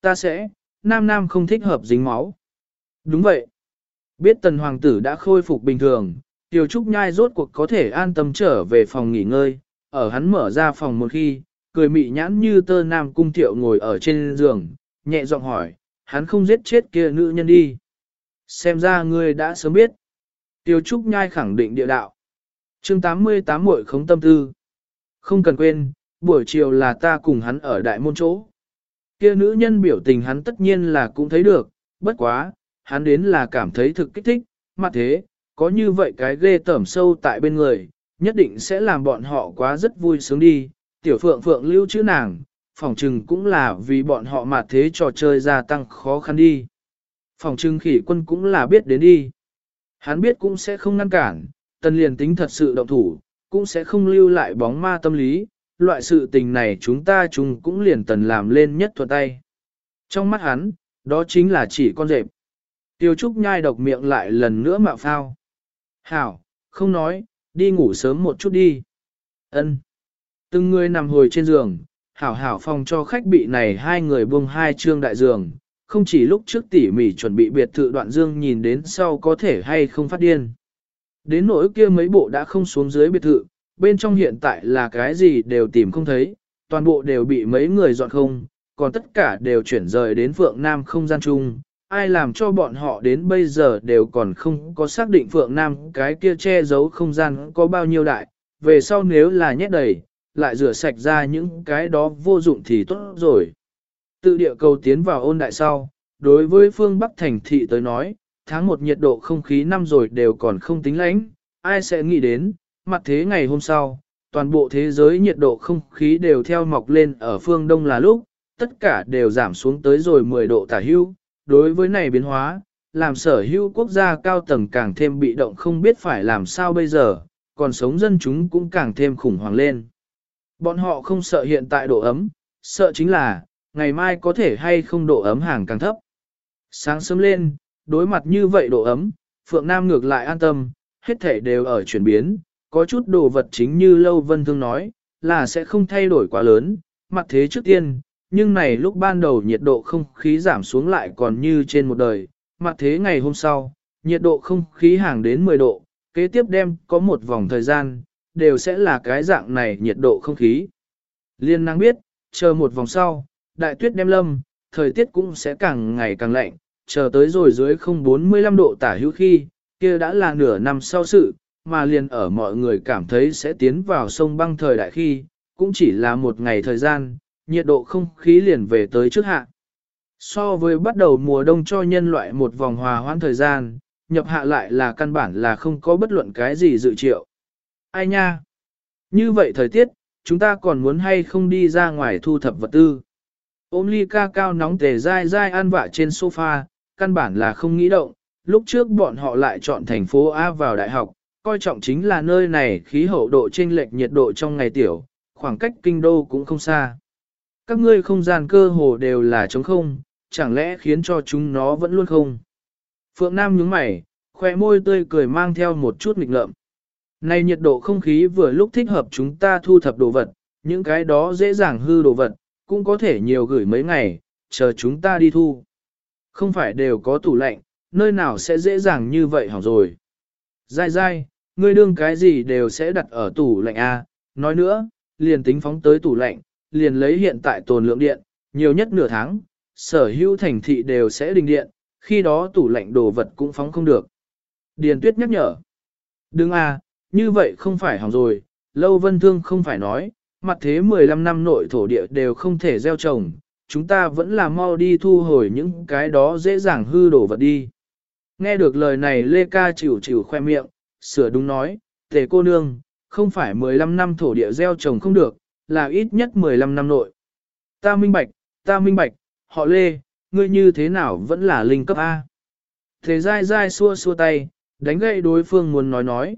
Ta sẽ, nam nam không thích hợp dính máu. Đúng vậy. Biết tần hoàng tử đã khôi phục bình thường, Tiểu Trúc Nhai rốt cuộc có thể an tâm trở về phòng nghỉ ngơi, ở hắn mở ra phòng một khi, cười mị nhãn như tơ nam cung thiệu ngồi ở trên giường, nhẹ giọng hỏi, hắn không giết chết kia nữ nhân đi. Xem ra ngươi đã sớm biết. Tiêu Trúc Nhai khẳng định địa đạo. chương 88 muội không tâm tư. Không cần quên, buổi chiều là ta cùng hắn ở đại môn chỗ. Kia nữ nhân biểu tình hắn tất nhiên là cũng thấy được, bất quá, hắn đến là cảm thấy thực kích thích, mà thế, có như vậy cái ghê tẩm sâu tại bên người, nhất định sẽ làm bọn họ quá rất vui sướng đi. Tiểu phượng phượng lưu chữ nàng, phòng trừng cũng là vì bọn họ mà thế trò chơi gia tăng khó khăn đi. Phòng trừng khỉ quân cũng là biết đến đi. Hắn biết cũng sẽ không ngăn cản, tần liền tính thật sự động thủ, cũng sẽ không lưu lại bóng ma tâm lý, loại sự tình này chúng ta chúng cũng liền tần làm lên nhất thuận tay. Trong mắt hắn, đó chính là chỉ con rệp. Tiêu Trúc nhai độc miệng lại lần nữa mạo phao. Hảo, không nói, đi ngủ sớm một chút đi. Ân. Từng người nằm hồi trên giường, hảo hảo phòng cho khách bị này hai người buông hai trương đại giường, không chỉ lúc trước tỉ mỉ chuẩn bị biệt thự đoạn dương nhìn đến sau có thể hay không phát điên. Đến nỗi kia mấy bộ đã không xuống dưới biệt thự, bên trong hiện tại là cái gì đều tìm không thấy, toàn bộ đều bị mấy người dọn không, còn tất cả đều chuyển rời đến Phượng Nam không gian chung. Ai làm cho bọn họ đến bây giờ đều còn không có xác định Phượng Nam cái kia che giấu không gian có bao nhiêu đại, về sau nếu là nhét đầy, lại rửa sạch ra những cái đó vô dụng thì tốt rồi. Tự địa cầu tiến vào ôn đại sau, đối với phương Bắc thành thị tới nói, tháng một nhiệt độ không khí năm rồi đều còn không tính lãnh, ai sẽ nghĩ đến, mặt thế ngày hôm sau, toàn bộ thế giới nhiệt độ không khí đều theo mọc lên ở phương Đông là lúc, tất cả đều giảm xuống tới rồi 10 độ tả hưu. Đối với này biến hóa, làm sở hữu quốc gia cao tầng càng thêm bị động không biết phải làm sao bây giờ, còn sống dân chúng cũng càng thêm khủng hoảng lên. Bọn họ không sợ hiện tại độ ấm, sợ chính là, ngày mai có thể hay không độ ấm hàng càng thấp. Sáng sớm lên, đối mặt như vậy độ ấm, Phượng Nam ngược lại an tâm, hết thể đều ở chuyển biến, có chút đồ vật chính như Lâu Vân Thương nói, là sẽ không thay đổi quá lớn, mặt thế trước tiên, nhưng này lúc ban đầu nhiệt độ không khí giảm xuống lại còn như trên một đời, mặt thế ngày hôm sau, nhiệt độ không khí hàng đến 10 độ, kế tiếp đem có một vòng thời gian, đều sẽ là cái dạng này nhiệt độ không khí. Liên năng biết, chờ một vòng sau, đại tuyết đem lâm, thời tiết cũng sẽ càng ngày càng lạnh, chờ tới rồi dưới 045 độ tả hữu khi, kia đã là nửa năm sau sự, mà liền ở mọi người cảm thấy sẽ tiến vào sông băng thời đại khi, cũng chỉ là một ngày thời gian, nhiệt độ không khí liền về tới trước hạ. So với bắt đầu mùa đông cho nhân loại một vòng hòa hoãn thời gian, nhập hạ lại là căn bản là không có bất luận cái gì dự triệu. Ai nha? Như vậy thời tiết, chúng ta còn muốn hay không đi ra ngoài thu thập vật tư? Ôm ly ca cao nóng tề dai dai ăn vạ trên sofa, căn bản là không nghĩ động, lúc trước bọn họ lại chọn thành phố A vào đại học, coi trọng chính là nơi này khí hậu độ chênh lệch nhiệt độ trong ngày tiểu, khoảng cách kinh đô cũng không xa. Các ngươi không gian cơ hồ đều là trống không, chẳng lẽ khiến cho chúng nó vẫn luôn không? Phượng Nam nhướng mày, khoe môi tươi cười mang theo một chút nghịch ngợm. Này nhiệt độ không khí vừa lúc thích hợp chúng ta thu thập đồ vật, những cái đó dễ dàng hư đồ vật, cũng có thể nhiều gửi mấy ngày, chờ chúng ta đi thu. Không phải đều có tủ lạnh, nơi nào sẽ dễ dàng như vậy hỏng rồi. Dai dai, ngươi đương cái gì đều sẽ đặt ở tủ lạnh A, nói nữa, liền tính phóng tới tủ lạnh, liền lấy hiện tại tồn lượng điện, nhiều nhất nửa tháng, sở hữu thành thị đều sẽ đình điện, khi đó tủ lạnh đồ vật cũng phóng không được. Điền tuyết nhắc nhở. Đừng a, như vậy không phải hỏng rồi, lâu vân thương không phải nói, mặt thế 15 năm nội thổ địa đều không thể gieo trồng, chúng ta vẫn là mau đi thu hồi những cái đó dễ dàng hư đổ vật đi. Nghe được lời này Lê Ca chịu chịu khoe miệng, sửa đúng nói, tề cô nương, không phải 15 năm thổ địa gieo trồng không được, là ít nhất 15 năm nội. Ta minh bạch, ta minh bạch, họ Lê, ngươi như thế nào vẫn là linh cấp A. Thế dai dai xua xua tay, đánh gậy đối phương muốn nói nói.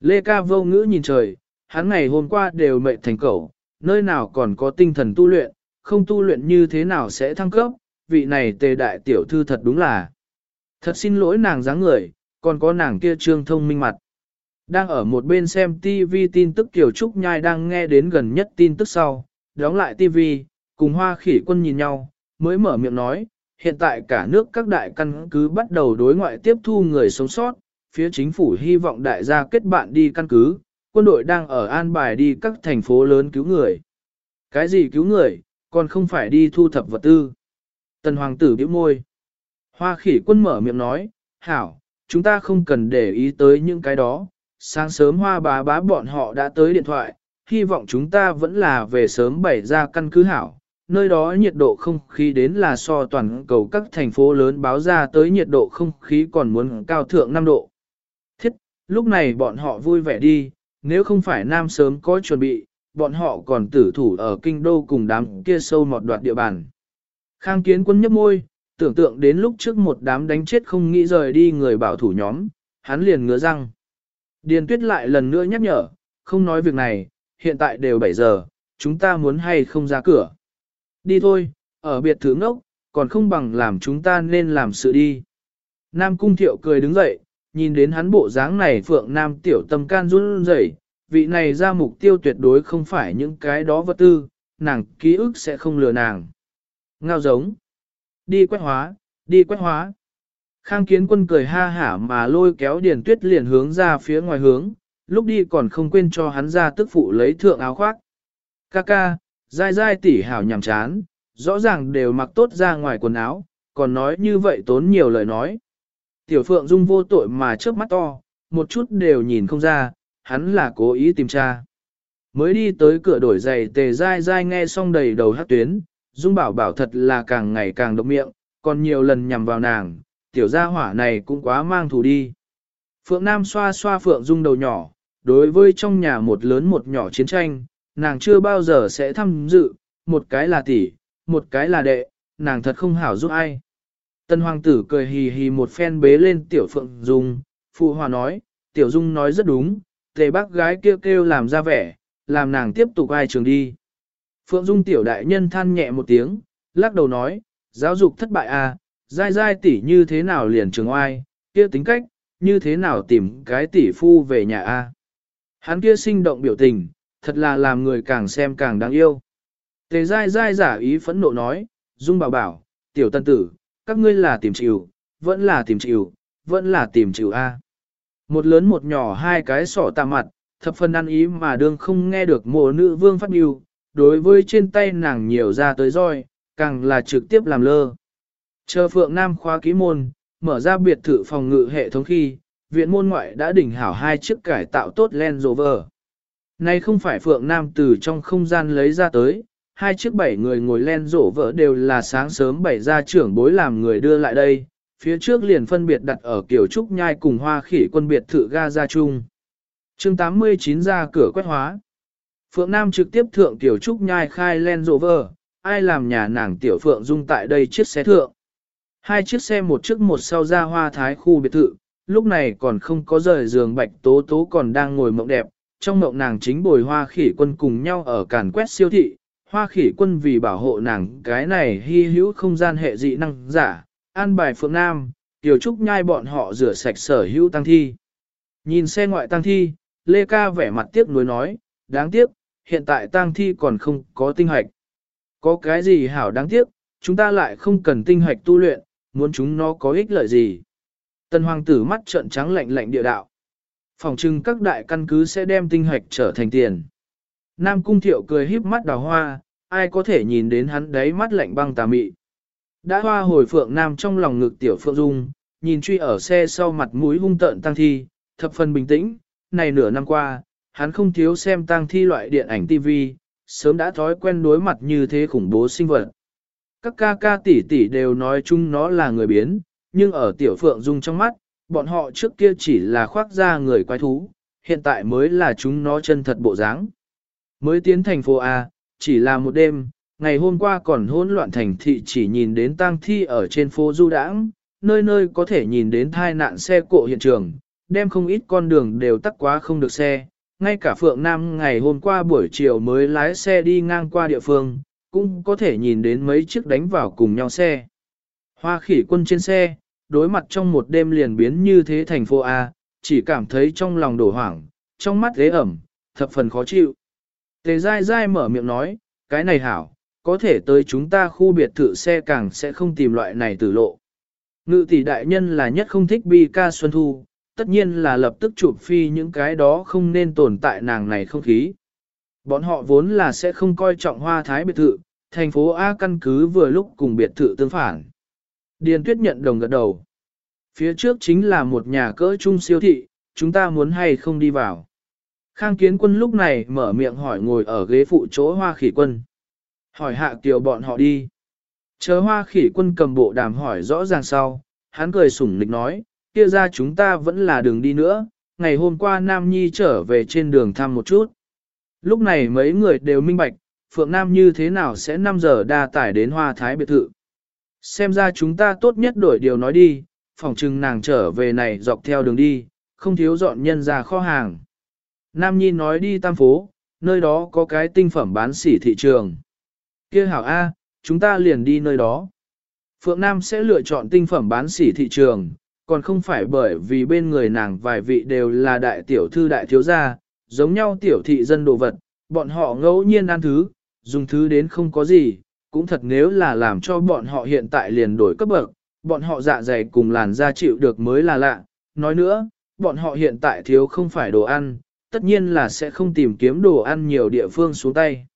Lê Ca vô ngữ nhìn trời, hắn ngày hôm qua đều mệt thành cẩu, nơi nào còn có tinh thần tu luyện, không tu luyện như thế nào sẽ thăng cấp, vị này tề đại tiểu thư thật đúng là. Thật xin lỗi nàng dáng người, còn có nàng kia trương thông minh mặt. Đang ở một bên xem TV tin tức Kiều Trúc Nhai đang nghe đến gần nhất tin tức sau, đóng lại TV, cùng hoa khỉ quân nhìn nhau, mới mở miệng nói, hiện tại cả nước các đại căn cứ bắt đầu đối ngoại tiếp thu người sống sót, phía chính phủ hy vọng đại gia kết bạn đi căn cứ, quân đội đang ở an bài đi các thành phố lớn cứu người. Cái gì cứu người, còn không phải đi thu thập vật tư. Tần hoàng tử bĩu môi. Hoa khỉ quân mở miệng nói, hảo, chúng ta không cần để ý tới những cái đó. Sáng sớm hoa bá bá bọn họ đã tới điện thoại, hy vọng chúng ta vẫn là về sớm bảy ra căn cứ hảo. Nơi đó nhiệt độ không khí đến là so toàn cầu các thành phố lớn báo ra tới nhiệt độ không khí còn muốn cao thượng 5 độ. Thiết, lúc này bọn họ vui vẻ đi, nếu không phải nam sớm có chuẩn bị, bọn họ còn tử thủ ở kinh đô cùng đám kia sâu mọt đoạt địa bàn. Khang kiến quân nhấp môi, tưởng tượng đến lúc trước một đám đánh chết không nghĩ rời đi người bảo thủ nhóm, hắn liền ngứa răng. Điền tuyết lại lần nữa nhắc nhở, không nói việc này, hiện tại đều 7 giờ, chúng ta muốn hay không ra cửa. Đi thôi, ở biệt thự ngốc, còn không bằng làm chúng ta nên làm sự đi. Nam Cung Thiệu cười đứng dậy, nhìn đến hắn bộ dáng này Phượng Nam tiểu tâm can run rẩy, vị này ra mục tiêu tuyệt đối không phải những cái đó vật tư, nàng ký ức sẽ không lừa nàng. Ngao giống. Đi quét hóa, đi quét hóa. Khang kiến quân cười ha hả mà lôi kéo điền tuyết liền hướng ra phía ngoài hướng, lúc đi còn không quên cho hắn ra tức phụ lấy thượng áo khoác. Ca ca, dai dai tỉ hảo nhằm chán, rõ ràng đều mặc tốt ra ngoài quần áo, còn nói như vậy tốn nhiều lời nói. Tiểu phượng dung vô tội mà trước mắt to, một chút đều nhìn không ra, hắn là cố ý tìm tra. Mới đi tới cửa đổi giày tề dai dai nghe xong đầy đầu hát tuyến, dung bảo bảo thật là càng ngày càng độc miệng, còn nhiều lần nhằm vào nàng, tiểu gia hỏa này cũng quá mang thù đi. Phượng Nam xoa xoa Phượng Dung đầu nhỏ, đối với trong nhà một lớn một nhỏ chiến tranh, nàng chưa bao giờ sẽ tham dự, một cái là tỷ, một cái là đệ, nàng thật không hảo giúp ai. Tân hoàng tử cười hì hì một phen bế lên tiểu Phượng Dung, phụ hòa nói, tiểu Dung nói rất đúng, tề bác gái kêu kêu làm ra vẻ, làm nàng tiếp tục ai trường đi. Phượng Dung tiểu đại nhân than nhẹ một tiếng, lắc đầu nói, giáo dục thất bại à, dai dai tỷ như thế nào liền trường oai, kia tính cách, như thế nào tìm cái tỷ phu về nhà a. Hắn kia sinh động biểu tình, thật là làm người càng xem càng đáng yêu. Tề dai dai giả ý phẫn nộ nói, Dung bảo bảo, tiểu tân tử, các ngươi là tìm chịu, vẫn là tìm chịu, vẫn là tìm chịu a. Một lớn một nhỏ hai cái sỏ tà mặt, thập phần ăn ý mà đương không nghe được mộ nữ vương phát biểu, đối với trên tay nàng nhiều ra tới roi, càng là trực tiếp làm lơ. Chờ Phượng Nam khóa ký môn, mở ra biệt thự phòng ngự hệ thống khi, viện môn ngoại đã đỉnh hảo hai chiếc cải tạo tốt Land Rover. Này không phải Phượng Nam từ trong không gian lấy ra tới, hai chiếc bảy người ngồi Land Rover đều là sáng sớm bảy ra trưởng bối làm người đưa lại đây, phía trước liền phân biệt đặt ở kiểu trúc nhai cùng hoa khỉ quân biệt thự ga ra chung. chương 89 ra cửa quét hóa. Phượng Nam trực tiếp thượng tiểu trúc nhai khai Land Rover, vỡ, ai làm nhà nàng tiểu Phượng dung tại đây chiếc xe thượng. Hai chiếc xe một trước một sau ra hoa thái khu biệt thự, lúc này còn không có rời giường bạch tố tố còn đang ngồi mộng đẹp, trong mộng nàng chính bồi hoa khỉ quân cùng nhau ở càn quét siêu thị, hoa khỉ quân vì bảo hộ nàng cái này hy hữu không gian hệ dị năng giả, an bài phượng nam, tiểu trúc nhai bọn họ rửa sạch sở hữu tăng thi. Nhìn xe ngoại tăng thi, Lê Ca vẻ mặt tiếc nuối nói, đáng tiếc, hiện tại tang thi còn không có tinh hoạch. Có cái gì hảo đáng tiếc, chúng ta lại không cần tinh hoạch tu luyện, muốn chúng nó có ích lợi gì. Tần hoàng tử mắt trợn trắng lạnh lạnh địa đạo. Phòng trưng các đại căn cứ sẽ đem tinh hoạch trở thành tiền. Nam cung thiệu cười híp mắt đào hoa, ai có thể nhìn đến hắn đấy mắt lạnh băng tà mị. Đã hoa hồi phượng nam trong lòng ngực tiểu phượng dung, nhìn truy ở xe sau mặt mũi hung tợn tăng thi, thập phần bình tĩnh, này nửa năm qua, hắn không thiếu xem tăng thi loại điện ảnh TV, sớm đã thói quen đối mặt như thế khủng bố sinh vật. Các ca ca tỷ tỷ đều nói chung nó là người biến, nhưng ở tiểu phượng dung trong mắt, bọn họ trước kia chỉ là khoác da người quái thú, hiện tại mới là chúng nó chân thật bộ dáng. Mới tiến thành phố A, chỉ là một đêm, ngày hôm qua còn hỗn loạn thành thị chỉ nhìn đến tang thi ở trên phố du đãng, nơi nơi có thể nhìn đến thai nạn xe cộ hiện trường, đem không ít con đường đều tắc quá không được xe. Ngay cả Phượng Nam ngày hôm qua buổi chiều mới lái xe đi ngang qua địa phương, cũng có thể nhìn đến mấy chiếc đánh vào cùng nhau xe. Hoa khỉ quân trên xe, đối mặt trong một đêm liền biến như thế thành phố A, chỉ cảm thấy trong lòng đổ hoảng, trong mắt ghế ẩm, thập phần khó chịu. Tề dai dai mở miệng nói, cái này hảo, có thể tới chúng ta khu biệt thự xe càng sẽ không tìm loại này tử lộ. Ngự tỷ đại nhân là nhất không thích bi ca Xuân Thu, tất nhiên là lập tức chụp phi những cái đó không nên tồn tại nàng này không khí. Bọn họ vốn là sẽ không coi trọng hoa thái biệt thự, thành phố A căn cứ vừa lúc cùng biệt thự tương phản. Điền tuyết nhận đồng gật đầu. Phía trước chính là một nhà cỡ trung siêu thị, chúng ta muốn hay không đi vào. Khang kiến quân lúc này mở miệng hỏi ngồi ở ghế phụ chỗ hoa khỉ quân. Hỏi hạ kiều bọn họ đi. Chờ hoa khỉ quân cầm bộ đàm hỏi rõ ràng sau, hắn cười sủng nịch nói, kia ra chúng ta vẫn là đường đi nữa, ngày hôm qua Nam Nhi trở về trên đường thăm một chút. Lúc này mấy người đều minh bạch, Phượng Nam như thế nào sẽ 5 giờ đa tải đến hoa thái biệt thự. Xem ra chúng ta tốt nhất đổi điều nói đi, phòng trừng nàng trở về này dọc theo đường đi, không thiếu dọn nhân ra kho hàng. Nam Nhi nói đi tam phố, nơi đó có cái tinh phẩm bán sỉ thị trường. kia hảo A, chúng ta liền đi nơi đó. Phượng Nam sẽ lựa chọn tinh phẩm bán sỉ thị trường, còn không phải bởi vì bên người nàng vài vị đều là đại tiểu thư đại thiếu gia, giống nhau tiểu thị dân đồ vật, bọn họ ngẫu nhiên ăn thứ, dùng thứ đến không có gì, cũng thật nếu là làm cho bọn họ hiện tại liền đổi cấp bậc, bọn họ dạ dày cùng làn da chịu được mới là lạ. Nói nữa, bọn họ hiện tại thiếu không phải đồ ăn, tất nhiên là sẽ không tìm kiếm đồ ăn nhiều địa phương xuống tay.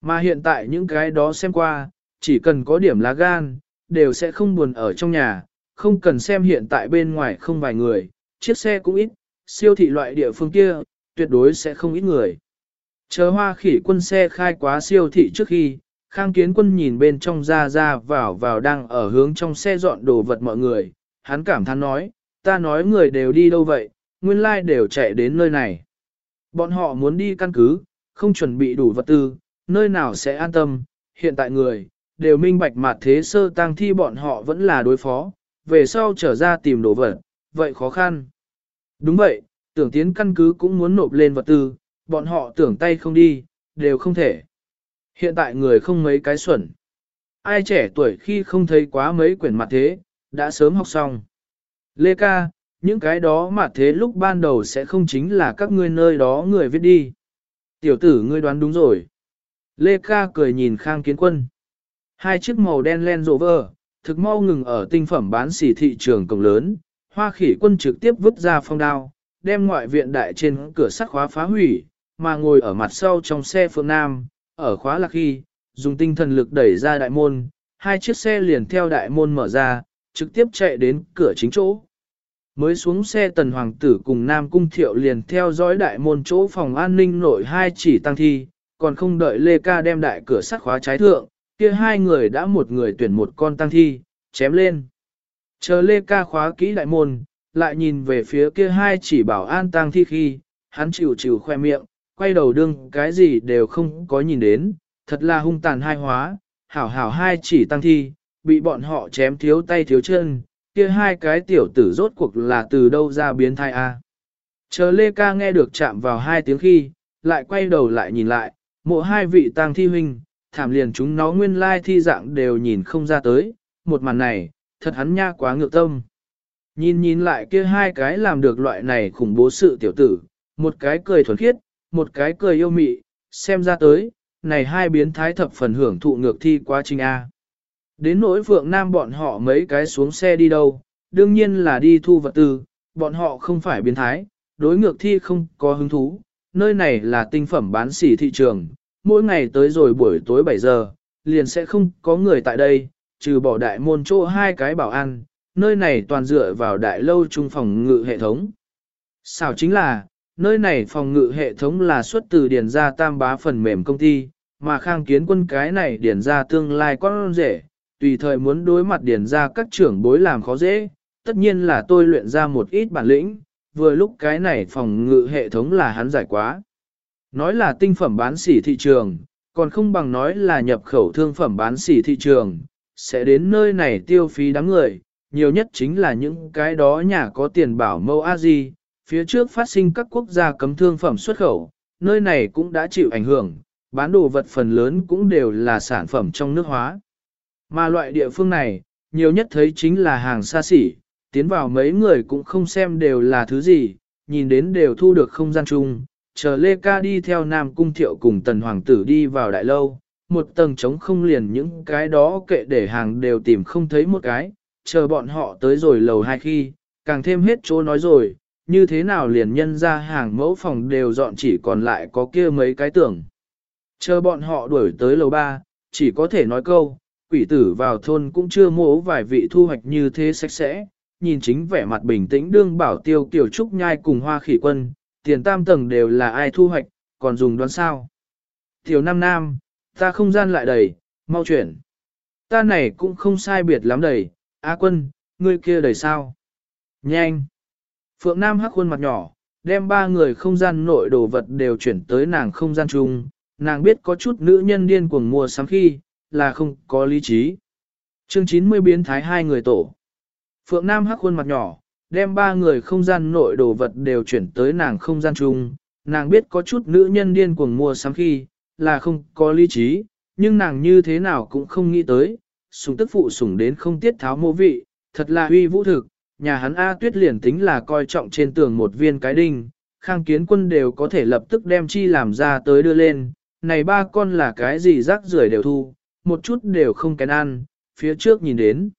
Mà hiện tại những cái đó xem qua, chỉ cần có điểm lá gan, đều sẽ không buồn ở trong nhà, không cần xem hiện tại bên ngoài không vài người, chiếc xe cũng ít, siêu thị loại địa phương kia, tuyệt đối sẽ không ít người. Chờ hoa khỉ quân xe khai quá siêu thị trước khi, khang kiến quân nhìn bên trong ra ra vào vào đang ở hướng trong xe dọn đồ vật mọi người, hắn cảm thán nói, ta nói người đều đi đâu vậy, nguyên lai đều chạy đến nơi này. Bọn họ muốn đi căn cứ, không chuẩn bị đủ vật tư, nơi nào sẽ an tâm, hiện tại người, đều minh bạch mặt thế sơ tang thi bọn họ vẫn là đối phó, về sau trở ra tìm đồ vật, vậy khó khăn. Đúng vậy, tưởng tiến căn cứ cũng muốn nộp lên vật tư, bọn họ tưởng tay không đi, đều không thể. Hiện tại người không mấy cái xuẩn. Ai trẻ tuổi khi không thấy quá mấy quyển mặt thế, đã sớm học xong. Lê ca, những cái đó mà thế lúc ban đầu sẽ không chính là các ngươi nơi đó người viết đi. Tiểu tử ngươi đoán đúng rồi. Lê ca cười nhìn Khang Kiến Quân. Hai chiếc màu đen len rộ vơ, thực mau ngừng ở tinh phẩm bán xỉ thị trường cổng lớn, hoa khỉ quân trực tiếp vứt ra phong đao, đem ngoại viện đại trên cửa sắt khóa phá hủy, mà ngồi ở mặt sau trong xe phương Nam, ở khóa lạc khi, dùng tinh thần lực đẩy ra đại môn, hai chiếc xe liền theo đại môn mở ra, trực tiếp chạy đến cửa chính chỗ. Mới xuống xe tần hoàng tử cùng Nam Cung Thiệu liền theo dõi đại môn chỗ phòng an ninh nội hai chỉ tăng thi, còn không đợi Lê Ca đem đại cửa sắt khóa trái thượng, kia hai người đã một người tuyển một con tăng thi, chém lên. Chờ Lê Ca khóa kỹ đại môn, lại nhìn về phía kia hai chỉ bảo an tăng thi khi, hắn chịu chịu khoe miệng, quay đầu đương cái gì đều không có nhìn đến, thật là hung tàn hai hóa, hảo hảo hai chỉ tăng thi, bị bọn họ chém thiếu tay thiếu chân, kia hai cái tiểu tử rốt cuộc là từ đâu ra biến thai a. Chờ Lê Ca nghe được chạm vào hai tiếng khi, lại quay đầu lại nhìn lại, mộ hai vị tang thi huynh, thảm liền chúng nó nguyên lai thi dạng đều nhìn không ra tới, một màn này, thật hắn nha quá ngược tâm. Nhìn nhìn lại kia hai cái làm được loại này khủng bố sự tiểu tử, một cái cười thuần khiết, một cái cười yêu mị, xem ra tới, này hai biến thái thập phần hưởng thụ ngược thi quá trình A. Đến nỗi Phượng Nam bọn họ mấy cái xuống xe đi đâu, đương nhiên là đi thu vật tư, bọn họ không phải biến thái, đối ngược thi không có hứng thú, nơi này là tinh phẩm bán sỉ thị trường, mỗi ngày tới rồi buổi tối 7 giờ, liền sẽ không có người tại đây, trừ bỏ đại môn chỗ hai cái bảo an, nơi này toàn dựa vào đại lâu trung phòng ngự hệ thống. Sao chính là, nơi này phòng ngự hệ thống là xuất từ điển ra tam bá phần mềm công ty, mà khang kiến quân cái này điển ra tương lai con rể, tùy thời muốn đối mặt điển ra các trưởng bối làm khó dễ, tất nhiên là tôi luyện ra một ít bản lĩnh, vừa lúc cái này phòng ngự hệ thống là hắn giải quá. Nói là tinh phẩm bán sỉ thị trường, còn không bằng nói là nhập khẩu thương phẩm bán sỉ thị trường, sẽ đến nơi này tiêu phí đám người, nhiều nhất chính là những cái đó nhà có tiền bảo mâu a di phía trước phát sinh các quốc gia cấm thương phẩm xuất khẩu, nơi này cũng đã chịu ảnh hưởng, bán đồ vật phần lớn cũng đều là sản phẩm trong nước hóa. Mà loại địa phương này, nhiều nhất thấy chính là hàng xa xỉ, tiến vào mấy người cũng không xem đều là thứ gì, nhìn đến đều thu được không gian chung, chờ Lê Ca đi theo Nam Cung Thiệu cùng Tần Hoàng tử đi vào đại lâu, một tầng trống không liền những cái đó kệ để hàng đều tìm không thấy một cái, chờ bọn họ tới rồi lầu hai khi, càng thêm hết chỗ nói rồi, như thế nào liền nhân ra hàng mẫu phòng đều dọn chỉ còn lại có kia mấy cái tưởng. Chờ bọn họ đuổi tới lầu ba, chỉ có thể nói câu, quỷ tử vào thôn cũng chưa mố vài vị thu hoạch như thế sạch sẽ, nhìn chính vẻ mặt bình tĩnh đương bảo tiêu kiểu trúc nhai cùng hoa khỉ quân, tiền tam tầng đều là ai thu hoạch, còn dùng đoán sao. Tiểu Nam Nam, ta không gian lại đầy, mau chuyển. Ta này cũng không sai biệt lắm đầy, A quân, ngươi kia đầy sao. Nhanh. Phượng Nam hắc khuôn mặt nhỏ, đem ba người không gian nội đồ vật đều chuyển tới nàng không gian chung, nàng biết có chút nữ nhân điên cuồng mua sắm khi, là không có lý trí. Chương 90 biến thái hai người tổ. Phượng Nam hắc khuôn mặt nhỏ, đem ba người không gian nội đồ vật đều chuyển tới nàng không gian chung, nàng biết có chút nữ nhân điên cuồng mua sắm khi, là không có lý trí, nhưng nàng như thế nào cũng không nghĩ tới, sùng tức phụ sủng đến không tiết tháo mô vị, thật là uy vũ thực, nhà hắn A tuyết liền tính là coi trọng trên tường một viên cái đinh, khang kiến quân đều có thể lập tức đem chi làm ra tới đưa lên, này ba con là cái gì rác rưởi đều thu, một chút đều không kén ăn, phía trước nhìn đến.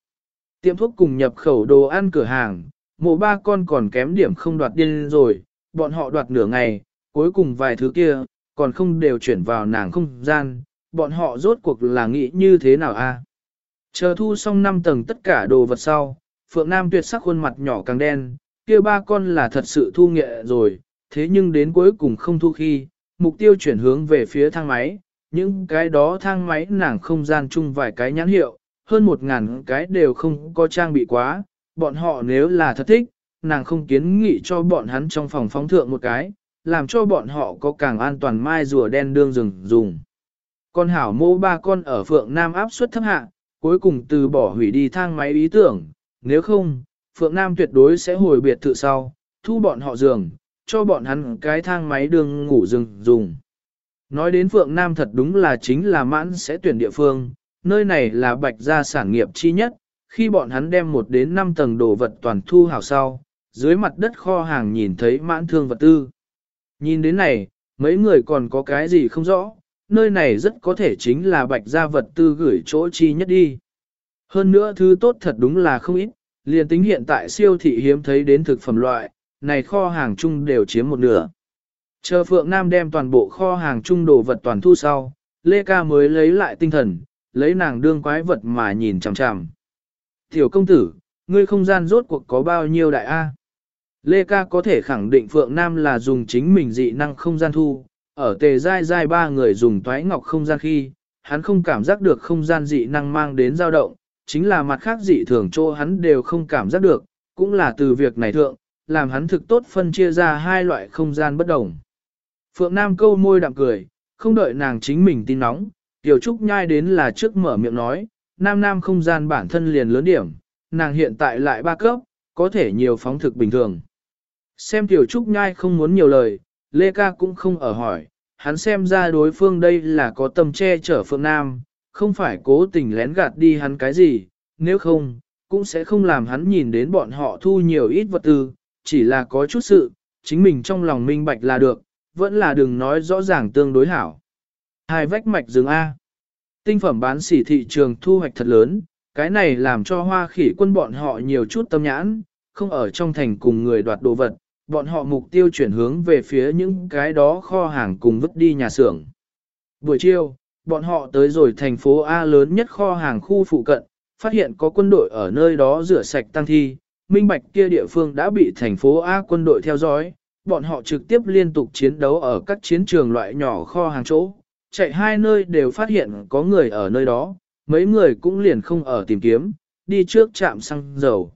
Tiệm thuốc cùng nhập khẩu đồ ăn cửa hàng, mộ ba con còn kém điểm không đoạt điên rồi, bọn họ đoạt nửa ngày, cuối cùng vài thứ kia, còn không đều chuyển vào nàng không gian, bọn họ rốt cuộc là nghĩ như thế nào a? Chờ thu xong 5 tầng tất cả đồ vật sau, Phượng Nam tuyệt sắc khuôn mặt nhỏ càng đen, kia ba con là thật sự thu nghệ rồi, thế nhưng đến cuối cùng không thu khi, mục tiêu chuyển hướng về phía thang máy, những cái đó thang máy nàng không gian chung vài cái nhãn hiệu, hơn một ngàn cái đều không có trang bị quá, bọn họ nếu là thật thích, nàng không kiến nghị cho bọn hắn trong phòng phóng thượng một cái, làm cho bọn họ có càng an toàn mai rùa đen đương rừng dùng. Con hảo mô ba con ở Phượng Nam áp suất thấp hạ, cuối cùng từ bỏ hủy đi thang máy ý tưởng, nếu không, Phượng Nam tuyệt đối sẽ hồi biệt thự sau, thu bọn họ giường, cho bọn hắn cái thang máy đường ngủ rừng dùng. Nói đến Phượng Nam thật đúng là chính là mãn sẽ tuyển địa phương, nơi này là bạch gia sản nghiệp chi nhất, khi bọn hắn đem một đến năm tầng đồ vật toàn thu hào sau, dưới mặt đất kho hàng nhìn thấy mãn thương vật tư. Nhìn đến này, mấy người còn có cái gì không rõ, nơi này rất có thể chính là bạch gia vật tư gửi chỗ chi nhất đi. Hơn nữa thứ tốt thật đúng là không ít, liền tính hiện tại siêu thị hiếm thấy đến thực phẩm loại, này kho hàng chung đều chiếm một nửa. Chờ Phượng Nam đem toàn bộ kho hàng chung đồ vật toàn thu sau, Lê Ca mới lấy lại tinh thần, lấy nàng đương quái vật mà nhìn chằm chằm. Tiểu công tử, ngươi không gian rốt cuộc có bao nhiêu đại A? Lê Ca có thể khẳng định Phượng Nam là dùng chính mình dị năng không gian thu, ở tề dai dai ba người dùng toái ngọc không gian khi, hắn không cảm giác được không gian dị năng mang đến dao động, chính là mặt khác dị thường chỗ hắn đều không cảm giác được, cũng là từ việc này thượng, làm hắn thực tốt phân chia ra hai loại không gian bất đồng. Phượng Nam câu môi đạm cười, không đợi nàng chính mình tin nóng, Tiểu Trúc nhai đến là trước mở miệng nói, Nam Nam không gian bản thân liền lớn điểm, nàng hiện tại lại ba cấp, có thể nhiều phóng thực bình thường. Xem Tiểu Trúc nhai không muốn nhiều lời, Lê Ca cũng không ở hỏi, hắn xem ra đối phương đây là có tâm che chở Phượng Nam, không phải cố tình lén gạt đi hắn cái gì, nếu không, cũng sẽ không làm hắn nhìn đến bọn họ thu nhiều ít vật tư, chỉ là có chút sự, chính mình trong lòng minh bạch là được, vẫn là đừng nói rõ ràng tương đối hảo. Hai vách mạch rừng A. Tinh phẩm bán sỉ thị trường thu hoạch thật lớn, cái này làm cho hoa khỉ quân bọn họ nhiều chút tâm nhãn, không ở trong thành cùng người đoạt đồ vật, bọn họ mục tiêu chuyển hướng về phía những cái đó kho hàng cùng vứt đi nhà xưởng. Buổi chiều, bọn họ tới rồi thành phố A lớn nhất kho hàng khu phụ cận, phát hiện có quân đội ở nơi đó rửa sạch tăng thi, minh bạch kia địa phương đã bị thành phố A quân đội theo dõi, bọn họ trực tiếp liên tục chiến đấu ở các chiến trường loại nhỏ kho hàng chỗ, chạy hai nơi đều phát hiện có người ở nơi đó, mấy người cũng liền không ở tìm kiếm, đi trước trạm xăng dầu.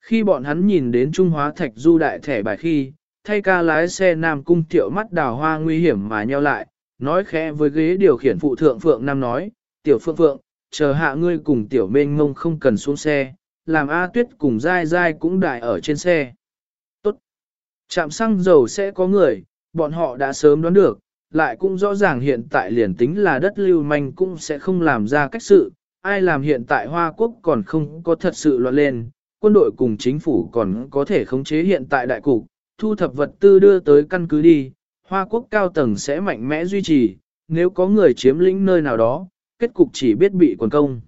Khi bọn hắn nhìn đến Trung Hóa Thạch Du đại thẻ bài khi, thay ca lái xe Nam Cung tiểu mắt đào hoa nguy hiểm mà nheo lại, nói khẽ với ghế điều khiển phụ thượng Phượng Nam nói, Tiểu Phượng Phượng, chờ hạ ngươi cùng Tiểu Mênh Ngông không cần xuống xe, làm A Tuyết cùng dai dai cũng đại ở trên xe. Tốt. Trạm xăng dầu sẽ có người, bọn họ đã sớm đoán được, lại cũng rõ ràng hiện tại liền tính là đất lưu manh cũng sẽ không làm ra cách sự, ai làm hiện tại Hoa Quốc còn không có thật sự loạn lên, quân đội cùng chính phủ còn có thể khống chế hiện tại đại cục, thu thập vật tư đưa tới căn cứ đi, Hoa Quốc cao tầng sẽ mạnh mẽ duy trì, nếu có người chiếm lĩnh nơi nào đó, kết cục chỉ biết bị quần công.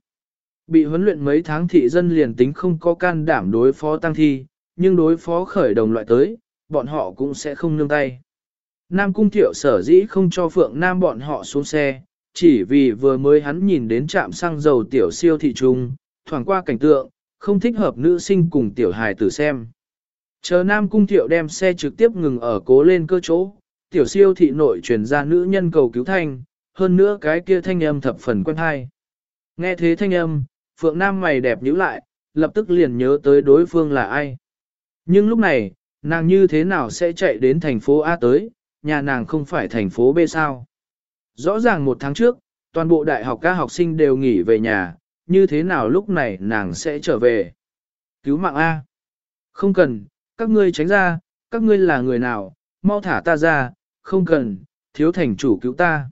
Bị huấn luyện mấy tháng thị dân liền tính không có can đảm đối phó tăng thi, nhưng đối phó khởi đồng loại tới, bọn họ cũng sẽ không nương tay. Nam Cung Thiệu sở dĩ không cho Phượng Nam bọn họ xuống xe, chỉ vì vừa mới hắn nhìn đến trạm xăng dầu tiểu siêu thị trung, thoảng qua cảnh tượng, không thích hợp nữ sinh cùng tiểu hài tử xem. Chờ Nam Cung Thiệu đem xe trực tiếp ngừng ở cố lên cơ chỗ, tiểu siêu thị nội truyền ra nữ nhân cầu cứu thanh, hơn nữa cái kia thanh âm thập phần quen hay. Nghe thế thanh âm, Phượng Nam mày đẹp nhíu lại, lập tức liền nhớ tới đối phương là ai. Nhưng lúc này, nàng như thế nào sẽ chạy đến thành phố A tới, nhà nàng không phải thành phố B sao. Rõ ràng một tháng trước, toàn bộ đại học các học sinh đều nghỉ về nhà, như thế nào lúc này nàng sẽ trở về. Cứu mạng A. Không cần, các ngươi tránh ra, các ngươi là người nào, mau thả ta ra, không cần, thiếu thành chủ cứu ta.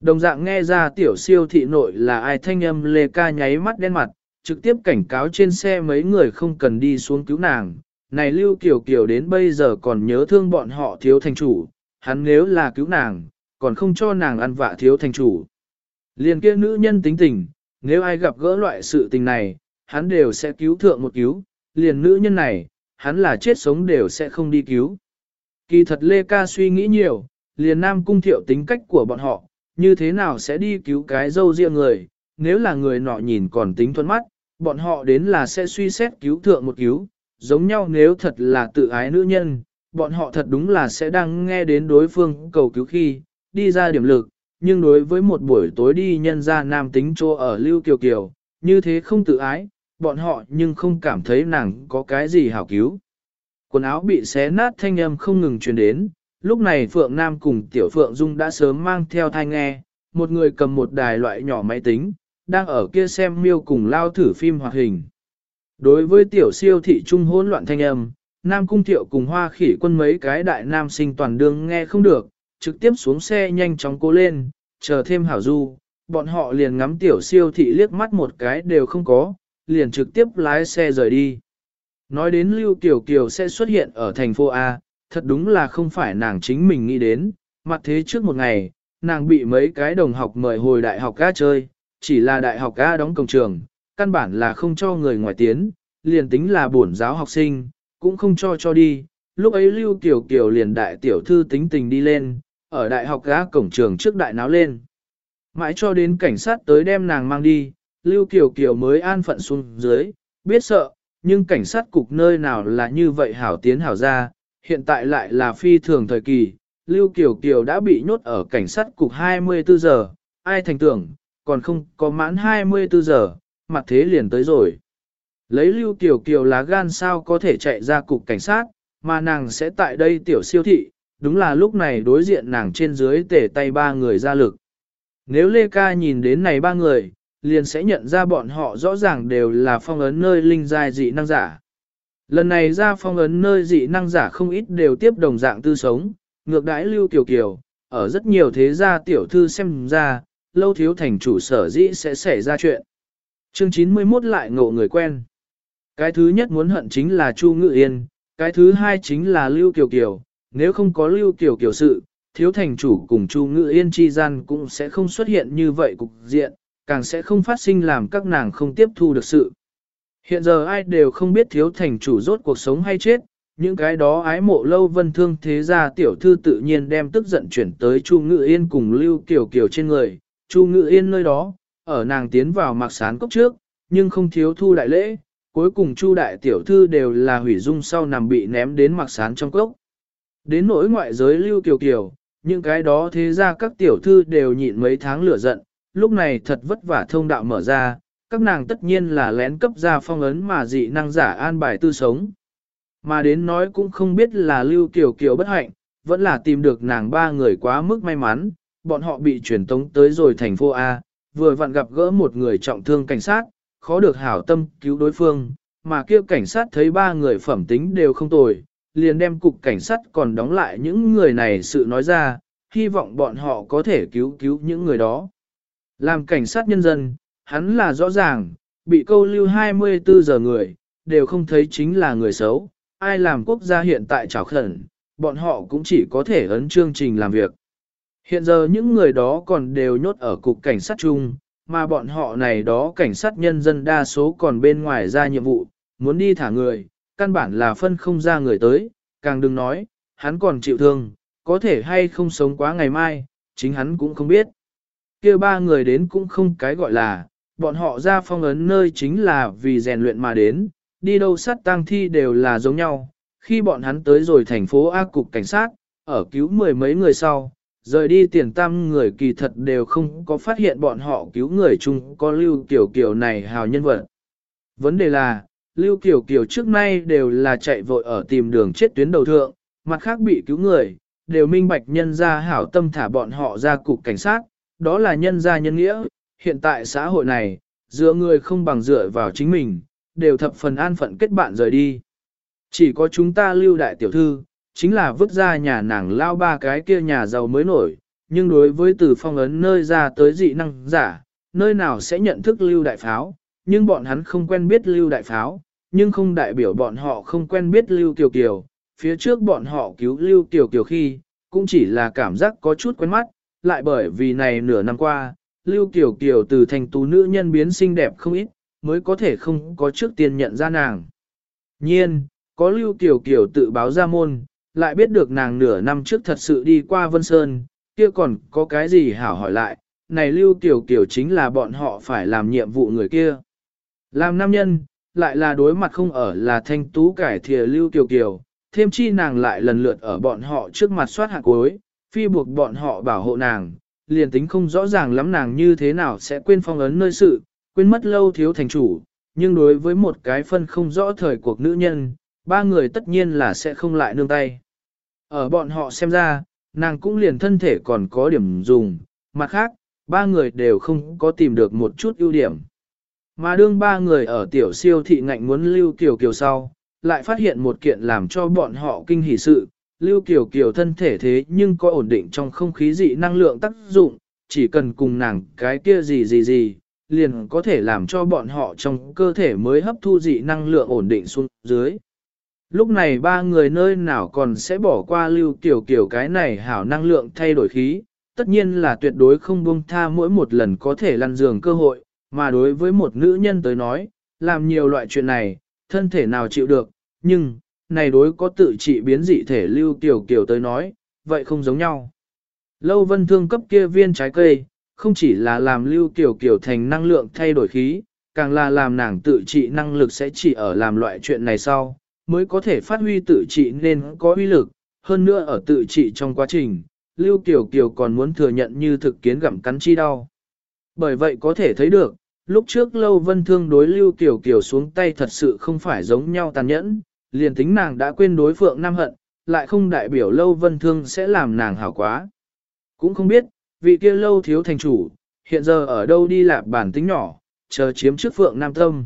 Đồng dạng nghe ra tiểu siêu thị nội là ai thanh âm lê ca nháy mắt đen mặt, trực tiếp cảnh cáo trên xe mấy người không cần đi xuống cứu nàng. Này Lưu Kiều Kiều đến bây giờ còn nhớ thương bọn họ thiếu thành chủ, hắn nếu là cứu nàng, còn không cho nàng ăn vạ thiếu thành chủ. Liền kia nữ nhân tính tình, nếu ai gặp gỡ loại sự tình này, hắn đều sẽ cứu thượng một cứu, liền nữ nhân này, hắn là chết sống đều sẽ không đi cứu. Kỳ thật Lê Ca suy nghĩ nhiều, liền nam cung thiệu tính cách của bọn họ, như thế nào sẽ đi cứu cái dâu riêng người, nếu là người nọ nhìn còn tính thuận mắt, bọn họ đến là sẽ suy xét cứu thượng một cứu, giống nhau nếu thật là tự ái nữ nhân, bọn họ thật đúng là sẽ đang nghe đến đối phương cầu cứu khi, đi ra điểm lực, nhưng đối với một buổi tối đi nhân ra nam tính chỗ ở Lưu Kiều Kiều, như thế không tự ái, bọn họ nhưng không cảm thấy nàng có cái gì hảo cứu. Quần áo bị xé nát thanh âm không ngừng truyền đến, lúc này Phượng Nam cùng Tiểu Phượng Dung đã sớm mang theo thai nghe, một người cầm một đài loại nhỏ máy tính, đang ở kia xem miêu cùng lao thử phim hoạt hình. Đối với Tiểu siêu thị trung hỗn loạn thanh âm, Nam Cung Thiệu cùng Hoa Khỉ quân mấy cái đại nam sinh toàn đương nghe không được, trực tiếp xuống xe nhanh chóng cố lên, chờ thêm hảo du, bọn họ liền ngắm Tiểu siêu thị liếc mắt một cái đều không có, liền trực tiếp lái xe rời đi. Nói đến Lưu Kiều Kiều sẽ xuất hiện ở thành phố A, thật đúng là không phải nàng chính mình nghĩ đến, mặt thế trước một ngày, nàng bị mấy cái đồng học mời hồi đại học A chơi, chỉ là đại học A đóng cổng trường, căn bản là không cho người ngoài tiến, liền tính là bổn giáo học sinh, cũng không cho cho đi. Lúc ấy Lưu Kiều Kiều liền đại tiểu thư tính tình đi lên, ở đại học gã cổng trường trước đại náo lên. Mãi cho đến cảnh sát tới đem nàng mang đi, Lưu Kiều Kiều mới an phận xuống dưới, biết sợ, nhưng cảnh sát cục nơi nào là như vậy hảo tiến hảo ra, hiện tại lại là phi thường thời kỳ, Lưu Kiều Kiều đã bị nhốt ở cảnh sát cục 24 giờ, ai thành tưởng, còn không có mãn 24 giờ, mặt thế liền tới rồi. Lấy Lưu Kiều Kiều lá gan sao có thể chạy ra cục cảnh sát, mà nàng sẽ tại đây tiểu siêu thị, đúng là lúc này đối diện nàng trên dưới tể tay ba người ra lực. Nếu Lê Ca nhìn đến này ba người, liền sẽ nhận ra bọn họ rõ ràng đều là phong ấn nơi linh giai dị năng giả. Lần này ra phong ấn nơi dị năng giả không ít đều tiếp đồng dạng tư sống, ngược đãi lưu kiều kiều, ở rất nhiều thế gia tiểu thư xem ra, lâu thiếu thành chủ sở dĩ sẽ xảy ra chuyện. Chương 91 lại ngộ người quen. Cái thứ nhất muốn hận chính là Chu Ngự Yên, cái thứ hai chính là Lưu Kiều Kiều, nếu không có Lưu Kiều Kiều sự, thiếu thành chủ cùng Chu Ngự Yên chi gian cũng sẽ không xuất hiện như vậy cục diện, càng sẽ không phát sinh làm các nàng không tiếp thu được sự. Hiện giờ ai đều không biết thiếu thành chủ rốt cuộc sống hay chết, những cái đó ái mộ lâu vân thương thế ra tiểu thư tự nhiên đem tức giận chuyển tới Chu Ngự Yên cùng Lưu Kiều Kiều trên người, Chu Ngự Yên nơi đó, ở nàng tiến vào mặc sán cốc trước, nhưng không thiếu thu đại lễ, cuối cùng Chu đại tiểu thư đều là hủy dung sau nằm bị ném đến mặc sán trong cốc. Đến nỗi ngoại giới Lưu Kiều Kiều, những cái đó thế ra các tiểu thư đều nhịn mấy tháng lửa giận, lúc này thật vất vả thông đạo mở ra, các nàng tất nhiên là lén cấp ra phong ấn mà dị năng giả an bài tư sống. Mà đến nói cũng không biết là Lưu Kiều Kiều bất hạnh, vẫn là tìm được nàng ba người quá mức may mắn, bọn họ bị chuyển tống tới rồi thành phố A, vừa vặn gặp gỡ một người trọng thương cảnh sát, khó được hảo tâm cứu đối phương, mà kia cảnh sát thấy ba người phẩm tính đều không tồi, liền đem cục cảnh sát còn đóng lại những người này sự nói ra, hy vọng bọn họ có thể cứu cứu những người đó. Làm cảnh sát nhân dân, hắn là rõ ràng, bị câu lưu 24 giờ người, đều không thấy chính là người xấu, ai làm quốc gia hiện tại trào khẩn, bọn họ cũng chỉ có thể ấn chương trình làm việc. Hiện giờ những người đó còn đều nhốt ở cục cảnh sát chung, mà bọn họ này đó cảnh sát nhân dân đa số còn bên ngoài ra nhiệm vụ, muốn đi thả người, căn bản là phân không ra người tới, càng đừng nói, hắn còn chịu thương, có thể hay không sống quá ngày mai, chính hắn cũng không biết. kia ba người đến cũng không cái gọi là, bọn họ ra phong ấn nơi chính là vì rèn luyện mà đến, đi đâu sát tang thi đều là giống nhau. Khi bọn hắn tới rồi thành phố A cục cảnh sát, ở cứu mười mấy người sau, rời đi tiền tam người kỳ thật đều không có phát hiện bọn họ cứu người chung có lưu kiểu kiểu này hào nhân vật. Vấn đề là, lưu kiểu kiểu trước nay đều là chạy vội ở tìm đường chết tuyến đầu thượng, mặt khác bị cứu người, đều minh bạch nhân ra hảo tâm thả bọn họ ra cục cảnh sát, đó là nhân gia nhân nghĩa, hiện tại xã hội này, dựa người không bằng dựa vào chính mình, đều thập phần an phận kết bạn rời đi. Chỉ có chúng ta lưu đại tiểu thư, chính là vứt ra nhà nàng lao ba cái kia nhà giàu mới nổi, nhưng đối với từ phong ấn nơi ra tới dị năng giả, nơi nào sẽ nhận thức lưu đại pháo, nhưng bọn hắn không quen biết lưu đại pháo, nhưng không đại biểu bọn họ không quen biết lưu kiều kiều, phía trước bọn họ cứu lưu kiều kiều khi, cũng chỉ là cảm giác có chút quen mắt, lại bởi vì này nửa năm qua, lưu kiều kiều từ thành tú nữ nhân biến xinh đẹp không ít, mới có thể không có trước tiên nhận ra nàng. Nhiên, có lưu kiều kiều tự báo ra môn, lại biết được nàng nửa năm trước thật sự đi qua Vân Sơn, kia còn có cái gì hảo hỏi lại, này Lưu Tiểu Kiều chính là bọn họ phải làm nhiệm vụ người kia. Làm nam nhân, lại là đối mặt không ở là thanh tú cải thìa Lưu Tiểu Kiều, thêm chi nàng lại lần lượt ở bọn họ trước mặt soát hạ cuối, phi buộc bọn họ bảo hộ nàng, liền tính không rõ ràng lắm nàng như thế nào sẽ quên phong ấn nơi sự, quên mất lâu thiếu thành chủ, nhưng đối với một cái phân không rõ thời cuộc nữ nhân, ba người tất nhiên là sẽ không lại nương tay. Ở bọn họ xem ra, nàng cũng liền thân thể còn có điểm dùng, mặt khác, ba người đều không có tìm được một chút ưu điểm. Mà đương ba người ở tiểu siêu thị ngạnh muốn lưu kiều kiều sau, lại phát hiện một kiện làm cho bọn họ kinh hỉ sự, lưu kiều kiều thân thể thế nhưng có ổn định trong không khí dị năng lượng tác dụng, chỉ cần cùng nàng cái kia gì gì gì, liền có thể làm cho bọn họ trong cơ thể mới hấp thu dị năng lượng ổn định xuống dưới. Lúc này ba người nơi nào còn sẽ bỏ qua lưu tiểu kiểu cái này hảo năng lượng thay đổi khí, tất nhiên là tuyệt đối không buông tha mỗi một lần có thể lăn giường cơ hội, mà đối với một nữ nhân tới nói, làm nhiều loại chuyện này, thân thể nào chịu được, nhưng, này đối có tự trị biến dị thể lưu tiểu kiểu tới nói, vậy không giống nhau. Lâu vân thương cấp kia viên trái cây, không chỉ là làm lưu tiểu kiểu thành năng lượng thay đổi khí, càng là làm nàng tự trị năng lực sẽ chỉ ở làm loại chuyện này sau, mới có thể phát huy tự trị nên có uy lực, hơn nữa ở tự trị trong quá trình, Lưu Kiều Kiều còn muốn thừa nhận như thực kiến gặm cắn chi đau. Bởi vậy có thể thấy được, lúc trước Lâu Vân Thương đối Lưu Kiều Kiều xuống tay thật sự không phải giống nhau tàn nhẫn, liền tính nàng đã quên đối Phượng Nam Hận, lại không đại biểu Lâu Vân Thương sẽ làm nàng hảo quá. Cũng không biết, vị kia Lâu thiếu thành chủ, hiện giờ ở đâu đi lạp bản tính nhỏ, chờ chiếm trước Phượng Nam Tâm.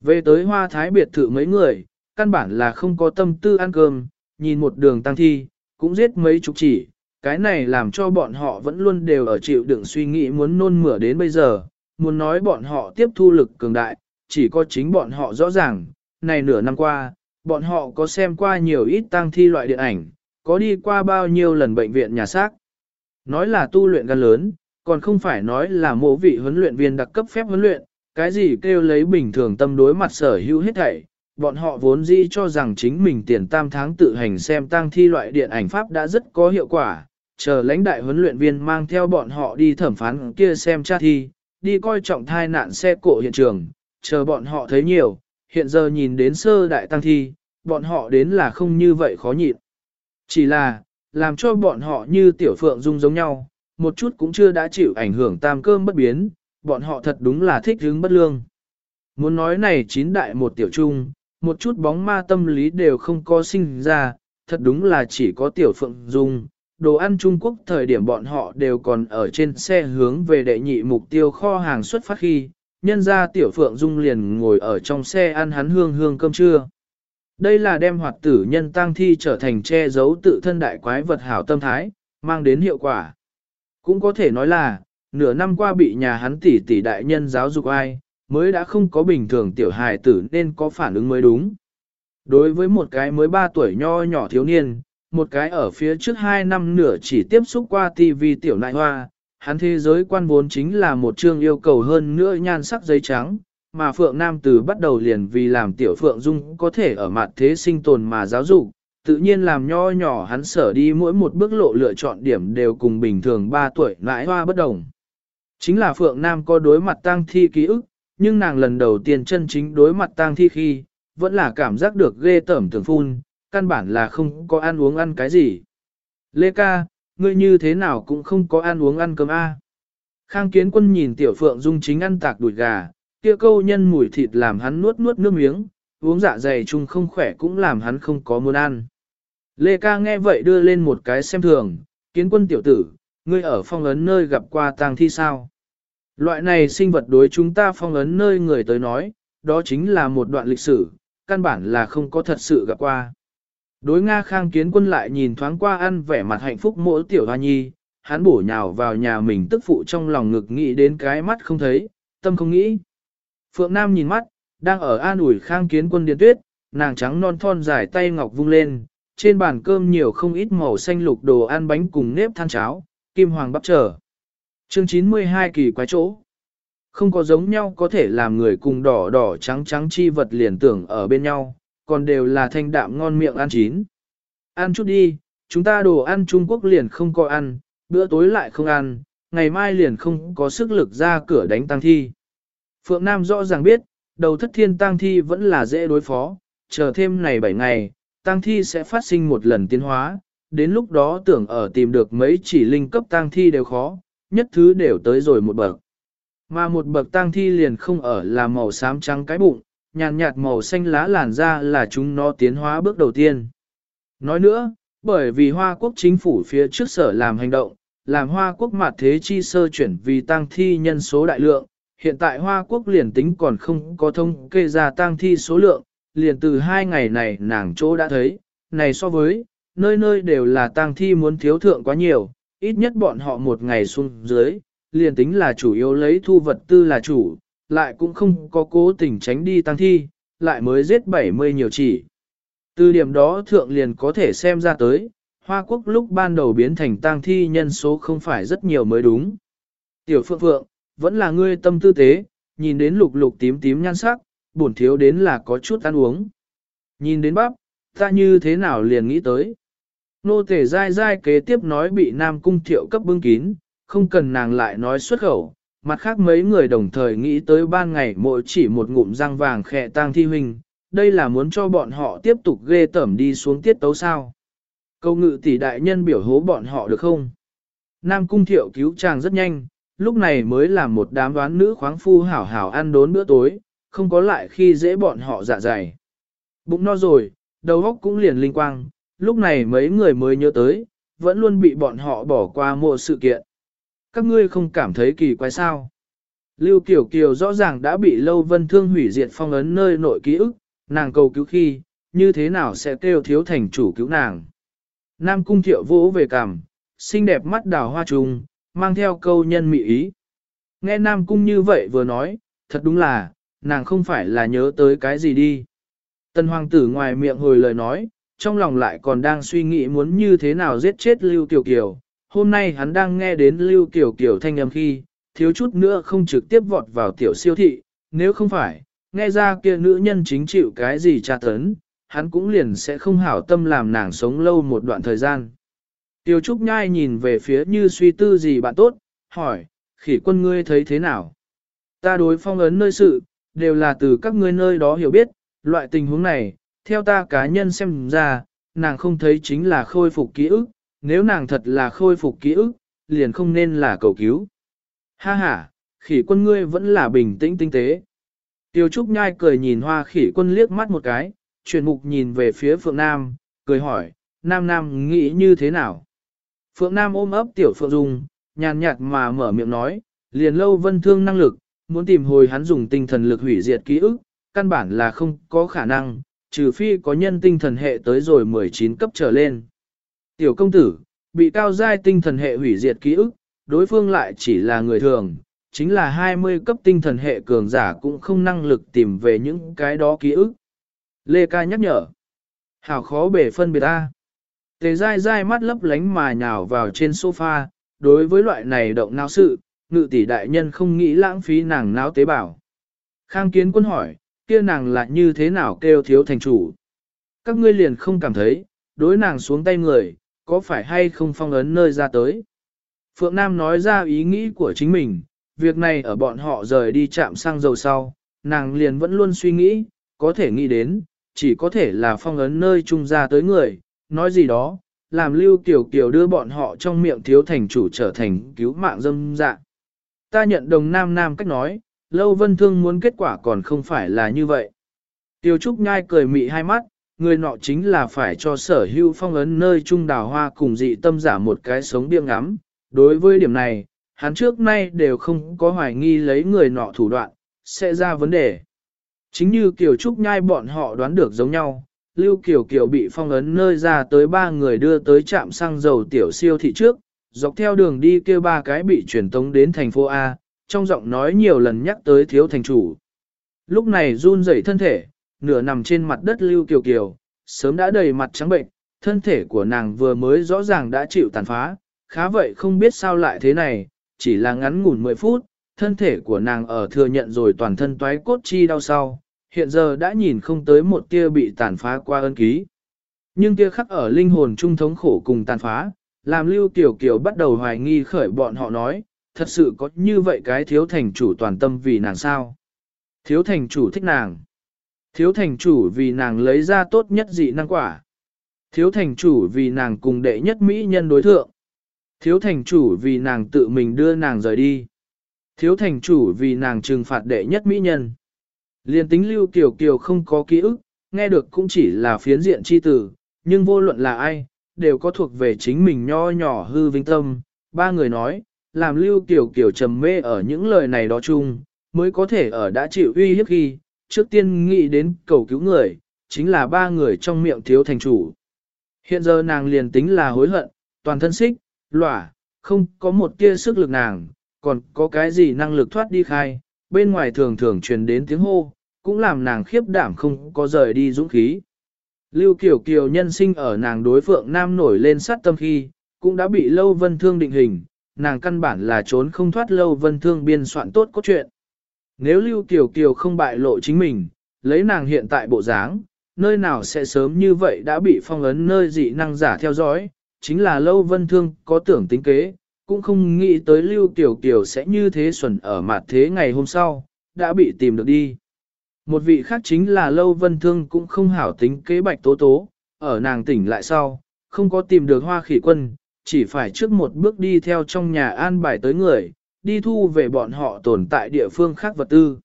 Về tới hoa thái biệt thự mấy người, căn bản là không có tâm tư ăn cơm, nhìn một đường tăng thi, cũng giết mấy chục chỉ, cái này làm cho bọn họ vẫn luôn đều ở chịu đựng suy nghĩ muốn nôn mửa đến bây giờ, muốn nói bọn họ tiếp thu lực cường đại, chỉ có chính bọn họ rõ ràng, này nửa năm qua, bọn họ có xem qua nhiều ít tăng thi loại điện ảnh, có đi qua bao nhiêu lần bệnh viện nhà xác. Nói là tu luyện gan lớn, còn không phải nói là mộ vị huấn luyện viên đặc cấp phép huấn luyện, cái gì kêu lấy bình thường tâm đối mặt sở hữu hết thảy, bọn họ vốn dĩ cho rằng chính mình tiền tam tháng tự hành xem tang thi loại điện ảnh pháp đã rất có hiệu quả, chờ lãnh đại huấn luyện viên mang theo bọn họ đi thẩm phán kia xem tra thi, đi coi trọng thai nạn xe cộ hiện trường, chờ bọn họ thấy nhiều, hiện giờ nhìn đến sơ đại tăng thi, bọn họ đến là không như vậy khó nhịn. Chỉ là, làm cho bọn họ như tiểu phượng dung giống nhau, một chút cũng chưa đã chịu ảnh hưởng tam cơm bất biến, bọn họ thật đúng là thích hứng bất lương. Muốn nói này chín đại một tiểu trung, một chút bóng ma tâm lý đều không có sinh ra, thật đúng là chỉ có tiểu phượng dung. Đồ ăn Trung Quốc thời điểm bọn họ đều còn ở trên xe hướng về đệ nhị mục tiêu kho hàng xuất phát khi, nhân ra tiểu phượng dung liền ngồi ở trong xe ăn hắn hương hương cơm trưa. Đây là đem hoạt tử nhân tăng thi trở thành che giấu tự thân đại quái vật hảo tâm thái, mang đến hiệu quả. Cũng có thể nói là, nửa năm qua bị nhà hắn tỷ tỷ đại nhân giáo dục ai, mới đã không có bình thường tiểu hài tử nên có phản ứng mới đúng. Đối với một cái mới 3 tuổi nho nhỏ thiếu niên, một cái ở phía trước hai năm nửa chỉ tiếp xúc qua TV tiểu nại hoa, hắn thế giới quan vốn chính là một chương yêu cầu hơn nữa nhan sắc giấy trắng, mà Phượng Nam từ bắt đầu liền vì làm tiểu Phượng Dung có thể ở mặt thế sinh tồn mà giáo dục, tự nhiên làm nho nhỏ hắn sở đi mỗi một bước lộ lựa chọn điểm đều cùng bình thường 3 tuổi nãi hoa bất đồng. Chính là Phượng Nam có đối mặt tang thi ký ức, nhưng nàng lần đầu tiên chân chính đối mặt tang thi khi, vẫn là cảm giác được ghê tởm tưởng phun, căn bản là không có ăn uống ăn cái gì. Lê ca, ngươi như thế nào cũng không có ăn uống ăn cơm a. Khang kiến quân nhìn tiểu phượng dung chính ăn tạc đùi gà, kia câu nhân mùi thịt làm hắn nuốt nuốt nước miếng, uống dạ dày chung không khỏe cũng làm hắn không có muốn ăn. Lê ca nghe vậy đưa lên một cái xem thường, kiến quân tiểu tử, ngươi ở phong ấn nơi gặp qua tang thi sao? Loại này sinh vật đối chúng ta phong ấn nơi người tới nói, đó chính là một đoạn lịch sử, căn bản là không có thật sự gặp qua. Đối Nga khang kiến quân lại nhìn thoáng qua ăn vẻ mặt hạnh phúc mỗi tiểu hoa nhi, hắn bổ nhào vào nhà mình tức phụ trong lòng ngực nghĩ đến cái mắt không thấy, tâm không nghĩ. Phượng Nam nhìn mắt, đang ở an ủi khang kiến quân điện tuyết, nàng trắng non thon dài tay ngọc vung lên, trên bàn cơm nhiều không ít màu xanh lục đồ ăn bánh cùng nếp than cháo, kim hoàng bắp trở. Chương 92 kỳ quái chỗ. Không có giống nhau có thể làm người cùng đỏ đỏ trắng trắng chi vật liền tưởng ở bên nhau, còn đều là thanh đạm ngon miệng ăn chín. Ăn chút đi, chúng ta đồ ăn Trung Quốc liền không có ăn, bữa tối lại không ăn, ngày mai liền không có sức lực ra cửa đánh tăng thi. Phượng Nam rõ ràng biết, đầu thất thiên tăng thi vẫn là dễ đối phó, chờ thêm này 7 ngày, tăng thi sẽ phát sinh một lần tiến hóa, đến lúc đó tưởng ở tìm được mấy chỉ linh cấp tăng thi đều khó, nhất thứ đều tới rồi một bậc. Mà một bậc tang thi liền không ở là màu xám trắng cái bụng, nhàn nhạt màu xanh lá làn ra là chúng nó tiến hóa bước đầu tiên. Nói nữa, bởi vì Hoa Quốc chính phủ phía trước sở làm hành động, làm Hoa Quốc mặt thế chi sơ chuyển vì tăng thi nhân số đại lượng, hiện tại Hoa Quốc liền tính còn không có thông kê ra tăng thi số lượng, liền từ hai ngày này nàng chỗ đã thấy, này so với, nơi nơi đều là tăng thi muốn thiếu thượng quá nhiều, ít nhất bọn họ một ngày xuống dưới, liền tính là chủ yếu lấy thu vật tư là chủ, lại cũng không có cố tình tránh đi tăng thi, lại mới giết 70 nhiều chỉ. Từ điểm đó thượng liền có thể xem ra tới, Hoa Quốc lúc ban đầu biến thành tăng thi nhân số không phải rất nhiều mới đúng. Tiểu Phượng Phượng, vẫn là ngươi tâm tư tế, nhìn đến lục lục tím tím nhan sắc, buồn thiếu đến là có chút ăn uống. Nhìn đến bắp, ta như thế nào liền nghĩ tới. Nô tề dai dai kế tiếp nói bị Nam Cung thiệu cấp bưng kín, không cần nàng lại nói xuất khẩu, mặt khác mấy người đồng thời nghĩ tới ban ngày mỗi chỉ một ngụm răng vàng khẽ tang thi huynh, đây là muốn cho bọn họ tiếp tục ghê tẩm đi xuống tiết tấu sao. Câu ngự tỷ đại nhân biểu hố bọn họ được không? Nam cung thiệu cứu chàng rất nhanh, lúc này mới làm một đám đoán nữ khoáng phu hảo hảo ăn đốn bữa tối, không có lại khi dễ bọn họ dạ dày. Bụng no rồi, đầu óc cũng liền linh quang, lúc này mấy người mới nhớ tới, vẫn luôn bị bọn họ bỏ qua một sự kiện các ngươi không cảm thấy kỳ quái sao. Lưu Kiều Kiều rõ ràng đã bị Lâu Vân Thương hủy diệt phong ấn nơi nội ký ức, nàng cầu cứu khi, như thế nào sẽ kêu thiếu thành chủ cứu nàng. Nam Cung Thiệu vỗ về cằm, xinh đẹp mắt đào hoa trùng, mang theo câu nhân mị ý. Nghe Nam Cung như vậy vừa nói, thật đúng là, nàng không phải là nhớ tới cái gì đi. Tân hoàng tử ngoài miệng hồi lời nói, trong lòng lại còn đang suy nghĩ muốn như thế nào giết chết Lưu Kiều Kiều, hôm nay hắn đang nghe đến Lưu Kiều Kiều thanh âm khi, thiếu chút nữa không trực tiếp vọt vào tiểu siêu thị, nếu không phải, nghe ra kia nữ nhân chính chịu cái gì tra tấn, hắn cũng liền sẽ không hảo tâm làm nàng sống lâu một đoạn thời gian. Tiêu Trúc Nhai nhìn về phía như suy tư gì bạn tốt, hỏi, khỉ quân ngươi thấy thế nào? Ta đối phong ấn nơi sự, đều là từ các ngươi nơi đó hiểu biết, loại tình huống này, theo ta cá nhân xem ra, nàng không thấy chính là khôi phục ký ức, nếu nàng thật là khôi phục ký ức, liền không nên là cầu cứu. Ha ha, khỉ quân ngươi vẫn là bình tĩnh tinh tế. Tiêu Trúc Nhai cười nhìn hoa khỉ quân liếc mắt một cái, chuyển mục nhìn về phía Phượng Nam, cười hỏi, Nam Nam nghĩ như thế nào? Phượng Nam ôm ấp Tiểu Phượng Dung, nhàn nhạt mà mở miệng nói, liền lâu vân thương năng lực, muốn tìm hồi hắn dùng tinh thần lực hủy diệt ký ức, căn bản là không có khả năng, trừ phi có nhân tinh thần hệ tới rồi 19 cấp trở lên. Tiểu công tử, bị cao giai tinh thần hệ hủy diệt ký ức, đối phương lại chỉ là người thường, chính là 20 cấp tinh thần hệ cường giả cũng không năng lực tìm về những cái đó ký ức. Lê ca nhắc nhở. Hảo khó bể phân biệt ta. Tề dai dai mắt lấp lánh mà nhào vào trên sofa, đối với loại này động não sự, ngự tỷ đại nhân không nghĩ lãng phí nàng não tế bào. Khang kiến quân hỏi, kia nàng lại như thế nào kêu thiếu thành chủ? Các ngươi liền không cảm thấy, đối nàng xuống tay người, có phải hay không phong ấn nơi ra tới? Phượng Nam nói ra ý nghĩ của chính mình, việc này ở bọn họ rời đi chạm sang dầu sau, nàng liền vẫn luôn suy nghĩ, có thể nghĩ đến, chỉ có thể là phong ấn nơi trung ra tới người, nói gì đó, làm lưu tiểu kiều đưa bọn họ trong miệng thiếu thành chủ trở thành cứu mạng dâm dạ. Ta nhận đồng nam nam cách nói, lâu vân thương muốn kết quả còn không phải là như vậy. Tiêu Trúc Nhai cười mị hai mắt, người nọ chính là phải cho sở hữu phong ấn nơi trung đào hoa cùng dị tâm giả một cái sống biêng ngắm. Đối với điểm này, hắn trước nay đều không có hoài nghi lấy người nọ thủ đoạn, sẽ ra vấn đề. Chính như Kiều Trúc Nhai bọn họ đoán được giống nhau, Lưu Kiều Kiều bị phong ấn nơi ra tới ba người đưa tới trạm xăng dầu tiểu siêu thị trước, dọc theo đường đi kêu ba cái bị truyền tống đến thành phố A, trong giọng nói nhiều lần nhắc tới thiếu thành chủ. Lúc này run rẩy thân thể, nửa nằm trên mặt đất Lưu Kiều Kiều, sớm đã đầy mặt trắng bệnh, thân thể của nàng vừa mới rõ ràng đã chịu tàn phá, khá vậy không biết sao lại thế này, chỉ là ngắn ngủn 10 phút, thân thể của nàng ở thừa nhận rồi toàn thân toái cốt chi đau sau, hiện giờ đã nhìn không tới một tia bị tàn phá qua ân ký. Nhưng tia khắc ở linh hồn trung thống khổ cùng tàn phá, làm Lưu Tiểu Kiều bắt đầu hoài nghi khởi bọn họ nói, thật sự có như vậy cái thiếu thành chủ toàn tâm vì nàng sao? Thiếu thành chủ thích nàng. Thiếu thành chủ vì nàng lấy ra tốt nhất dị năng quả. Thiếu thành chủ vì nàng cùng đệ nhất mỹ nhân đối thượng. Thiếu thành chủ vì nàng tự mình đưa nàng rời đi. Thiếu thành chủ vì nàng trừng phạt đệ nhất mỹ nhân. Liên tính lưu kiều kiều không có ký ức, nghe được cũng chỉ là phiến diện chi tử, nhưng vô luận là ai, đều có thuộc về chính mình nho nhỏ hư vinh tâm. Ba người nói, làm lưu kiều kiều trầm mê ở những lời này đó chung, mới có thể ở đã chịu uy hiếp khi, trước tiên nghĩ đến cầu cứu người, chính là ba người trong miệng thiếu thành chủ. Hiện giờ nàng liền tính là hối hận, toàn thân xích, lỏa, không có một tia sức lực nàng, còn có cái gì năng lực thoát đi khai, bên ngoài thường thường truyền đến tiếng hô, cũng làm nàng khiếp đảm không có rời đi dũng khí. Lưu Kiều Kiều nhân sinh ở nàng đối phượng nam nổi lên sát tâm khi, cũng đã bị lâu vân thương định hình, nàng căn bản là trốn không thoát lâu vân thương biên soạn tốt cốt truyện. Nếu Lưu Kiều Kiều không bại lộ chính mình, lấy nàng hiện tại bộ dáng, nơi nào sẽ sớm như vậy đã bị phong ấn nơi dị năng giả theo dõi, chính là lâu vân thương có tưởng tính kế, cũng không nghĩ tới Lưu Kiều Kiều sẽ như thế xuẩn ở mặt thế ngày hôm sau, đã bị tìm được đi. Một vị khác chính là Lâu Vân Thương cũng không hảo tính kế bạch tố tố, ở nàng tỉnh lại sau, không có tìm được hoa khỉ quân, chỉ phải trước một bước đi theo trong nhà an bài tới người, đi thu về bọn họ tồn tại địa phương khác vật tư.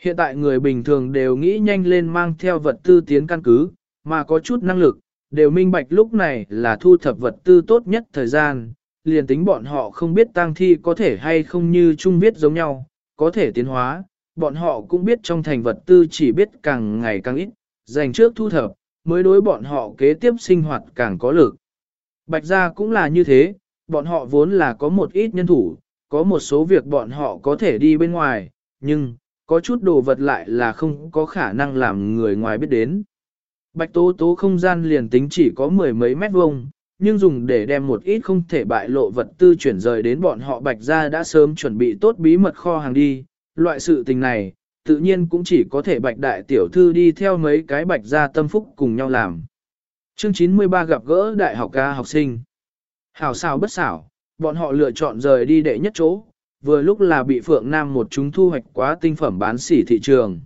Hiện tại người bình thường đều nghĩ nhanh lên mang theo vật tư tiến căn cứ, mà có chút năng lực, đều minh bạch lúc này là thu thập vật tư tốt nhất thời gian, liền tính bọn họ không biết tang thi có thể hay không như chung viết giống nhau, có thể tiến hóa, bọn họ cũng biết trong thành vật tư chỉ biết càng ngày càng ít, dành trước thu thập, mới đối bọn họ kế tiếp sinh hoạt càng có lực. Bạch gia cũng là như thế, bọn họ vốn là có một ít nhân thủ, có một số việc bọn họ có thể đi bên ngoài, nhưng, có chút đồ vật lại là không có khả năng làm người ngoài biết đến. Bạch tố tố không gian liền tính chỉ có mười mấy mét vuông, nhưng dùng để đem một ít không thể bại lộ vật tư chuyển rời đến bọn họ bạch gia đã sớm chuẩn bị tốt bí mật kho hàng đi, loại sự tình này, tự nhiên cũng chỉ có thể bạch đại tiểu thư đi theo mấy cái bạch gia tâm phúc cùng nhau làm. Chương 93 gặp gỡ đại học ca học sinh. Hảo xảo bất xảo, bọn họ lựa chọn rời đi đệ nhất chỗ, vừa lúc là bị Phượng Nam một chúng thu hoạch quá tinh phẩm bán sỉ thị trường.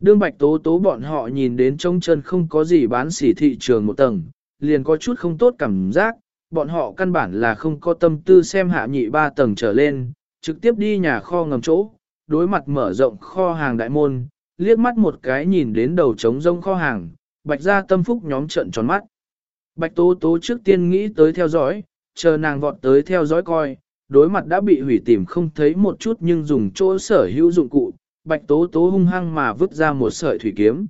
Đương bạch tố tố bọn họ nhìn đến trong chân không có gì bán sỉ thị trường một tầng, liền có chút không tốt cảm giác, bọn họ căn bản là không có tâm tư xem hạ nhị ba tầng trở lên, trực tiếp đi nhà kho ngầm chỗ, đối mặt mở rộng kho hàng đại môn, liếc mắt một cái nhìn đến đầu trống rông kho hàng, bạch gia tâm phúc nhóm trận tròn mắt. Bạch tố tố trước tiên nghĩ tới theo dõi, chờ nàng vọt tới theo dõi coi, đối mặt đã bị hủy tìm không thấy một chút nhưng dùng chỗ sở hữu dụng cụ, bạch tố tố hung hăng mà vứt ra một sợi thủy kiếm.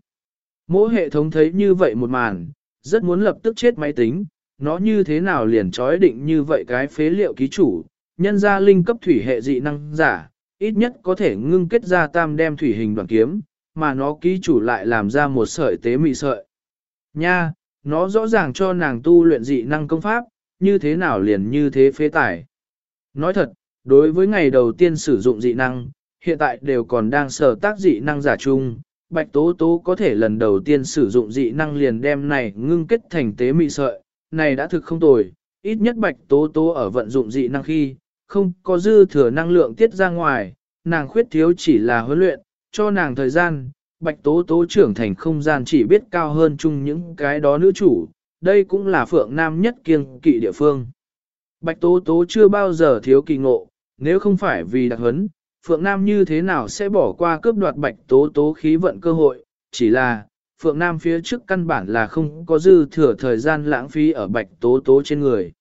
Mỗi hệ thống thấy như vậy một màn, rất muốn lập tức chết máy tính, nó như thế nào liền trói định như vậy cái phế liệu ký chủ, nhân ra linh cấp thủy hệ dị năng giả, ít nhất có thể ngưng kết ra tam đem thủy hình đoàn kiếm, mà nó ký chủ lại làm ra một sợi tế mị sợi. Nha, nó rõ ràng cho nàng tu luyện dị năng công pháp, như thế nào liền như thế phế tải. Nói thật, đối với ngày đầu tiên sử dụng dị năng, hiện tại đều còn đang sở tác dị năng giả chung, Bạch Tố Tố có thể lần đầu tiên sử dụng dị năng liền đem này ngưng kết thành tế mị sợi, này đã thực không tồi, ít nhất Bạch Tố Tố ở vận dụng dị năng khi, không có dư thừa năng lượng tiết ra ngoài, nàng khuyết thiếu chỉ là huấn luyện, cho nàng thời gian, Bạch Tố Tố trưởng thành không gian chỉ biết cao hơn chung những cái đó nữ chủ, đây cũng là Phượng Nam nhất kiêng kỵ địa phương. Bạch Tố Tố chưa bao giờ thiếu kỳ ngộ, nếu không phải vì đặc huấn, Phượng Nam như thế nào sẽ bỏ qua cướp đoạt Bạch Tố Tố khí vận cơ hội, chỉ là, Phượng Nam phía trước căn bản là không có dư thừa thời gian lãng phí ở Bạch Tố Tố trên người.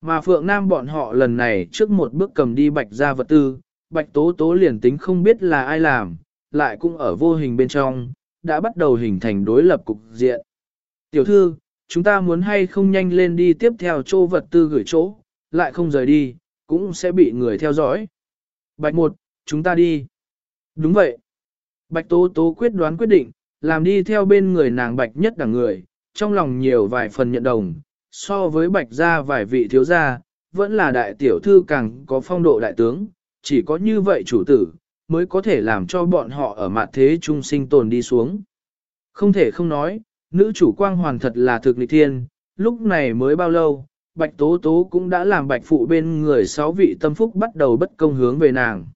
Mà Phượng Nam bọn họ lần này trước một bước cầm đi Bạch ra vật tư, Bạch Tố Tố liền tính không biết là ai làm, lại cũng ở vô hình bên trong, đã bắt đầu hình thành đối lập cục diện. Tiểu thư, chúng ta muốn hay không nhanh lên đi tiếp theo chỗ vật tư gửi chỗ, lại không rời đi, cũng sẽ bị người theo dõi. Bạch một, chúng ta đi. Đúng vậy. Bạch Tố Tố quyết đoán quyết định, làm đi theo bên người nàng Bạch nhất đẳng người, trong lòng nhiều vài phần nhận đồng, so với Bạch gia vài vị thiếu gia, vẫn là đại tiểu thư càng có phong độ đại tướng, chỉ có như vậy chủ tử, mới có thể làm cho bọn họ ở mặt thế trung sinh tồn đi xuống. Không thể không nói, nữ chủ quang hoàn thật là thực nghịch thiên, lúc này mới bao lâu, Bạch Tố Tố cũng đã làm Bạch Phụ bên người sáu vị tâm phúc bắt đầu bất công hướng về nàng.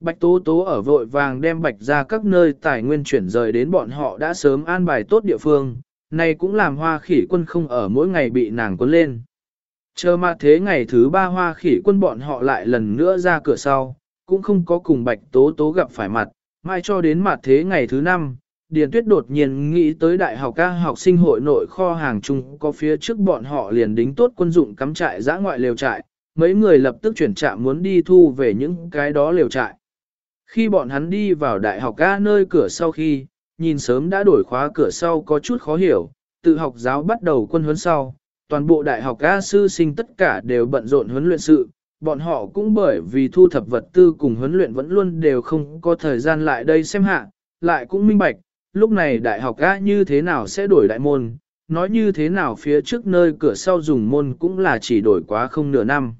Bạch Tố Tố ở vội vàng đem Bạch ra các nơi tài nguyên chuyển rời đến bọn họ đã sớm an bài tốt địa phương, này cũng làm hoa khỉ quân không ở mỗi ngày bị nàng cuốn lên. Chờ mà thế ngày thứ ba hoa khỉ quân bọn họ lại lần nữa ra cửa sau, cũng không có cùng Bạch Tố Tố gặp phải mặt, mai cho đến mặt thế ngày thứ năm, Điền Tuyết đột nhiên nghĩ tới đại học ca học sinh hội nội kho hàng chung có phía trước bọn họ liền đính tốt quân dụng cắm trại giã ngoại lều trại, mấy người lập tức chuyển trạm muốn đi thu về những cái đó lều trại. Khi bọn hắn đi vào đại học ca nơi cửa sau khi, nhìn sớm đã đổi khóa cửa sau có chút khó hiểu, tự học giáo bắt đầu quân huấn sau, toàn bộ đại học ca sư sinh tất cả đều bận rộn huấn luyện sự, bọn họ cũng bởi vì thu thập vật tư cùng huấn luyện vẫn luôn đều không có thời gian lại đây xem hạ, lại cũng minh bạch, lúc này đại học A như thế nào sẽ đổi đại môn, nói như thế nào phía trước nơi cửa sau dùng môn cũng là chỉ đổi quá không nửa năm.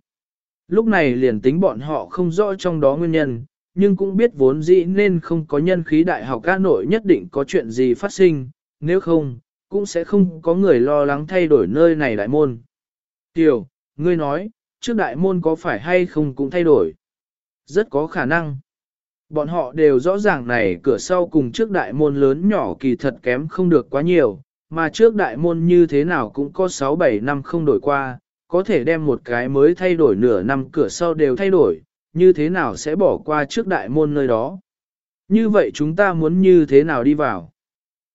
Lúc này liền tính bọn họ không rõ trong đó nguyên nhân, nhưng cũng biết vốn dĩ nên không có nhân khí đại học ca nội nhất định có chuyện gì phát sinh, nếu không, cũng sẽ không có người lo lắng thay đổi nơi này đại môn. Tiểu, ngươi nói, trước đại môn có phải hay không cũng thay đổi? Rất có khả năng. Bọn họ đều rõ ràng này cửa sau cùng trước đại môn lớn nhỏ kỳ thật kém không được quá nhiều, mà trước đại môn như thế nào cũng có 6-7 năm không đổi qua, có thể đem một cái mới thay đổi nửa năm cửa sau đều thay đổi, như thế nào sẽ bỏ qua trước đại môn nơi đó. Như vậy chúng ta muốn như thế nào đi vào?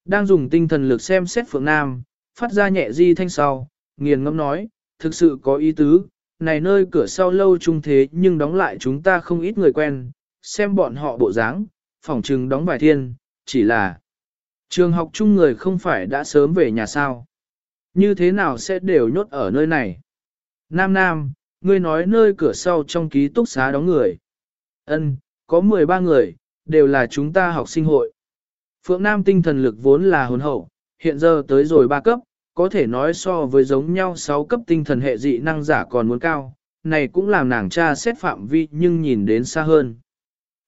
Đang dùng tinh thần lực xem xét Phượng Nam, phát ra nhẹ di thanh sau, nghiền ngẫm nói, thực sự có ý tứ, này nơi cửa sau lâu trung thế nhưng đóng lại chúng ta không ít người quen, xem bọn họ bộ dáng, phòng trừng đóng vài thiên, chỉ là trường học chung người không phải đã sớm về nhà sao. Như thế nào sẽ đều nhốt ở nơi này? Nam Nam, ngươi nói nơi cửa sau trong ký túc xá đóng người. Ân, có 13 người, đều là chúng ta học sinh hội. Phượng Nam tinh thần lực vốn là hồn hậu, hiện giờ tới rồi 3 cấp, có thể nói so với giống nhau 6 cấp tinh thần hệ dị năng giả còn muốn cao, này cũng làm nàng cha xét phạm vi nhưng nhìn đến xa hơn.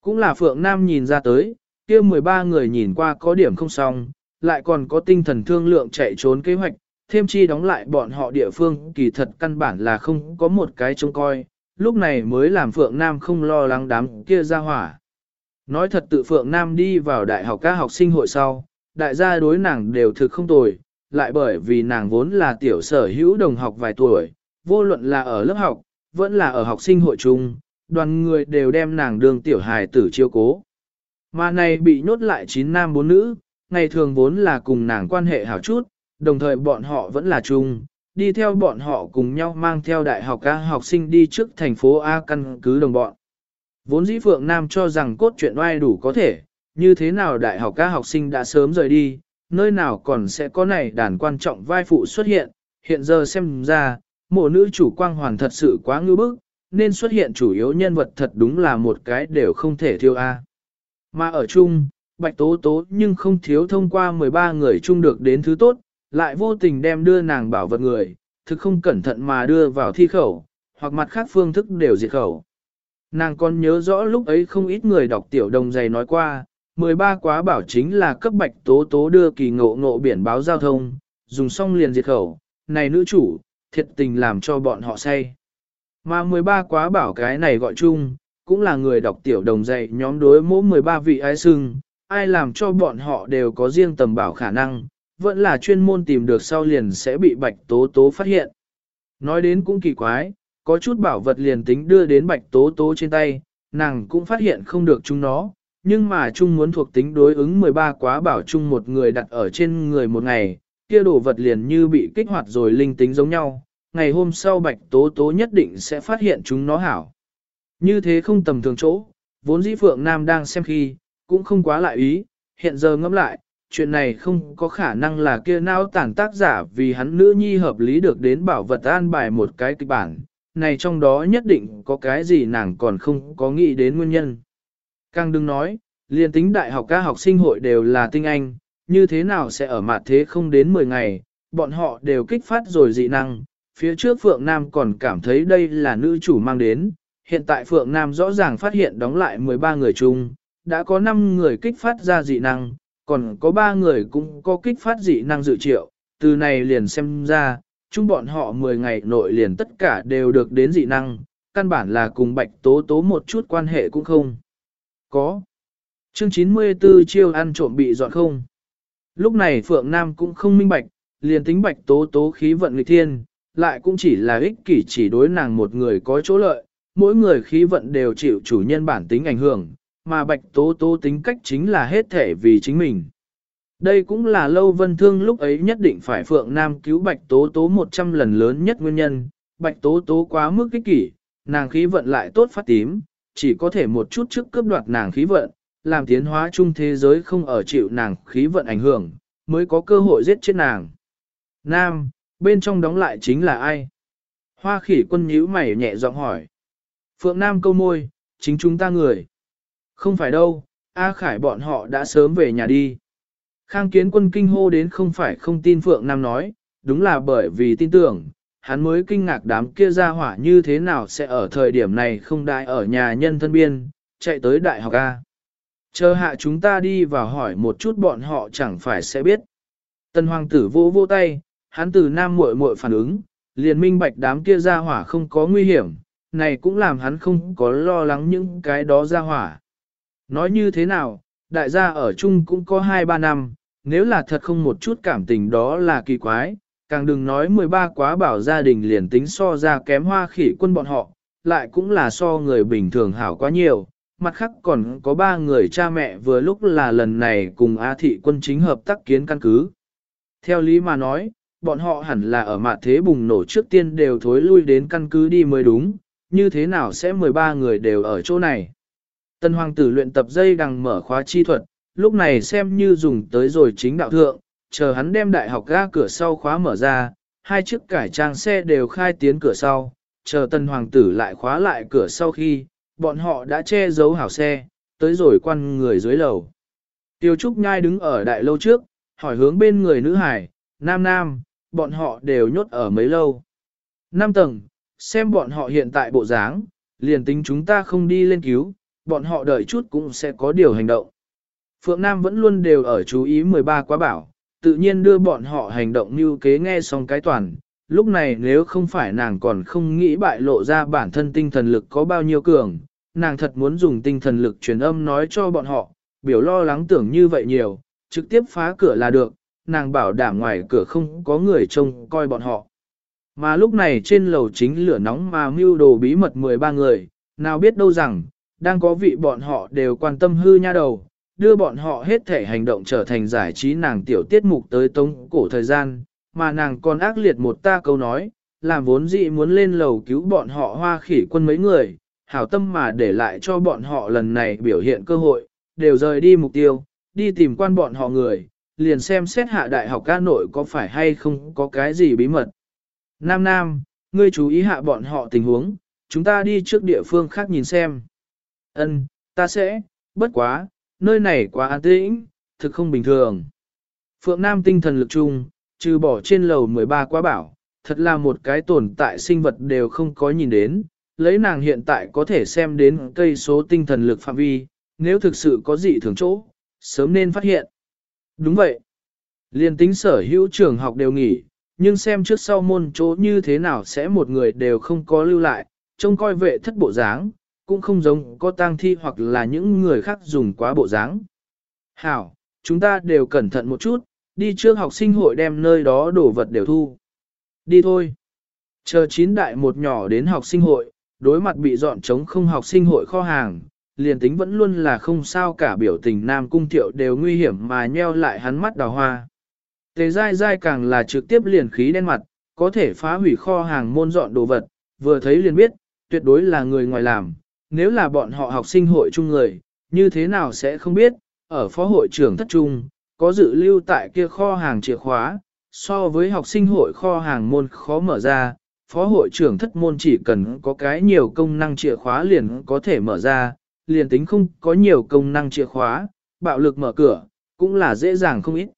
Cũng là Phượng Nam nhìn ra tới, kia 13 người nhìn qua có điểm không xong, lại còn có tinh thần thương lượng chạy trốn kế hoạch, thêm chi đóng lại bọn họ địa phương kỳ thật căn bản là không có một cái trông coi, lúc này mới làm Phượng Nam không lo lắng đám kia ra hỏa. Nói thật tự Phượng Nam đi vào đại học các học sinh hội sau, đại gia đối nàng đều thực không tồi, lại bởi vì nàng vốn là tiểu sở hữu đồng học vài tuổi, vô luận là ở lớp học, vẫn là ở học sinh hội chung, đoàn người đều đem nàng đường tiểu hài tử chiêu cố. Mà này bị nhốt lại 9 nam 4 nữ, ngày thường vốn là cùng nàng quan hệ hảo chút, đồng thời bọn họ vẫn là chung, đi theo bọn họ cùng nhau mang theo đại học A học sinh đi trước thành phố A căn cứ đồng bọn. Vốn dĩ Phượng Nam cho rằng cốt truyện oai đủ có thể, như thế nào đại học A học sinh đã sớm rời đi, nơi nào còn sẽ có này đàn quan trọng vai phụ xuất hiện, hiện giờ xem ra, mộ nữ chủ quang hoàn thật sự quá ngư bức, nên xuất hiện chủ yếu nhân vật thật đúng là một cái đều không thể thiêu A. Mà ở chung, Bạch Tố Tố nhưng không thiếu thông qua 13 người chung được đến thứ tốt, lại vô tình đem đưa nàng bảo vật người, thực không cẩn thận mà đưa vào thi khẩu, hoặc mặt khác phương thức đều diệt khẩu. Nàng còn nhớ rõ lúc ấy không ít người đọc tiểu đồng dày nói qua, 13 quá bảo chính là cấp bạch tố tố đưa kỳ ngộ ngộ biển báo giao thông, dùng xong liền diệt khẩu, này nữ chủ, thiệt tình làm cho bọn họ say. Mà 13 quá bảo cái này gọi chung, cũng là người đọc tiểu đồng dạy nhóm đối mỗi 13 vị ái sưng, ai làm cho bọn họ đều có riêng tầm bảo khả năng, vẫn là chuyên môn tìm được sau liền sẽ bị bạch tố tố phát hiện. Nói đến cũng kỳ quái, có chút bảo vật liền tính đưa đến bạch tố tố trên tay, nàng cũng phát hiện không được chúng nó, nhưng mà chung muốn thuộc tính đối ứng 13 quá bảo chung một người đặt ở trên người một ngày, kia đồ vật liền như bị kích hoạt rồi linh tính giống nhau, ngày hôm sau bạch tố tố nhất định sẽ phát hiện chúng nó hảo. Như thế không tầm thường chỗ, vốn dĩ Phượng Nam đang xem khi, cũng không quá lại ý, hiện giờ ngẫm lại, chuyện này không có khả năng là kia nao tản tác giả vì hắn nữ nhi hợp lý được đến bảo vật an bài một cái kịch bản, này trong đó nhất định có cái gì nàng còn không có nghĩ đến nguyên nhân. Càng đừng nói, liền tính đại học ca học sinh hội đều là tinh anh, như thế nào sẽ ở mặt thế không đến 10 ngày, bọn họ đều kích phát rồi dị năng, phía trước Phượng Nam còn cảm thấy đây là nữ chủ mang đến, hiện tại Phượng Nam rõ ràng phát hiện đóng lại 13 người chung, đã có 5 người kích phát ra dị năng, còn có 3 người cũng có kích phát dị năng dự triệu, từ này liền xem ra, chung bọn họ 10 ngày nội liền tất cả đều được đến dị năng, căn bản là cùng bạch tố tố một chút quan hệ cũng không. Có. Chương 94 chiêu ăn trộm bị dọn không. Lúc này Phượng Nam cũng không minh bạch, liền tính bạch tố tố khí vận nghịch thiên, lại cũng chỉ là ích kỷ chỉ đối nàng một người có chỗ lợi, mỗi người khí vận đều chịu chủ nhân bản tính ảnh hưởng, mà bạch tố tố tính cách chính là hết thể vì chính mình. Đây cũng là lâu vân thương lúc ấy nhất định phải Phượng Nam cứu bạch tố tố 100 lần lớn nhất nguyên nhân, bạch tố tố quá mức ích kỷ, nàng khí vận lại tốt phát tím, chỉ có thể một chút trước cướp đoạt nàng khí vận, làm tiến hóa chung thế giới không ở chịu nàng khí vận ảnh hưởng, mới có cơ hội giết chết nàng. Nam, bên trong đóng lại chính là ai? Hoa khỉ quân nhíu mày nhẹ giọng hỏi. Phượng Nam câu môi, chính chúng ta người. Không phải đâu, A Khải bọn họ đã sớm về nhà đi. Khang kiến quân kinh hô đến không phải không tin Phượng Nam nói, đúng là bởi vì tin tưởng, hắn mới kinh ngạc đám kia ra hỏa như thế nào sẽ ở thời điểm này không đại ở nhà nhân thân biên, chạy tới đại học A. Chờ hạ chúng ta đi vào hỏi một chút bọn họ chẳng phải sẽ biết. Tần hoàng tử vô vô tay, hắn từ nam muội muội phản ứng, liền minh bạch đám kia ra hỏa không có nguy hiểm, này cũng làm hắn không có lo lắng những cái đó ra hỏa. Nói như thế nào, đại gia ở chung cũng có 2-3 năm, nếu là thật không một chút cảm tình đó là kỳ quái, càng đừng nói 13 quá bảo gia đình liền tính so ra kém hoa khỉ quân bọn họ, lại cũng là so người bình thường hảo quá nhiều. Mặt khác còn có ba người cha mẹ vừa lúc là lần này cùng A thị quân chính hợp tác kiến căn cứ. Theo lý mà nói, bọn họ hẳn là ở mặt thế bùng nổ trước tiên đều thối lui đến căn cứ đi mới đúng, như thế nào sẽ 13 người đều ở chỗ này. Tân hoàng tử luyện tập dây đằng mở khóa chi thuật, lúc này xem như dùng tới rồi chính đạo thượng, chờ hắn đem đại học ga cửa sau khóa mở ra, hai chiếc cải trang xe đều khai tiến cửa sau, chờ tân hoàng tử lại khóa lại cửa sau khi, bọn họ đã che giấu hảo xe, tới rồi quan người dưới lầu. Tiêu Trúc Nhai đứng ở đại lâu trước, hỏi hướng bên người nữ hải, nam nam, bọn họ đều nhốt ở mấy lâu. Năm tầng, xem bọn họ hiện tại bộ dáng, liền tính chúng ta không đi lên cứu, bọn họ đợi chút cũng sẽ có điều hành động. Phượng Nam vẫn luôn đều ở chú ý 13 quá bảo, tự nhiên đưa bọn họ hành động như kế nghe xong cái toàn. Lúc này nếu không phải nàng còn không nghĩ bại lộ ra bản thân tinh thần lực có bao nhiêu cường, nàng thật muốn dùng tinh thần lực truyền âm nói cho bọn họ, biểu lo lắng tưởng như vậy nhiều, trực tiếp phá cửa là được, nàng bảo đảm ngoài cửa không có người trông coi bọn họ. Mà lúc này trên lầu chính lửa nóng mà mưu đồ bí mật 13 người, nào biết đâu rằng, đang có vị bọn họ đều quan tâm hư nha đầu, đưa bọn họ hết thể hành động trở thành giải trí nàng tiểu tiết mục tới tống cổ thời gian, mà nàng còn ác liệt một ta câu nói, làm vốn dị muốn lên lầu cứu bọn họ hoa khỉ quân mấy người, hảo tâm mà để lại cho bọn họ lần này biểu hiện cơ hội, đều rời đi mục tiêu, đi tìm quan bọn họ người, liền xem xét hạ đại học ca nội có phải hay không có cái gì bí mật. Nam Nam, ngươi chú ý hạ bọn họ tình huống, chúng ta đi trước địa phương khác nhìn xem. Ân, ta sẽ, bất quá, nơi này quá an tĩnh, thực không bình thường. Phượng Nam tinh thần lực chung, trừ bỏ trên lầu 13 quá bảo, thật là một cái tồn tại sinh vật đều không có nhìn đến, lấy nàng hiện tại có thể xem đến cây số tinh thần lực phạm vi, nếu thực sự có dị thường chỗ, sớm nên phát hiện. Đúng vậy. Liên tính sở hữu trường học đều nghỉ, nhưng xem trước sau môn chỗ như thế nào sẽ một người đều không có lưu lại, trông coi vệ thất bộ dáng, cũng không giống có tang thi hoặc là những người khác dùng quá bộ dáng. Hảo, chúng ta đều cẩn thận một chút, đi trước học sinh hội đem nơi đó đổ vật đều thu. Đi thôi. Chờ chín đại một nhỏ đến học sinh hội, đối mặt bị dọn trống không học sinh hội kho hàng, liền tính vẫn luôn là không sao cả biểu tình Nam Cung Thiệu đều nguy hiểm mà nheo lại hắn mắt đào hoa. Tề dai dai càng là trực tiếp liền khí đen mặt, có thể phá hủy kho hàng môn dọn đồ vật, vừa thấy liền biết, tuyệt đối là người ngoài làm, nếu là bọn họ học sinh hội chung người, như thế nào sẽ không biết, ở phó hội trưởng thất trung, có dự lưu tại kia kho hàng chìa khóa, so với học sinh hội kho hàng môn khó mở ra, phó hội trưởng thất môn chỉ cần có cái nhiều công năng chìa khóa liền có thể mở ra, liền tính không có nhiều công năng chìa khóa, bạo lực mở cửa, cũng là dễ dàng không ít.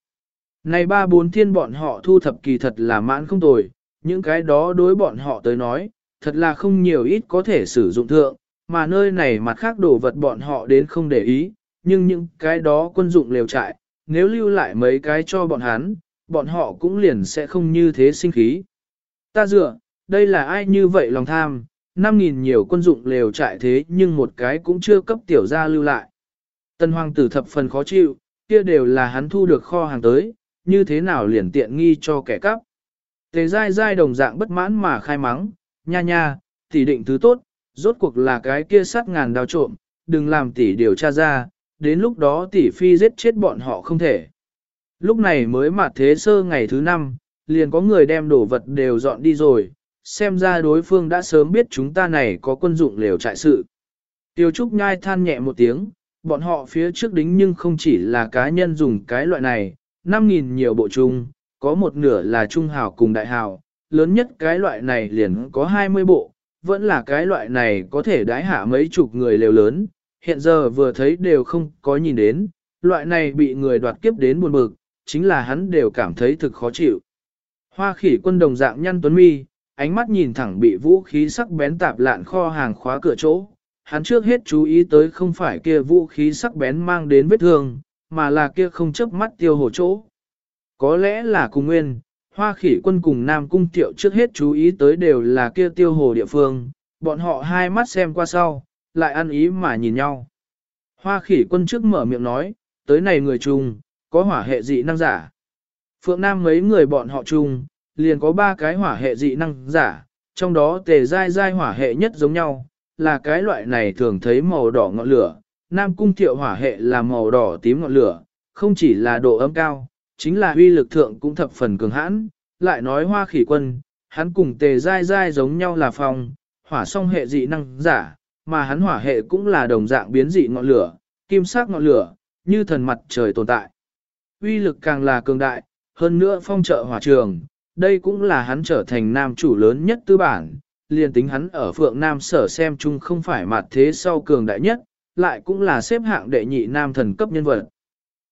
Này ba bốn thiên bọn họ thu thập kỳ thật là mãn không tồi, những cái đó đối bọn họ tới nói, thật là không nhiều ít có thể sử dụng thượng, mà nơi này mặt khác đồ vật bọn họ đến không để ý, nhưng những cái đó quân dụng lều trại, nếu lưu lại mấy cái cho bọn hắn, bọn họ cũng liền sẽ không như thế sinh khí. Ta dựa, đây là ai như vậy lòng tham, 5.000 nhiều quân dụng lều trại thế nhưng một cái cũng chưa cấp tiểu gia lưu lại. Tân hoàng tử thập phần khó chịu, kia đều là hắn thu được kho hàng tới, như thế nào liền tiện nghi cho kẻ cắp. Tề dai dai đồng dạng bất mãn mà khai mắng, nha nha, tỷ định thứ tốt, rốt cuộc là cái kia sát ngàn đào trộm, đừng làm tỷ điều tra ra, đến lúc đó tỷ phi giết chết bọn họ không thể. Lúc này mới mà thế sơ ngày thứ năm, liền có người đem đồ vật đều dọn đi rồi, xem ra đối phương đã sớm biết chúng ta này có quân dụng lều trại sự. Tiêu Trúc nhai than nhẹ một tiếng, bọn họ phía trước đính nhưng không chỉ là cá nhân dùng cái loại này, 5.000 nhiều bộ chung, có một nửa là trung hào cùng đại hào, lớn nhất cái loại này liền có 20 bộ, vẫn là cái loại này có thể đái hạ mấy chục người lều lớn, hiện giờ vừa thấy đều không có nhìn đến, loại này bị người đoạt kiếp đến buồn bực, chính là hắn đều cảm thấy thực khó chịu. Hoa khỉ quân đồng dạng nhăn tuấn mi, ánh mắt nhìn thẳng bị vũ khí sắc bén tạp lạn kho hàng khóa cửa chỗ. Hắn trước hết chú ý tới không phải kia vũ khí sắc bén mang đến vết thương, mà là kia không chớp mắt tiêu hổ chỗ. Có lẽ là cùng nguyên, hoa khỉ quân cùng Nam Cung Tiệu trước hết chú ý tới đều là kia tiêu hồ địa phương, bọn họ hai mắt xem qua sau, lại ăn ý mà nhìn nhau. Hoa khỉ quân trước mở miệng nói, tới này người chung, có hỏa hệ dị năng giả. Phượng Nam mấy người bọn họ chung, liền có ba cái hỏa hệ dị năng giả, trong đó tề dai dai hỏa hệ nhất giống nhau, là cái loại này thường thấy màu đỏ ngọn lửa. Nam cung thiệu hỏa hệ là màu đỏ tím ngọn lửa, không chỉ là độ ấm cao, chính là uy lực thượng cũng thập phần cường hãn, lại nói hoa khỉ quân, hắn cùng tề dai dai giống nhau là phong, hỏa song hệ dị năng giả, mà hắn hỏa hệ cũng là đồng dạng biến dị ngọn lửa, kim sắc ngọn lửa, như thần mặt trời tồn tại. Uy lực càng là cường đại, hơn nữa phong trợ hỏa trường, đây cũng là hắn trở thành nam chủ lớn nhất tư bản, liền tính hắn ở phượng nam sở xem chung không phải mặt thế sau cường đại nhất, lại cũng là xếp hạng đệ nhị nam thần cấp nhân vật.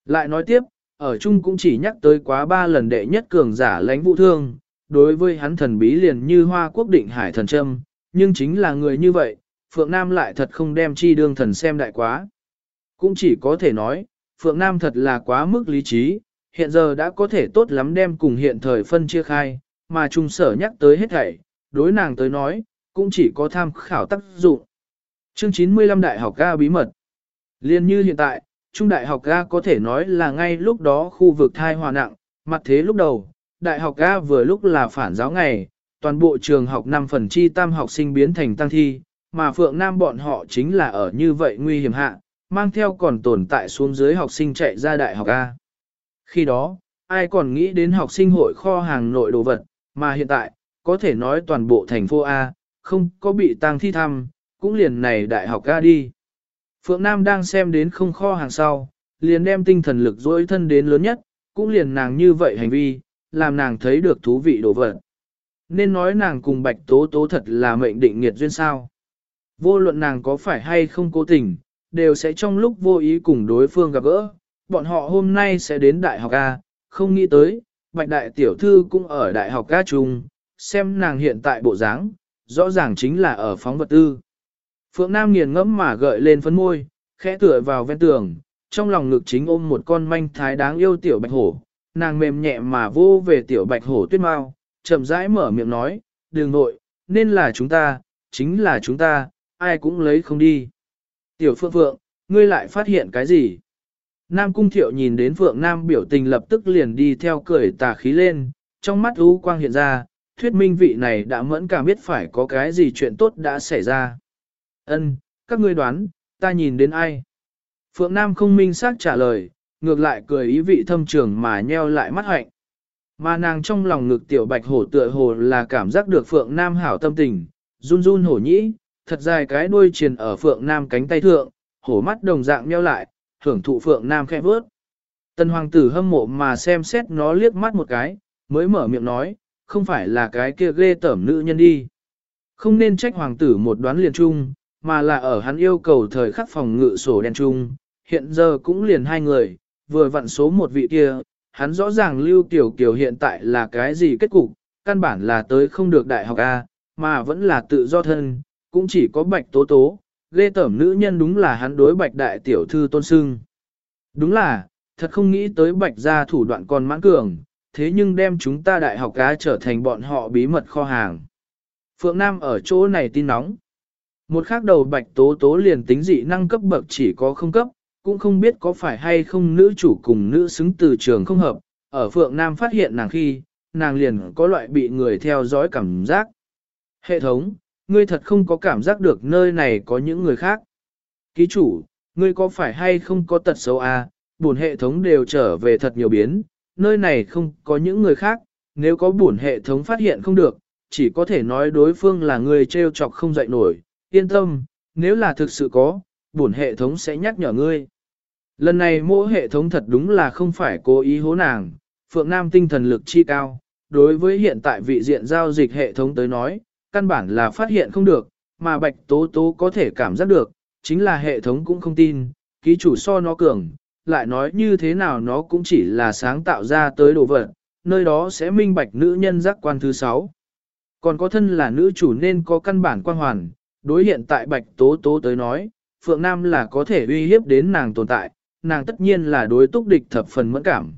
Lại nói tiếp, ở chung cũng chỉ nhắc tới quá ba lần đệ nhất cường giả lãnh vũ thương, đối với hắn thần bí liền như hoa quốc định hải thần trâm, nhưng chính là người như vậy, Phượng Nam lại thật không đem chi đương thần xem đại quá. Cũng chỉ có thể nói, Phượng Nam thật là quá mức lý trí, hiện giờ đã có thể tốt lắm đem cùng hiện thời phân chia khai, mà trung sở nhắc tới hết thảy, đối nàng tới nói, cũng chỉ có tham khảo tác dụng. Chương 95 Đại học ca bí mật Liên như hiện tại, Trung Đại học ga có thể nói là ngay lúc đó khu vực thai hòa nặng, mặt thế lúc đầu, Đại học ga vừa lúc là phản giáo ngày, toàn bộ trường học 5 phần chi tam học sinh biến thành tăng thi, mà Phượng Nam bọn họ chính là ở như vậy nguy hiểm hạ, mang theo còn tồn tại xuống dưới học sinh chạy ra Đại học A. Khi đó, ai còn nghĩ đến học sinh hội kho hàng nội đồ vật, mà hiện tại, có thể nói toàn bộ thành phố A, không có bị tăng thi thăm, cũng liền này đại học A đi. Phượng Nam đang xem đến không kho hàng sau, liền đem tinh thần lực dối thân đến lớn nhất, cũng liền nàng như vậy hành vi, làm nàng thấy được thú vị đồ vật. Nên nói nàng cùng bạch tố tố thật là mệnh định nghiệt duyên sao. Vô luận nàng có phải hay không cố tình, đều sẽ trong lúc vô ý cùng đối phương gặp gỡ, bọn họ hôm nay sẽ đến đại học A, không nghĩ tới, bạch đại tiểu thư cũng ở đại học a trung, xem nàng hiện tại bộ dáng, rõ ràng chính là ở phóng vật tư. Phượng Nam nghiền ngẫm mà gợi lên phấn môi, khẽ tựa vào ven tường, trong lòng ngực chính ôm một con manh thái đáng yêu tiểu bạch hổ, nàng mềm nhẹ mà vô về tiểu bạch hổ tuyết mau, chậm rãi mở miệng nói, đường nội, nên là chúng ta, chính là chúng ta, ai cũng lấy không đi. Tiểu Phượng Phượng, ngươi lại phát hiện cái gì? Nam Cung Thiệu nhìn đến Phượng Nam biểu tình lập tức liền đi theo cười tà khí lên, trong mắt u quang hiện ra, thuyết minh vị này đã mẫn cảm biết phải có cái gì chuyện tốt đã xảy ra. Ân, các ngươi đoán, ta nhìn đến ai? Phượng Nam không minh xác trả lời, ngược lại cười ý vị thâm trường mà nheo lại mắt hạnh. Mà nàng trong lòng ngực tiểu bạch hổ tựa hồ là cảm giác được Phượng Nam hảo tâm tình, run run hổ nhĩ, thật dài cái đuôi triền ở Phượng Nam cánh tay thượng, hổ mắt đồng dạng nheo lại, hưởng thụ Phượng Nam khẽ vớt. Tân hoàng tử hâm mộ mà xem xét nó liếc mắt một cái, mới mở miệng nói, không phải là cái kia ghê tởm nữ nhân đi. Không nên trách hoàng tử một đoán liền chung, mà là ở hắn yêu cầu thời khắc phòng ngự sổ đen chung, hiện giờ cũng liền hai người, vừa vặn số một vị kia, hắn rõ ràng lưu tiểu kiều hiện tại là cái gì kết cục, căn bản là tới không được đại học A, mà vẫn là tự do thân, cũng chỉ có bạch tố tố, ghê tẩm nữ nhân đúng là hắn đối bạch đại tiểu thư tôn sưng. Đúng là, thật không nghĩ tới bạch gia thủ đoạn còn mãn cường, thế nhưng đem chúng ta đại học cá trở thành bọn họ bí mật kho hàng. Phượng Nam ở chỗ này tin nóng. Một khác đầu bạch tố tố liền tính dị năng cấp bậc chỉ có không cấp, cũng không biết có phải hay không nữ chủ cùng nữ xứng từ trường không hợp. Ở Phượng Nam phát hiện nàng khi, nàng liền có loại bị người theo dõi cảm giác. Hệ thống, ngươi thật không có cảm giác được nơi này có những người khác. Ký chủ, ngươi có phải hay không có tật xấu à, buồn hệ thống đều trở về thật nhiều biến, nơi này không có những người khác, nếu có buồn hệ thống phát hiện không được, chỉ có thể nói đối phương là người treo chọc không dậy nổi, yên tâm, nếu là thực sự có, bổn hệ thống sẽ nhắc nhở ngươi. Lần này mỗi hệ thống thật đúng là không phải cố ý hố nàng, Phượng Nam tinh thần lực chi cao, đối với hiện tại vị diện giao dịch hệ thống tới nói, căn bản là phát hiện không được, mà Bạch Tố Tố có thể cảm giác được, chính là hệ thống cũng không tin, ký chủ so nó cường, lại nói như thế nào nó cũng chỉ là sáng tạo ra tới đồ vật, nơi đó sẽ minh bạch nữ nhân giác quan thứ 6. Còn có thân là nữ chủ nên có căn bản quan hoàn, đối hiện tại Bạch Tố Tố tới nói, Phượng Nam là có thể uy hiếp đến nàng tồn tại, nàng tất nhiên là đối túc địch thập phần mẫn cảm.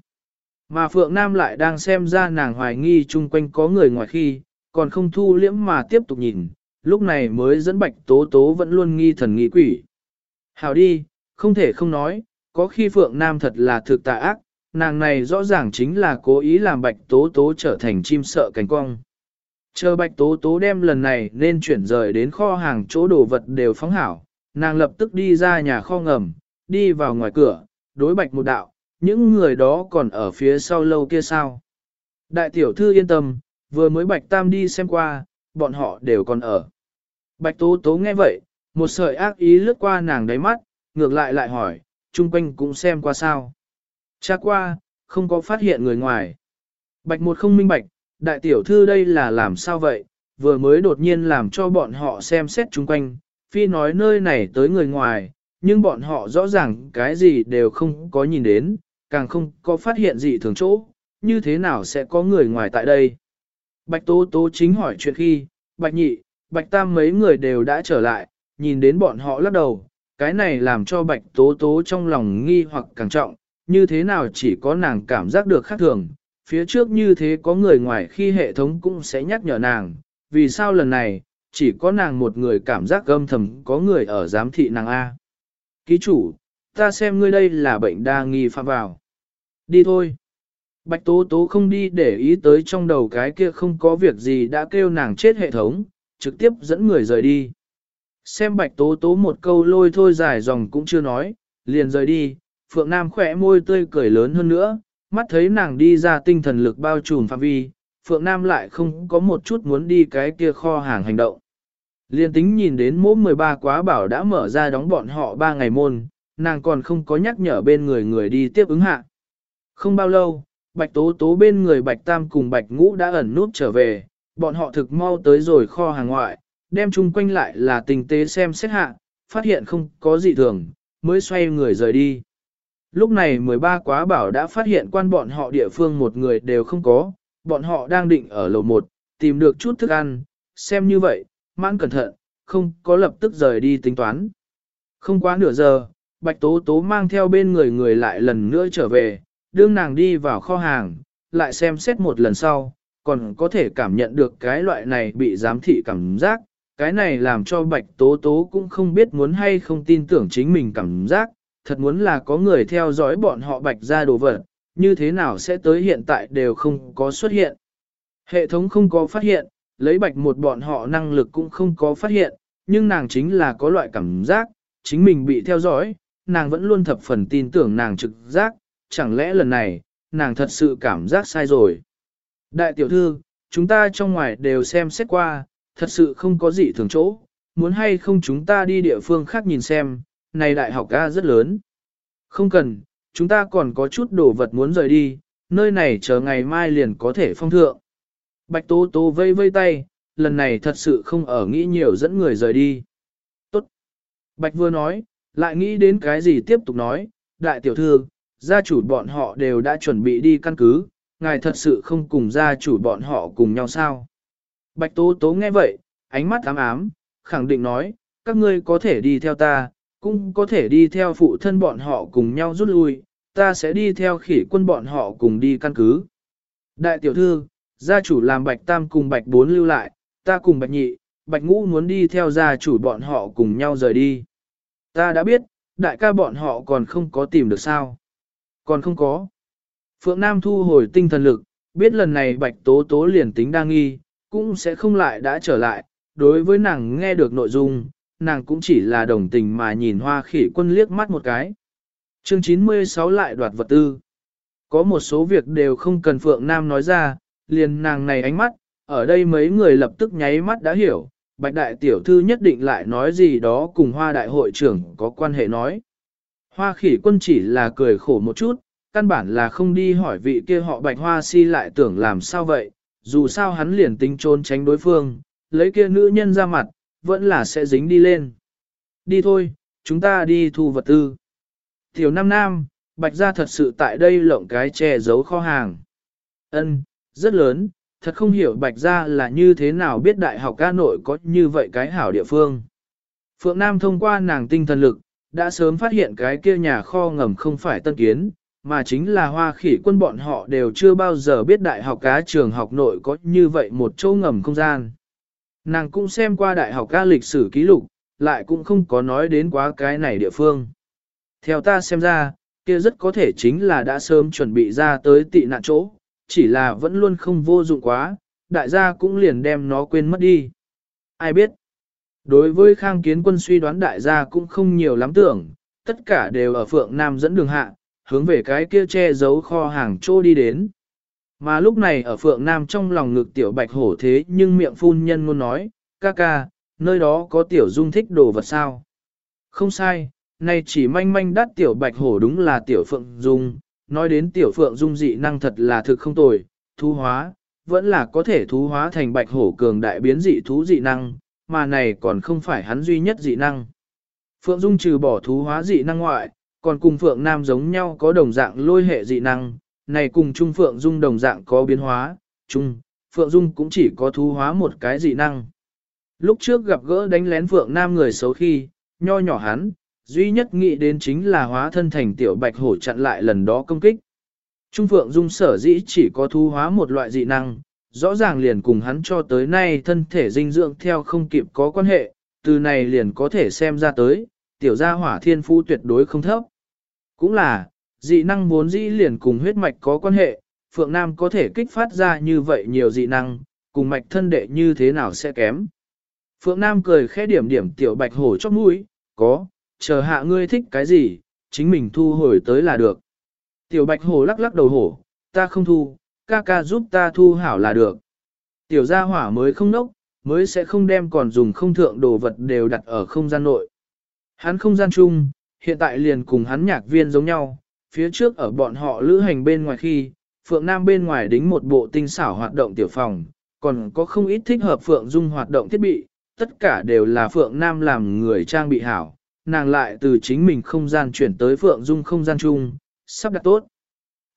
Mà Phượng Nam lại đang xem ra nàng hoài nghi chung quanh có người ngoài khi, còn không thu liễm mà tiếp tục nhìn, lúc này mới dẫn bạch tố tố vẫn luôn nghi thần nghi quỷ. Hào đi, không thể không nói, có khi Phượng Nam thật là thực tà ác, nàng này rõ ràng chính là cố ý làm bạch tố tố trở thành chim sợ cánh cong. Chờ bạch tố tố đem lần này nên chuyển rời đến kho hàng chỗ đồ vật đều phóng hảo, nàng lập tức đi ra nhà kho ngầm, đi vào ngoài cửa, đối bạch một đạo, những người đó còn ở phía sau lâu kia sao. Đại tiểu thư yên tâm, vừa mới bạch tam đi xem qua, bọn họ đều còn ở. Bạch tố tố nghe vậy, một sợi ác ý lướt qua nàng đáy mắt, ngược lại lại hỏi, chung quanh cũng xem qua sao. Cha qua, không có phát hiện người ngoài. Bạch một không minh bạch, đại tiểu thư đây là làm sao vậy, vừa mới đột nhiên làm cho bọn họ xem xét chung quanh, phi nói nơi này tới người ngoài, nhưng bọn họ rõ ràng cái gì đều không có nhìn đến, càng không có phát hiện gì thường chỗ, như thế nào sẽ có người ngoài tại đây. Bạch Tố Tố chính hỏi chuyện khi, Bạch Nhị, Bạch Tam mấy người đều đã trở lại, nhìn đến bọn họ lắc đầu, cái này làm cho Bạch Tố Tố trong lòng nghi hoặc càng trọng, như thế nào chỉ có nàng cảm giác được khác thường, phía trước như thế có người ngoài khi hệ thống cũng sẽ nhắc nhở nàng, vì sao lần này, chỉ có nàng một người cảm giác âm thầm có người ở giám thị nàng A. Ký chủ, ta xem ngươi đây là bệnh đa nghi phạm vào. Đi thôi. Bạch Tố Tố không đi để ý tới trong đầu cái kia không có việc gì đã kêu nàng chết hệ thống, trực tiếp dẫn người rời đi. Xem Bạch Tố Tố một câu lôi thôi dài dòng cũng chưa nói, liền rời đi, Phượng Nam khỏe môi tươi cười lớn hơn nữa, mắt thấy nàng đi ra tinh thần lực bao trùm phạm vi, Phượng Nam lại không có một chút muốn đi cái kia kho hàng hành động. Liên tính nhìn đến mỗ 13 quá bảo đã mở ra đóng bọn họ 3 ngày môn, nàng còn không có nhắc nhở bên người người đi tiếp ứng hạ. Không bao lâu, Bạch Tố Tố bên người Bạch Tam cùng Bạch Ngũ đã ẩn nút trở về, bọn họ thực mau tới rồi kho hàng ngoại, đem chung quanh lại là tình tế xem xét hạ, phát hiện không có gì thường, mới xoay người rời đi. Lúc này 13 quá bảo đã phát hiện quan bọn họ địa phương một người đều không có, bọn họ đang định ở lầu 1, tìm được chút thức ăn, xem như vậy, mãn cẩn thận, không có lập tức rời đi tính toán. Không quá nửa giờ, Bạch Tố Tố mang theo bên người người lại lần nữa trở về, đương nàng đi vào kho hàng, lại xem xét một lần sau, còn có thể cảm nhận được cái loại này bị giám thị cảm giác, cái này làm cho Bạch Tố Tố cũng không biết muốn hay không tin tưởng chính mình cảm giác, thật muốn là có người theo dõi bọn họ Bạch ra đồ vật, như thế nào sẽ tới hiện tại đều không có xuất hiện. Hệ thống không có phát hiện, lấy Bạch một bọn họ năng lực cũng không có phát hiện, nhưng nàng chính là có loại cảm giác, chính mình bị theo dõi, nàng vẫn luôn thập phần tin tưởng nàng trực giác, chẳng lẽ lần này, nàng thật sự cảm giác sai rồi. Đại tiểu thư, chúng ta trong ngoài đều xem xét qua, thật sự không có gì thường chỗ, muốn hay không chúng ta đi địa phương khác nhìn xem, này đại học A rất lớn. Không cần, chúng ta còn có chút đồ vật muốn rời đi, nơi này chờ ngày mai liền có thể phong thượng. Bạch Tố Tố vây vây tay, lần này thật sự không ở nghĩ nhiều dẫn người rời đi. Tốt. Bạch vừa nói, lại nghĩ đến cái gì tiếp tục nói, đại tiểu thư, gia chủ bọn họ đều đã chuẩn bị đi căn cứ, ngài thật sự không cùng gia chủ bọn họ cùng nhau sao. Bạch Tố Tố nghe vậy, ánh mắt ám ám, khẳng định nói, các ngươi có thể đi theo ta, cũng có thể đi theo phụ thân bọn họ cùng nhau rút lui, ta sẽ đi theo khỉ quân bọn họ cùng đi căn cứ. Đại tiểu thư, gia chủ làm bạch tam cùng bạch bốn lưu lại, ta cùng bạch nhị, bạch ngũ muốn đi theo gia chủ bọn họ cùng nhau rời đi. Ta đã biết, đại ca bọn họ còn không có tìm được sao. Còn không có. Phượng Nam thu hồi tinh thần lực, biết lần này bạch tố tố liền tính đang nghi, cũng sẽ không lại đã trở lại. Đối với nàng nghe được nội dung, nàng cũng chỉ là đồng tình mà nhìn hoa khỉ quân liếc mắt một cái. Chương 96 lại đoạt vật tư. Có một số việc đều không cần Phượng Nam nói ra, liền nàng này ánh mắt, ở đây mấy người lập tức nháy mắt đã hiểu, Bạch Đại Tiểu Thư nhất định lại nói gì đó cùng Hoa Đại Hội trưởng có quan hệ nói. Hoa khỉ quân chỉ là cười khổ một chút, căn bản là không đi hỏi vị kia họ Bạch Hoa si lại tưởng làm sao vậy, dù sao hắn liền tính trốn tránh đối phương, lấy kia nữ nhân ra mặt, vẫn là sẽ dính đi lên. Đi thôi, chúng ta đi thu vật tư. Tiểu Nam Nam, Bạch gia thật sự tại đây lộng cái che giấu kho hàng. Ân, rất lớn, thật không hiểu Bạch gia là như thế nào biết đại học ca nội có như vậy cái hảo địa phương. Phượng Nam thông qua nàng tinh thần lực, đã sớm phát hiện cái kia nhà kho ngầm không phải tân kiến, mà chính là hoa khỉ quân bọn họ đều chưa bao giờ biết đại học cá trường học nội có như vậy một chỗ ngầm không gian. Nàng cũng xem qua đại học ca lịch sử ký lục, lại cũng không có nói đến quá cái này địa phương. Theo ta xem ra, kia rất có thể chính là đã sớm chuẩn bị ra tới tị nạn chỗ, chỉ là vẫn luôn không vô dụng quá, đại gia cũng liền đem nó quên mất đi. Ai biết? Đối với khang kiến quân suy đoán đại gia cũng không nhiều lắm tưởng, tất cả đều ở phượng nam dẫn đường hạ, hướng về cái kia che giấu kho hàng chỗ đi đến. Mà lúc này ở phượng nam trong lòng ngực tiểu bạch hổ thế nhưng miệng phun nhân ngôn nói, ca ca, nơi đó có tiểu dung thích đồ vật sao? Không sai, nay chỉ manh manh đắt tiểu bạch hổ đúng là tiểu phượng dung, nói đến tiểu phượng dung dị năng thật là thực không tồi, thu hóa, vẫn là có thể thú hóa thành bạch hổ cường đại biến dị thú dị năng, mà này còn không phải hắn duy nhất dị năng. Phượng Dung trừ bỏ thú hóa dị năng ngoại, còn cùng Phượng Nam giống nhau có đồng dạng lôi hệ dị năng, này cùng Trung Phượng Dung đồng dạng có biến hóa, Trung, Phượng Dung cũng chỉ có thú hóa một cái dị năng. Lúc trước gặp gỡ đánh lén Phượng Nam người xấu khi, nho nhỏ hắn, duy nhất nghĩ đến chính là hóa thân thành tiểu bạch hổ chặn lại lần đó công kích. Trung Phượng Dung sở dĩ chỉ có thu hóa một loại dị năng, rõ ràng liền cùng hắn cho tới nay thân thể dinh dưỡng theo không kịp có quan hệ, từ này liền có thể xem ra tới, tiểu gia hỏa thiên phu tuyệt đối không thấp. Cũng là, dị năng vốn dĩ liền cùng huyết mạch có quan hệ, Phượng Nam có thể kích phát ra như vậy nhiều dị năng, cùng mạch thân đệ như thế nào sẽ kém. Phượng Nam cười khẽ điểm điểm tiểu bạch hổ chóp mũi, có, chờ hạ ngươi thích cái gì, chính mình thu hồi tới là được. Tiểu bạch hổ lắc lắc đầu hổ, ta không thu, ca ca giúp ta thu hảo là được. Tiểu gia hỏa mới không nốc, mới sẽ không đem còn dùng không thượng đồ vật đều đặt ở không gian nội. Hắn không gian chung, hiện tại liền cùng hắn nhạc viên giống nhau, phía trước ở bọn họ lữ hành bên ngoài khi, Phượng Nam bên ngoài đính một bộ tinh xảo hoạt động tiểu phòng, còn có không ít thích hợp Phượng Dung hoạt động thiết bị, tất cả đều là Phượng Nam làm người trang bị hảo, nàng lại từ chính mình không gian chuyển tới Phượng Dung không gian chung, sắp đặt tốt.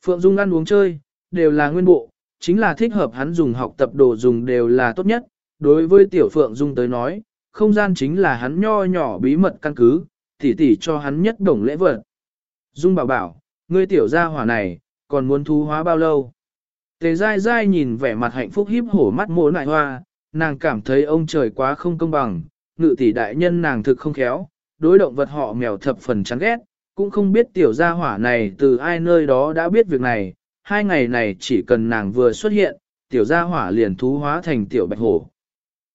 Phượng Dung ăn uống chơi, đều là nguyên bộ, chính là thích hợp hắn dùng học tập đồ dùng đều là tốt nhất. Đối với Tiểu Phượng Dung tới nói, không gian chính là hắn nho nhỏ bí mật căn cứ, tỉ tỉ cho hắn nhất đồng lễ vật. Dung bảo bảo, ngươi tiểu gia hỏa này, còn muốn thu hóa bao lâu? Tề dai dai nhìn vẻ mặt hạnh phúc hiếp hổ mắt mỗ nại hoa, nàng cảm thấy ông trời quá không công bằng, ngự tỷ đại nhân nàng thực không khéo, đối động vật họ mèo thập phần chán ghét, cũng không biết tiểu gia hỏa này từ ai nơi đó đã biết việc này, hai ngày này chỉ cần nàng vừa xuất hiện, tiểu gia hỏa liền thú hóa thành tiểu bạch hổ.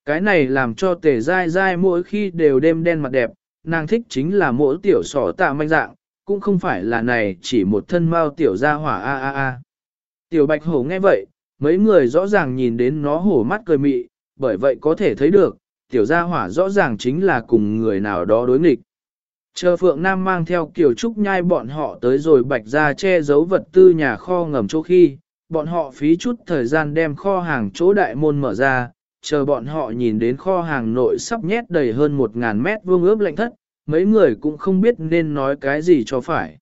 Cái này làm cho tề dai dai mỗi khi đều đêm đen mặt đẹp, nàng thích chính là mỗi tiểu sỏ tạ manh dạng, cũng không phải là này chỉ một thân mao tiểu gia hỏa a a a. Tiểu bạch hổ nghe vậy, mấy người rõ ràng nhìn đến nó hổ mắt cười mị, bởi vậy có thể thấy được, tiểu gia hỏa rõ ràng chính là cùng người nào đó đối nghịch. Chờ Phượng Nam mang theo kiểu trúc nhai bọn họ tới rồi bạch ra che giấu vật tư nhà kho ngầm chỗ khi, bọn họ phí chút thời gian đem kho hàng chỗ đại môn mở ra, chờ bọn họ nhìn đến kho hàng nội sắp nhét đầy hơn một ngàn mét vuông ướp lạnh thất, mấy người cũng không biết nên nói cái gì cho phải.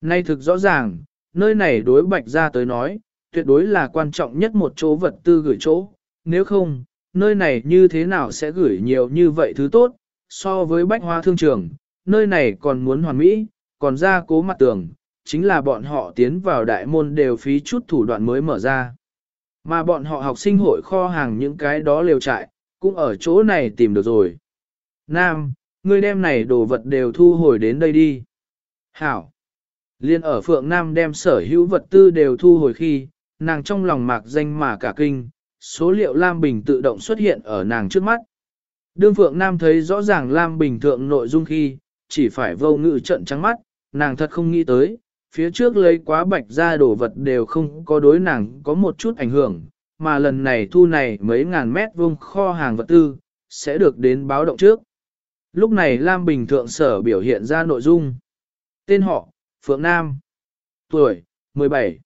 Nay thực rõ ràng, nơi này đối bạch ra tới nói, tuyệt đối là quan trọng nhất một chỗ vật tư gửi chỗ, nếu không, nơi này như thế nào sẽ gửi nhiều như vậy thứ tốt, so với bách hoa thương trường, nơi này còn muốn hoàn mỹ, còn ra cố mặt tường, chính là bọn họ tiến vào đại môn đều phí chút thủ đoạn mới mở ra. Mà bọn họ học sinh hội kho hàng những cái đó liều trại, cũng ở chỗ này tìm được rồi. Nam, ngươi đem này đồ vật đều thu hồi đến đây đi. Hảo. Liên ở Phượng Nam đem sở hữu vật tư đều thu hồi khi, nàng trong lòng mạc danh mà cả kinh, số liệu Lam Bình tự động xuất hiện ở nàng trước mắt. Đương Phượng Nam thấy rõ ràng Lam Bình thượng nội dung khi, chỉ phải vô ngự trận trắng mắt, nàng thật không nghĩ tới, phía trước lấy quá bạch ra đồ vật đều không có đối nàng có một chút ảnh hưởng, mà lần này thu này mấy ngàn mét vuông kho hàng vật tư, sẽ được đến báo động trước. Lúc này Lam Bình Thượng Sở biểu hiện ra nội dung. Tên họ, Phượng Nam. Tuổi, 17.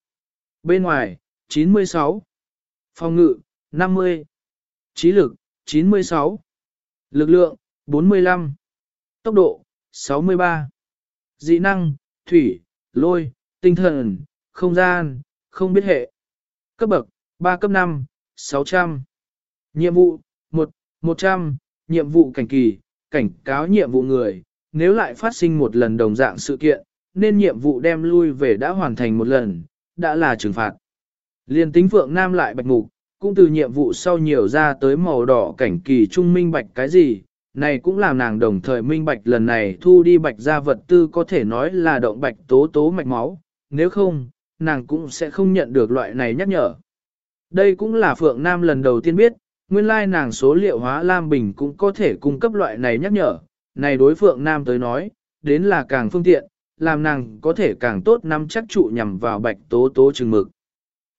Bên ngoài, 96. Phòng ngự, 50. Trí lực, 96. Lực lượng, 45. Tốc độ, 63. Dị năng, thủy, lôi, tinh thần, không gian, không biết hệ. Cấp bậc, 3 cấp 5, 600. Nhiệm vụ, 1, 100. Nhiệm vụ cảnh kỳ, cảnh cáo nhiệm vụ người, nếu lại phát sinh một lần đồng dạng sự kiện, nên nhiệm vụ đem lui về đã hoàn thành một lần, đã là trừng phạt. Liên tính Phượng Nam lại bạch mục, cũng từ nhiệm vụ sau nhiều ra tới màu đỏ cảnh kỳ trung minh bạch cái gì, này cũng làm nàng đồng thời minh bạch lần này thu đi bạch ra vật tư có thể nói là động bạch tố tố mạch máu, nếu không, nàng cũng sẽ không nhận được loại này nhắc nhở. Đây cũng là Phượng Nam lần đầu tiên biết, nguyên lai nàng số liệu hóa Lam Bình cũng có thể cung cấp loại này nhắc nhở, này đối Phượng Nam tới nói, đến là càng phương tiện, làm nàng có thể càng tốt nắm chắc trụ nhằm vào bạch tố tố chừng mực.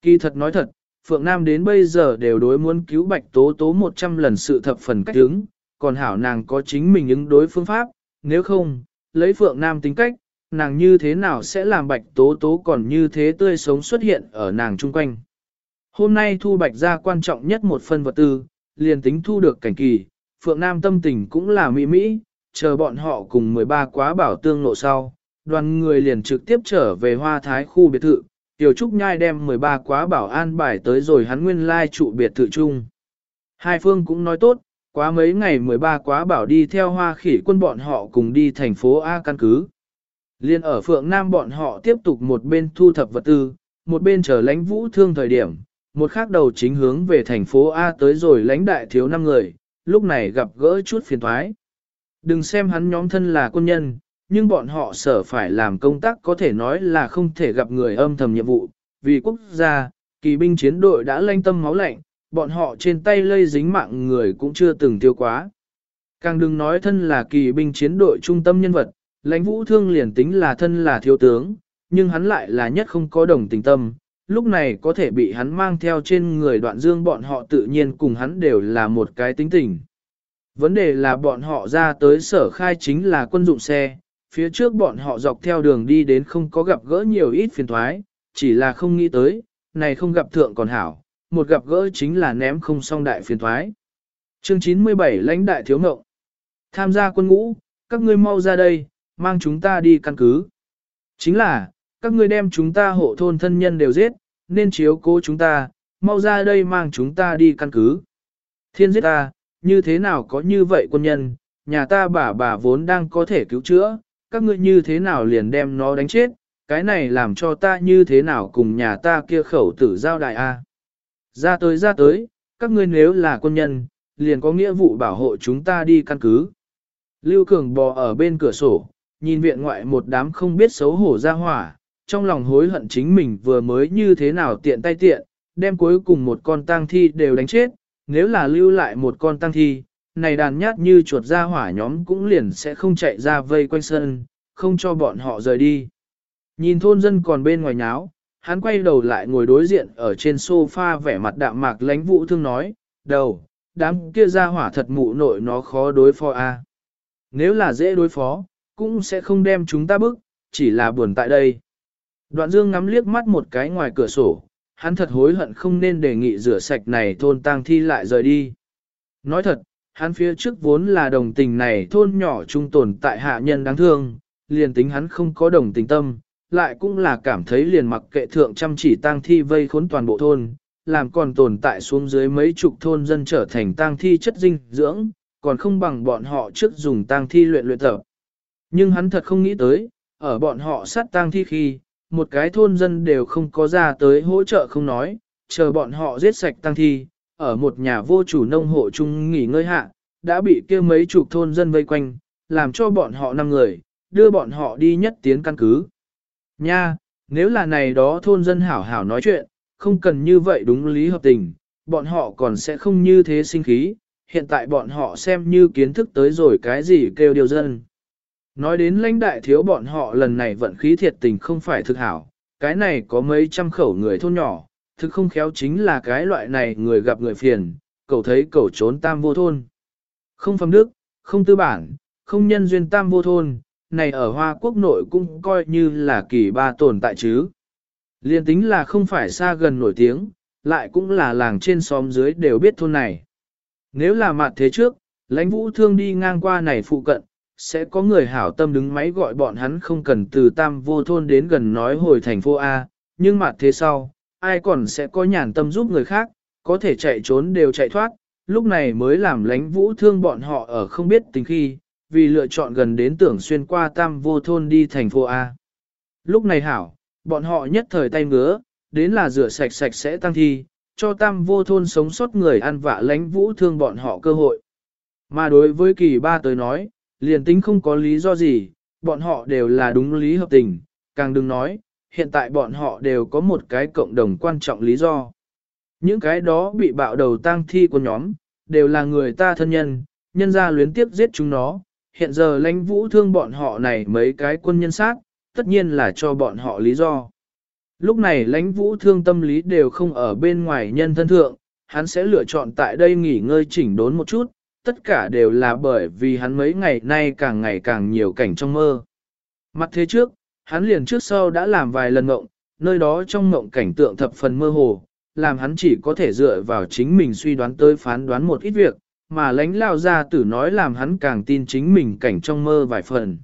Kỳ thật nói thật, Phượng Nam đến bây giờ đều đối muốn cứu bạch tố tố 100 lần sự thập phần cách đứng, còn hảo nàng có chính mình ứng đối phương pháp, nếu không, lấy Phượng Nam tính cách, nàng như thế nào sẽ làm bạch tố tố còn như thế tươi sống xuất hiện ở nàng chung quanh. Hôm nay thu bạch ra quan trọng nhất một phần vật tư, liền tính thu được cảnh kỳ, Phượng Nam tâm tình cũng là mỹ mỹ, chờ bọn họ cùng 13 quá bảo tương lộ sau, đoàn người liền trực tiếp trở về hoa thái khu biệt thự, Tiểu Trúc Nhai đem 13 quá bảo an bài tới rồi hắn nguyên lai trụ biệt thự chung. Hai phương cũng nói tốt, quá mấy ngày 13 quá bảo đi theo hoa khỉ quân bọn họ cùng đi thành phố A căn cứ. Liên ở Phượng Nam bọn họ tiếp tục một bên thu thập vật tư, một bên chờ lãnh vũ thương thời điểm, một khác đầu chính hướng về thành phố A tới rồi lãnh đại thiếu năm người, lúc này gặp gỡ chút phiền thoái. Đừng xem hắn nhóm thân là quân nhân, nhưng bọn họ sở phải làm công tác có thể nói là không thể gặp người âm thầm nhiệm vụ, vì quốc gia, kỳ binh chiến đội đã lanh tâm máu lạnh, bọn họ trên tay lây dính mạng người cũng chưa từng tiêu quá. Càng đừng nói thân là kỳ binh chiến đội trung tâm nhân vật, lãnh vũ thương liền tính là thân là thiếu tướng, nhưng hắn lại là nhất không có đồng tình tâm, lúc này có thể bị hắn mang theo trên người đoạn dương bọn họ tự nhiên cùng hắn đều là một cái tính tình. Vấn đề là bọn họ ra tới sở khai chính là quân dụng xe, phía trước bọn họ dọc theo đường đi đến không có gặp gỡ nhiều ít phiền thoái, chỉ là không nghĩ tới, này không gặp thượng còn hảo, một gặp gỡ chính là ném không xong đại phiền thoái. Chương 97 lãnh đại thiếu ngộng. Tham gia quân ngũ, các ngươi mau ra đây, mang chúng ta đi căn cứ. Chính là, các ngươi đem chúng ta hộ thôn thân nhân đều giết, nên chiếu cố chúng ta, mau ra đây mang chúng ta đi căn cứ. Thiên giết ta, như thế nào có như vậy quân nhân, nhà ta bà bà vốn đang có thể cứu chữa, các ngươi như thế nào liền đem nó đánh chết, cái này làm cho ta như thế nào cùng nhà ta kia khẩu tử giao đại a. Ra tới ra tới, các ngươi nếu là quân nhân, liền có nghĩa vụ bảo hộ chúng ta đi căn cứ. Lưu Cường bò ở bên cửa sổ, nhìn viện ngoại một đám không biết xấu hổ ra hỏa, trong lòng hối hận chính mình vừa mới như thế nào tiện tay tiện, đem cuối cùng một con tang thi đều đánh chết, nếu là lưu lại một con tang thi, này đàn nhát như chuột ra hỏa nhóm cũng liền sẽ không chạy ra vây quanh sân, không cho bọn họ rời đi. Nhìn thôn dân còn bên ngoài nháo, hắn quay đầu lại ngồi đối diện ở trên sofa vẻ mặt đạm mạc lánh vũ thương nói, đầu, đám kia ra hỏa thật mụ nội nó khó đối phó a. Nếu là dễ đối phó, cũng sẽ không đem chúng ta bức, chỉ là buồn tại đây. Đoạn dương ngắm liếc mắt một cái ngoài cửa sổ, hắn thật hối hận không nên đề nghị rửa sạch này thôn tang thi lại rời đi. Nói thật, hắn phía trước vốn là đồng tình này thôn nhỏ trung tồn tại hạ nhân đáng thương, liền tính hắn không có đồng tình tâm, lại cũng là cảm thấy liền mặc kệ thượng chăm chỉ tang thi vây khốn toàn bộ thôn, làm còn tồn tại xuống dưới mấy chục thôn dân trở thành tang thi chất dinh dưỡng, còn không bằng bọn họ trước dùng tang thi luyện luyện tập. Nhưng hắn thật không nghĩ tới, ở bọn họ sát tang thi khi, một cái thôn dân đều không có ra tới hỗ trợ không nói, chờ bọn họ giết sạch tang thi, ở một nhà vô chủ nông hộ chung nghỉ ngơi hạ, đã bị kia mấy chục thôn dân vây quanh, làm cho bọn họ năm người, đưa bọn họ đi nhất tiến căn cứ. Nha, nếu là này đó thôn dân hảo hảo nói chuyện, không cần như vậy đúng lý hợp tình, bọn họ còn sẽ không như thế sinh khí, hiện tại bọn họ xem như kiến thức tới rồi cái gì kêu điều dân. Nói đến lãnh đại thiếu bọn họ lần này vận khí thiệt tình không phải thực hảo, cái này có mấy trăm khẩu người thôn nhỏ, thực không khéo chính là cái loại này người gặp người phiền, cầu thấy cầu trốn tam vô thôn. Không phẩm đức, không tư bản, không nhân duyên tam vô thôn, này ở Hoa Quốc nội cũng coi như là kỳ ba tồn tại chứ. Liên tính là không phải xa gần nổi tiếng, lại cũng là làng trên xóm dưới đều biết thôn này. Nếu là mặt thế trước, lãnh vũ thương đi ngang qua này phụ cận, sẽ có người hảo tâm đứng máy gọi bọn hắn không cần từ tam vô thôn đến gần nói hồi thành phố A, nhưng mặt thế sau, ai còn sẽ có nhàn tâm giúp người khác, có thể chạy trốn đều chạy thoát, lúc này mới làm lãnh vũ thương bọn họ ở không biết tình khi, vì lựa chọn gần đến tưởng xuyên qua tam vô thôn đi thành phố A. Lúc này hảo, bọn họ nhất thời tay ngứa, đến là rửa sạch sạch sẽ tăng thi, cho tam vô thôn sống sót người ăn vạ lãnh vũ thương bọn họ cơ hội. Mà đối với kỳ ba tới nói, liền tính không có lý do gì, bọn họ đều là đúng lý hợp tình, càng đừng nói, hiện tại bọn họ đều có một cái cộng đồng quan trọng lý do. Những cái đó bị bạo đầu tang thi của nhóm, đều là người ta thân nhân, nhân ra luyến tiếp giết chúng nó, hiện giờ lãnh vũ thương bọn họ này mấy cái quân nhân sát, tất nhiên là cho bọn họ lý do. Lúc này lãnh vũ thương tâm lý đều không ở bên ngoài nhân thân thượng, hắn sẽ lựa chọn tại đây nghỉ ngơi chỉnh đốn một chút, tất cả đều là bởi vì hắn mấy ngày nay càng ngày càng nhiều cảnh trong mơ. Mặt thế trước, hắn liền trước sau đã làm vài lần ngộng, nơi đó trong ngộng cảnh tượng thập phần mơ hồ, làm hắn chỉ có thể dựa vào chính mình suy đoán tới phán đoán một ít việc, mà lãnh lao ra tử nói làm hắn càng tin chính mình cảnh trong mơ vài phần.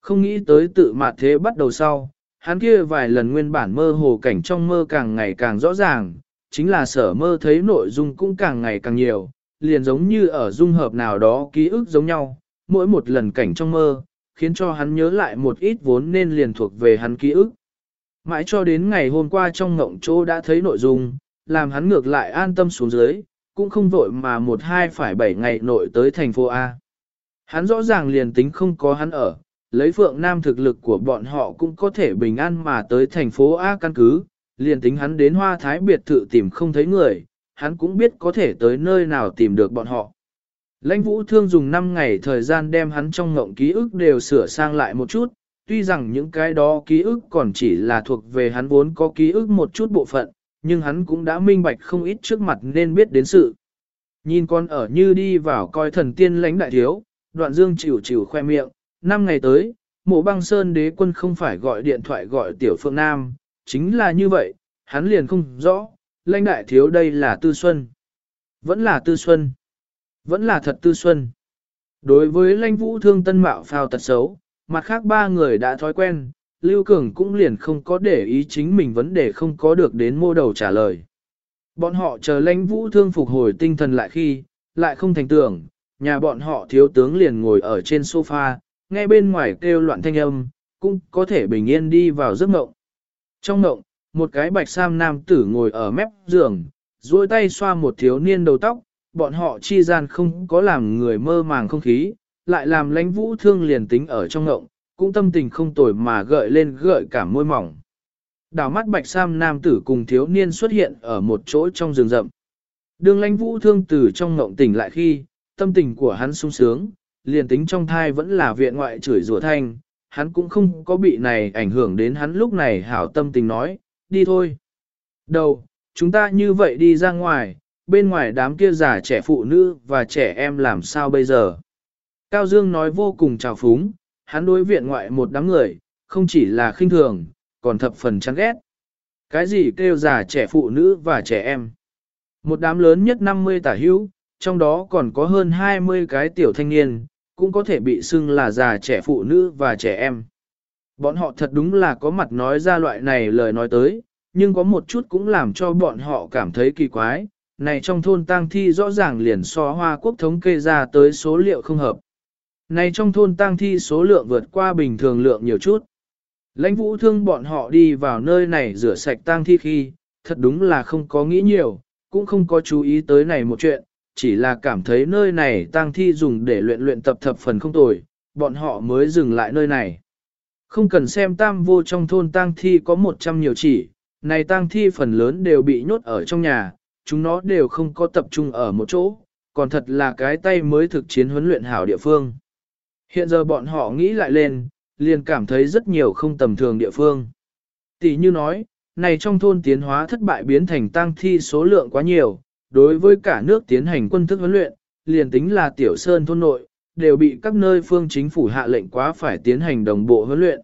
Không nghĩ tới tự mặt thế bắt đầu sau, hắn kia vài lần nguyên bản mơ hồ cảnh trong mơ càng ngày càng rõ ràng, chính là sở mơ thấy nội dung cũng càng ngày càng nhiều, liền giống như ở dung hợp nào đó ký ức giống nhau, mỗi một lần cảnh trong mơ, khiến cho hắn nhớ lại một ít vốn nên liền thuộc về hắn ký ức. Mãi cho đến ngày hôm qua trong ngộng chỗ đã thấy nội dung, làm hắn ngược lại an tâm xuống dưới, cũng không vội mà một hai phải bảy ngày nội tới thành phố A. Hắn rõ ràng liền tính không có hắn ở, lấy phượng nam thực lực của bọn họ cũng có thể bình an mà tới thành phố A căn cứ, liền tính hắn đến hoa thái biệt thự tìm không thấy người, hắn cũng biết có thể tới nơi nào tìm được bọn họ. Lãnh vũ thương dùng 5 ngày thời gian đem hắn trong ngộng ký ức đều sửa sang lại một chút, tuy rằng những cái đó ký ức còn chỉ là thuộc về hắn vốn có ký ức một chút bộ phận, nhưng hắn cũng đã minh bạch không ít trước mặt nên biết đến sự. Nhìn con ở như đi vào coi thần tiên lãnh đại thiếu, đoạn dương chịu chịu khoe miệng, năm ngày tới, mộ băng sơn đế quân không phải gọi điện thoại gọi tiểu phượng nam, chính là như vậy, hắn liền không rõ, lãnh đại thiếu đây là tư xuân. Vẫn là tư xuân. Vẫn là thật tư xuân. Đối với lãnh vũ thương tân mạo phao tật xấu, mặt khác ba người đã thói quen, Lưu Cường cũng liền không có để ý chính mình vấn đề không có được đến mô đầu trả lời. Bọn họ chờ lãnh vũ thương phục hồi tinh thần lại khi, lại không thành tưởng, nhà bọn họ thiếu tướng liền ngồi ở trên sofa, nghe bên ngoài kêu loạn thanh âm, cũng có thể bình yên đi vào giấc mộng. Trong mộng, một cái bạch sam nam tử ngồi ở mép giường, duỗi tay xoa một thiếu niên đầu tóc, bọn họ chi gian không có làm người mơ màng không khí, lại làm lãnh vũ thương liền tính ở trong ngộng, cũng tâm tình không tồi mà gợi lên gợi cả môi mỏng. Đảo mắt bạch sam nam tử cùng thiếu niên xuất hiện ở một chỗ trong rừng rậm. Đường lãnh vũ thương từ trong ngộng tỉnh lại khi, tâm tình của hắn sung sướng, liền tính trong thai vẫn là viện ngoại chửi rủa thanh, hắn cũng không có bị này ảnh hưởng đến hắn lúc này hảo tâm tình nói, đi thôi. Đầu, chúng ta như vậy đi ra ngoài, bên ngoài đám kia già trẻ phụ nữ và trẻ em làm sao bây giờ. Cao Dương nói vô cùng trào phúng, hắn đối viện ngoại một đám người, không chỉ là khinh thường, còn thập phần chán ghét. Cái gì kêu già trẻ phụ nữ và trẻ em? Một đám lớn nhất 50 tả hữu, trong đó còn có hơn 20 cái tiểu thanh niên, cũng có thể bị xưng là già trẻ phụ nữ và trẻ em. Bọn họ thật đúng là có mặt nói ra loại này lời nói tới, nhưng có một chút cũng làm cho bọn họ cảm thấy kỳ quái, này trong thôn tang thi rõ ràng liền so hoa quốc thống kê ra tới số liệu không hợp. Này trong thôn tang thi số lượng vượt qua bình thường lượng nhiều chút. Lãnh vũ thương bọn họ đi vào nơi này rửa sạch tang thi khi, thật đúng là không có nghĩ nhiều, cũng không có chú ý tới này một chuyện, chỉ là cảm thấy nơi này tang thi dùng để luyện luyện tập thập phần không tồi, bọn họ mới dừng lại nơi này. Không cần xem tam vô trong thôn tang thi có 100 nhiều chỉ, này tang thi phần lớn đều bị nhốt ở trong nhà, chúng nó đều không có tập trung ở một chỗ, còn thật là cái tay mới thực chiến huấn luyện hảo địa phương. Hiện giờ bọn họ nghĩ lại lên, liền cảm thấy rất nhiều không tầm thường địa phương. Tỷ như nói, này trong thôn tiến hóa thất bại biến thành tang thi số lượng quá nhiều, đối với cả nước tiến hành quân thức huấn luyện, liền tính là tiểu sơn thôn nội, đều bị các nơi phương chính phủ hạ lệnh quá phải tiến hành đồng bộ huấn luyện.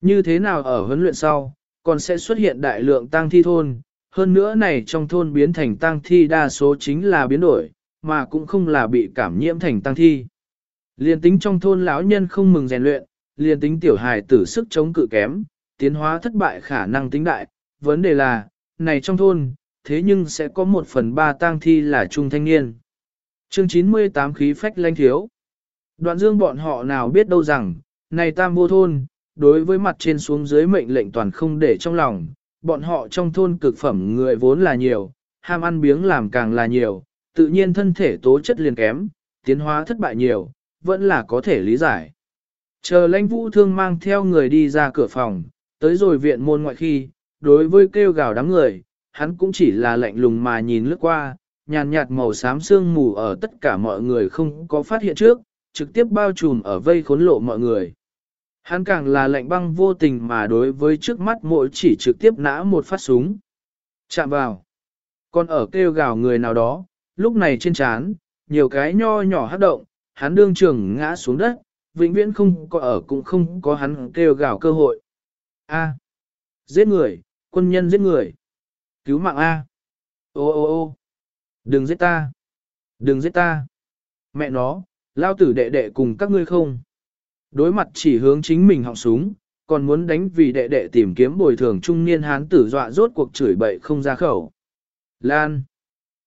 Như thế nào ở huấn luyện sau, còn sẽ xuất hiện đại lượng tang thi thôn, hơn nữa này trong thôn biến thành tang thi đa số chính là biến đổi, mà cũng không là bị cảm nhiễm thành tang thi. Liên tính trong thôn lão nhân không mừng rèn luyện, liên tính tiểu hài tử sức chống cự kém, tiến hóa thất bại khả năng tính đại, vấn đề là, này trong thôn, thế nhưng sẽ có một phần ba tang thi là trung thanh niên. Chương 98 khí phách lanh thiếu. Đoạn dương bọn họ nào biết đâu rằng, này tam vô thôn, đối với mặt trên xuống dưới mệnh lệnh toàn không để trong lòng, bọn họ trong thôn cực phẩm người vốn là nhiều, ham ăn biếng làm càng là nhiều, tự nhiên thân thể tố chất liền kém, tiến hóa thất bại nhiều, vẫn là có thể lý giải. Chờ lãnh vũ thương mang theo người đi ra cửa phòng, tới rồi viện môn ngoại khi, đối với kêu gào đám người, hắn cũng chỉ là lạnh lùng mà nhìn lướt qua, nhàn nhạt màu xám sương mù ở tất cả mọi người không có phát hiện trước, trực tiếp bao trùm ở vây khốn lộ mọi người. Hắn càng là lạnh băng vô tình mà đối với trước mắt mỗi chỉ trực tiếp nã một phát súng. Chạm vào. Còn ở kêu gào người nào đó, lúc này trên chán, nhiều cái nho nhỏ hát động, hắn đương trường ngã xuống đất, vĩnh viễn không có ở cũng không có hắn kêu gào cơ hội. A. Giết người, quân nhân giết người. Cứu mạng A. Ô ô ô. Đừng giết ta. Đừng giết ta. Mẹ nó, lao tử đệ đệ cùng các ngươi không. Đối mặt chỉ hướng chính mình họng súng, còn muốn đánh vì đệ đệ tìm kiếm bồi thường trung niên hán tử dọa rốt cuộc chửi bậy không ra khẩu. Lan.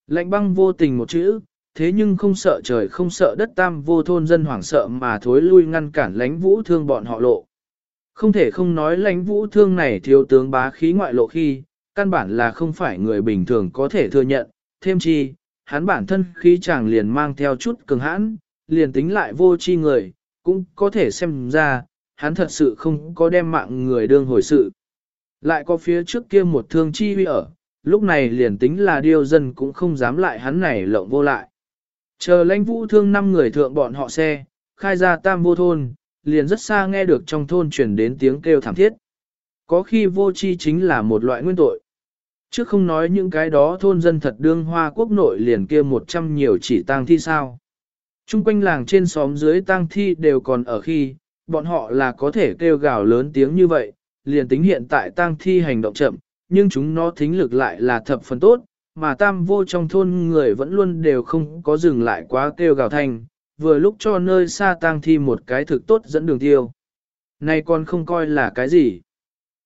Lạnh băng vô tình một chữ, thế nhưng không sợ trời không sợ đất tam vô thôn dân hoảng sợ mà thối lui ngăn cản lãnh vũ thương bọn họ lộ. Không thể không nói lãnh vũ thương này thiếu tướng bá khí ngoại lộ khi, căn bản là không phải người bình thường có thể thừa nhận, thêm chi, hắn bản thân khí chàng liền mang theo chút cường hãn, liền tính lại vô chi người, cũng có thể xem ra, hắn thật sự không có đem mạng người đương hồi sự. Lại có phía trước kia một thương chi huy ở, lúc này liền tính là điều dân cũng không dám lại hắn này lộng vô lại. Chờ lãnh vũ thương năm người thượng bọn họ xe, khai ra tam vô thôn, liền rất xa nghe được trong thôn truyền đến tiếng kêu thảm thiết. Có khi vô chi chính là một loại nguyên tội. Trước không nói những cái đó thôn dân thật đương hoa quốc nội liền kia một trăm nhiều chỉ tang thi sao. Trung quanh làng trên xóm dưới tang thi đều còn ở khi, bọn họ là có thể kêu gào lớn tiếng như vậy, liền tính hiện tại tang thi hành động chậm, nhưng chúng nó thính lực lại là thập phần tốt, mà tam vô trong thôn người vẫn luôn đều không có dừng lại quá kêu gào thanh, vừa lúc cho nơi xa tang thi một cái thực tốt dẫn đường tiêu. Này còn không coi là cái gì.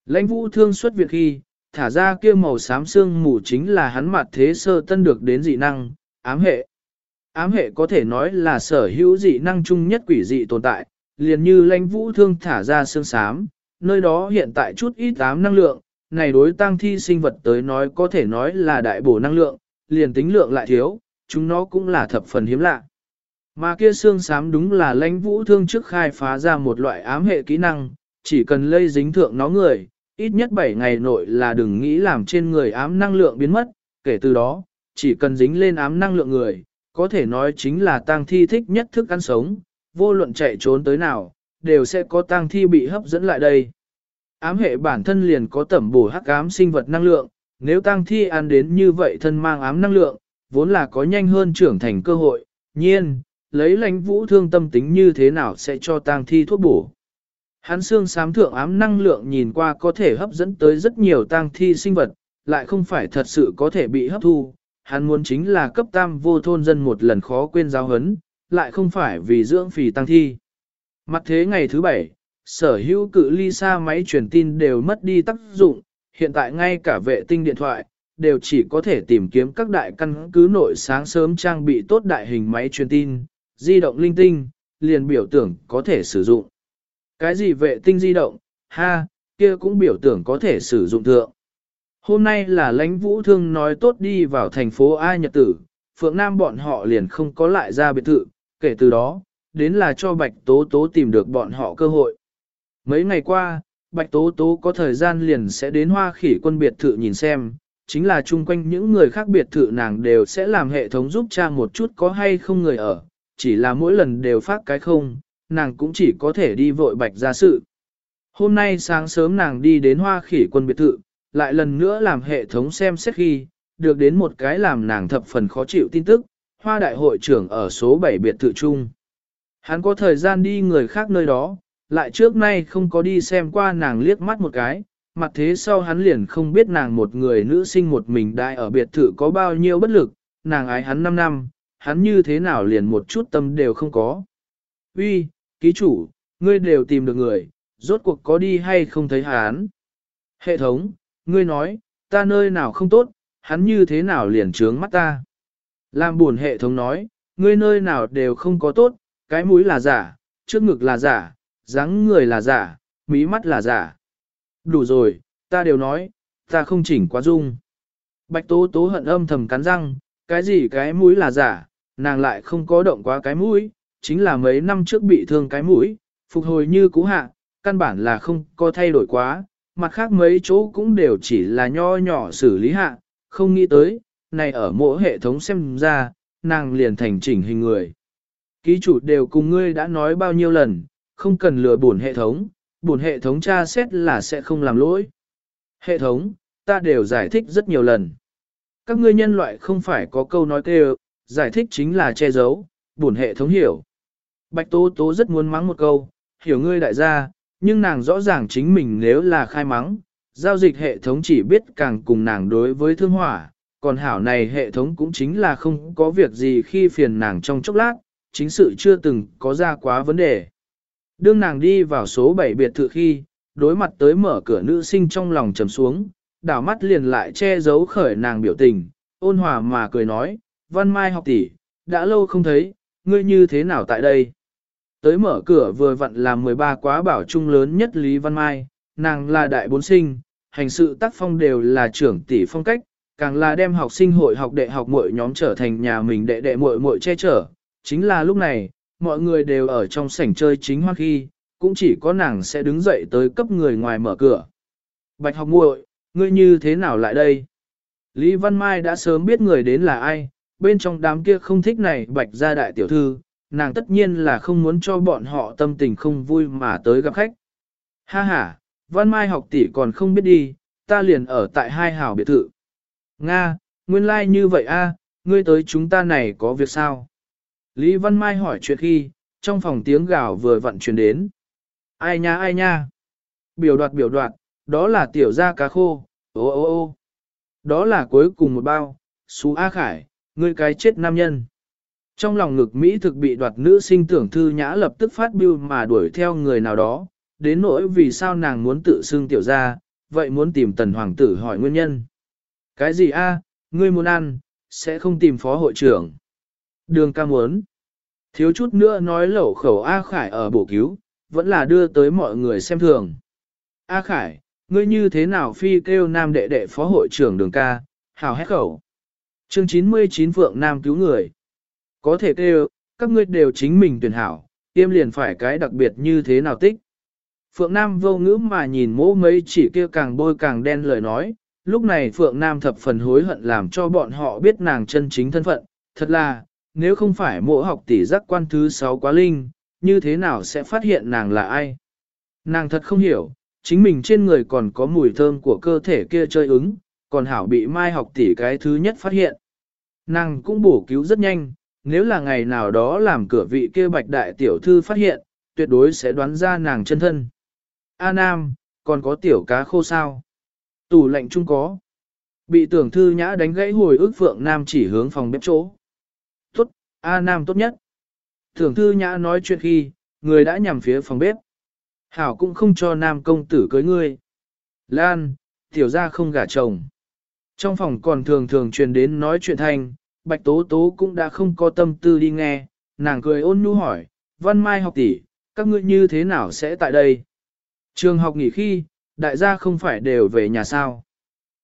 Lãnh vũ thương xuất việc khi, thả ra kia màu xám xương mù chính là hắn mặt thế sơ tân được đến dị năng, ám hệ. Ám hệ có thể nói là sở hữu dị năng chung nhất quỷ dị tồn tại, liền như lãnh vũ thương thả ra xương xám, nơi đó hiện tại chút ít ám năng lượng, này đối tăng thi sinh vật tới nói có thể nói là đại bổ năng lượng, liền tính lượng lại thiếu, chúng nó cũng là thập phần hiếm lạ. Mà kia xương xám đúng là lãnh vũ thương trước khai phá ra một loại ám hệ kỹ năng, chỉ cần lây dính thượng nó người, ít nhất 7 ngày nội là đừng nghĩ làm trên người ám năng lượng biến mất, kể từ đó, chỉ cần dính lên ám năng lượng người, có thể nói chính là tang thi thích nhất thức ăn sống, vô luận chạy trốn tới nào, đều sẽ có tang thi bị hấp dẫn lại đây. Ám hệ bản thân liền có tẩm bổ hắc ám sinh vật năng lượng, nếu tang thi ăn đến như vậy thân mang ám năng lượng, vốn là có nhanh hơn trưởng thành cơ hội, nhiên, lấy lãnh vũ thương tâm tính như thế nào sẽ cho tang thi thuốc bổ. Hắn xương sám thượng ám năng lượng nhìn qua có thể hấp dẫn tới rất nhiều tang thi sinh vật, lại không phải thật sự có thể bị hấp thu. Hắn muốn chính là cấp tam vô thôn dân một lần khó quên giáo hấn, lại không phải vì dưỡng phì tăng thi. Mặt thế ngày thứ bảy, sở hữu cự ly xa máy truyền tin đều mất đi tác dụng, hiện tại ngay cả vệ tinh điện thoại, đều chỉ có thể tìm kiếm các đại căn cứ nội sáng sớm trang bị tốt đại hình máy truyền tin, di động linh tinh, liền biểu tưởng có thể sử dụng. Cái gì vệ tinh di động, ha, kia cũng biểu tưởng có thể sử dụng thượng. Hôm nay là lãnh vũ thương nói tốt đi vào thành phố Ai Nhật Tử, Phượng Nam bọn họ liền không có lại ra biệt thự, kể từ đó, đến là cho Bạch Tố Tố tìm được bọn họ cơ hội. Mấy ngày qua, Bạch Tố Tố có thời gian liền sẽ đến hoa khỉ quân biệt thự nhìn xem, chính là chung quanh những người khác biệt thự nàng đều sẽ làm hệ thống giúp cha một chút có hay không người ở, chỉ là mỗi lần đều phát cái không, nàng cũng chỉ có thể đi vội Bạch ra sự. Hôm nay sáng sớm nàng đi đến hoa khỉ quân biệt thự, lại lần nữa làm hệ thống xem xét khi, được đến một cái làm nàng thập phần khó chịu tin tức, hoa đại hội trưởng ở số 7 biệt thự trung, Hắn có thời gian đi người khác nơi đó, lại trước nay không có đi xem qua nàng liếc mắt một cái, mặt thế sau hắn liền không biết nàng một người nữ sinh một mình đại ở biệt thự có bao nhiêu bất lực, nàng ái hắn 5 năm, hắn như thế nào liền một chút tâm đều không có. Uy, ký chủ, ngươi đều tìm được người, rốt cuộc có đi hay không thấy hắn. Hệ thống, ngươi nói, ta nơi nào không tốt, hắn như thế nào liền trướng mắt ta. Làm buồn hệ thống nói, ngươi nơi nào đều không có tốt, cái mũi là giả, trước ngực là giả, dáng người là giả, mí mắt là giả. Đủ rồi, ta đều nói, ta không chỉnh quá dung. Bạch tố tố hận âm thầm cắn răng, cái gì cái mũi là giả, nàng lại không có động quá cái mũi, chính là mấy năm trước bị thương cái mũi, phục hồi như cũ hạ, căn bản là không có thay đổi quá, mặt khác mấy chỗ cũng đều chỉ là nho nhỏ xử lý hạ, không nghĩ tới, này ở mỗi hệ thống xem ra, nàng liền thành chỉnh hình người. Ký chủ đều cùng ngươi đã nói bao nhiêu lần, không cần lừa bổn hệ thống, bổn hệ thống tra xét là sẽ không làm lỗi. Hệ thống, ta đều giải thích rất nhiều lần. Các ngươi nhân loại không phải có câu nói kêu, giải thích chính là che giấu, bổn hệ thống hiểu. Bạch Tố Tố rất muốn mắng một câu, hiểu ngươi đại gia, nhưng nàng rõ ràng chính mình nếu là khai mắng, giao dịch hệ thống chỉ biết càng cùng nàng đối với thương hỏa, còn hảo này hệ thống cũng chính là không có việc gì khi phiền nàng trong chốc lát, chính sự chưa từng có ra quá vấn đề. Đương nàng đi vào số 7 biệt thự khi, đối mặt tới mở cửa nữ sinh trong lòng trầm xuống, đảo mắt liền lại che giấu khởi nàng biểu tình, ôn hòa mà cười nói, văn mai học tỷ, đã lâu không thấy, ngươi như thế nào tại đây? Tới mở cửa vừa vặn là 13 quá bảo trung lớn nhất Lý Văn Mai, nàng là đại bốn sinh, hành sự tác phong đều là trưởng tỷ phong cách, càng là đem học sinh hội học đệ học muội nhóm trở thành nhà mình đệ đệ muội muội che chở. Chính là lúc này, mọi người đều ở trong sảnh chơi chính hoa khi, cũng chỉ có nàng sẽ đứng dậy tới cấp người ngoài mở cửa. Bạch học muội, ngươi như thế nào lại đây? Lý Văn Mai đã sớm biết người đến là ai, bên trong đám kia không thích này bạch gia đại tiểu thư, nàng tất nhiên là không muốn cho bọn họ tâm tình không vui mà tới gặp khách. Ha ha, Văn Mai học tỷ còn không biết đi, ta liền ở tại hai hào biệt thự. Nga, nguyên lai like như vậy a, ngươi tới chúng ta này có việc sao? Lý Văn Mai hỏi chuyện khi, trong phòng tiếng gào vừa vặn truyền đến. Ai nha ai nha? Biểu đoạt biểu đoạt, đó là tiểu gia cá khô, ô ô ô. Đó là cuối cùng một bao, xú A Khải, ngươi cái chết nam nhân. Trong lòng ngực Mỹ thực bị đoạt nữ sinh tưởng thư nhã lập tức phát biêu mà đuổi theo người nào đó, đến nỗi vì sao nàng muốn tự xưng tiểu ra, vậy muốn tìm tần hoàng tử hỏi nguyên nhân. Cái gì a? ngươi muốn ăn, sẽ không tìm phó hội trưởng. Đường ca muốn. Thiếu chút nữa nói lẩu khẩu A Khải ở bổ cứu, vẫn là đưa tới mọi người xem thường. A Khải, ngươi như thế nào phi kêu nam đệ đệ phó hội trưởng đường ca, hào hét khẩu. Chương 99 Phượng Nam cứu người. Có thể kêu, các ngươi đều chính mình tuyển hảo, tiêm liền phải cái đặc biệt như thế nào tích. Phượng Nam vô ngữ mà nhìn mỗ mấy chỉ kia càng bôi càng đen lời nói, lúc này Phượng Nam thập phần hối hận làm cho bọn họ biết nàng chân chính thân phận, thật là, nếu không phải mỗ học tỷ giác quan thứ sáu quá linh, như thế nào sẽ phát hiện nàng là ai? Nàng thật không hiểu, chính mình trên người còn có mùi thơm của cơ thể kia chơi ứng, còn hảo bị mai học tỷ cái thứ nhất phát hiện. Nàng cũng bổ cứu rất nhanh, nếu là ngày nào đó làm cửa vị kia bạch đại tiểu thư phát hiện, tuyệt đối sẽ đoán ra nàng chân thân. A Nam, còn có tiểu cá khô sao? Tủ lạnh chung có. Bị tưởng thư nhã đánh gãy hồi ức Phượng Nam chỉ hướng phòng bếp chỗ. Tốt, A Nam tốt nhất. Tưởng thư nhã nói chuyện khi, người đã nhằm phía phòng bếp. Hảo cũng không cho Nam công tử cưới ngươi. Lan, tiểu ra không gả chồng. Trong phòng còn thường thường truyền đến nói chuyện thanh, Bạch Tố Tố cũng đã không có tâm tư đi nghe, nàng cười ôn nhu hỏi, Văn Mai học tỷ, các ngươi như thế nào sẽ tại đây? Trường học nghỉ khi, đại gia không phải đều về nhà sao?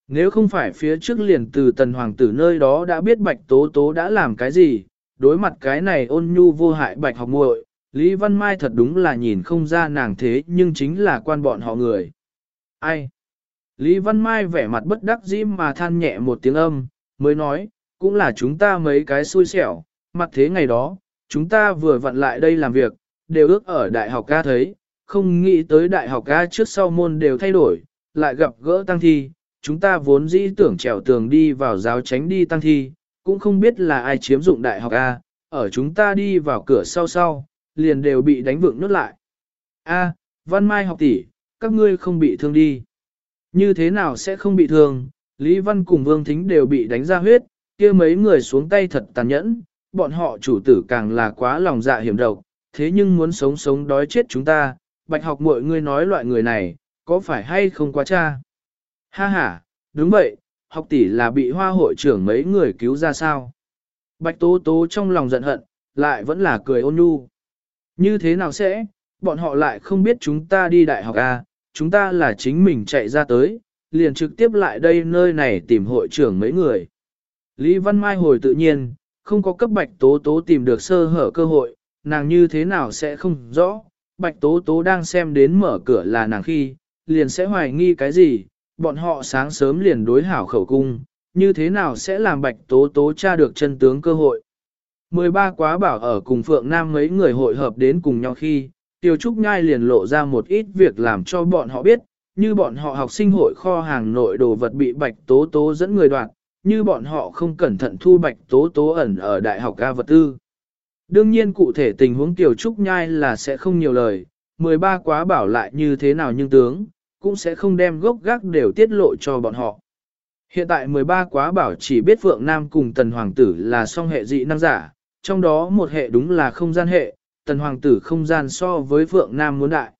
Nếu không phải phía trước liền từ tần hoàng tử nơi đó đã biết Bạch Tố Tố đã làm cái gì, đối mặt cái này ôn nhu vô hại Bạch học muội, Lý Văn Mai thật đúng là nhìn không ra nàng thế nhưng chính là quan bọn họ người. Ai? Lý Văn Mai vẻ mặt bất đắc dĩ mà than nhẹ một tiếng âm, mới nói, cũng là chúng ta mấy cái xui xẻo, mặt thế ngày đó, chúng ta vừa vặn lại đây làm việc, đều ước ở đại học ca thấy, không nghĩ tới đại học ca trước sau môn đều thay đổi, lại gặp gỡ tăng thi, chúng ta vốn dĩ tưởng trèo tường đi vào giáo tránh đi tăng thi, cũng không biết là ai chiếm dụng đại học A, ở chúng ta đi vào cửa sau sau, liền đều bị đánh vượng nốt lại. A, Văn Mai học tỷ, các ngươi không bị thương đi. Như thế nào sẽ không bị thương, Lý Văn cùng Vương Thính đều bị đánh ra huyết, kia mấy người xuống tay thật tàn nhẫn, bọn họ chủ tử càng là quá lòng dạ hiểm độc, thế nhưng muốn sống sống đói chết chúng ta, bạch học mọi người nói loại người này, có phải hay không quá cha? Ha ha, đúng vậy, học tỷ là bị hoa hội trưởng mấy người cứu ra sao? Bạch tố tố trong lòng giận hận, lại vẫn là cười ôn nhu. Như thế nào sẽ, bọn họ lại không biết chúng ta đi đại học à, chúng ta là chính mình chạy ra tới, liền trực tiếp lại đây nơi này tìm hội trưởng mấy người. Lý Văn Mai hồi tự nhiên, không có cấp bạch tố tố tìm được sơ hở cơ hội, nàng như thế nào sẽ không rõ, bạch tố tố đang xem đến mở cửa là nàng khi, liền sẽ hoài nghi cái gì, bọn họ sáng sớm liền đối hảo khẩu cung, như thế nào sẽ làm bạch tố tố tra được chân tướng cơ hội. 13 quá bảo ở cùng Phượng Nam mấy người hội hợp đến cùng nhau khi, Tiêu Trúc Nhai liền lộ ra một ít việc làm cho bọn họ biết, như bọn họ học sinh hội kho hàng nội đồ vật bị bạch tố tố dẫn người đoạt, như bọn họ không cẩn thận thu bạch tố tố ẩn ở đại học A vật tư. Đương nhiên cụ thể tình huống Tiểu Trúc Nhai là sẽ không nhiều lời, 13 quá bảo lại như thế nào nhưng tướng, cũng sẽ không đem gốc gác đều tiết lộ cho bọn họ. Hiện tại 13 quá bảo chỉ biết Phượng Nam cùng Tần Hoàng tử là song hệ dị năng giả, trong đó một hệ đúng là không gian hệ, Tần Hoàng tử không gian so với Phượng Nam muốn đại.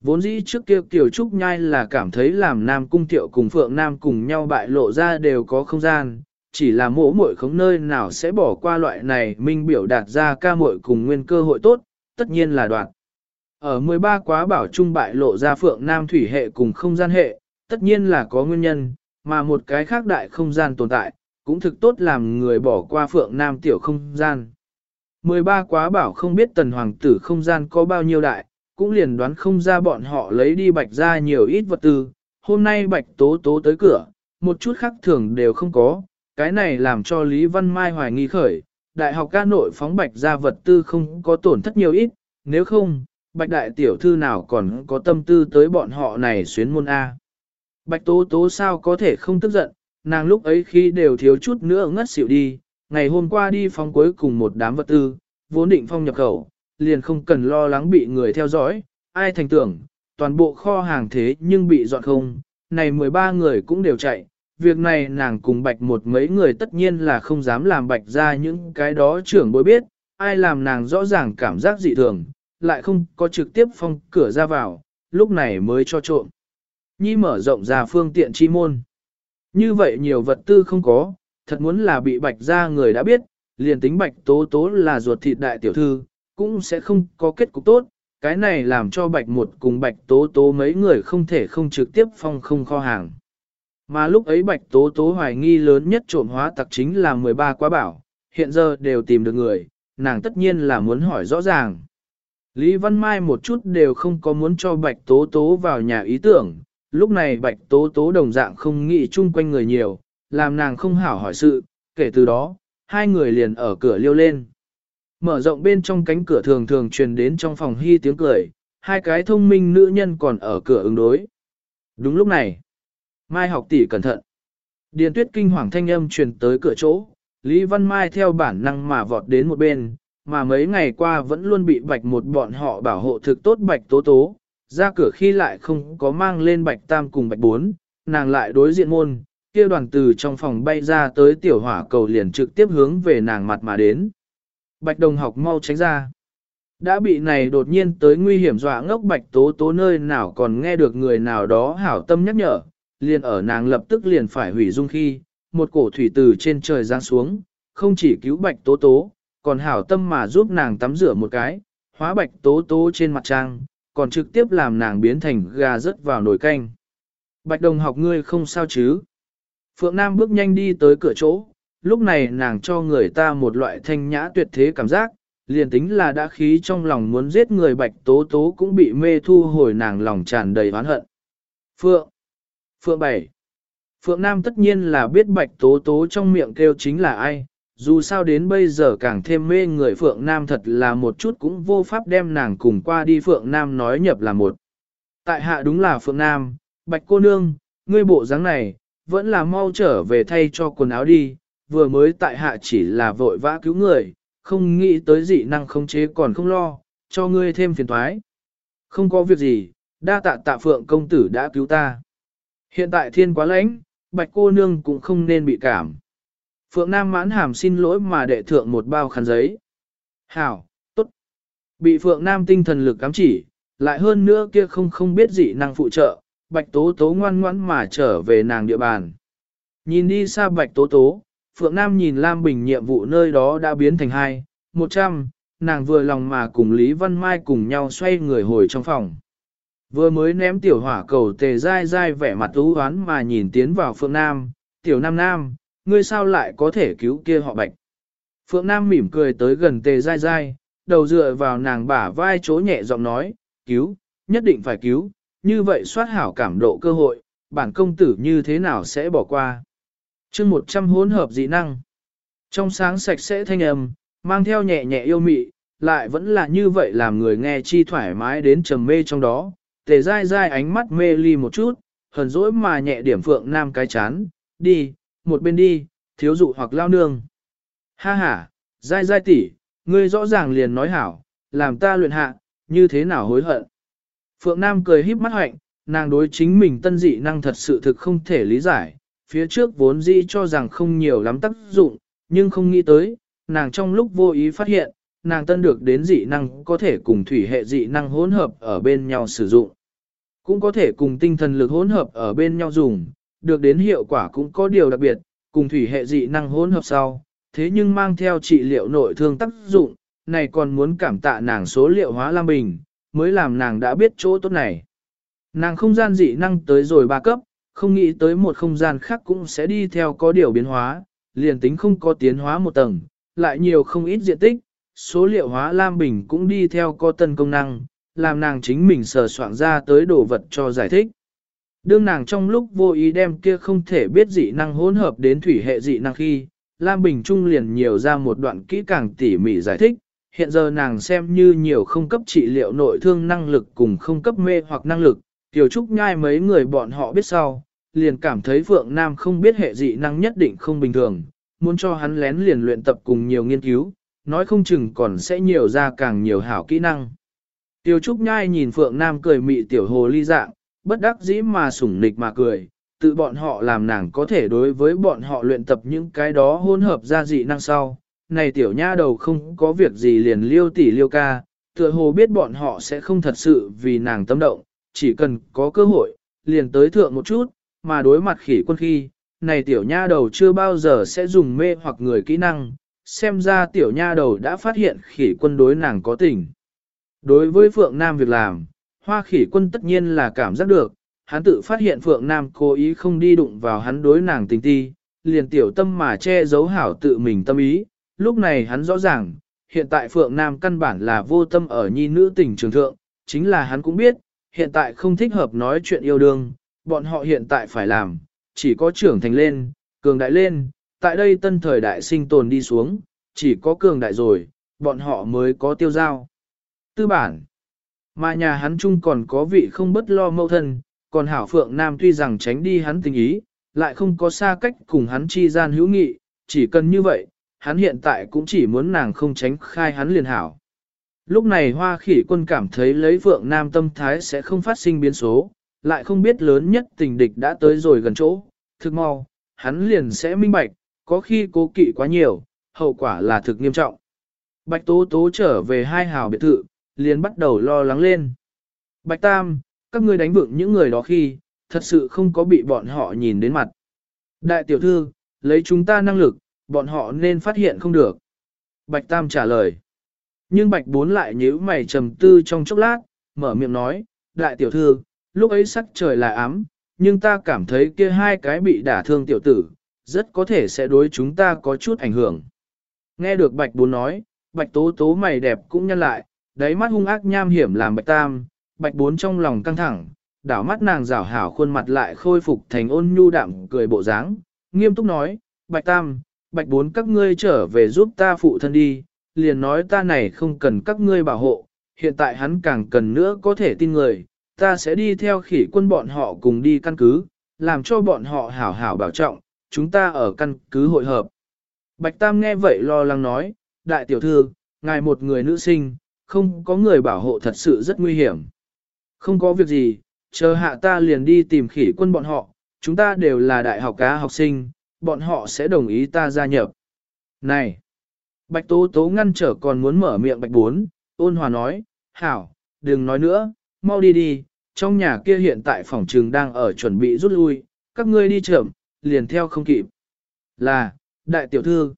Vốn dĩ trước kia Kiều Trúc Nhai là cảm thấy làm Nam Cung Tiệu cùng Phượng Nam cùng nhau bại lộ ra đều có không gian, chỉ là mỗ muội không nơi nào sẽ bỏ qua loại này minh biểu đạt ra ca muội cùng nguyên cơ hội tốt, tất nhiên là đoạn. Ở 13 quá bảo trung bại lộ ra Phượng Nam thủy hệ cùng không gian hệ, tất nhiên là có nguyên nhân, mà một cái khác đại không gian tồn tại, cũng thực tốt làm người bỏ qua Phượng Nam tiểu không gian. 13 quá bảo không biết tần hoàng tử không gian có bao nhiêu đại, cũng liền đoán không ra bọn họ lấy đi bạch ra nhiều ít vật tư. Hôm nay bạch tố tố tới cửa, một chút khác thường đều không có, cái này làm cho Lý Văn Mai hoài nghi khởi, đại học ca nội phóng bạch ra vật tư không có tổn thất nhiều ít, nếu không, bạch đại tiểu thư nào còn có tâm tư tới bọn họ này xuyến môn A. Bạch tố tố sao có thể không tức giận, nàng lúc ấy khi đều thiếu chút nữa ngất xỉu đi, ngày hôm qua đi phóng cuối cùng một đám vật tư, vốn định phong nhập khẩu, liền không cần lo lắng bị người theo dõi, ai thành tưởng, toàn bộ kho hàng thế nhưng bị dọn không, này 13 người cũng đều chạy, việc này nàng cùng bạch một mấy người tất nhiên là không dám làm bạch ra những cái đó trưởng bối biết, ai làm nàng rõ ràng cảm giác dị thường, lại không có trực tiếp phong cửa ra vào, lúc này mới cho trộm. Nhi mở rộng ra phương tiện chi môn. Như vậy nhiều vật tư không có, thật muốn là bị bạch ra người đã biết, liền tính bạch tố tố là ruột thịt đại tiểu thư, cũng sẽ không có kết cục tốt. Cái này làm cho bạch một cùng bạch tố tố mấy người không thể không trực tiếp phong không kho hàng. Mà lúc ấy bạch tố tố hoài nghi lớn nhất trộm hóa tặc chính là 13 quá bảo, hiện giờ đều tìm được người, nàng tất nhiên là muốn hỏi rõ ràng. Lý Văn Mai một chút đều không có muốn cho bạch tố tố vào nhà ý tưởng, lúc này bạch tố tố đồng dạng không nghĩ chung quanh người nhiều, làm nàng không hảo hỏi sự, kể từ đó, hai người liền ở cửa liêu lên. Mở rộng bên trong cánh cửa thường thường truyền đến trong phòng hy tiếng cười, hai cái thông minh nữ nhân còn ở cửa ứng đối. Đúng lúc này, Mai học tỷ cẩn thận. Điền tuyết kinh hoàng thanh âm truyền tới cửa chỗ, Lý Văn Mai theo bản năng mà vọt đến một bên, mà mấy ngày qua vẫn luôn bị bạch một bọn họ bảo hộ thực tốt bạch tố tố, ra cửa khi lại không có mang lên bạch tam cùng bạch bốn, nàng lại đối diện môn, kia đoàn từ trong phòng bay ra tới tiểu hỏa cầu liền trực tiếp hướng về nàng mặt mà đến. Bạch đồng học mau tránh ra. Đã bị này đột nhiên tới nguy hiểm dọa ngốc bạch tố tố nơi nào còn nghe được người nào đó hảo tâm nhắc nhở, liền ở nàng lập tức liền phải hủy dung khi, một cổ thủy từ trên trời giáng xuống, không chỉ cứu bạch tố tố, còn hảo tâm mà giúp nàng tắm rửa một cái, hóa bạch tố tố trên mặt trang, còn trực tiếp làm nàng biến thành gà rớt vào nồi canh. Bạch đồng học ngươi không sao chứ? Phượng Nam bước nhanh đi tới cửa chỗ, lúc này nàng cho người ta một loại thanh nhã tuyệt thế cảm giác, liền tính là đã khí trong lòng muốn giết người bạch tố tố cũng bị mê thu hồi nàng lòng tràn đầy oán hận. Phượng Phượng bảy Phượng Nam tất nhiên là biết bạch tố tố trong miệng kêu chính là ai, dù sao đến bây giờ càng thêm mê người Phượng Nam thật là một chút cũng vô pháp đem nàng cùng qua đi Phượng Nam nói nhập là một. Tại hạ đúng là Phượng Nam, bạch cô nương, ngươi bộ dáng này, vẫn là mau trở về thay cho quần áo đi, vừa mới tại hạ chỉ là vội vã cứu người, không nghĩ tới dị năng khống chế còn không lo, cho ngươi thêm phiền thoái. Không có việc gì, đa tạ tạ Phượng công tử đã cứu ta. Hiện tại thiên quá lãnh, bạch cô nương cũng không nên bị cảm. Phượng Nam mãn hàm xin lỗi mà đệ thượng một bao khăn giấy. Hảo, tốt. Bị Phượng Nam tinh thần lực cám chỉ, lại hơn nữa kia không không biết gì năng phụ trợ, bạch tố tố ngoan ngoãn mà trở về nàng địa bàn. Nhìn đi xa bạch tố tố, Phượng Nam nhìn Lam Bình nhiệm vụ nơi đó đã biến thành hai, một trăm, nàng vừa lòng mà cùng Lý Văn Mai cùng nhau xoay người hồi trong phòng. Vừa mới ném tiểu hỏa cầu tề dai dai vẻ mặt ú hoán mà nhìn tiến vào Phượng Nam, tiểu Nam Nam, ngươi sao lại có thể cứu kia họ bạch. Phượng Nam mỉm cười tới gần tề dai dai, đầu dựa vào nàng bả vai chỗ nhẹ giọng nói, cứu, nhất định phải cứu, như vậy soát hảo cảm độ cơ hội, bản công tử như thế nào sẽ bỏ qua chương 100 hỗn hợp dị năng. Trong sáng sạch sẽ thanh âm, mang theo nhẹ nhẹ yêu mị, lại vẫn là như vậy làm người nghe chi thoải mái đến trầm mê trong đó, tề dai dai ánh mắt mê ly một chút, hờn dỗi mà nhẹ điểm phượng nam cái chán, đi, một bên đi, thiếu dụ hoặc lao nương. Ha ha, dai dai tỷ, ngươi rõ ràng liền nói hảo, làm ta luyện hạ, như thế nào hối hận. Phượng Nam cười híp mắt hoạnh nàng đối chính mình tân dị năng thật sự thực không thể lý giải, phía trước vốn dĩ cho rằng không nhiều lắm tác dụng, nhưng không nghĩ tới, nàng trong lúc vô ý phát hiện, nàng tân được đến dị năng có thể cùng thủy hệ dị năng hỗn hợp ở bên nhau sử dụng cũng có thể cùng tinh thần lực hỗn hợp ở bên nhau dùng, được đến hiệu quả cũng có điều đặc biệt, cùng thủy hệ dị năng hỗn hợp sau, thế nhưng mang theo trị liệu nội thương tác dụng, này còn muốn cảm tạ nàng số liệu hóa lam bình, mới làm nàng đã biết chỗ tốt này. Nàng không gian dị năng tới rồi ba cấp, không nghĩ tới một không gian khác cũng sẽ đi theo có điều biến hóa, liền tính không có tiến hóa một tầng, lại nhiều không ít diện tích, số liệu hóa lam bình cũng đi theo có tân công năng, làm nàng chính mình sờ soạn ra tới đồ vật cho giải thích. Đương nàng trong lúc vô ý đem kia không thể biết dị năng hỗn hợp đến thủy hệ dị năng khi, Lam Bình Trung liền nhiều ra một đoạn kỹ càng tỉ mỉ giải thích, hiện giờ nàng xem như nhiều không cấp trị liệu nội thương năng lực cùng không cấp mê hoặc năng lực, tiểu trúc nhai mấy người bọn họ biết sau, liền cảm thấy Phượng Nam không biết hệ dị năng nhất định không bình thường, muốn cho hắn lén liền luyện tập cùng nhiều nghiên cứu, nói không chừng còn sẽ nhiều ra càng nhiều hảo kỹ năng. Tiêu Trúc Nhai nhìn Phượng Nam cười mị tiểu hồ ly dạng, bất đắc dĩ mà sủng nịch mà cười, tự bọn họ làm nàng có thể đối với bọn họ luyện tập những cái đó hỗn hợp ra dị năng sau. Này tiểu nha đầu không có việc gì liền liêu tỷ liêu ca, tựa hồ biết bọn họ sẽ không thật sự vì nàng tâm động, chỉ cần có cơ hội, liền tới thượng một chút, mà đối mặt khỉ quân khi, này tiểu nha đầu chưa bao giờ sẽ dùng mê hoặc người kỹ năng, xem ra tiểu nha đầu đã phát hiện khỉ quân đối nàng có tình. Đối với Phượng Nam việc làm, hoa khỉ quân tất nhiên là cảm giác được, hắn tự phát hiện Phượng Nam cố ý không đi đụng vào hắn đối nàng tình ti, liền tiểu tâm mà che giấu hảo tự mình tâm ý, lúc này hắn rõ ràng, hiện tại Phượng Nam căn bản là vô tâm ở nhi nữ tình trường thượng, chính là hắn cũng biết, hiện tại không thích hợp nói chuyện yêu đương, bọn họ hiện tại phải làm, chỉ có trưởng thành lên, cường đại lên, tại đây tân thời đại sinh tồn đi xuống, chỉ có cường đại rồi, bọn họ mới có tiêu giao. Tư bản, mà nhà hắn chung còn có vị không bất lo mâu thân, còn Hảo Phượng Nam tuy rằng tránh đi hắn tình ý, lại không có xa cách cùng hắn chi gian hữu nghị, chỉ cần như vậy, hắn hiện tại cũng chỉ muốn nàng không tránh khai hắn liền hảo. Lúc này hoa khỉ quân cảm thấy lấy Phượng Nam tâm thái sẽ không phát sinh biến số, lại không biết lớn nhất tình địch đã tới rồi gần chỗ, thực mau, hắn liền sẽ minh bạch, có khi cố kỵ quá nhiều, hậu quả là thực nghiêm trọng. Bạch Tố Tố trở về hai hào biệt thự, liền bắt đầu lo lắng lên. Bạch Tam, các ngươi đánh vượng những người đó khi, thật sự không có bị bọn họ nhìn đến mặt. Đại tiểu thư, lấy chúng ta năng lực, bọn họ nên phát hiện không được. Bạch Tam trả lời. Nhưng Bạch Bốn lại nhíu mày trầm tư trong chốc lát, mở miệng nói, Đại tiểu thư, lúc ấy sắc trời là ám, nhưng ta cảm thấy kia hai cái bị đả thương tiểu tử, rất có thể sẽ đối chúng ta có chút ảnh hưởng. Nghe được Bạch Bốn nói, Bạch Tố Tố mày đẹp cũng nhăn lại, đáy mắt hung ác nham hiểm làm Bạch Tam, Bạch Bốn trong lòng căng thẳng, đảo mắt nàng rảo hảo khuôn mặt lại khôi phục thành ôn nhu đạm cười bộ dáng, nghiêm túc nói, Bạch Tam, Bạch Bốn các ngươi trở về giúp ta phụ thân đi, liền nói ta này không cần các ngươi bảo hộ, hiện tại hắn càng cần nữa có thể tin người, ta sẽ đi theo khỉ quân bọn họ cùng đi căn cứ, làm cho bọn họ hảo hảo bảo trọng, chúng ta ở căn cứ hội hợp. Bạch Tam nghe vậy lo lắng nói, đại tiểu thư, ngài một người nữ sinh, không có người bảo hộ thật sự rất nguy hiểm. Không có việc gì, chờ hạ ta liền đi tìm khỉ quân bọn họ, chúng ta đều là đại học cá học sinh, bọn họ sẽ đồng ý ta gia nhập. Này! Bạch Tố Tố ngăn trở còn muốn mở miệng Bạch Bốn, ôn hòa nói, hảo, đừng nói nữa, mau đi đi, trong nhà kia hiện tại phòng trường đang ở chuẩn bị rút lui, các ngươi đi chậm, liền theo không kịp. Là, đại tiểu thư,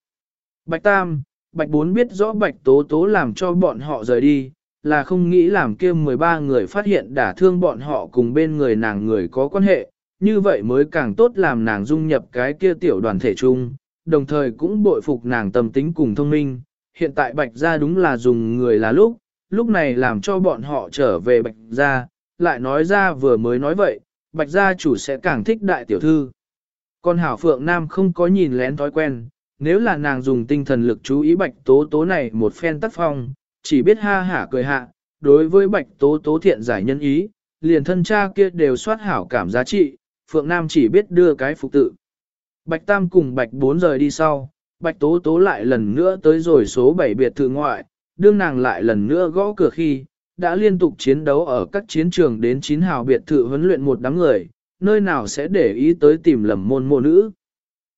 Bạch Tam, Bạch Bốn biết rõ Bạch Tố Tố làm cho bọn họ rời đi, là không nghĩ làm kia 13 người phát hiện đả thương bọn họ cùng bên người nàng người có quan hệ, như vậy mới càng tốt làm nàng dung nhập cái kia tiểu đoàn thể chung, đồng thời cũng bội phục nàng tâm tính cùng thông minh. Hiện tại Bạch Gia đúng là dùng người là lúc, lúc này làm cho bọn họ trở về Bạch Gia, lại nói ra vừa mới nói vậy, Bạch Gia chủ sẽ càng thích đại tiểu thư. Còn Hảo Phượng Nam không có nhìn lén thói quen, nếu là nàng dùng tinh thần lực chú ý Bạch Tố Tố này một phen tác phong, chỉ biết ha hả cười hạ, đối với Bạch Tố Tố thiện giải nhân ý, liền thân cha kia đều soát hảo cảm giá trị, Phượng Nam chỉ biết đưa cái phục tự. Bạch Tam cùng Bạch Bốn rời đi sau, Bạch Tố Tố lại lần nữa tới rồi số 7 biệt thự ngoại, đương nàng lại lần nữa gõ cửa khi, đã liên tục chiến đấu ở các chiến trường đến chín hào biệt thự huấn luyện một đám người, nơi nào sẽ để ý tới tìm lầm môn môn nữ.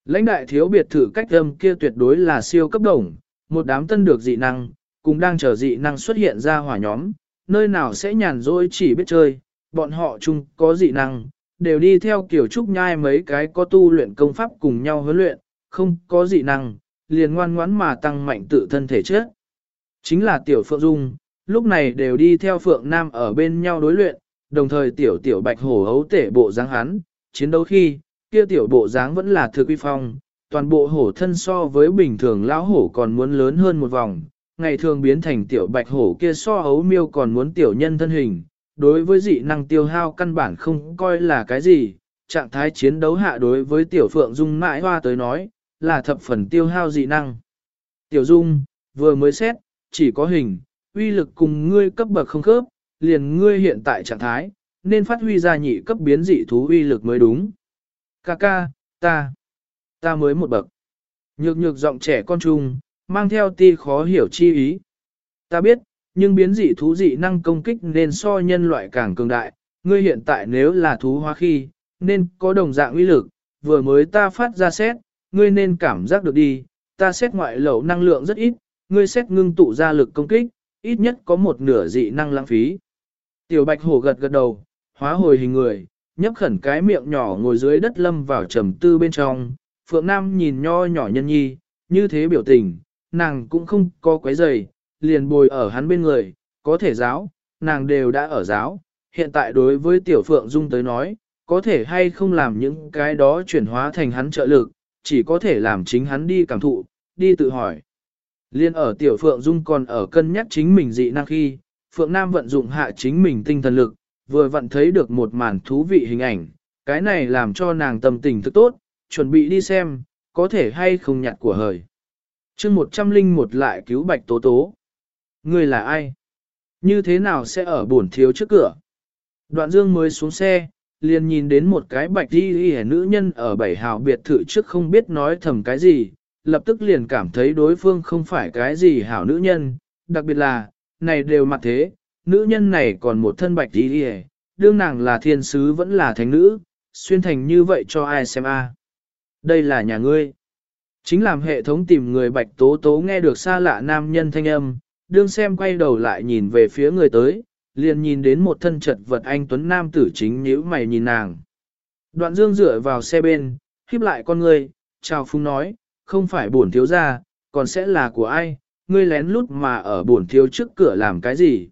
Lãnh đại thiếu biệt thự cách âm kia tuyệt đối là siêu cấp đồng, một đám tân được dị năng, cùng đang chờ dị năng xuất hiện ra hỏa nhóm, nơi nào sẽ nhàn rỗi chỉ biết chơi, bọn họ chung có dị năng, đều đi theo kiểu trúc nhai mấy cái có tu luyện công pháp cùng nhau huấn luyện, không có dị năng, liền ngoan ngoãn mà tăng mạnh tự thân thể chất. Chính là tiểu Phượng Dung, lúc này đều đi theo Phượng Nam ở bên nhau đối luyện, đồng thời tiểu tiểu bạch hổ hấu tể bộ dáng hắn, chiến đấu khi, kia tiểu bộ dáng vẫn là thực uy phong, toàn bộ hổ thân so với bình thường lão hổ còn muốn lớn hơn một vòng, ngày thường biến thành tiểu bạch hổ kia so ấu miêu còn muốn tiểu nhân thân hình, đối với dị năng tiêu hao căn bản không coi là cái gì, trạng thái chiến đấu hạ đối với tiểu phượng dung mãi hoa tới nói, là thập phần tiêu hao dị năng. Tiểu dung, vừa mới xét, chỉ có hình, uy lực cùng ngươi cấp bậc không khớp, liền ngươi hiện tại trạng thái, nên phát huy ra nhị cấp biến dị thú uy lực mới đúng. Ca ca, ta, ta mới một bậc. Nhược nhược giọng trẻ con trung, mang theo ti khó hiểu chi ý. Ta biết, nhưng biến dị thú dị năng công kích nên so nhân loại càng cường đại, ngươi hiện tại nếu là thú hóa khi, nên có đồng dạng uy lực, vừa mới ta phát ra xét, ngươi nên cảm giác được đi, ta xét ngoại lẩu năng lượng rất ít, ngươi xét ngưng tụ ra lực công kích, ít nhất có một nửa dị năng lãng phí. Tiểu bạch hổ gật gật đầu, hóa hồi hình người, nhấp khẩn cái miệng nhỏ ngồi dưới đất lâm vào trầm tư bên trong, Phượng Nam nhìn nho nhỏ nhân nhi, như thế biểu tình, nàng cũng không có quấy giày, liền bồi ở hắn bên người, có thể giáo, nàng đều đã ở giáo, hiện tại đối với tiểu Phượng Dung tới nói, có thể hay không làm những cái đó chuyển hóa thành hắn trợ lực, chỉ có thể làm chính hắn đi cảm thụ, đi tự hỏi. Liên ở tiểu Phượng Dung còn ở cân nhắc chính mình dị năng khi, Phượng Nam vận dụng hạ chính mình tinh thần lực, vừa vận thấy được một màn thú vị hình ảnh, cái này làm cho nàng tâm tình thức tốt, chuẩn bị đi xem, có thể hay không nhặt của hời. chương 101 lại cứu bạch tố tố. Người là ai? Như thế nào sẽ ở bổn thiếu trước cửa? Đoạn dương mới xuống xe, liền nhìn đến một cái bạch đi hẻ nữ nhân ở bảy hào biệt thự trước không biết nói thầm cái gì, lập tức liền cảm thấy đối phương không phải cái gì hảo nữ nhân, đặc biệt là, này đều mặt thế, nữ nhân này còn một thân bạch đi đi đương nàng là thiên sứ vẫn là thánh nữ, xuyên thành như vậy cho ai xem a Đây là nhà ngươi. Chính làm hệ thống tìm người bạch tố tố nghe được xa lạ nam nhân thanh âm, đương xem quay đầu lại nhìn về phía người tới, liền nhìn đến một thân chật vật anh Tuấn Nam tử chính nhíu mày nhìn nàng. Đoạn dương dựa vào xe bên, khiếp lại con người, chào phung nói, không phải bổn thiếu gia, còn sẽ là của ai, ngươi lén lút mà ở bổn thiếu trước cửa làm cái gì?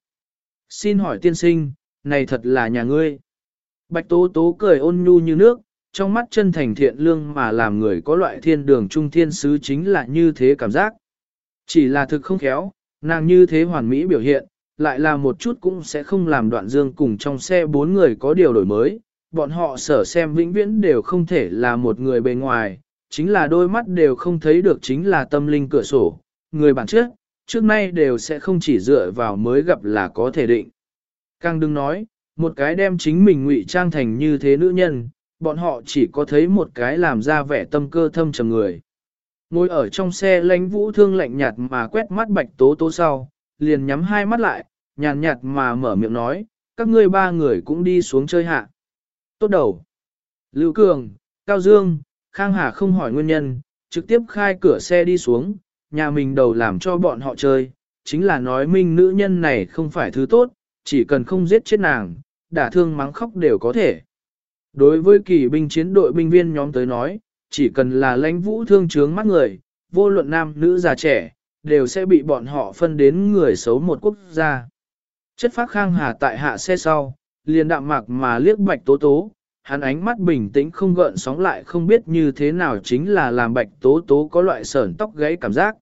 Xin hỏi tiên sinh, này thật là nhà ngươi. Bạch tố tố cười ôn nhu như nước, trong mắt chân thành thiện lương mà làm người có loại thiên đường trung thiên sứ chính là như thế cảm giác. Chỉ là thực không khéo, nàng như thế hoàn mỹ biểu hiện, lại là một chút cũng sẽ không làm đoạn dương cùng trong xe bốn người có điều đổi mới. Bọn họ sở xem vĩnh viễn đều không thể là một người bề ngoài, chính là đôi mắt đều không thấy được chính là tâm linh cửa sổ. Người bản chất, trước nay đều sẽ không chỉ dựa vào mới gặp là có thể định. Càng đừng nói, một cái đem chính mình ngụy trang thành như thế nữ nhân, bọn họ chỉ có thấy một cái làm ra vẻ tâm cơ thâm trầm người. Ngồi ở trong xe lánh vũ thương lạnh nhạt mà quét mắt bạch tố tố sau, liền nhắm hai mắt lại, nhàn nhạt mà mở miệng nói, các ngươi ba người cũng đi xuống chơi hạ. Tốt đầu. Lưu Cường, Cao Dương, Khang Hà không hỏi nguyên nhân, trực tiếp khai cửa xe đi xuống, nhà mình đầu làm cho bọn họ chơi, chính là nói minh nữ nhân này không phải thứ tốt, chỉ cần không giết chết nàng, đả thương mắng khóc đều có thể. Đối với kỳ binh chiến đội binh viên nhóm tới nói, chỉ cần là lãnh vũ thương trướng mắt người, vô luận nam nữ già trẻ, đều sẽ bị bọn họ phân đến người xấu một quốc gia. Chất phát khang hà tại hạ xe sau, liền đạm mạc mà liếc bạch tố tố, hắn ánh mắt bình tĩnh không gợn sóng lại không biết như thế nào chính là làm bạch tố tố có loại sởn tóc gáy cảm giác.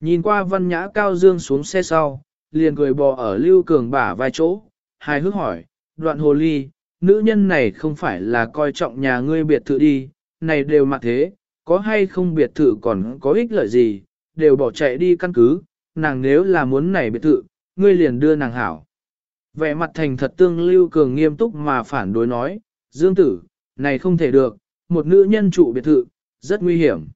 Nhìn qua văn nhã cao dương xuống xe sau, liền cười bò ở lưu cường bả vai chỗ, hài hước hỏi, đoạn hồ ly, nữ nhân này không phải là coi trọng nhà ngươi biệt thự đi, này đều mặc thế, có hay không biệt thự còn có ích lợi gì, đều bỏ chạy đi căn cứ, nàng nếu là muốn này biệt thự, ngươi liền đưa nàng hảo. Vẻ mặt thành thật tương lưu cường nghiêm túc mà phản đối nói, Dương tử, này không thể được, một nữ nhân trụ biệt thự, rất nguy hiểm.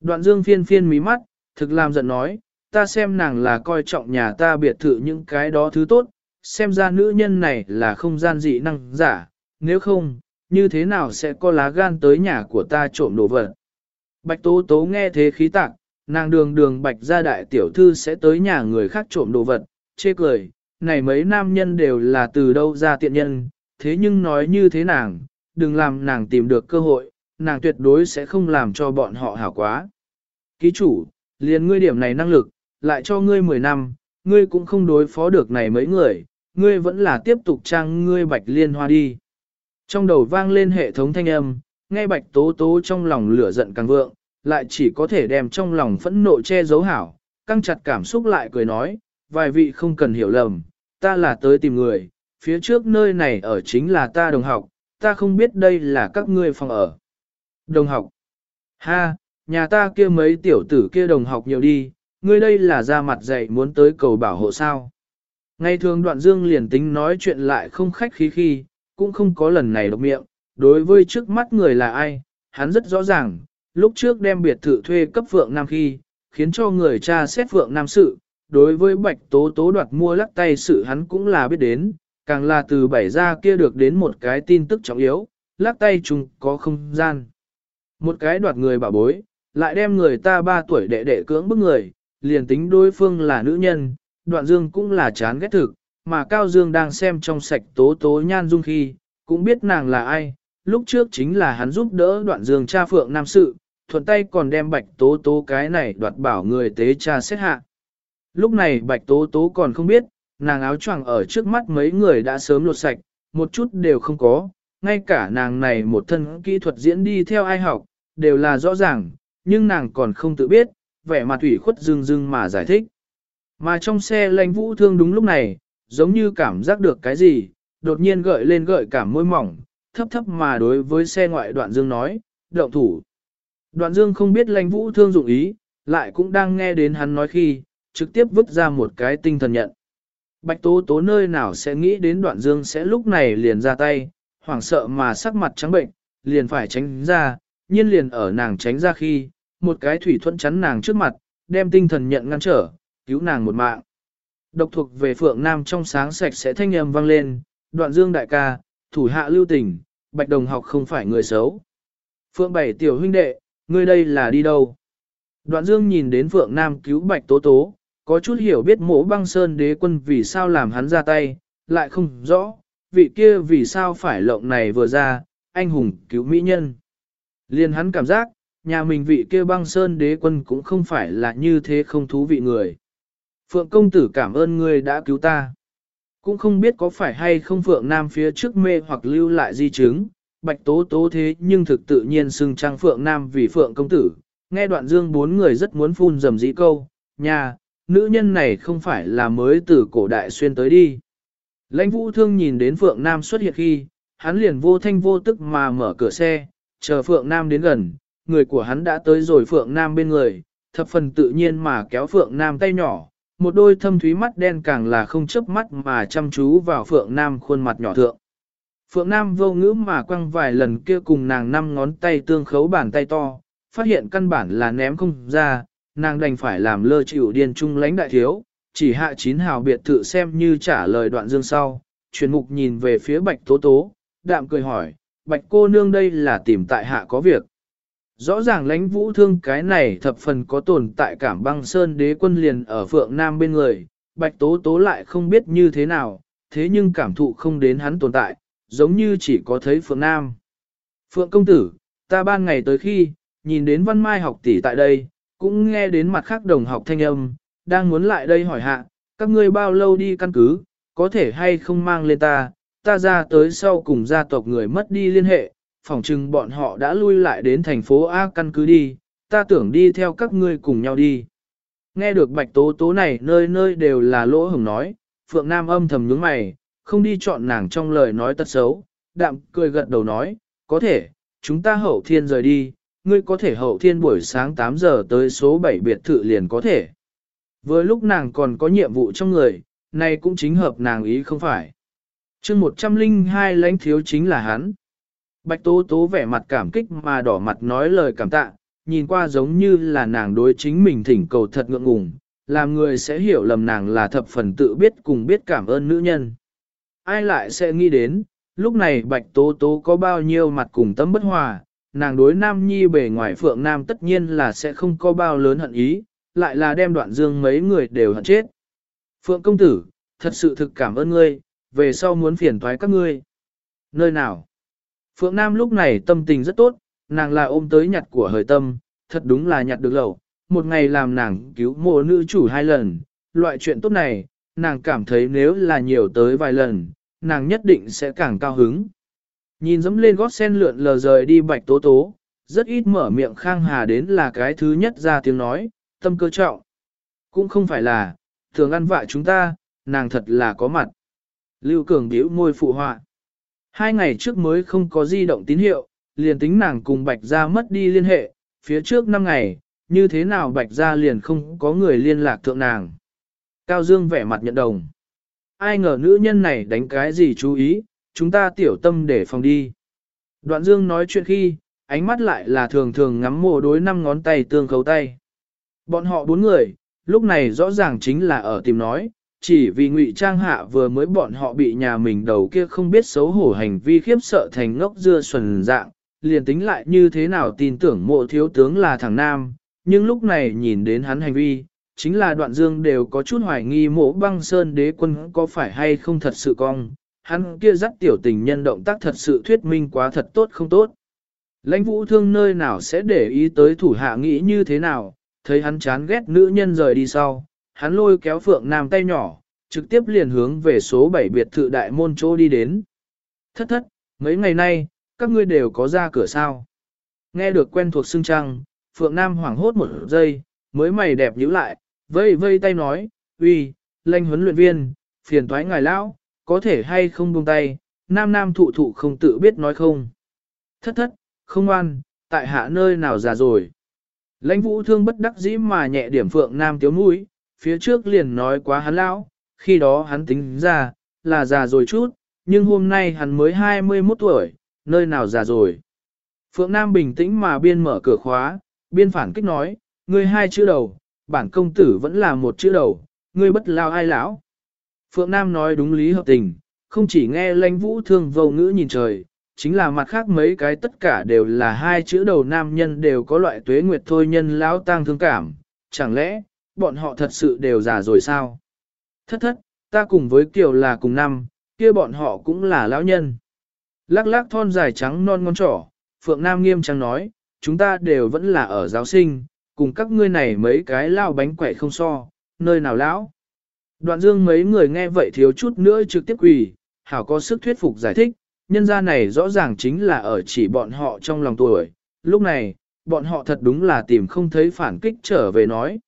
Đoạn dương phiên phiên mí mắt, thực làm giận nói, ta xem nàng là coi trọng nhà ta biệt thự những cái đó thứ tốt, xem ra nữ nhân này là không gian dị năng giả, nếu không, như thế nào sẽ có lá gan tới nhà của ta trộm đồ vật. Bạch tố tố nghe thế khí tạc, nàng đường đường bạch gia đại tiểu thư sẽ tới nhà người khác trộm đồ vật, chê cười, này mấy nam nhân đều là từ đâu ra tiện nhân, thế nhưng nói như thế nàng, đừng làm nàng tìm được cơ hội, nàng tuyệt đối sẽ không làm cho bọn họ hảo quá. Ký chủ, liền ngươi điểm này năng lực, lại cho ngươi 10 năm, ngươi cũng không đối phó được này mấy người, ngươi vẫn là tiếp tục trang ngươi bạch liên hoa đi. Trong đầu vang lên hệ thống thanh âm, nghe bạch tố tố trong lòng lửa giận càng vượng, lại chỉ có thể đem trong lòng phẫn nộ che giấu hảo, căng chặt cảm xúc lại cười nói, vài vị không cần hiểu lầm, ta là tới tìm người, phía trước nơi này ở chính là ta đồng học, ta không biết đây là các ngươi phòng ở. Đồng học. Ha, nhà ta kia mấy tiểu tử kia đồng học nhiều đi, ngươi đây là ra mặt dạy muốn tới cầu bảo hộ sao. Ngày thường đoạn dương liền tính nói chuyện lại không khách khí khi, cũng không có lần này độc miệng, đối với trước mắt người là ai, hắn rất rõ ràng, lúc trước đem biệt thự thuê cấp Phượng Nam khi, khiến cho người cha xét Phượng Nam sự, đối với Bạch Tố Tố đoạt mua lắc tay sự hắn cũng là biết đến, càng là từ bảy ra kia được đến một cái tin tức trọng yếu, lắc tay chung có không gian. Một cái đoạt người bảo bối, lại đem người ta ba tuổi đệ đệ cưỡng bức người, liền tính đối phương là nữ nhân, đoạn dương cũng là chán ghét thực, mà Cao Dương đang xem trong sạch tố tố nhan dung khi, cũng biết nàng là ai, lúc trước chính là hắn giúp đỡ đoạn dương cha phượng nam sự, thuận tay còn đem bạch tố tố cái này đoạt bảo người tế cha xét hạ. Lúc này bạch tố tố còn không biết, nàng áo choàng ở trước mắt mấy người đã sớm lột sạch, một chút đều không có, ngay cả nàng này một thân kỹ thuật diễn đi theo ai học, đều là rõ ràng, nhưng nàng còn không tự biết, vẻ mặt ủy khuất dưng dưng mà giải thích. Mà trong xe lãnh vũ thương đúng lúc này, giống như cảm giác được cái gì, đột nhiên gợi lên gợi cảm môi mỏng, thấp thấp mà đối với xe ngoại đoạn dương nói, động thủ. Đoạn dương không biết lãnh vũ thương dụng ý, lại cũng đang nghe đến hắn nói khi, trực tiếp vứt ra một cái tinh thần nhận. Bạch tố tố nơi nào sẽ nghĩ đến đoạn dương sẽ lúc này liền ra tay, hoảng sợ mà sắc mặt trắng bệnh, liền phải tránh ra, nhiên liền ở nàng tránh ra khi, một cái thủy thuẫn chắn nàng trước mặt, đem tinh thần nhận ngăn trở, cứu nàng một mạng. Độc thuộc về Phượng Nam trong sáng sạch sẽ thanh âm vang lên, đoạn dương đại ca, thủ hạ lưu tình, bạch đồng học không phải người xấu. Phượng bảy tiểu huynh đệ, ngươi đây là đi đâu? Đoạn dương nhìn đến Phượng Nam cứu bạch tố tố, có chút hiểu biết mỗ băng sơn đế quân vì sao làm hắn ra tay, lại không rõ, vị kia vì sao phải lộng này vừa ra, anh hùng cứu mỹ nhân. Liên hắn cảm giác, nhà mình vị kia băng sơn đế quân cũng không phải là như thế không thú vị người. Phượng công tử cảm ơn ngươi đã cứu ta. Cũng không biết có phải hay không Phượng Nam phía trước mê hoặc lưu lại di chứng, bạch tố tố thế nhưng thực tự nhiên xưng trang Phượng Nam vì Phượng công tử. Nghe đoạn dương bốn người rất muốn phun dầm dĩ câu, nhà, nữ nhân này không phải là mới từ cổ đại xuyên tới đi. Lãnh vũ thương nhìn đến Phượng Nam xuất hiện khi, hắn liền vô thanh vô tức mà mở cửa xe, chờ Phượng Nam đến gần, người của hắn đã tới rồi Phượng Nam bên người, thập phần tự nhiên mà kéo Phượng Nam tay nhỏ, một đôi thâm thúy mắt đen càng là không chớp mắt mà chăm chú vào Phượng Nam khuôn mặt nhỏ thượng. Phượng Nam vô ngữ mà quăng vài lần kia cùng nàng năm ngón tay tương khấu bàn tay to, phát hiện căn bản là ném không ra, nàng đành phải làm lơ chịu điên trung lãnh đại thiếu, chỉ hạ chín hào biệt thự xem như trả lời đoạn dương sau, chuyển mục nhìn về phía bạch tố tố, đạm cười hỏi, bạch cô nương đây là tìm tại hạ có việc. Rõ ràng lãnh vũ thương cái này thập phần có tồn tại cảm băng sơn đế quân liền ở phượng nam bên người, bạch tố tố lại không biết như thế nào, thế nhưng cảm thụ không đến hắn tồn tại, giống như chỉ có thấy phượng nam. Phượng công tử, ta ban ngày tới khi, nhìn đến văn mai học tỷ tại đây, cũng nghe đến mặt khác đồng học thanh âm, đang muốn lại đây hỏi hạ, các ngươi bao lâu đi căn cứ, có thể hay không mang lên ta, ta ra tới sau cùng gia tộc người mất đi liên hệ, phỏng chừng bọn họ đã lui lại đến thành phố A căn cứ đi, ta tưởng đi theo các ngươi cùng nhau đi. Nghe được bạch tố tố này nơi nơi đều là lỗ hồng nói, Phượng Nam âm thầm nhướng mày, không đi chọn nàng trong lời nói tật xấu, đạm cười gật đầu nói, có thể, chúng ta hậu thiên rời đi, ngươi có thể hậu thiên buổi sáng 8 giờ tới số 7 biệt thự liền có thể. Vừa lúc nàng còn có nhiệm vụ trong người, này cũng chính hợp nàng ý không phải. chương 102 lãnh thiếu chính là hắn. Bạch Tố Tố vẻ mặt cảm kích mà đỏ mặt nói lời cảm tạ, nhìn qua giống như là nàng đối chính mình thỉnh cầu thật ngượng ngùng, làm người sẽ hiểu lầm nàng là thập phần tự biết cùng biết cảm ơn nữ nhân. Ai lại sẽ nghĩ đến, lúc này Bạch Tố Tố có bao nhiêu mặt cùng tâm bất hòa, nàng đối Nam Nhi bề ngoài Phượng Nam tất nhiên là sẽ không có bao lớn hận ý, lại là đem đoạn dương mấy người đều hận chết. Phượng công tử, thật sự thực cảm ơn ngươi, về sau muốn phiền thoái các ngươi. Nơi nào? Phượng Nam lúc này tâm tình rất tốt, nàng là ôm tới nhặt của hời tâm, thật đúng là nhặt được lẩu. Một ngày làm nàng cứu mộ nữ chủ hai lần, loại chuyện tốt này, nàng cảm thấy nếu là nhiều tới vài lần, nàng nhất định sẽ càng cao hứng. Nhìn dẫm lên gót sen lượn lờ rời đi bạch tố tố, rất ít mở miệng khang hà đến là cái thứ nhất ra tiếng nói, tâm cơ trọng. Cũng không phải là, thường ăn vạ chúng ta, nàng thật là có mặt. Lưu Cường biểu môi phụ họa. Hai ngày trước mới không có di động tín hiệu, liền tính nàng cùng Bạch Gia mất đi liên hệ, phía trước năm ngày, như thế nào Bạch Gia liền không có người liên lạc thượng nàng. Cao Dương vẻ mặt nhận đồng. Ai ngờ nữ nhân này đánh cái gì chú ý, chúng ta tiểu tâm để phòng đi. Đoạn Dương nói chuyện khi, ánh mắt lại là thường thường ngắm mồ đối năm ngón tay tương khấu tay. Bọn họ bốn người, lúc này rõ ràng chính là ở tìm nói, chỉ vì ngụy trang hạ vừa mới bọn họ bị nhà mình đầu kia không biết xấu hổ hành vi khiếp sợ thành ngốc dưa xuẩn dạng, liền tính lại như thế nào tin tưởng mộ thiếu tướng là thằng nam, nhưng lúc này nhìn đến hắn hành vi, chính là đoạn dương đều có chút hoài nghi mộ băng sơn đế quân có phải hay không thật sự cong, hắn kia dắt tiểu tình nhân động tác thật sự thuyết minh quá thật tốt không tốt. Lãnh vũ thương nơi nào sẽ để ý tới thủ hạ nghĩ như thế nào, thấy hắn chán ghét nữ nhân rời đi sau, hắn lôi kéo phượng nam tay nhỏ, trực tiếp liền hướng về số 7 biệt thự đại môn chỗ đi đến. Thất thất, mấy ngày nay, các ngươi đều có ra cửa sao. Nghe được quen thuộc xương trăng, phượng nam hoảng hốt một giây, mới mày đẹp nhíu lại, vây vây tay nói, uy, Lãnh huấn luyện viên, phiền toái ngài lão, có thể hay không buông tay, nam nam thụ thụ không tự biết nói không. Thất thất, không ngoan, tại hạ nơi nào già rồi. Lãnh vũ thương bất đắc dĩ mà nhẹ điểm phượng nam tiếu mũi, phía trước liền nói quá hắn lão, khi đó hắn tính ra, là già rồi chút, nhưng hôm nay hắn mới 21 tuổi, nơi nào già rồi. Phượng Nam bình tĩnh mà biên mở cửa khóa, biên phản kích nói, ngươi hai chữ đầu, bản công tử vẫn là một chữ đầu, ngươi bất lao ai lão. Phượng Nam nói đúng lý hợp tình, không chỉ nghe lãnh vũ thương vô ngữ nhìn trời, chính là mặt khác mấy cái tất cả đều là hai chữ đầu nam nhân đều có loại tuế nguyệt thôi nhân lão tang thương cảm, chẳng lẽ, bọn họ thật sự đều già rồi sao? Thất thất, ta cùng với Kiều là cùng năm, kia bọn họ cũng là lão nhân. Lắc lắc thon dài trắng non ngón trỏ, Phượng Nam nghiêm trang nói, chúng ta đều vẫn là ở giáo sinh, cùng các ngươi này mấy cái lao bánh quậy không so, nơi nào lão. Đoạn dương mấy người nghe vậy thiếu chút nữa trực tiếp quỳ, hảo có sức thuyết phục giải thích, nhân gia này rõ ràng chính là ở chỉ bọn họ trong lòng tuổi. Lúc này, bọn họ thật đúng là tìm không thấy phản kích trở về nói.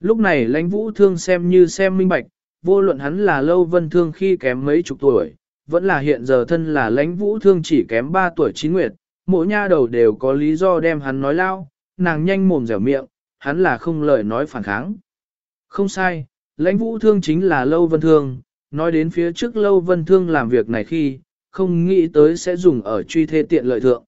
Lúc này lãnh vũ thương xem như xem minh bạch, vô luận hắn là lâu vân thương khi kém mấy chục tuổi, vẫn là hiện giờ thân là lãnh vũ thương chỉ kém 3 tuổi chín nguyệt, mỗi nha đầu đều có lý do đem hắn nói lao, nàng nhanh mồm dẻo miệng, hắn là không lời nói phản kháng. Không sai, lãnh vũ thương chính là lâu vân thương, nói đến phía trước lâu vân thương làm việc này khi, không nghĩ tới sẽ dùng ở truy thê tiện lợi thượng.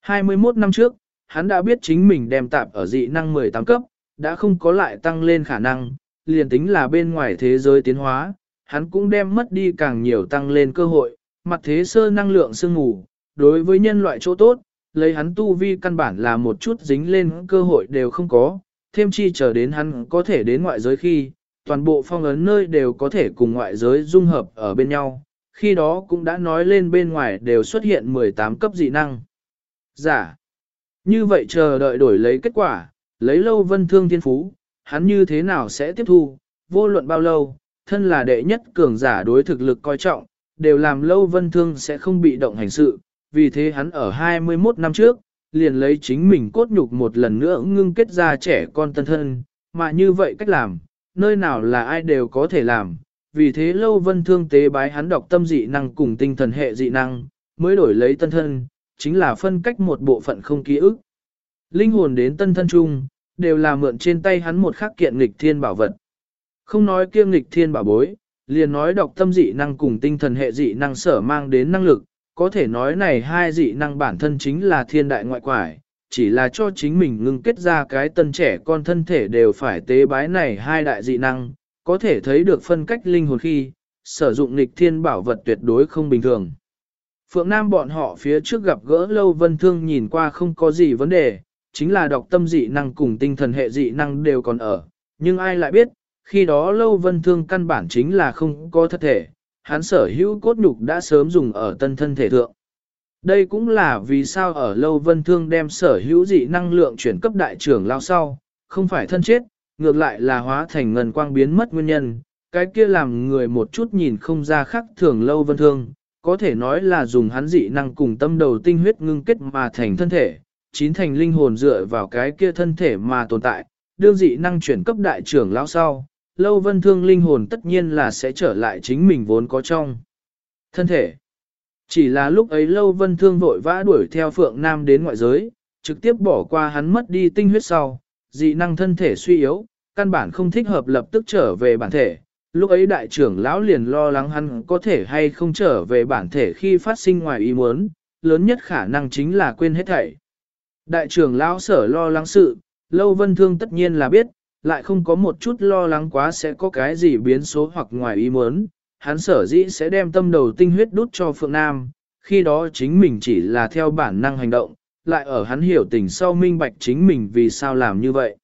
21 năm trước, hắn đã biết chính mình đem tạp ở dị năng 18 cấp, đã không có lại tăng lên khả năng, liền tính là bên ngoài thế giới tiến hóa, hắn cũng đem mất đi càng nhiều tăng lên cơ hội, mặt thế sơ năng lượng sương ngủ, đối với nhân loại chỗ tốt, lấy hắn tu vi căn bản là một chút dính lên cơ hội đều không có, thêm chi chờ đến hắn có thể đến ngoại giới khi, toàn bộ phong ấn nơi đều có thể cùng ngoại giới dung hợp ở bên nhau, khi đó cũng đã nói lên bên ngoài đều xuất hiện 18 cấp dị năng. Giả. Dạ. Như vậy chờ đợi đổi lấy kết quả, lấy lâu vân thương thiên phú, hắn như thế nào sẽ tiếp thu, vô luận bao lâu, thân là đệ nhất cường giả đối thực lực coi trọng, đều làm lâu vân thương sẽ không bị động hành sự, vì thế hắn ở 21 năm trước, liền lấy chính mình cốt nhục một lần nữa ngưng kết ra trẻ con tân thân, mà như vậy cách làm, nơi nào là ai đều có thể làm, vì thế lâu vân thương tế bái hắn đọc tâm dị năng cùng tinh thần hệ dị năng, mới đổi lấy tân thân, chính là phân cách một bộ phận không ký ức. Linh hồn đến tân thân chung, đều là mượn trên tay hắn một khắc kiện nghịch thiên bảo vật. Không nói kiêm nghịch thiên bảo bối, liền nói đọc tâm dị năng cùng tinh thần hệ dị năng sở mang đến năng lực, có thể nói này hai dị năng bản thân chính là thiên đại ngoại quải, chỉ là cho chính mình ngưng kết ra cái tân trẻ con thân thể đều phải tế bái này hai đại dị năng, có thể thấy được phân cách linh hồn khi, sử dụng nịch thiên bảo vật tuyệt đối không bình thường. Phượng Nam bọn họ phía trước gặp gỡ lâu vân thương nhìn qua không có gì vấn đề, chính là đọc tâm dị năng cùng tinh thần hệ dị năng đều còn ở, nhưng ai lại biết, khi đó lâu vân thương căn bản chính là không có thật thể, hắn sở hữu cốt nhục đã sớm dùng ở tân thân thể thượng. Đây cũng là vì sao ở lâu vân thương đem sở hữu dị năng lượng chuyển cấp đại trưởng lao sau, không phải thân chết, ngược lại là hóa thành ngân quang biến mất nguyên nhân, cái kia làm người một chút nhìn không ra khác thường lâu vân thương, có thể nói là dùng hắn dị năng cùng tâm đầu tinh huyết ngưng kết mà thành thân thể, chín thành linh hồn dựa vào cái kia thân thể mà tồn tại, đương dị năng chuyển cấp đại trưởng lão sau, lâu vân thương linh hồn tất nhiên là sẽ trở lại chính mình vốn có trong thân thể. Chỉ là lúc ấy lâu vân thương vội vã đuổi theo Phượng Nam đến ngoại giới, trực tiếp bỏ qua hắn mất đi tinh huyết sau, dị năng thân thể suy yếu, căn bản không thích hợp lập tức trở về bản thể. Lúc ấy đại trưởng lão liền lo lắng hắn có thể hay không trở về bản thể khi phát sinh ngoài ý muốn, lớn nhất khả năng chính là quên hết thảy. Đại trưởng lão sở lo lắng sự, Lâu Vân Thương tất nhiên là biết, lại không có một chút lo lắng quá sẽ có cái gì biến số hoặc ngoài ý muốn, hắn sở dĩ sẽ đem tâm đầu tinh huyết đút cho Phượng Nam, khi đó chính mình chỉ là theo bản năng hành động, lại ở hắn hiểu tình sau minh bạch chính mình vì sao làm như vậy.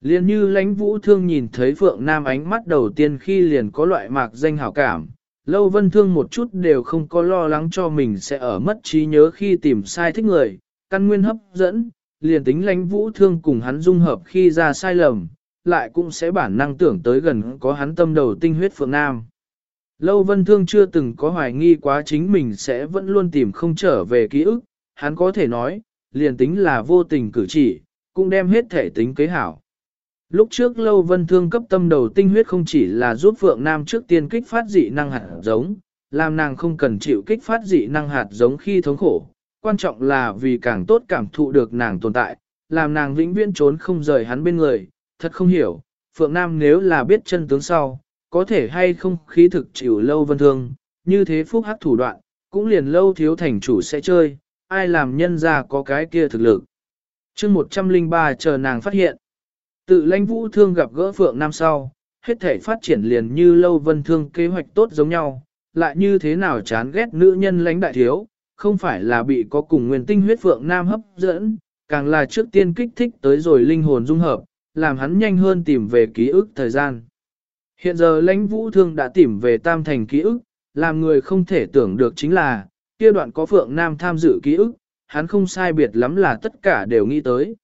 Liên như lãnh vũ thương nhìn thấy Phượng Nam ánh mắt đầu tiên khi liền có loại mạc danh hảo cảm, lâu vân thương một chút đều không có lo lắng cho mình sẽ ở mất trí nhớ khi tìm sai thích người, căn nguyên hấp dẫn, liền tính lãnh vũ thương cùng hắn dung hợp khi ra sai lầm, lại cũng sẽ bản năng tưởng tới gần có hắn tâm đầu tinh huyết Phượng Nam. Lâu vân thương chưa từng có hoài nghi quá chính mình sẽ vẫn luôn tìm không trở về ký ức, hắn có thể nói, liền tính là vô tình cử chỉ, cũng đem hết thể tính kế hảo. Lúc trước lâu vân thương cấp tâm đầu tinh huyết không chỉ là giúp Phượng Nam trước tiên kích phát dị năng hạt giống, làm nàng không cần chịu kích phát dị năng hạt giống khi thống khổ, quan trọng là vì càng tốt cảm thụ được nàng tồn tại, làm nàng vĩnh viễn trốn không rời hắn bên người, thật không hiểu, Phượng Nam nếu là biết chân tướng sau, có thể hay không khí thực chịu lâu vân thương, như thế phúc hắc thủ đoạn, cũng liền lâu thiếu thành chủ sẽ chơi, ai làm nhân ra có cái kia thực lực. chương 103 chờ nàng phát hiện, tự lãnh vũ thương gặp gỡ Phượng Nam sau, hết thể phát triển liền như lâu vân thương kế hoạch tốt giống nhau, lại như thế nào chán ghét nữ nhân lãnh đại thiếu, không phải là bị có cùng nguyên tinh huyết Phượng Nam hấp dẫn, càng là trước tiên kích thích tới rồi linh hồn dung hợp, làm hắn nhanh hơn tìm về ký ức thời gian. Hiện giờ lãnh vũ thương đã tìm về tam thành ký ức, làm người không thể tưởng được chính là, kia đoạn có Phượng Nam tham dự ký ức, hắn không sai biệt lắm là tất cả đều nghĩ tới.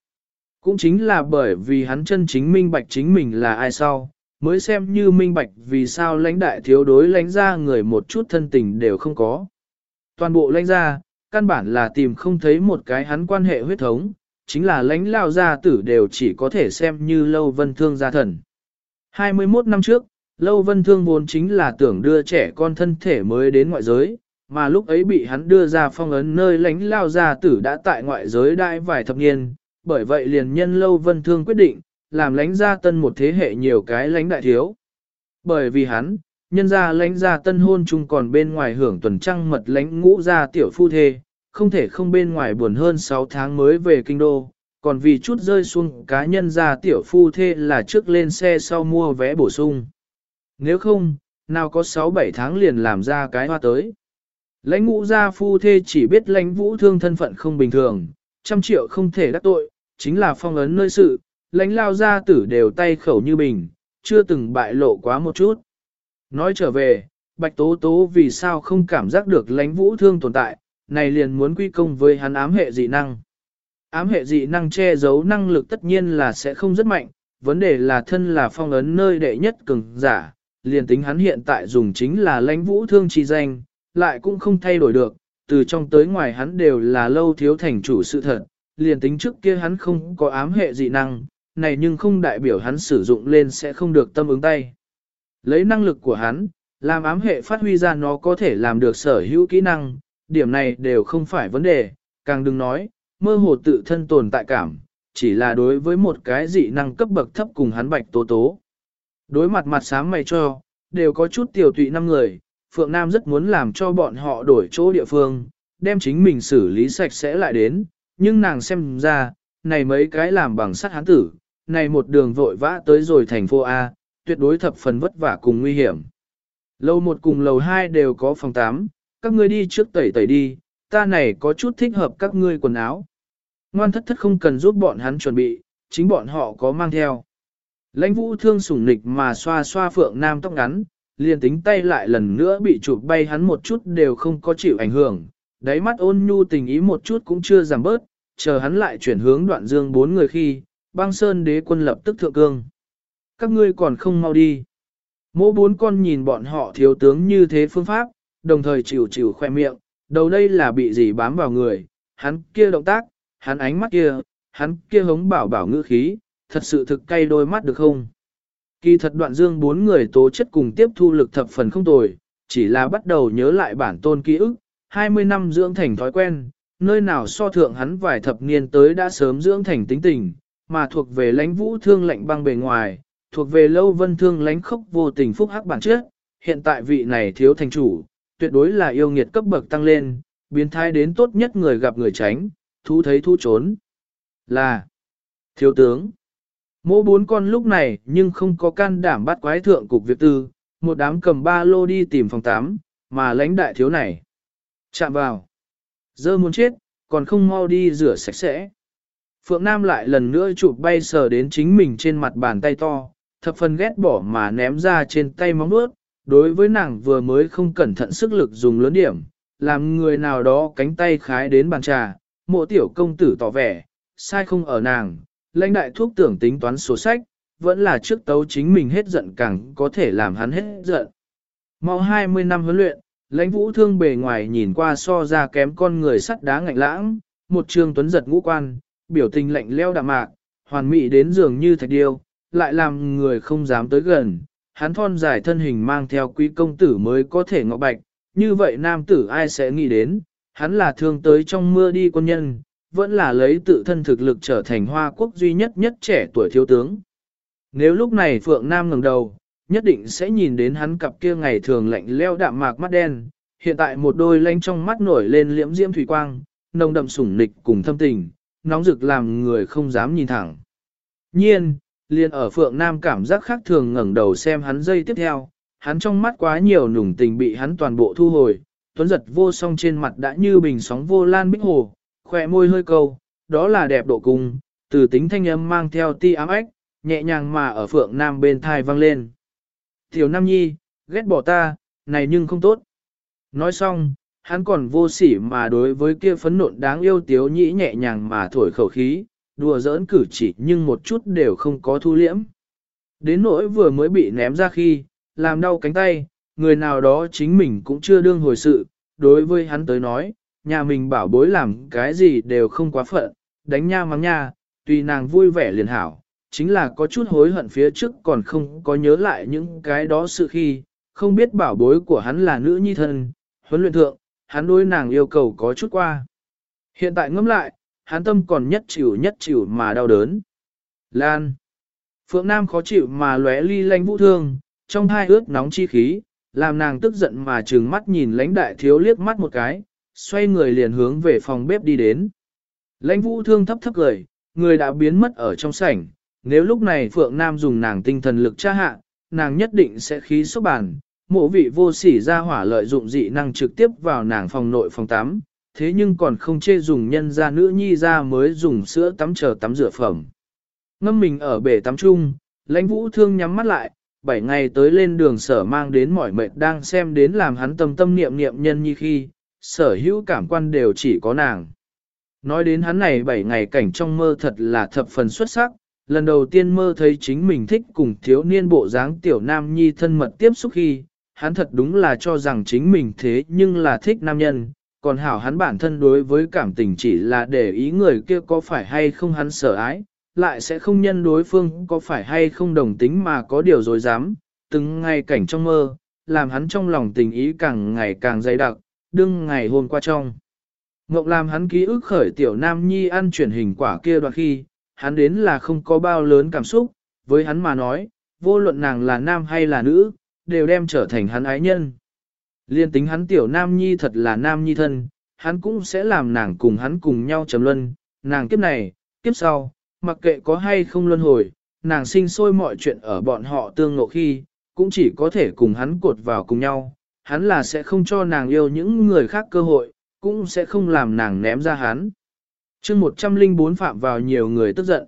Cũng chính là bởi vì hắn chân chính minh bạch chính mình là ai sau, mới xem như minh bạch vì sao lãnh đại thiếu đối lãnh ra người một chút thân tình đều không có. Toàn bộ lãnh ra, căn bản là tìm không thấy một cái hắn quan hệ huyết thống, chính là lãnh lao gia tử đều chỉ có thể xem như lâu vân thương gia thần. 21 năm trước, Lâu Vân Thương vốn chính là tưởng đưa trẻ con thân thể mới đến ngoại giới, mà lúc ấy bị hắn đưa ra phong ấn nơi lãnh lao gia tử đã tại ngoại giới đại vài thập niên, bởi vậy liền nhân Lâu Vân Thương quyết định, làm lãnh gia tân một thế hệ nhiều cái lãnh đại thiếu. Bởi vì hắn, nhân gia lãnh gia tân hôn chung còn bên ngoài hưởng tuần trăng mật lãnh ngũ gia tiểu phu thê, không thể không bên ngoài buồn hơn 6 tháng mới về kinh đô, còn vì chút rơi xuống cá nhân gia tiểu phu thê là trước lên xe sau mua vé bổ sung. Nếu không, nào có 6-7 tháng liền làm ra cái hoa tới. Lãnh ngũ gia phu thê chỉ biết lãnh vũ thương thân phận không bình thường, trăm triệu không thể đắc tội, chính là phong ấn nơi sự, lãnh lao gia tử đều tay khẩu như bình, chưa từng bại lộ quá một chút. Nói trở về, bạch tố tố vì sao không cảm giác được lãnh vũ thương tồn tại, này liền muốn quy công với hắn ám hệ dị năng. Ám hệ dị năng che giấu năng lực tất nhiên là sẽ không rất mạnh, vấn đề là thân là phong ấn nơi đệ nhất cường giả, liền tính hắn hiện tại dùng chính là lãnh vũ thương chi danh, lại cũng không thay đổi được, từ trong tới ngoài hắn đều là lâu thiếu thành chủ sự thật, liền tính trước kia hắn không có ám hệ dị năng, này nhưng không đại biểu hắn sử dụng lên sẽ không được tâm ứng tay. Lấy năng lực của hắn, làm ám hệ phát huy ra nó có thể làm được sở hữu kỹ năng, điểm này đều không phải vấn đề, càng đừng nói, mơ hồ tự thân tồn tại cảm, chỉ là đối với một cái dị năng cấp bậc thấp cùng hắn bạch tố tố. Đối mặt mặt sáng mày cho, đều có chút tiểu tụy năm người, Phượng Nam rất muốn làm cho bọn họ đổi chỗ địa phương, đem chính mình xử lý sạch sẽ lại đến, nhưng nàng xem ra, này mấy cái làm bằng sắt hán tử, này một đường vội vã tới rồi thành phố A, tuyệt đối thập phần vất vả cùng nguy hiểm. Lầu một cùng lầu hai đều có phòng 8, các ngươi đi trước tẩy tẩy đi, ta này có chút thích hợp các ngươi quần áo. Ngoan thất thất không cần giúp bọn hắn chuẩn bị, chính bọn họ có mang theo. Lãnh vũ thương sủng nịch mà xoa xoa phượng nam tóc ngắn, liền tính tay lại lần nữa bị chụp bay hắn một chút đều không có chịu ảnh hưởng, đáy mắt ôn nhu tình ý một chút cũng chưa giảm bớt, chờ hắn lại chuyển hướng đoạn dương bốn người khi, băng sơn đế quân lập tức thượng cương. Các ngươi còn không mau đi. Mỗ bốn con nhìn bọn họ thiếu tướng như thế phương pháp, đồng thời chịu chịu khoe miệng, đầu đây là bị gì bám vào người, hắn kia động tác, hắn ánh mắt kia, hắn kia hống bảo bảo ngữ khí, thật sự thực cay đôi mắt được không? Kỳ thật đoạn dương bốn người tố chất cùng tiếp thu lực thập phần không tồi, chỉ là bắt đầu nhớ lại bản tôn ký ức, 20 năm dưỡng thành thói quen, nơi nào so thượng hắn vài thập niên tới đã sớm dưỡng thành tính tình, mà thuộc về lãnh vũ thương lạnh băng bề ngoài, thuộc về lâu vân thương lãnh khốc vô tình phúc hắc bản chất, hiện tại vị này thiếu thành chủ, tuyệt đối là yêu nghiệt cấp bậc tăng lên, biến thái đến tốt nhất người gặp người tránh, thu thấy thu trốn. Là thiếu tướng. Mỗ bốn con lúc này nhưng không có can đảm bắt quái thượng cục việc tư, một đám cầm ba lô đi tìm phòng tám, mà lãnh đại thiếu này. Chạm vào. Dơ muốn chết, còn không mau đi rửa sạch sẽ. Phượng Nam lại lần nữa chụp bay sờ đến chính mình trên mặt bàn tay to, thập phần ghét bỏ mà ném ra trên tay móng nuốt. Đối với nàng vừa mới không cẩn thận sức lực dùng lớn điểm, làm người nào đó cánh tay khái đến bàn trà, mộ tiểu công tử tỏ vẻ, sai không ở nàng, lãnh đại thuốc tưởng tính toán số sách, vẫn là trước tấu chính mình hết giận càng có thể làm hắn hết giận. Mau 20 năm huấn luyện, lãnh vũ thương bề ngoài nhìn qua so ra kém con người sắt đá ngạnh lãng, một trường tuấn giật ngũ quan, biểu tình lạnh leo đạm mạc, hoàn mỹ đến dường như thạch điêu, lại làm người không dám tới gần. Hắn thon dài thân hình mang theo quý công tử mới có thể ngọ bạch, như vậy nam tử ai sẽ nghĩ đến, hắn là thương tới trong mưa đi quân nhân, vẫn là lấy tự thân thực lực trở thành hoa quốc duy nhất nhất trẻ tuổi thiếu tướng. Nếu lúc này Phượng Nam ngẩng đầu, nhất định sẽ nhìn đến hắn cặp kia ngày thường lạnh leo đạm mạc mắt đen, hiện tại một đôi lanh trong mắt nổi lên liễm diễm thủy quang, nồng đậm sủng nịch cùng thâm tình, nóng rực làm người không dám nhìn thẳng. Nhiên, liền ở Phượng Nam cảm giác khác thường ngẩng đầu xem hắn dây tiếp theo, hắn trong mắt quá nhiều nùng tình bị hắn toàn bộ thu hồi, tuấn giật vô song trên mặt đã như bình sóng vô lan bích hồ, khỏe môi hơi câu, đó là đẹp độ cung, từ tính thanh âm mang theo ti ám ách, nhẹ nhàng mà ở Phượng Nam bên thai vang lên. Tiểu Nam Nhi, ghét bỏ ta, này nhưng không tốt. Nói xong, hắn còn vô sỉ mà đối với kia phấn nộn đáng yêu tiếu nhĩ nhẹ nhàng mà thổi khẩu khí, đùa giỡn cử chỉ nhưng một chút đều không có thu liễm. Đến nỗi vừa mới bị ném ra khi, làm đau cánh tay, người nào đó chính mình cũng chưa đương hồi sự, đối với hắn tới nói, nhà mình bảo bối làm cái gì đều không quá phận, đánh nha mắng nha, tùy nàng vui vẻ liền hảo, chính là có chút hối hận phía trước còn không có nhớ lại những cái đó sự khi, không biết bảo bối của hắn là nữ nhi thân, huấn luyện thượng, hắn đối nàng yêu cầu có chút qua. Hiện tại ngẫm lại, hắn tâm còn nhất chịu nhất chịu mà đau đớn. Lan. Phượng Nam khó chịu mà lóe ly lanh vũ thương, trong hai ướt nóng chi khí, làm nàng tức giận mà trừng mắt nhìn lãnh đại thiếu liếc mắt một cái, xoay người liền hướng về phòng bếp đi đến. Lãnh vũ thương thấp thấp cười, người đã biến mất ở trong sảnh, nếu lúc này Phượng Nam dùng nàng tinh thần lực tra hạ, nàng nhất định sẽ khí sốc bàn, mộ vị vô sỉ ra hỏa lợi dụng dị năng trực tiếp vào nàng phòng nội phòng tắm, thế nhưng còn không chê dùng nhân ra nữ nhi ra mới dùng sữa tắm chờ tắm rửa phẩm. Ngâm mình ở bể tắm chung, lãnh vũ thương nhắm mắt lại, bảy ngày tới lên đường sở mang đến mỏi mệt đang xem đến làm hắn tâm tâm niệm niệm nhân như khi, sở hữu cảm quan đều chỉ có nàng. Nói đến hắn này bảy ngày cảnh trong mơ thật là thập phần xuất sắc, lần đầu tiên mơ thấy chính mình thích cùng thiếu niên bộ dáng tiểu nam nhi thân mật tiếp xúc khi, hắn thật đúng là cho rằng chính mình thế nhưng là thích nam nhân, còn hảo hắn bản thân đối với cảm tình chỉ là để ý người kia có phải hay không hắn sợ ái, lại sẽ không nhân đối phương có phải hay không đồng tính mà có điều dối dám, từng ngày cảnh trong mơ, làm hắn trong lòng tình ý càng ngày càng dày đặc, đương ngày hôm qua trong. Ngọc làm hắn ký ức khởi tiểu nam nhi ăn chuyển hình quả kia đoạn khi, hắn đến là không có bao lớn cảm xúc, với hắn mà nói, vô luận nàng là nam hay là nữ, đều đem trở thành hắn ái nhân. Liên tính hắn tiểu nam nhi thật là nam nhi thân, hắn cũng sẽ làm nàng cùng hắn cùng nhau chấm luân, nàng kiếp này, kiếp sau, mặc kệ có hay không luân hồi, nàng sinh sôi mọi chuyện ở bọn họ tương ngộ khi, cũng chỉ có thể cùng hắn cột vào cùng nhau, hắn là sẽ không cho nàng yêu những người khác cơ hội, cũng sẽ không làm nàng ném ra hắn. chương 104 phạm vào nhiều người tức giận.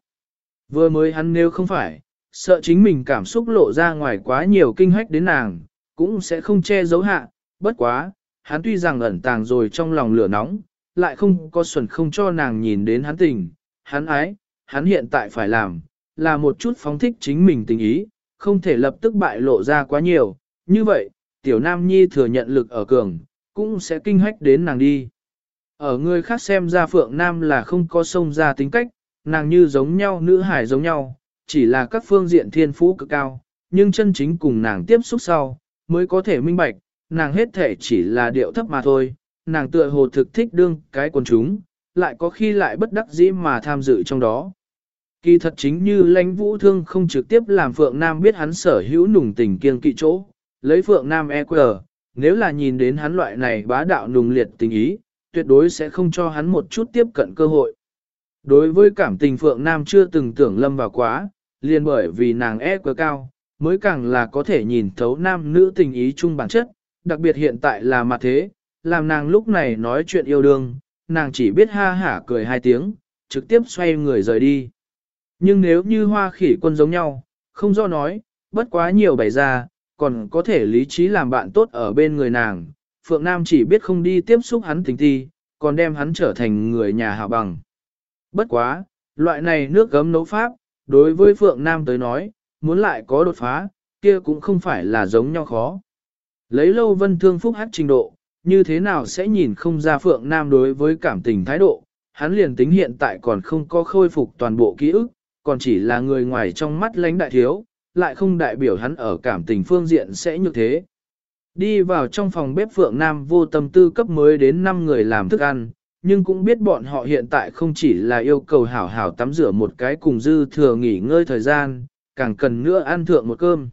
Vừa mới hắn nếu không phải, sợ chính mình cảm xúc lộ ra ngoài quá nhiều kinh hách đến nàng, cũng sẽ không che giấu hạ, bất quá, hắn tuy rằng ẩn tàng rồi trong lòng lửa nóng, lại không có xuẩn không cho nàng nhìn đến hắn tình, hắn ái, hắn hiện tại phải làm, là một chút phóng thích chính mình tình ý, không thể lập tức bại lộ ra quá nhiều, như vậy, tiểu nam nhi thừa nhận lực ở cường, cũng sẽ kinh hách đến nàng đi. Ở người khác xem ra phượng nam là không có sông ra tính cách, nàng như giống nhau nữ hải giống nhau, chỉ là các phương diện thiên phú cực cao, nhưng chân chính cùng nàng tiếp xúc sau, mới có thể minh bạch, nàng hết thể chỉ là điệu thấp mà thôi, nàng tựa hồ thực thích đương cái quần chúng, lại có khi lại bất đắc dĩ mà tham dự trong đó. Kỳ thật chính như lãnh vũ thương không trực tiếp làm Phượng Nam biết hắn sở hữu nùng tình kiêng kỵ chỗ, lấy Phượng Nam EQ, nếu là nhìn đến hắn loại này bá đạo nùng liệt tình ý, tuyệt đối sẽ không cho hắn một chút tiếp cận cơ hội. Đối với cảm tình Phượng Nam chưa từng tưởng lâm vào quá, liền bởi vì nàng e quờ cao, mới càng là có thể nhìn thấu nam nữ tình ý chung bản chất, đặc biệt hiện tại là mặt thế, làm nàng lúc này nói chuyện yêu đương, nàng chỉ biết ha hả cười hai tiếng, trực tiếp xoay người rời đi. Nhưng nếu như hoa khỉ quân giống nhau, không do nói, bất quá nhiều bày ra, còn có thể lý trí làm bạn tốt ở bên người nàng, Phượng Nam chỉ biết không đi tiếp xúc hắn tình thi, còn đem hắn trở thành người nhà hạ bằng. Bất quá, loại này nước gấm nấu pháp, đối với Phượng Nam tới nói, muốn lại có đột phá, kia cũng không phải là giống nhau khó. Lấy lâu vân thương phúc hát trình độ, như thế nào sẽ nhìn không ra Phượng Nam đối với cảm tình thái độ, hắn liền tính hiện tại còn không có khôi phục toàn bộ ký ức, còn chỉ là người ngoài trong mắt lãnh đại thiếu, lại không đại biểu hắn ở cảm tình phương diện sẽ như thế. Đi vào trong phòng bếp Phượng Nam vô tâm tư cấp mới đến 5 người làm thức ăn, nhưng cũng biết bọn họ hiện tại không chỉ là yêu cầu hảo hảo tắm rửa một cái cùng dư thừa nghỉ ngơi thời gian, càng cần nữa ăn thượng một cơm.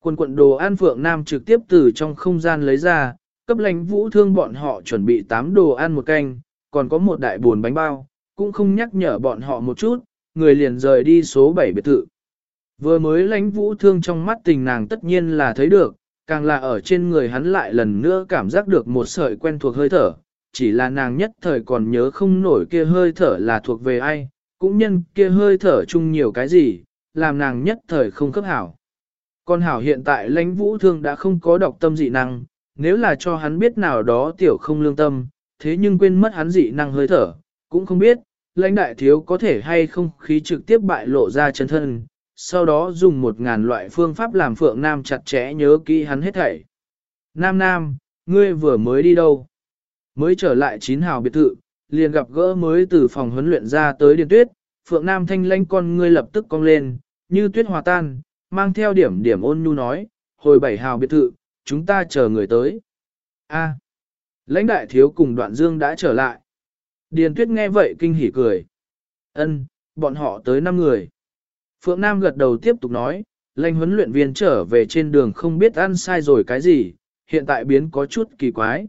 Quân quận đồ ăn Phượng Nam trực tiếp từ trong không gian lấy ra, cấp lãnh vũ thương bọn họ chuẩn bị 8 đồ ăn một canh, còn có một đại buồn bánh bao, cũng không nhắc nhở bọn họ một chút, người liền rời đi số 7 biệt thự. Vừa mới lãnh vũ thương trong mắt tình nàng tất nhiên là thấy được, càng là ở trên người hắn lại lần nữa cảm giác được một sợi quen thuộc hơi thở, chỉ là nàng nhất thời còn nhớ không nổi kia hơi thở là thuộc về ai, cũng nhân kia hơi thở chung nhiều cái gì, làm nàng nhất thời không cấp hảo. Con hảo hiện tại lãnh vũ thương đã không có độc tâm dị năng, nếu là cho hắn biết nào đó tiểu không lương tâm, thế nhưng quên mất hắn dị năng hơi thở, cũng không biết, lãnh đại thiếu có thể hay không khí trực tiếp bại lộ ra chân thân, sau đó dùng một ngàn loại phương pháp làm Phượng Nam chặt chẽ nhớ kỹ hắn hết thảy. Nam Nam, ngươi vừa mới đi đâu? Mới trở lại chín hào biệt thự, liền gặp gỡ mới từ phòng huấn luyện ra tới Điền Tuyết, Phượng Nam thanh lãnh con ngươi lập tức cong lên, như tuyết hòa tan, mang theo điểm điểm ôn nhu nói, hồi bảy hào biệt thự, chúng ta chờ người tới. A. lãnh đại thiếu cùng đoạn dương đã trở lại. Điền Tuyết nghe vậy kinh hỉ cười. Ân, bọn họ tới 5 người. Phượng Nam gật đầu tiếp tục nói, lãnh huấn luyện viên trở về trên đường không biết ăn sai rồi cái gì, hiện tại biến có chút kỳ quái.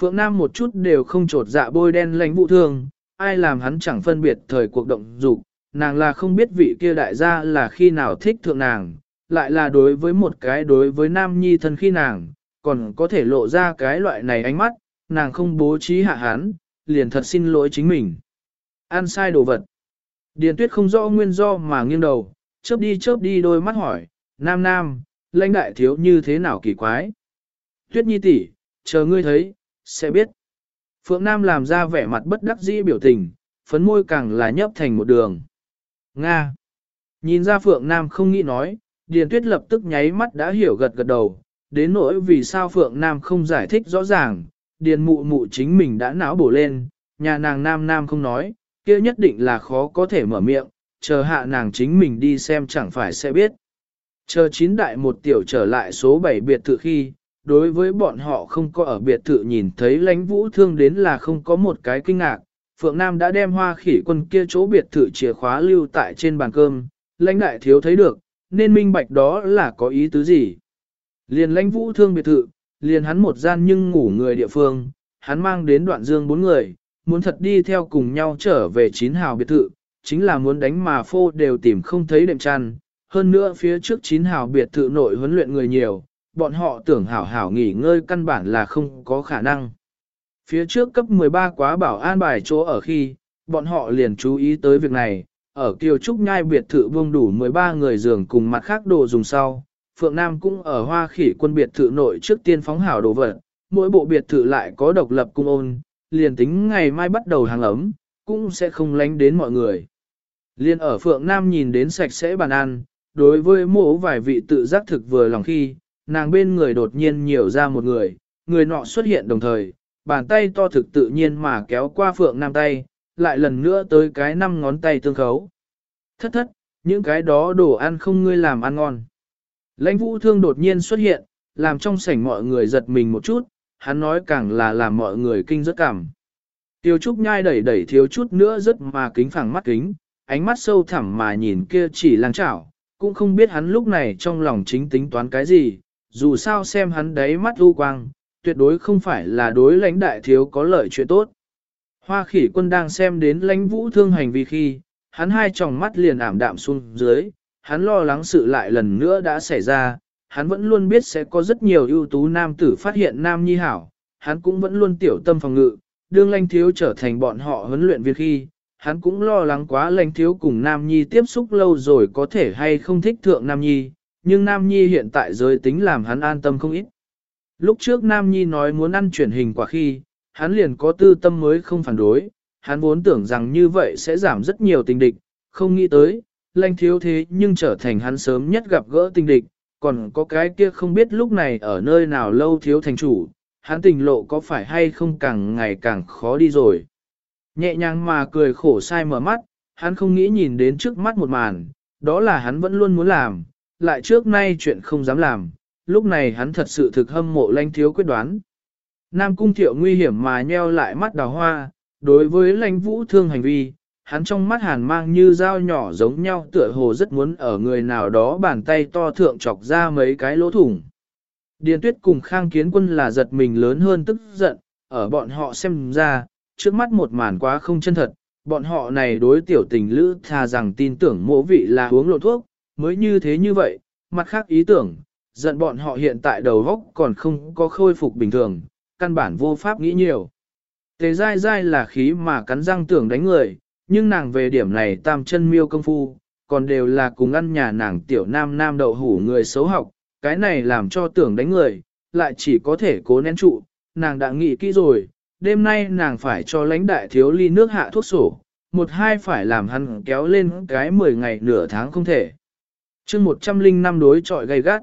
Phượng Nam một chút đều không trột dạ bôi đen lãnh vụ thương, ai làm hắn chẳng phân biệt thời cuộc động dục, nàng là không biết vị kia đại gia là khi nào thích thượng nàng, lại là đối với một cái đối với nam nhi thân khi nàng, còn có thể lộ ra cái loại này ánh mắt, nàng không bố trí hạ hắn, liền thật xin lỗi chính mình. Ăn sai đồ vật. Điền tuyết không rõ nguyên do mà nghiêng đầu, chớp đi chớp đi đôi mắt hỏi, nam nam, lãnh đại thiếu như thế nào kỳ quái. Tuyết nhi tỷ, chờ ngươi thấy, sẽ biết. Phượng Nam làm ra vẻ mặt bất đắc dĩ biểu tình, phấn môi càng là nhấp thành một đường. Nga. Nhìn ra Phượng Nam không nghĩ nói, Điền Tuyết lập tức nháy mắt đã hiểu gật gật đầu, đến nỗi vì sao Phượng Nam không giải thích rõ ràng, Điền mụ mụ chính mình đã não bổ lên, nhà nàng Nam Nam không nói, kia nhất định là khó có thể mở miệng, chờ hạ nàng chính mình đi xem chẳng phải sẽ biết. Chờ chín đại một tiểu trở lại số 7 biệt thự khi, đối với bọn họ không có ở biệt thự nhìn thấy lãnh vũ thương đến là không có một cái kinh ngạc. Phượng Nam đã đem hoa khỉ quân kia chỗ biệt thự chìa khóa lưu tại trên bàn cơm, lãnh đại thiếu thấy được, nên minh bạch đó là có ý tứ gì. Liền lãnh vũ thương biệt thự, liền hắn một gian nhưng ngủ người địa phương, hắn mang đến đoạn dương bốn người, muốn thật đi theo cùng nhau trở về chín hào biệt thự, chính là muốn đánh mà phô đều tìm không thấy đệm chăn. Hơn nữa phía trước chín hào biệt thự nội huấn luyện người nhiều, bọn họ tưởng hảo hảo nghỉ ngơi căn bản là không có khả năng. Phía trước cấp 13 quá bảo an bài chỗ ở khi, bọn họ liền chú ý tới việc này, ở Kiều Trúc Nhai biệt thự vương đủ 13 người giường cùng mặt khác đồ dùng sau. Phượng Nam cũng ở hoa khỉ quân biệt thự nội trước tiên phóng hảo đồ vật, mỗi bộ biệt thự lại có độc lập cung ôn, liền tính ngày mai bắt đầu hàng ấm, cũng sẽ không lánh đến mọi người. Liên ở Phượng Nam nhìn đến sạch sẽ bàn ăn, đối với mỗ vài vị tự giác thực vừa lòng khi, nàng bên người đột nhiên nhiều ra một người, người nọ xuất hiện đồng thời, bàn tay to thực tự nhiên mà kéo qua Phượng Nam tay, lại lần nữa tới cái năm ngón tay tương khấu. Thất thất, những cái đó đồ ăn không ngươi làm ăn ngon. Lãnh vũ thương đột nhiên xuất hiện, làm trong sảnh mọi người giật mình một chút, hắn nói càng là làm mọi người kinh rất cảm. Tiêu Trúc nhai đẩy đẩy thiếu chút nữa rất mà kính phẳng mắt kính, ánh mắt sâu thẳm mà nhìn kia chỉ lang chảo, cũng không biết hắn lúc này trong lòng chính tính toán cái gì, dù sao xem hắn đấy mắt u quang, tuyệt đối không phải là đối lãnh đại thiếu có lợi chuyện tốt. Hoa khỉ quân đang xem đến lãnh vũ thương hành vi khi, hắn hai tròng mắt liền ảm đạm xuống dưới, hắn lo lắng sự lại lần nữa đã xảy ra, hắn vẫn luôn biết sẽ có rất nhiều ưu tú nam tử phát hiện nam nhi hảo, hắn cũng vẫn luôn tiểu tâm phòng ngự, đương lanh thiếu trở thành bọn họ huấn luyện viên khi, hắn cũng lo lắng quá lanh thiếu cùng nam nhi tiếp xúc lâu rồi có thể hay không thích thượng nam nhi, nhưng nam nhi hiện tại giới tính làm hắn an tâm không ít. Lúc trước nam nhi nói muốn ăn chuyển hình quả khi, hắn liền có tư tâm mới không phản đối, hắn vốn tưởng rằng như vậy sẽ giảm rất nhiều tình địch, không nghĩ tới, lanh thiếu thế nhưng trở thành hắn sớm nhất gặp gỡ tình địch, còn có cái kia không biết lúc này ở nơi nào lâu thiếu thành chủ, hắn tình lộ có phải hay không càng ngày càng khó đi rồi. Nhẹ nhàng mà cười khổ sai mở mắt, hắn không nghĩ nhìn đến trước mắt một màn, đó là hắn vẫn luôn muốn làm, lại trước nay chuyện không dám làm, lúc này hắn thật sự thực hâm mộ lanh thiếu quyết đoán. Nam cung thiệu nguy hiểm mà nheo lại mắt đào hoa, đối với lãnh vũ thương hành vi, hắn trong mắt hàn mang như dao nhỏ giống nhau tựa hồ rất muốn ở người nào đó bàn tay to thượng chọc ra mấy cái lỗ thủng. Điền tuyết cùng khang kiến quân là giật mình lớn hơn tức giận, ở bọn họ xem ra, trước mắt một màn quá không chân thật, bọn họ này đối tiểu tình lữ thà rằng tin tưởng mỗ vị là uống lộ thuốc, mới như thế như vậy, mặt khác ý tưởng, giận bọn họ hiện tại đầu góc còn không có khôi phục bình thường, căn bản vô pháp nghĩ nhiều. Tề dai dai là khí mà cắn răng tưởng đánh người, nhưng nàng về điểm này tam chân miêu công phu, còn đều là cùng ăn nhà nàng tiểu nam nam đậu hủ người xấu học, cái này làm cho tưởng đánh người, lại chỉ có thể cố nén trụ, nàng đã nghĩ kỹ rồi, đêm nay nàng phải cho lãnh đại thiếu ly nước hạ thuốc sổ, một hai phải làm hắn kéo lên cái 10 ngày nửa tháng không thể. chương 105 đối trọi gay gắt,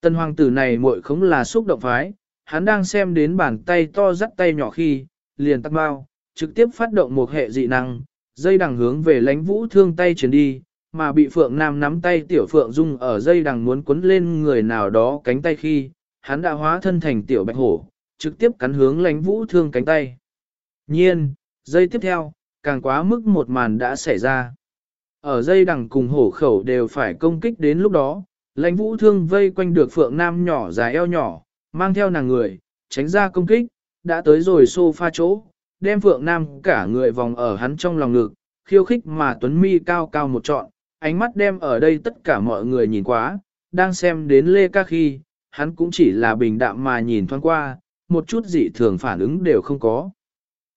tân hoàng tử này muội không là xúc động phái, hắn đang xem đến bàn tay to dắt tay nhỏ khi, liền tắt bao, trực tiếp phát động một hệ dị năng, dây đằng hướng về lãnh vũ thương tay chuyển đi, mà bị Phượng Nam nắm tay tiểu Phượng Dung ở dây đằng muốn quấn lên người nào đó cánh tay khi, hắn đã hóa thân thành tiểu bạch hổ, trực tiếp cắn hướng lãnh vũ thương cánh tay. Nhiên, dây tiếp theo, càng quá mức một màn đã xảy ra. Ở dây đằng cùng hổ khẩu đều phải công kích đến lúc đó, lãnh vũ thương vây quanh được Phượng Nam nhỏ dài eo nhỏ, mang theo nàng người, tránh ra công kích, đã tới rồi sofa chỗ, đem Phượng Nam cả người vòng ở hắn trong lòng ngực, khiêu khích mà Tuấn Mi cao cao một trọn, ánh mắt đem ở đây tất cả mọi người nhìn quá, đang xem đến Lê Ca khi, hắn cũng chỉ là bình đạm mà nhìn thoáng qua, một chút dị thường phản ứng đều không có.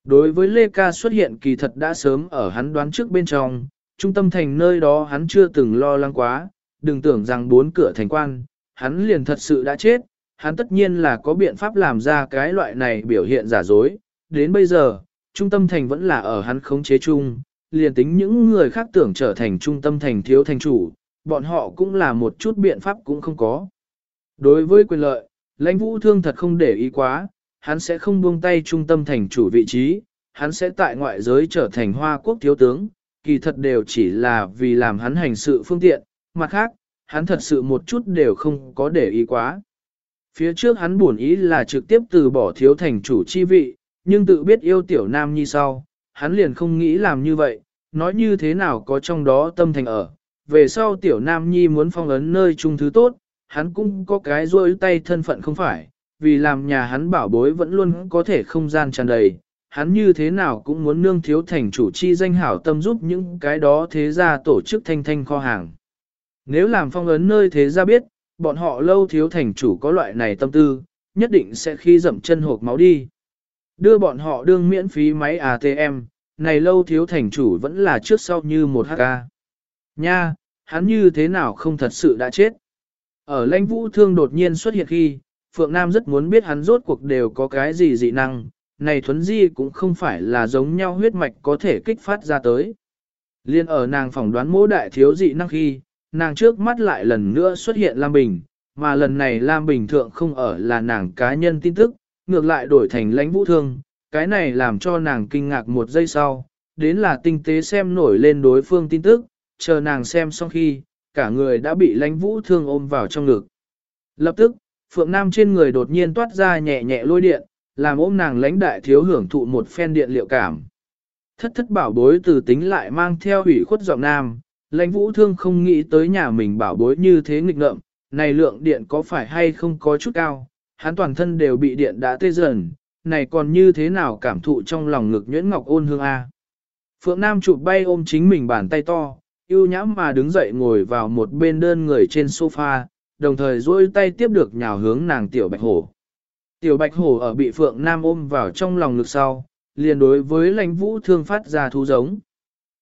Đối với Lê Ca xuất hiện kỳ thật đã sớm ở hắn đoán trước bên trong, trung tâm thành nơi đó hắn chưa từng lo lắng quá, đừng tưởng rằng bốn cửa thành quan, hắn liền thật sự đã chết, hắn tất nhiên là có biện pháp làm ra cái loại này biểu hiện giả dối, đến bây giờ, trung tâm thành vẫn là ở hắn khống chế chung, liền tính những người khác tưởng trở thành trung tâm thành thiếu thành chủ, bọn họ cũng là một chút biện pháp cũng không có. Đối với quyền lợi, lãnh vũ thương thật không để ý quá, hắn sẽ không buông tay trung tâm thành chủ vị trí, hắn sẽ tại ngoại giới trở thành hoa quốc thiếu tướng, kỳ thật đều chỉ là vì làm hắn hành sự phương tiện, mặt khác, hắn thật sự một chút đều không có để ý quá. Phía trước hắn buồn ý là trực tiếp từ bỏ thiếu thành chủ chi vị, nhưng tự biết yêu tiểu nam nhi sau, hắn liền không nghĩ làm như vậy, nói như thế nào có trong đó tâm thành ở. Về sau tiểu nam nhi muốn phong ấn nơi chung thứ tốt, hắn cũng có cái rôi tay thân phận không phải, vì làm nhà hắn bảo bối vẫn luôn có thể không gian tràn đầy, hắn như thế nào cũng muốn nương thiếu thành chủ chi danh hảo tâm giúp những cái đó thế gia tổ chức thanh thanh kho hàng. Nếu làm phong ấn nơi thế gia biết, bọn họ lâu thiếu thành chủ có loại này tâm tư, nhất định sẽ khi dậm chân hộp máu đi. Đưa bọn họ đương miễn phí máy ATM, này lâu thiếu thành chủ vẫn là trước sau như một HK. Nha, hắn như thế nào không thật sự đã chết. Ở lãnh vũ thương đột nhiên xuất hiện khi, Phượng Nam rất muốn biết hắn rốt cuộc đều có cái gì dị năng, này thuấn di cũng không phải là giống nhau huyết mạch có thể kích phát ra tới. Liên ở nàng phỏng đoán mỗ đại thiếu dị năng khi, nàng trước mắt lại lần nữa xuất hiện Lam Bình, mà lần này Lam Bình thượng không ở là nàng cá nhân tin tức, ngược lại đổi thành lãnh vũ thương, cái này làm cho nàng kinh ngạc một giây sau, đến là tinh tế xem nổi lên đối phương tin tức, chờ nàng xem xong khi, cả người đã bị lãnh vũ thương ôm vào trong ngực. Lập tức, Phượng Nam trên người đột nhiên toát ra nhẹ nhẹ lôi điện, làm ôm nàng lãnh đại thiếu hưởng thụ một phen điện liệu cảm. Thất thất bảo bối từ tính lại mang theo hủy khuất giọng nam, lãnh vũ thương không nghĩ tới nhà mình bảo bối như thế nghịch ngợm, này lượng điện có phải hay không có chút cao, hắn toàn thân đều bị điện đã tê dần, này còn như thế nào cảm thụ trong lòng ngực nhuyễn ngọc ôn hương A. Phượng Nam chụp bay ôm chính mình bàn tay to, yêu nhãm mà đứng dậy ngồi vào một bên đơn người trên sofa, đồng thời duỗi tay tiếp được nhào hướng nàng tiểu bạch hổ. Tiểu bạch hổ ở bị phượng nam ôm vào trong lòng ngực sau, liền đối với lãnh vũ thương phát ra thú giống.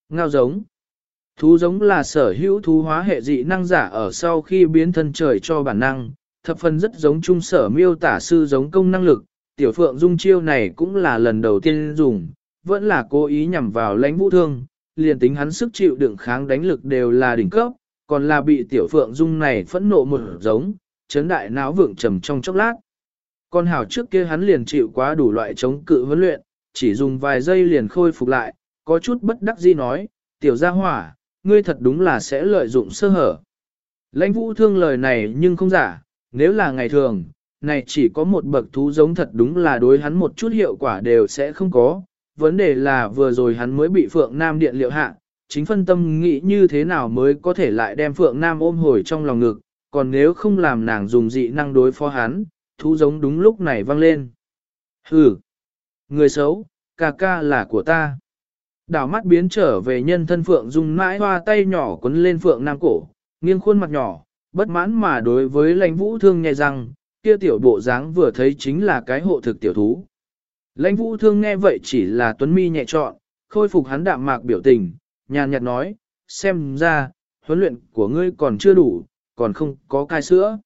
Ngao giống. Thú giống là sở hữu thú hóa hệ dị năng giả ở sau khi biến thân trời cho bản năng, thập phần rất giống trung sở miêu tả sư giống công năng lực, tiểu phượng dung chiêu này cũng là lần đầu tiên dùng, vẫn là cố ý nhằm vào lãnh vũ thương, liền tính hắn sức chịu đựng kháng đánh lực đều là đỉnh cấp, còn là bị tiểu phượng dung này phẫn nộ một giống, chấn đại não vượng trầm trong chốc lát. Con hảo trước kia hắn liền chịu quá đủ loại chống cự huấn luyện, chỉ dùng vài giây liền khôi phục lại, có chút bất đắc dĩ nói, tiểu gia hỏa, ngươi thật đúng là sẽ lợi dụng sơ hở. Lãnh vũ thương lời này nhưng không giả, nếu là ngày thường, này chỉ có một bậc thú giống thật đúng là đối hắn một chút hiệu quả đều sẽ không có. Vấn đề là vừa rồi hắn mới bị Phượng Nam điện liệu hạ, chính phân tâm nghĩ như thế nào mới có thể lại đem Phượng Nam ôm hồi trong lòng ngực, còn nếu không làm nàng dùng dị năng đối phó hắn, thú giống đúng lúc này vang lên. Hừ, người xấu, ca ca là của ta. Đảo mắt biến trở về nhân thân Phượng dùng mãi hoa tay nhỏ quấn lên Phượng Nam cổ, nghiêng khuôn mặt nhỏ, bất mãn mà đối với lãnh vũ thương nghe rằng, kia tiểu bộ dáng vừa thấy chính là cái hộ thực tiểu thú. Lãnh vũ thương nghe vậy chỉ là tuấn mi nhẹ trọn, khôi phục hắn đạm mạc biểu tình, nhàn nhạt nói, xem ra, huấn luyện của ngươi còn chưa đủ, còn không có cai sữa.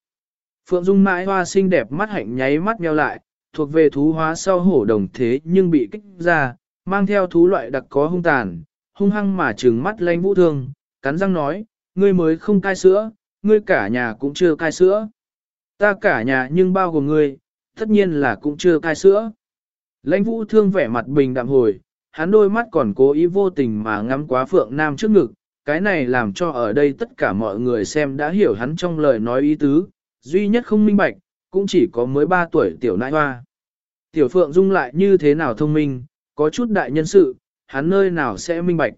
Phượng Dung mãi hoa xinh đẹp mắt hạnh nháy mắt nheo lại, thuộc về thú hóa sau hổ đồng thế nhưng bị kích ra, mang theo thú loại đặc có hung tàn, hung hăng mà trừng mắt lãnh vũ thương, cắn răng nói, ngươi mới không cai sữa, ngươi cả nhà cũng chưa cai sữa. Ta cả nhà nhưng bao gồm ngươi, tất nhiên là cũng chưa cai sữa. Lãnh vũ thương vẻ mặt bình đạm hồi, hắn đôi mắt còn cố ý vô tình mà ngắm quá phượng nam trước ngực, cái này làm cho ở đây tất cả mọi người xem đã hiểu hắn trong lời nói ý tứ, duy nhất không minh bạch, cũng chỉ có mới 3 tuổi tiểu nãi hoa. Tiểu phượng dung lại như thế nào thông minh, có chút đại nhân sự, hắn nơi nào sẽ minh bạch.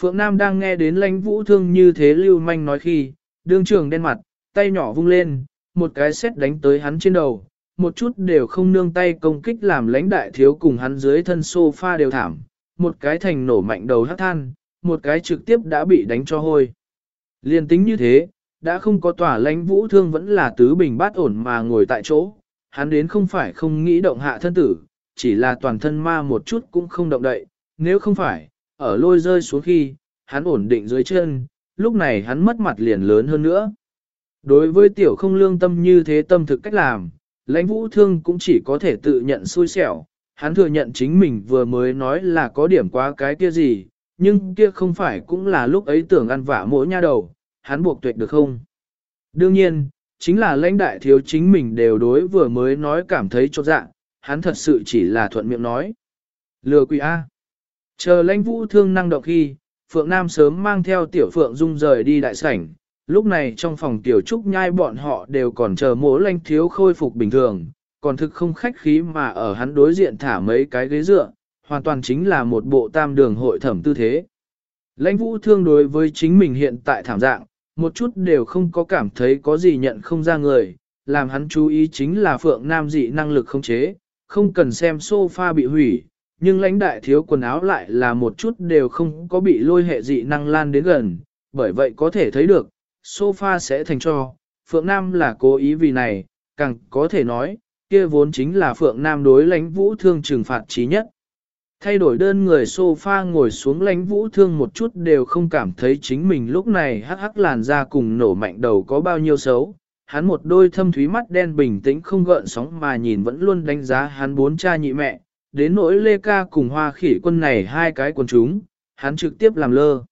Phượng Nam đang nghe đến lãnh vũ thương như thế lưu manh nói khi, đương trường đen mặt, tay nhỏ vung lên, một cái xét đánh tới hắn trên đầu, một chút đều không nương tay công kích làm lãnh đại thiếu cùng hắn dưới thân sofa đều thảm, một cái thành nổ mạnh đầu hát than, một cái trực tiếp đã bị đánh cho hôi. Liên tính như thế, đã không có tỏa lãnh vũ thương vẫn là tứ bình bát ổn mà ngồi tại chỗ, hắn đến không phải không nghĩ động hạ thân tử, chỉ là toàn thân ma một chút cũng không động đậy, nếu không phải, ở lôi rơi xuống khi, hắn ổn định dưới chân, lúc này hắn mất mặt liền lớn hơn nữa. Đối với tiểu không lương tâm như thế tâm thực cách làm, lãnh vũ thương cũng chỉ có thể tự nhận xui xẻo, hắn thừa nhận chính mình vừa mới nói là có điểm quá cái kia gì, nhưng kia không phải cũng là lúc ấy tưởng ăn vả mỗi nha đầu, hắn buộc tuyệt được không? Đương nhiên, chính là lãnh đại thiếu chính mình đều đối vừa mới nói cảm thấy cho dạ, hắn thật sự chỉ là thuận miệng nói. Lừa quỷ A. Chờ lãnh vũ thương năng động khi, Phượng Nam sớm mang theo tiểu Phượng Dung rời đi đại sảnh, lúc này trong phòng tiểu trúc nhai bọn họ đều còn chờ mỗ lanh thiếu khôi phục bình thường, còn thực không khách khí mà ở hắn đối diện thả mấy cái ghế dựa, hoàn toàn chính là một bộ tam đường hội thẩm tư thế. Lãnh vũ thương đối với chính mình hiện tại thảm dạng, một chút đều không có cảm thấy có gì nhận không ra người, làm hắn chú ý chính là phượng nam dị năng lực không chế, không cần xem sofa bị hủy, nhưng lãnh đại thiếu quần áo lại là một chút đều không có bị lôi hệ dị năng lan đến gần, bởi vậy có thể thấy được, sofa sẽ thành cho, Phượng Nam là cố ý vì này, càng có thể nói, kia vốn chính là Phượng Nam đối lãnh vũ thương trừng phạt trí nhất. Thay đổi đơn người sofa ngồi xuống lãnh vũ thương một chút đều không cảm thấy chính mình lúc này hắc hắc làn da cùng nổ mạnh đầu có bao nhiêu xấu. Hắn một đôi thâm thúy mắt đen bình tĩnh không gợn sóng mà nhìn vẫn luôn đánh giá hắn bốn cha nhị mẹ, đến nỗi Lê Ca cùng hoa khỉ quân này hai cái quần chúng, hắn trực tiếp làm lơ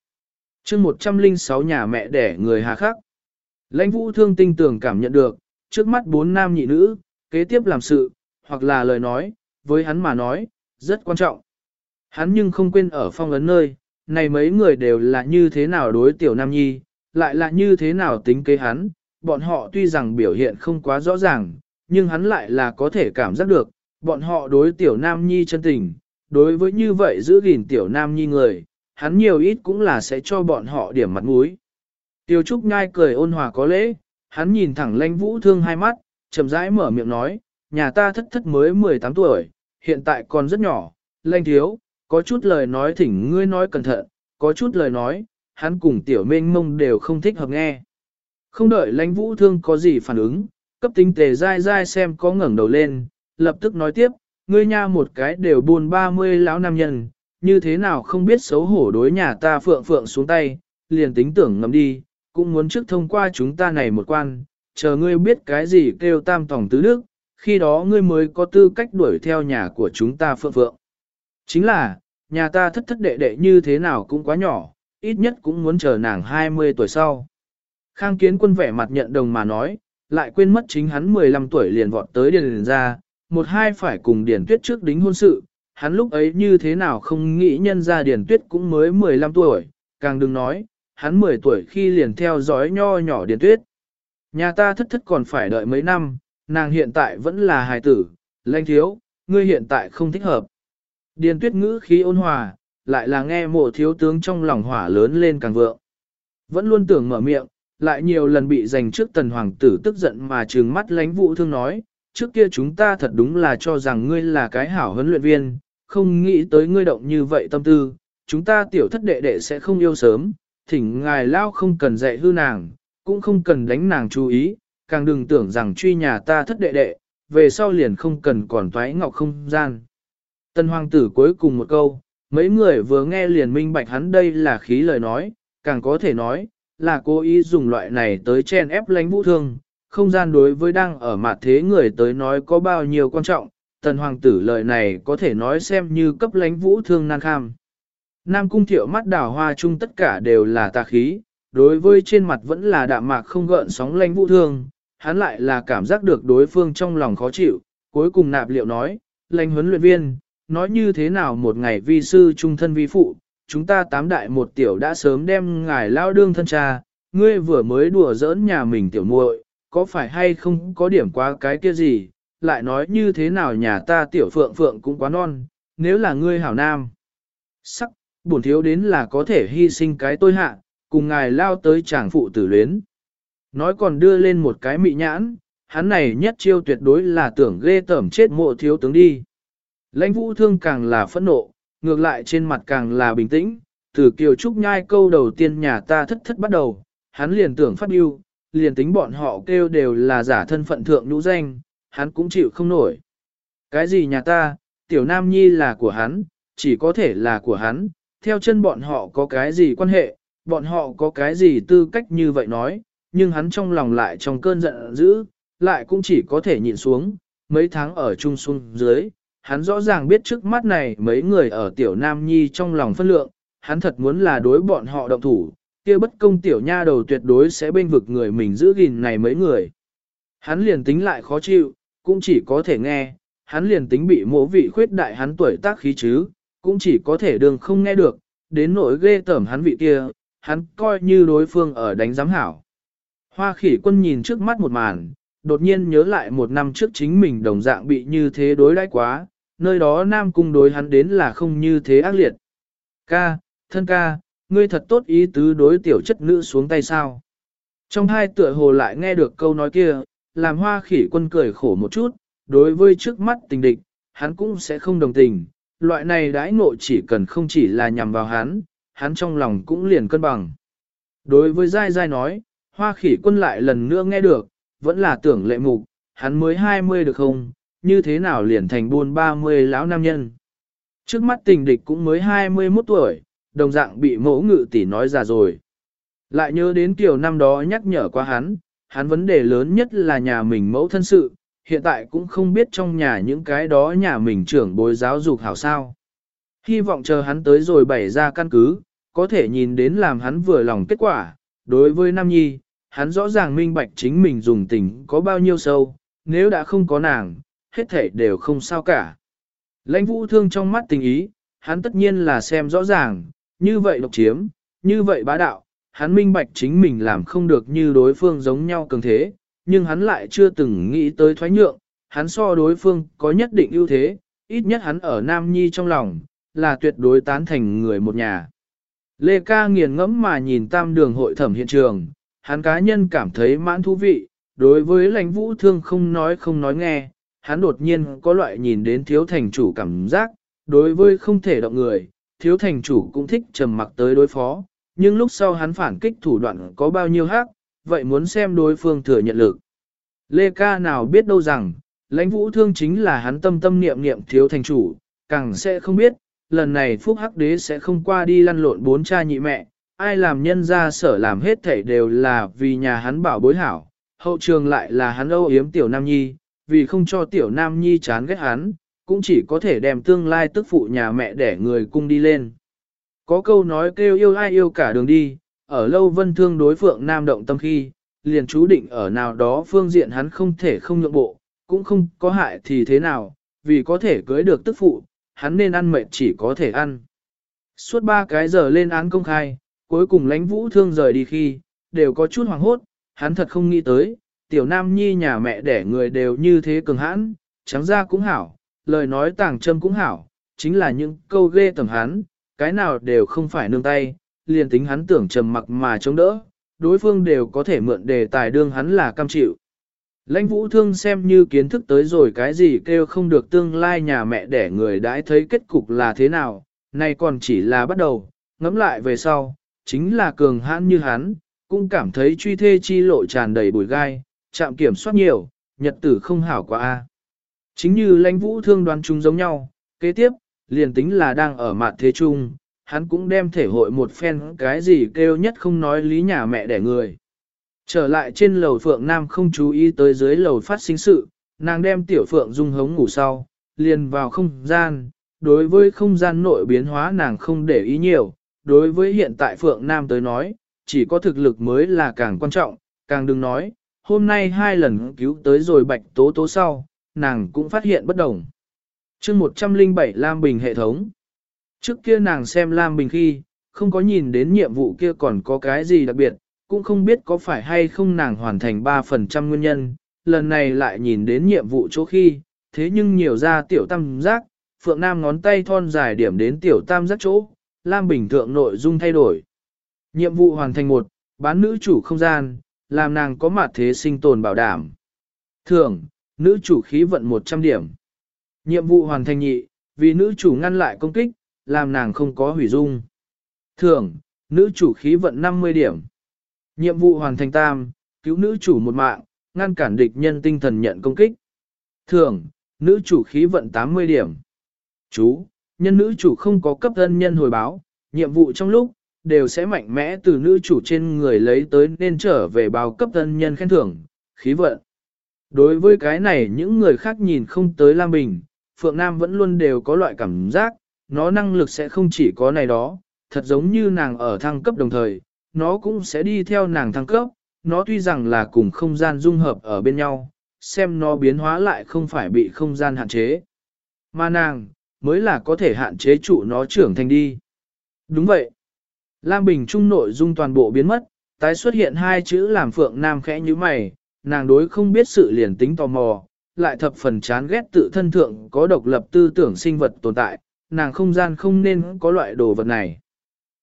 chương 106 nhà mẹ đẻ người hà khắc. Lãnh vũ thương tinh tưởng cảm nhận được, trước mắt bốn nam nhị nữ, kế tiếp làm sự, hoặc là lời nói, với hắn mà nói, rất quan trọng. Hắn nhưng không quên ở phong ấn nơi, này mấy người đều là như thế nào đối tiểu nam nhi, lại là như thế nào tính kế hắn, bọn họ tuy rằng biểu hiện không quá rõ ràng, nhưng hắn lại là có thể cảm giác được, bọn họ đối tiểu nam nhi chân tình, đối với như vậy giữ gìn tiểu nam nhi người, hắn nhiều ít cũng là sẽ cho bọn họ điểm mặt mũi. Tiêu Trúc Nhai cười ôn hòa có lễ, hắn nhìn thẳng lãnh vũ thương hai mắt, chậm rãi mở miệng nói, nhà ta thất thất mới 18 tuổi, hiện tại còn rất nhỏ, lãnh thiếu, có chút lời nói thỉnh ngươi nói cẩn thận, có chút lời nói, hắn cùng tiểu mênh mông đều không thích hợp nghe. Không đợi lãnh vũ thương có gì phản ứng, cấp tính tề dai dai xem có ngẩng đầu lên, lập tức nói tiếp, ngươi nha một cái đều buồn ba mươi lão nam nhân, như thế nào không biết xấu hổ đối nhà ta phượng phượng xuống tay, liền tính tưởng ngầm đi, cũng muốn trước thông qua chúng ta này một quan, chờ ngươi biết cái gì kêu tam tổng tứ đức, khi đó ngươi mới có tư cách đuổi theo nhà của chúng ta phượng phượng. Chính là, nhà ta thất thất đệ đệ như thế nào cũng quá nhỏ, ít nhất cũng muốn chờ nàng 20 tuổi sau. Khang kiến quân vẻ mặt nhận đồng mà nói, lại quên mất chính hắn 15 tuổi liền vọt tới điền ra, một hai phải cùng điền tuyết trước đính hôn sự, hắn lúc ấy như thế nào không nghĩ nhân ra điền tuyết cũng mới 15 tuổi, càng đừng nói, hắn 10 tuổi khi liền theo dõi nho nhỏ điền tuyết. Nhà ta thất thất còn phải đợi mấy năm, nàng hiện tại vẫn là hài tử, lanh thiếu, ngươi hiện tại không thích hợp. Điền tuyết ngữ khí ôn hòa, lại là nghe mộ thiếu tướng trong lòng hỏa lớn lên càng vượng. Vẫn luôn tưởng mở miệng, lại nhiều lần bị giành trước tần hoàng tử tức giận mà trừng mắt lánh vụ thương nói, trước kia chúng ta thật đúng là cho rằng ngươi là cái hảo huấn luyện viên, không nghĩ tới ngươi động như vậy tâm tư, chúng ta tiểu thất đệ đệ sẽ không yêu sớm, thỉnh ngài lao không cần dạy hư nàng, cũng không cần đánh nàng chú ý, càng đừng tưởng rằng truy nhà ta thất đệ đệ, về sau liền không cần còn toái ngọc không gian. Tân hoàng tử cuối cùng một câu, mấy người vừa nghe liền minh bạch hắn đây là khí lời nói, càng có thể nói, là cố ý dùng loại này tới chen ép lánh vũ thương, không gian đối với đang ở mặt thế người tới nói có bao nhiêu quan trọng, tần hoàng tử lời này có thể nói xem như cấp lãnh vũ thương nan kham. Nam cung thiệu mắt đào hoa chung tất cả đều là tà khí, đối với trên mặt vẫn là đạm mạc không gợn sóng lãnh vũ thương, hắn lại là cảm giác được đối phương trong lòng khó chịu, cuối cùng nạp liệu nói, lãnh huấn luyện viên, nói như thế nào một ngày vi sư trung thân vi phụ, chúng ta tám đại một tiểu đã sớm đem ngài lao đương thân cha, ngươi vừa mới đùa giỡn nhà mình tiểu muội, có phải hay không có điểm quá cái kia gì, lại nói như thế nào nhà ta tiểu phượng phượng cũng quá non, nếu là ngươi hảo nam. Sắc, bổn thiếu đến là có thể hy sinh cái tôi hạ, cùng ngài lao tới chàng phụ tử luyến. Nói còn đưa lên một cái mị nhãn, hắn này nhất chiêu tuyệt đối là tưởng ghê tởm chết mộ thiếu tướng đi. Lãnh vũ thương càng là phẫn nộ, ngược lại trên mặt càng là bình tĩnh, từ kiều trúc nhai câu đầu tiên nhà ta thất thất bắt đầu, hắn liền tưởng phát yêu, liền tính bọn họ kêu đều là giả thân phận thượng nhũ danh, hắn cũng chịu không nổi. Cái gì nhà ta, tiểu nam nhi là của hắn, chỉ có thể là của hắn, theo chân bọn họ có cái gì quan hệ, bọn họ có cái gì tư cách như vậy nói, nhưng hắn trong lòng lại trong cơn giận dữ, lại cũng chỉ có thể nhịn xuống, mấy tháng ở chung xuống dưới, hắn rõ ràng biết trước mắt này mấy người ở tiểu nam nhi trong lòng phân lượng, hắn thật muốn là đối bọn họ động thủ, kia bất công tiểu nha đầu tuyệt đối sẽ bên vực người mình giữ gìn này mấy người. Hắn liền tính lại khó chịu, cũng chỉ có thể nghe, hắn liền tính bị mỗ vị khuyết đại hắn tuổi tác khí chứ, cũng chỉ có thể đường không nghe được, đến nỗi ghê tởm hắn vị kia, hắn coi như đối phương ở đánh giám hảo. Hoa khỉ quân nhìn trước mắt một màn, đột nhiên nhớ lại một năm trước chính mình đồng dạng bị như thế đối đãi quá, nơi đó nam cung đối hắn đến là không như thế ác liệt. Ca, thân ca, ngươi thật tốt ý tứ đối tiểu chất nữ xuống tay sao. Trong hai tựa hồ lại nghe được câu nói kia, làm hoa khỉ quân cười khổ một chút, đối với trước mắt tình địch, hắn cũng sẽ không đồng tình, loại này đãi ngộ chỉ cần không chỉ là nhằm vào hắn, hắn trong lòng cũng liền cân bằng. Đối với dai dai nói, hoa khỉ quân lại lần nữa nghe được, vẫn là tưởng lệ mục, hắn mới 20 được không, như thế nào liền thành buôn 30 lão nam nhân. Trước mắt tình địch cũng mới 21 tuổi, đồng dạng bị mẫu ngự tỷ nói ra rồi. Lại nhớ đến kiểu năm đó nhắc nhở qua hắn, hắn vấn đề lớn nhất là nhà mình mẫu thân sự, hiện tại cũng không biết trong nhà những cái đó nhà mình trưởng bối giáo dục hảo sao. Hy vọng chờ hắn tới rồi bày ra căn cứ, có thể nhìn đến làm hắn vừa lòng kết quả. Đối với Nam Nhi, hắn rõ ràng minh bạch chính mình dùng tình có bao nhiêu sâu, nếu đã không có nàng, hết thể đều không sao cả. Lãnh vũ thương trong mắt tình ý, hắn tất nhiên là xem rõ ràng, như vậy độc chiếm, như vậy bá đạo, hắn minh bạch chính mình làm không được như đối phương giống nhau cường thế, nhưng hắn lại chưa từng nghĩ tới thoái nhượng, hắn so đối phương có nhất định ưu thế, ít nhất hắn ở Nam Nhi trong lòng, là tuyệt đối tán thành người một nhà. Lê ca nghiền ngẫm mà nhìn tam đường hội thẩm hiện trường, hắn cá nhân cảm thấy mãn thú vị, đối với lãnh vũ thương không nói không nói nghe, hắn đột nhiên có loại nhìn đến thiếu thành chủ cảm giác, đối với không thể động người, thiếu thành chủ cũng thích trầm mặc tới đối phó, nhưng lúc sau hắn phản kích thủ đoạn có bao nhiêu hắc, vậy muốn xem đối phương thừa nhận lực. Lê Ca nào biết đâu rằng, lãnh vũ thương chính là hắn tâm tâm niệm niệm thiếu thành chủ, càng sẽ không biết, lần này Phúc Hắc Đế sẽ không qua đi lăn lộn bốn cha nhị mẹ, ai làm nhân ra sở làm hết thảy đều là vì nhà hắn bảo bối hảo, hậu trường lại là hắn âu yếm tiểu nam nhi, vì không cho tiểu nam nhi chán ghét hắn, cũng chỉ có thể đem tương lai tức phụ nhà mẹ để người cung đi lên. Có câu nói kêu yêu ai yêu cả đường đi, ở lâu vân thương đối phượng nam động tâm khi, liền chú định ở nào đó phương diện hắn không thể không nhượng bộ, cũng không có hại thì thế nào, vì có thể cưới được tức phụ, hắn nên ăn mệt chỉ có thể ăn. Suốt ba cái giờ lên án công khai, cuối cùng lãnh vũ thương rời đi khi, đều có chút hoảng hốt, hắn thật không nghĩ tới, tiểu nam nhi nhà mẹ đẻ người đều như thế cường hãn, trắng ra cũng hảo, lời nói tàng châm cũng hảo, chính là những câu ghê tầm hắn, cái nào đều không phải nương tay, liền tính hắn tưởng trầm mặc mà chống đỡ, đối phương đều có thể mượn đề tài đương hắn là cam chịu. Lãnh vũ thương xem như kiến thức tới rồi cái gì kêu không được tương lai nhà mẹ đẻ người đãi thấy kết cục là thế nào, nay còn chỉ là bắt đầu, ngẫm lại về sau, chính là cường hãn như hắn, cũng cảm thấy truy thê chi lộ tràn đầy bụi gai, chạm kiểm soát nhiều, nhật tử không hảo quá a. Chính như lãnh vũ thương đoán chung giống nhau, kế tiếp, liền tính là đang ở mặt thế chung, hắn cũng đem thể hội một phen cái gì kêu nhất không nói lý nhà mẹ đẻ người. Trở lại trên lầu Phượng Nam không chú ý tới dưới lầu phát sinh sự, nàng đem tiểu Phượng dung hống ngủ sau, liền vào không gian, đối với không gian nội biến hóa nàng không để ý nhiều, đối với hiện tại Phượng Nam tới nói, chỉ có thực lực mới là càng quan trọng, càng đừng nói, hôm nay hai lần cứu tới rồi bạch tố tố sau, nàng cũng phát hiện bất đồng. chương 107 Lam Bình hệ thống. Trước kia nàng xem Lam Bình khi, không có nhìn đến nhiệm vụ kia còn có cái gì đặc biệt, cũng không biết có phải hay không nàng hoàn thành 3% nguyên nhân, lần này lại nhìn đến nhiệm vụ chỗ khi, thế nhưng nhiều ra tiểu tam giác, Phượng Nam ngón tay thon dài điểm đến tiểu tam giác chỗ, Lam Bình thượng nội dung thay đổi. Nhiệm vụ hoàn thành một, bán nữ chủ không gian, làm nàng có mặt thế sinh tồn bảo đảm. Thưởng, nữ chủ khí vận 100 điểm. Nhiệm vụ hoàn thành nhị, vì nữ chủ ngăn lại công kích, làm nàng không có hủy dung. Thưởng, nữ chủ khí vận 50 điểm. Nhiệm vụ hoàn thành tam, cứu nữ chủ một mạng, ngăn cản địch nhân tinh thần nhận công kích. Thưởng, nữ chủ khí vận 80 điểm. Chú, nhân nữ chủ không có cấp thân nhân hồi báo, nhiệm vụ trong lúc, đều sẽ mạnh mẽ từ nữ chủ trên người lấy tới nên trở về báo cấp thân nhân khen thưởng, khí vận. Đối với cái này những người khác nhìn không tới Lam Bình, Phượng Nam vẫn luôn đều có loại cảm giác, nó năng lực sẽ không chỉ có này đó, thật giống như nàng ở thăng cấp đồng thời, nó cũng sẽ đi theo nàng thăng cấp, nó tuy rằng là cùng không gian dung hợp ở bên nhau, xem nó biến hóa lại không phải bị không gian hạn chế. Mà nàng, mới là có thể hạn chế trụ nó trưởng thành đi. Đúng vậy. Lam Bình Trung nội dung toàn bộ biến mất, tái xuất hiện hai chữ làm Phượng Nam khẽ như mày, nàng đối không biết sự liền tính tò mò, lại thập phần chán ghét tự thân thượng có độc lập tư tưởng sinh vật tồn tại, nàng không gian không nên có loại đồ vật này.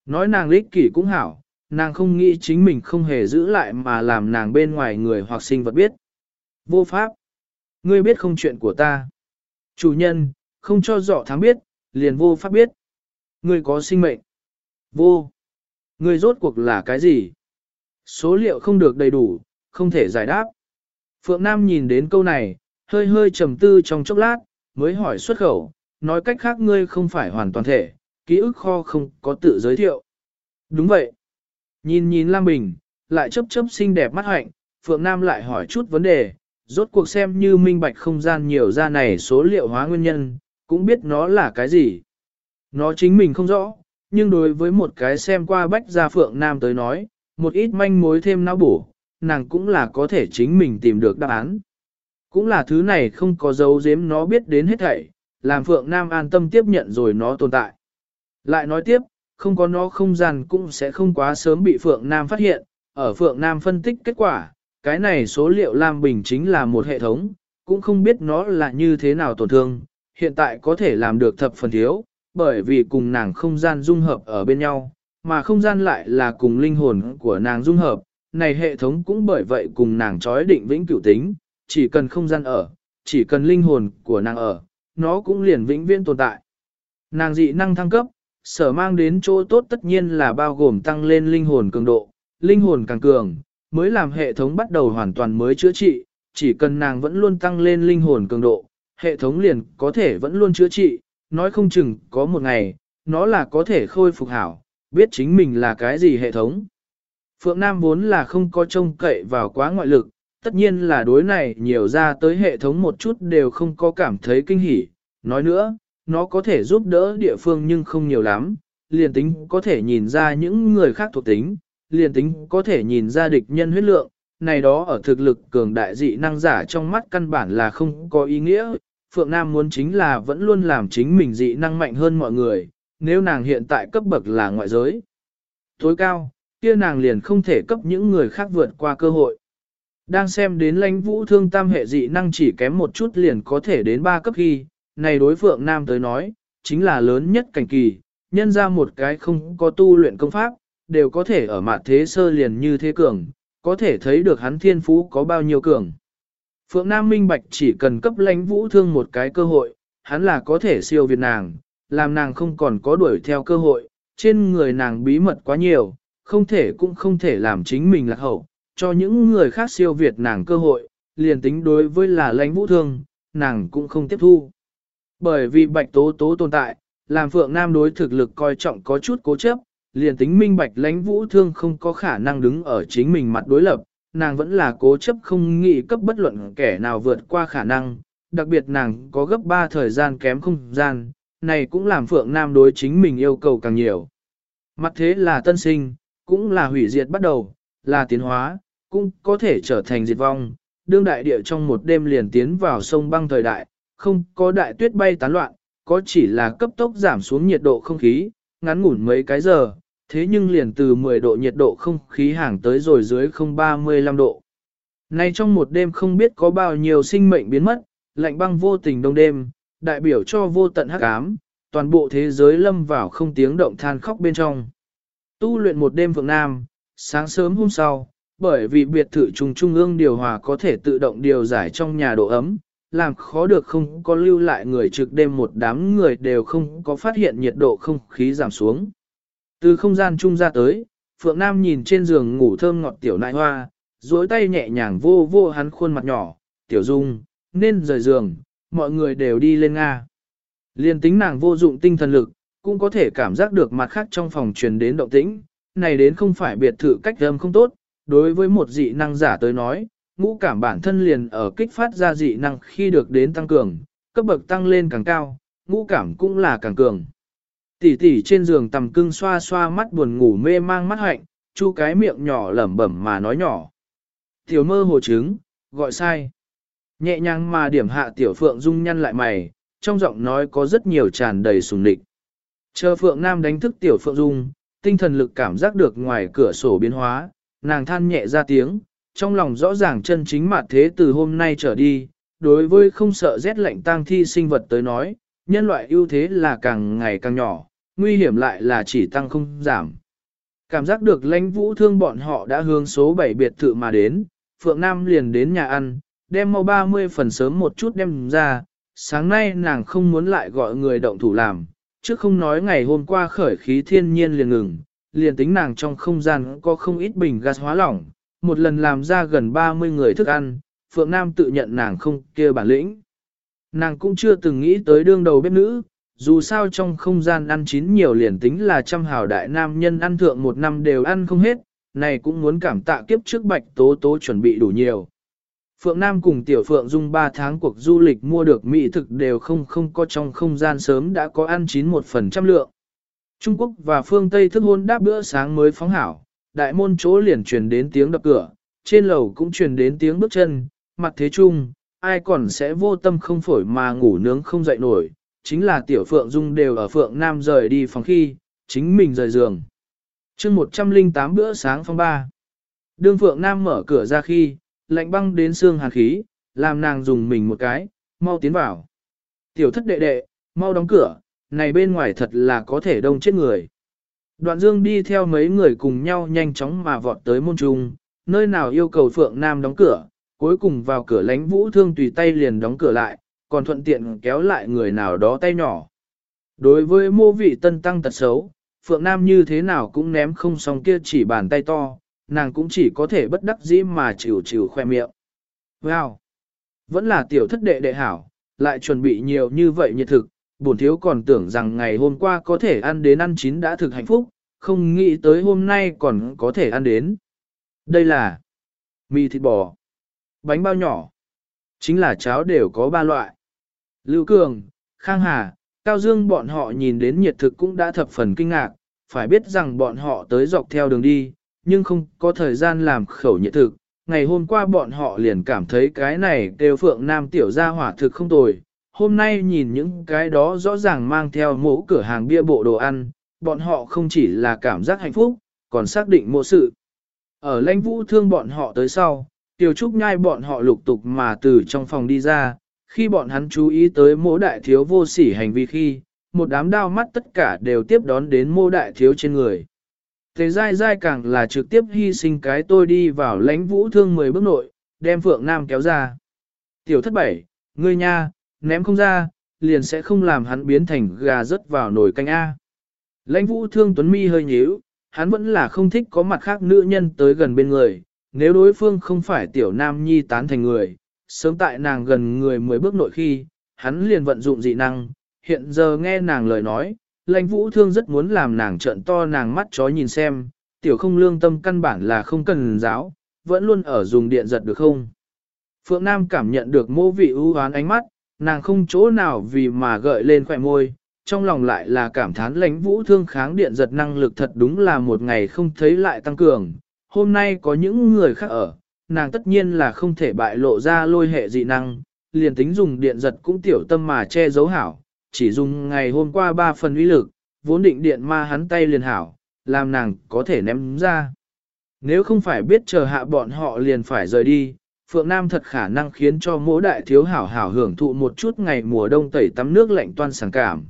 Nói nàng lích kỷ cũng hảo, nàng không nghĩ chính mình không hề giữ lại mà làm nàng bên ngoài người hoặc sinh vật biết. Vô pháp. Ngươi biết không chuyện của ta. Chủ nhân, không cho dọ thám biết, liền vô pháp biết. Ngươi có sinh mệnh. Vô. Ngươi rốt cuộc là cái gì? Số liệu không được đầy đủ, không thể giải đáp. Phượng Nam nhìn đến câu này, hơi hơi trầm tư trong chốc lát, mới hỏi xuất khẩu, nói cách khác ngươi không phải hoàn toàn thể, ký ức kho không có tự giới thiệu. Đúng vậy. Nhìn nhìn Lam Bình, lại chấp chấp xinh đẹp mắt hạnh, Phượng Nam lại hỏi chút vấn đề, rốt cuộc xem như minh bạch không gian nhiều ra này số liệu hóa nguyên nhân, cũng biết nó là cái gì. Nó chính mình không rõ, nhưng đối với một cái xem qua bách gia Phượng Nam tới nói, một ít manh mối thêm não bổ, nàng cũng là có thể chính mình tìm được đáp án. Cũng là thứ này không có dấu giếm nó biết đến hết thảy, làm Phượng Nam an tâm tiếp nhận rồi nó tồn tại. Lại nói tiếp, không có nó không gian cũng sẽ không quá sớm bị Phượng Nam phát hiện, ở Phượng Nam phân tích kết quả, cái này số liệu Lam Bình chính là một hệ thống, cũng không biết nó là như thế nào tổn thương, hiện tại có thể làm được thập phần thiếu, bởi vì cùng nàng không gian dung hợp ở bên nhau, mà không gian lại là cùng linh hồn của nàng dung hợp, này hệ thống cũng bởi vậy cùng nàng trói định vĩnh cửu tính, chỉ cần không gian ở, chỉ cần linh hồn của nàng ở, nó cũng liền vĩnh viễn tồn tại. Nàng dị năng thăng cấp, sở mang đến chỗ tốt tất nhiên là bao gồm tăng lên linh hồn cường độ, linh hồn càng cường, mới làm hệ thống bắt đầu hoàn toàn mới chữa trị, chỉ cần nàng vẫn luôn tăng lên linh hồn cường độ, hệ thống liền có thể vẫn luôn chữa trị, nói không chừng có một ngày, nó là có thể khôi phục hảo, biết chính mình là cái gì hệ thống. Phượng Nam vốn là không có trông cậy vào quá ngoại lực, tất nhiên là đối này nhiều ra tới hệ thống một chút đều không có cảm thấy kinh hỉ. Nói nữa, nó có thể giúp đỡ địa phương nhưng không nhiều lắm, liền tính có thể nhìn ra những người khác thuộc tính, liền tính có thể nhìn ra địch nhân huyết lượng, này đó ở thực lực cường đại dị năng giả trong mắt căn bản là không có ý nghĩa. Phượng Nam muốn chính là vẫn luôn làm chính mình dị năng mạnh hơn mọi người, nếu nàng hiện tại cấp bậc là ngoại giới. Tối cao, kia nàng liền không thể cấp những người khác vượt qua cơ hội. Đang xem đến lãnh vũ thương tam hệ dị năng chỉ kém một chút liền có thể đến ba cấp khi, này đối phượng nam tới nói, chính là lớn nhất cảnh kỳ, nhân ra một cái không có tu luyện công pháp, đều có thể ở mặt thế sơ liền như thế cường, có thể thấy được hắn thiên phú có bao nhiêu cường. Phượng Nam minh bạch chỉ cần cấp lãnh vũ thương một cái cơ hội, hắn là có thể siêu việt nàng, làm nàng không còn có đuổi theo cơ hội, trên người nàng bí mật quá nhiều, không thể cũng không thể làm chính mình lạc hậu, cho những người khác siêu việt nàng cơ hội, liền tính đối với là lãnh vũ thương, nàng cũng không tiếp thu. Bởi vì bạch tố tố tồn tại, làm phượng nam đối thực lực coi trọng có chút cố chấp, liền tính minh bạch lãnh vũ thương không có khả năng đứng ở chính mình mặt đối lập, nàng vẫn là cố chấp không nghĩ cấp bất luận kẻ nào vượt qua khả năng, đặc biệt nàng có gấp 3 thời gian kém không gian, này cũng làm phượng nam đối chính mình yêu cầu càng nhiều. Mặt thế là tân sinh, cũng là hủy diệt bắt đầu, là tiến hóa, cũng có thể trở thành diệt vong. Đương đại địa trong một đêm liền tiến vào sông băng thời đại, không có đại tuyết bay tán loạn, có chỉ là cấp tốc giảm xuống nhiệt độ không khí, ngắn ngủn mấy cái giờ, thế nhưng liền từ 10 độ nhiệt độ không khí hàng tới rồi dưới 035 độ. Nay trong một đêm không biết có bao nhiêu sinh mệnh biến mất, lạnh băng vô tình đông đêm, đại biểu cho vô tận hắc ám, toàn bộ thế giới lâm vào không tiếng động than khóc bên trong. Tu luyện một đêm Phượng nam, sáng sớm hôm sau, bởi vì biệt thự trùng trung ương điều hòa có thể tự động điều giải trong nhà độ ấm, làm khó được không có lưu lại người trực đêm một đám người đều không có phát hiện nhiệt độ không khí giảm xuống. Từ không gian trung ra tới, Phượng Nam nhìn trên giường ngủ thơm ngọt tiểu nại hoa, duỗi tay nhẹ nhàng vô vô hắn khuôn mặt nhỏ, tiểu dung, nên rời giường, mọi người đều đi lên Nga. Liên tính nàng vô dụng tinh thần lực, cũng có thể cảm giác được mặt khác trong phòng truyền đến động tĩnh, này đến không phải biệt thự cách âm không tốt, đối với một dị năng giả tới nói, ngũ cảm bản thân liền ở kích phát ra dị năng khi được đến tăng cường, cấp bậc tăng lên càng cao, ngũ cảm cũng là càng cường. Tỷ tỷ trên giường tầm cưng xoa xoa mắt buồn ngủ mê mang mắt hạnh, chu cái miệng nhỏ lẩm bẩm mà nói nhỏ. Tiểu mơ hồ trứng, gọi sai. Nhẹ nhàng mà điểm hạ tiểu phượng dung nhăn lại mày, trong giọng nói có rất nhiều tràn đầy sùng nịch. Chờ Phượng Nam đánh thức Tiểu Phượng Dung, tinh thần lực cảm giác được ngoài cửa sổ biến hóa, nàng than nhẹ ra tiếng, trong lòng rõ ràng chân chính mặt thế từ hôm nay trở đi, đối với không sợ rét lạnh tang thi sinh vật tới nói, nhân loại ưu thế là càng ngày càng nhỏ, nguy hiểm lại là chỉ tăng không giảm. Cảm giác được lãnh vũ thương bọn họ đã hướng số 7 biệt thự mà đến, Phượng Nam liền đến nhà ăn, đem mau 30 phần sớm một chút đem ra, sáng nay nàng không muốn lại gọi người động thủ làm, chứ không nói ngày hôm qua khởi khí thiên nhiên liền ngừng, liền tính nàng trong không gian có không ít bình gas hóa lỏng, một lần làm ra gần 30 người thức ăn, Phượng Nam tự nhận nàng không kia bản lĩnh. Nàng cũng chưa từng nghĩ tới đương đầu bếp nữ, dù sao trong không gian ăn chín nhiều liền tính là trăm hào đại nam nhân ăn thượng một năm đều ăn không hết, này cũng muốn cảm tạ kiếp trước bạch tố tố chuẩn bị đủ nhiều. Phượng Nam cùng Tiểu Phượng Dung 3 tháng cuộc du lịch mua được mỹ thực đều không không có trong không gian sớm đã có ăn chín một phần trăm lượng. Trung Quốc và phương Tây thức hôn đáp bữa sáng mới phóng hảo, đại môn chỗ liền truyền đến tiếng đập cửa, trên lầu cũng truyền đến tiếng bước chân, mặt thế chung, ai còn sẽ vô tâm không phổi mà ngủ nướng không dậy nổi, chính là Tiểu Phượng Dung đều ở Phượng Nam rời đi phòng khi, chính mình rời giường. chương 108 bữa sáng phong ba. Đương Phượng Nam mở cửa ra khi, lạnh băng đến xương hàn khí, làm nàng dùng mình một cái, mau tiến vào. Tiểu thất đệ đệ, mau đóng cửa, này bên ngoài thật là có thể đông chết người. Đoạn dương đi theo mấy người cùng nhau nhanh chóng mà vọt tới môn trung, nơi nào yêu cầu Phượng Nam đóng cửa, cuối cùng vào cửa lánh vũ thương tùy tay liền đóng cửa lại, còn thuận tiện kéo lại người nào đó tay nhỏ. Đối với mô vị tân tăng tật xấu, Phượng Nam như thế nào cũng ném không xong kia chỉ bàn tay to, nàng cũng chỉ có thể bất đắc dĩ mà chịu chịu khoe miệng. Wow! Vẫn là tiểu thất đệ đệ hảo, lại chuẩn bị nhiều như vậy nhiệt thực, bổn thiếu còn tưởng rằng ngày hôm qua có thể ăn đến ăn chín đã thực hạnh phúc, không nghĩ tới hôm nay còn có thể ăn đến. Đây là mì thịt bò, bánh bao nhỏ, chính là cháo đều có ba loại. Lưu Cường, Khang Hà, Cao Dương bọn họ nhìn đến nhiệt thực cũng đã thập phần kinh ngạc, phải biết rằng bọn họ tới dọc theo đường đi, nhưng không có thời gian làm khẩu nhiệt thực. Ngày hôm qua bọn họ liền cảm thấy cái này đều phượng nam tiểu gia hỏa thực không tồi. Hôm nay nhìn những cái đó rõ ràng mang theo mẫu cửa hàng bia bộ đồ ăn, bọn họ không chỉ là cảm giác hạnh phúc, còn xác định mộ sự. Ở lãnh vũ thương bọn họ tới sau, tiểu trúc nhai bọn họ lục tục mà từ trong phòng đi ra, khi bọn hắn chú ý tới mỗ đại thiếu vô sỉ hành vi khi, một đám đao mắt tất cả đều tiếp đón đến mô đại thiếu trên người. Thế dai dai càng là trực tiếp hy sinh cái tôi đi vào lãnh vũ thương 10 bước nội, đem Phượng Nam kéo ra. Tiểu thất bảy, ngươi nha, ném không ra, liền sẽ không làm hắn biến thành gà rớt vào nồi canh A. Lãnh vũ thương tuấn mi hơi nhíu, hắn vẫn là không thích có mặt khác nữ nhân tới gần bên người, nếu đối phương không phải tiểu nam nhi tán thành người, sớm tại nàng gần người mới bước nội khi, hắn liền vận dụng dị năng, hiện giờ nghe nàng lời nói, lãnh vũ thương rất muốn làm nàng trợn to nàng mắt chó nhìn xem, tiểu không lương tâm căn bản là không cần giáo, vẫn luôn ở dùng điện giật được không. Phượng Nam cảm nhận được mô vị ưu hoán ánh mắt, nàng không chỗ nào vì mà gợi lên khỏe môi, trong lòng lại là cảm thán lãnh vũ thương kháng điện giật năng lực thật đúng là một ngày không thấy lại tăng cường. Hôm nay có những người khác ở, nàng tất nhiên là không thể bại lộ ra lôi hệ dị năng, liền tính dùng điện giật cũng tiểu tâm mà che giấu hảo, chỉ dùng ngày hôm qua ba phần uy lực, vốn định điện ma hắn tay liền hảo, làm nàng có thể ném ra. Nếu không phải biết chờ hạ bọn họ liền phải rời đi, Phượng Nam thật khả năng khiến cho mỗi đại thiếu hảo hảo hưởng thụ một chút ngày mùa đông tẩy tắm nước lạnh toan sảng cảm.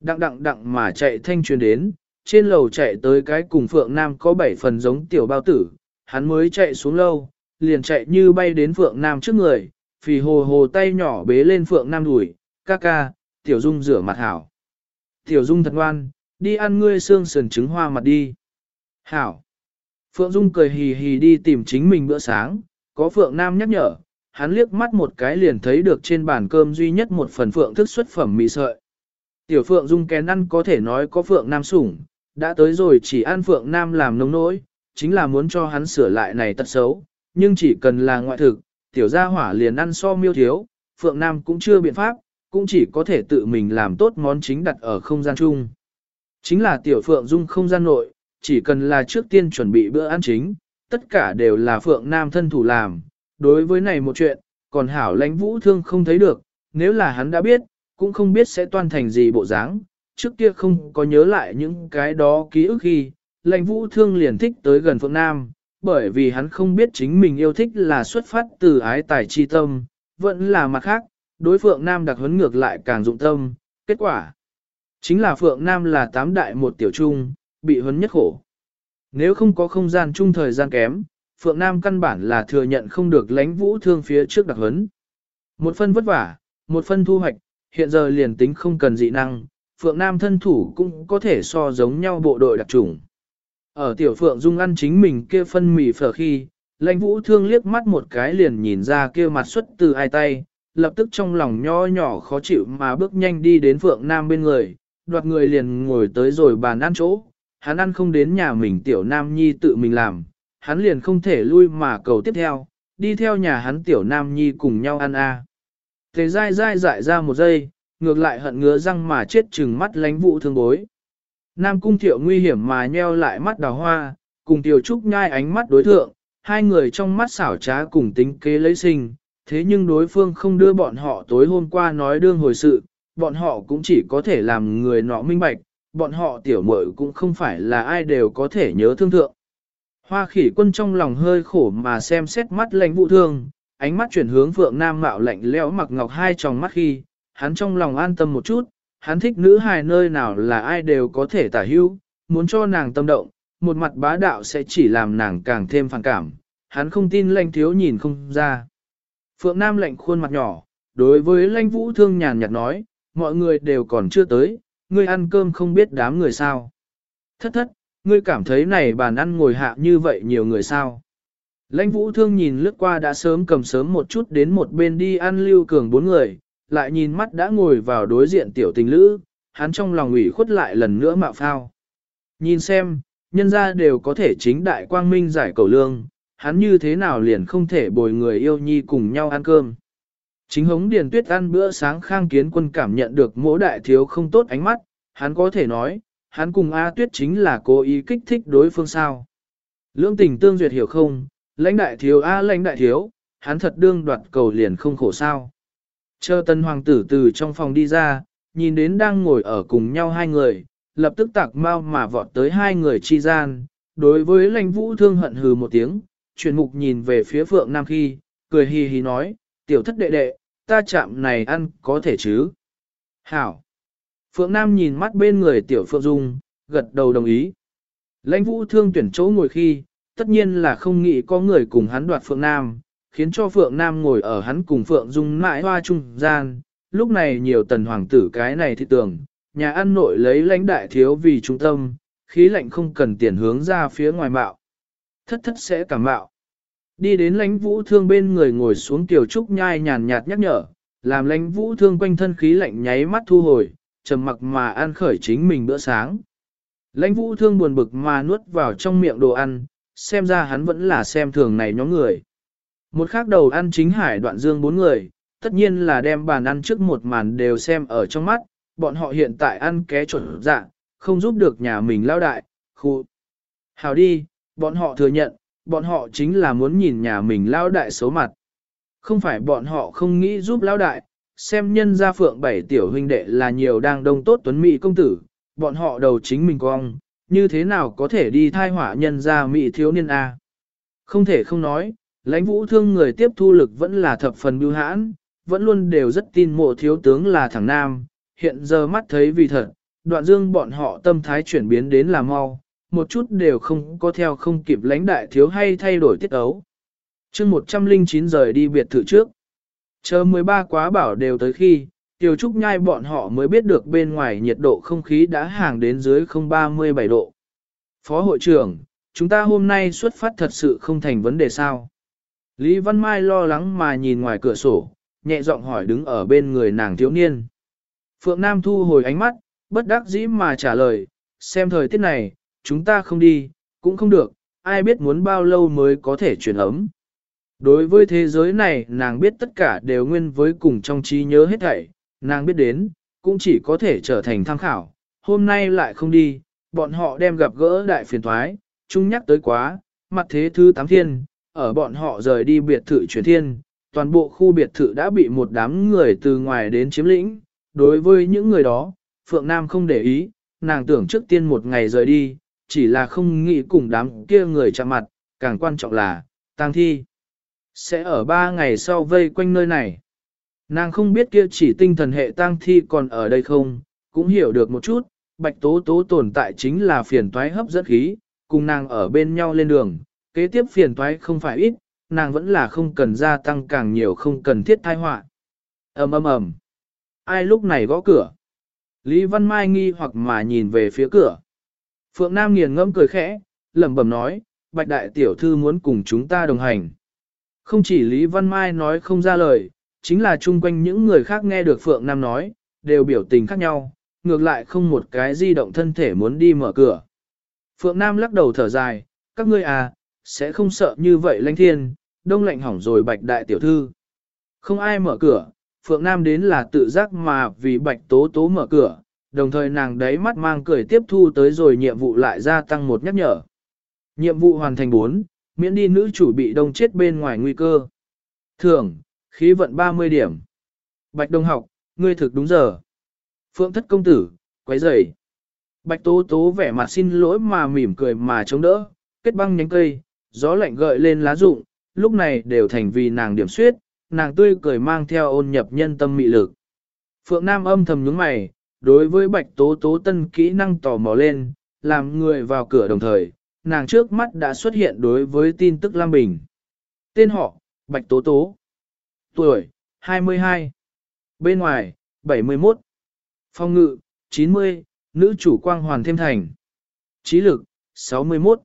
Đặng đặng đặng mà chạy thanh truyền đến, trên lầu chạy tới cái cùng Phượng Nam có bảy phần giống tiểu bao tử, hắn mới chạy xuống lâu, liền chạy như bay đến Phượng Nam trước người, phì hồ hồ tay nhỏ bế lên Phượng Nam đuổi ca ca, Tiểu Dung rửa mặt hảo. Tiểu Dung thật ngoan, đi ăn ngươi xương sườn trứng hoa mặt đi. Hảo. Phượng Dung cười hì hì đi tìm chính mình bữa sáng, có Phượng Nam nhắc nhở, hắn liếc mắt một cái liền thấy được trên bàn cơm duy nhất một phần Phượng thức xuất phẩm mì sợi. Tiểu Phượng Dung kén ăn có thể nói có Phượng Nam sủng, đã tới rồi chỉ ăn Phượng Nam làm nông nỗi, chính là muốn cho hắn sửa lại này tật xấu, nhưng chỉ cần là ngoại thực, tiểu gia hỏa liền ăn so miêu thiếu, Phượng Nam cũng chưa biện pháp, cũng chỉ có thể tự mình làm tốt món chính đặt ở không gian chung. Chính là tiểu Phượng Dung không gian nội, chỉ cần là trước tiên chuẩn bị bữa ăn chính, tất cả đều là Phượng Nam thân thủ làm. Đối với này một chuyện, còn hảo lãnh vũ thương không thấy được, nếu là hắn đã biết, cũng không biết sẽ toan thành gì bộ dáng. Trước kia không có nhớ lại những cái đó ký ức khi, lãnh vũ thương liền thích tới gần Phượng Nam, bởi vì hắn không biết chính mình yêu thích là xuất phát từ ái tài chi tâm, vẫn là mặt khác, đối Phượng Nam đặc huấn ngược lại càng dụng tâm, kết quả chính là Phượng Nam là tám đại một tiểu trung, bị huấn nhất khổ. Nếu không có không gian chung thời gian kém, Phượng Nam căn bản là thừa nhận không được lãnh vũ thương phía trước đặc huấn. Một phân vất vả, một phân thu hoạch, hiện giờ liền tính không cần dị năng, Phượng Nam thân thủ cũng có thể so giống nhau bộ đội đặc trùng. Ở tiểu Phượng Dung ăn chính mình kia phân mì phở khi, lãnh vũ thương liếc mắt một cái liền nhìn ra kia mặt xuất từ ai tay, lập tức trong lòng nho nhỏ khó chịu mà bước nhanh đi đến Phượng Nam bên người, đoạt người liền ngồi tới rồi bàn ăn chỗ, hắn ăn không đến nhà mình tiểu Nam Nhi tự mình làm, hắn liền không thể lui mà cầu tiếp theo, đi theo nhà hắn tiểu Nam Nhi cùng nhau ăn a. À. Thế dai dai dại ra một giây, ngược lại hận ngứa răng mà chết chừng mắt lánh vụ thương bối. Nam cung thiệu nguy hiểm mà nheo lại mắt đào hoa, cùng tiểu trúc nhai ánh mắt đối thượng, hai người trong mắt xảo trá cùng tính kế lấy sinh, thế nhưng đối phương không đưa bọn họ tối hôm qua nói đương hồi sự, bọn họ cũng chỉ có thể làm người nọ minh bạch, bọn họ tiểu muội cũng không phải là ai đều có thể nhớ thương thượng. Hoa khỉ quân trong lòng hơi khổ mà xem xét mắt lãnh vụ thương, ánh mắt chuyển hướng phượng nam mạo lạnh lẽo mặc ngọc hai tròng mắt khi, hắn trong lòng an tâm một chút, hắn thích nữ hài nơi nào là ai đều có thể tả hữu, muốn cho nàng tâm động, một mặt bá đạo sẽ chỉ làm nàng càng thêm phản cảm, hắn không tin lãnh thiếu nhìn không ra. Phượng Nam lạnh khuôn mặt nhỏ, đối với lãnh vũ thương nhàn nhạt nói, mọi người đều còn chưa tới, ngươi ăn cơm không biết đám người sao. Thất thất, ngươi cảm thấy này bàn ăn ngồi hạ như vậy nhiều người sao. Lãnh vũ thương nhìn lướt qua đã sớm cầm sớm một chút đến một bên đi ăn lưu cường bốn người, lại nhìn mắt đã ngồi vào đối diện tiểu tình lữ, hắn trong lòng ủy khuất lại lần nữa mạo phao. Nhìn xem, nhân ra đều có thể chính đại quang minh giải cầu lương, hắn như thế nào liền không thể bồi người yêu nhi cùng nhau ăn cơm. Chính hống điền tuyết ăn bữa sáng khang kiến quân cảm nhận được mỗi đại thiếu không tốt ánh mắt, hắn có thể nói, hắn cùng A tuyết chính là cố ý kích thích đối phương sao. Lưỡng tình tương duyệt hiểu không, lãnh đại thiếu A lãnh đại thiếu, hắn thật đương đoạt cầu liền không khổ sao. Chờ tân hoàng tử từ trong phòng đi ra, nhìn đến đang ngồi ở cùng nhau hai người, lập tức tạc mau mà vọt tới hai người chi gian, đối với lãnh vũ thương hận hừ một tiếng, chuyển mục nhìn về phía phượng nam khi, cười hì hì nói, tiểu thất đệ đệ, ta chạm này ăn có thể chứ? Hảo! Phượng Nam nhìn mắt bên người tiểu Phượng Dung, gật đầu đồng ý. Lãnh vũ thương tuyển chỗ ngồi khi, tất nhiên là không nghĩ có người cùng hắn đoạt Phượng Nam, khiến cho Phượng Nam ngồi ở hắn cùng Phượng Dung mãi hoa trung gian. Lúc này nhiều tần hoàng tử cái này thì tưởng, nhà ăn nội lấy lãnh đại thiếu vì trung tâm, khí lạnh không cần tiền hướng ra phía ngoài mạo. Thất thất sẽ cảm mạo. Đi đến lãnh vũ thương bên người ngồi xuống tiểu trúc nhai nhàn nhạt nhắc nhở, làm lãnh vũ thương quanh thân khí lạnh nháy mắt thu hồi, trầm mặc mà ăn khởi chính mình bữa sáng. Lãnh vũ thương buồn bực mà nuốt vào trong miệng đồ ăn, xem ra hắn vẫn là xem thường này nhóm người. Một khác đầu ăn chính hải đoạn dương bốn người, tất nhiên là đem bàn ăn trước một màn đều xem ở trong mắt, bọn họ hiện tại ăn ké chuẩn dạng không giúp được nhà mình lao đại, khu. Hào đi, bọn họ thừa nhận, bọn họ chính là muốn nhìn nhà mình lao đại xấu mặt. Không phải bọn họ không nghĩ giúp lao đại, xem nhân gia phượng bảy tiểu huynh đệ là nhiều đang đông tốt tuấn mỹ công tử, bọn họ đầu chính mình cong, như thế nào có thể đi thai hỏa nhân gia mỹ thiếu niên A. Không thể không nói, lãnh vũ thương người tiếp thu lực vẫn là thập phần bưu hãn, vẫn luôn đều rất tin mộ thiếu tướng là thằng nam, hiện giờ mắt thấy vì thật, đoạn dương bọn họ tâm thái chuyển biến đến là mau, một chút đều không có theo không kịp lãnh đại thiếu hay thay đổi tiết ấu. chương 109 rời đi biệt thự trước. Chờ 13 quá bảo đều tới khi, Tiểu Trúc nhai bọn họ mới biết được bên ngoài nhiệt độ không khí đã hàng đến dưới 037 độ. Phó hội trưởng, chúng ta hôm nay xuất phát thật sự không thành vấn đề sao. Lý Văn Mai lo lắng mà nhìn ngoài cửa sổ, nhẹ giọng hỏi đứng ở bên người nàng thiếu niên. Phượng Nam thu hồi ánh mắt, bất đắc dĩ mà trả lời, xem thời tiết này, chúng ta không đi, cũng không được, ai biết muốn bao lâu mới có thể chuyển ấm. Đối với thế giới này nàng biết tất cả đều nguyên với cùng trong trí nhớ hết thảy, nàng biết đến, cũng chỉ có thể trở thành tham khảo, hôm nay lại không đi, bọn họ đem gặp gỡ đại phiền thoái, chung nhắc tới quá, mặt thế thứ tám thiên, ở bọn họ rời đi biệt thự chuyển thiên, toàn bộ khu biệt thự đã bị một đám người từ ngoài đến chiếm lĩnh, đối với những người đó, Phượng Nam không để ý, nàng tưởng trước tiên một ngày rời đi, chỉ là không nghĩ cùng đám kia người chạm mặt, càng quan trọng là, tang thi. Sẽ ở ba ngày sau vây quanh nơi này. Nàng không biết kia chỉ tinh thần hệ tang thi còn ở đây không, cũng hiểu được một chút, bạch tố tố tồn tại chính là phiền toái hấp dẫn khí, cùng nàng ở bên nhau lên đường, kế tiếp phiền toái không phải ít, nàng vẫn là không cần gia tăng càng nhiều không cần thiết thai họa. ầm ầm ầm, ai lúc này gõ cửa? Lý Văn Mai nghi hoặc mà nhìn về phía cửa. Phượng Nam nghiền ngẫm cười khẽ, lẩm bẩm nói, Bạch Đại Tiểu Thư muốn cùng chúng ta đồng hành. Không chỉ Lý Văn Mai nói không ra lời, chính là chung quanh những người khác nghe được Phượng Nam nói, đều biểu tình khác nhau, ngược lại không một cái di động thân thể muốn đi mở cửa. Phượng Nam lắc đầu thở dài, các ngươi à, sẽ không sợ như vậy lãnh thiên, đông lạnh hỏng rồi Bạch Đại Tiểu Thư. Không ai mở cửa, Phượng Nam đến là tự giác mà vì Bạch Tố Tố mở cửa, đồng thời nàng đấy mắt mang cười tiếp thu tới rồi nhiệm vụ lại gia tăng một nhắc nhở. Nhiệm vụ hoàn thành 4, miễn đi nữ chủ bị đông chết bên ngoài nguy cơ. Thưởng, khí vận 30 điểm. Bạch Đông học, ngươi thực đúng giờ. Phượng thất công tử, quấy rầy. Bạch Tố Tố vẻ mặt xin lỗi mà mỉm cười mà chống đỡ, kết băng nhánh cây, gió lạnh gợi lên lá rụng, lúc này đều thành vì nàng điểm suyết, nàng tươi cười mang theo ôn nhập nhân tâm mị lực. Phượng Nam âm thầm nhướng mày, đối với bạch tố tố tân kỹ năng tò mò lên, làm người vào cửa đồng thời, nàng trước mắt đã xuất hiện đối với tin tức Lam Bình. Tên họ, Bạch Tố Tố. Tuổi, 22. Bên ngoài, 71. Phong ngự, 90, nữ chủ quang hoàn thêm thành. Trí lực, 61.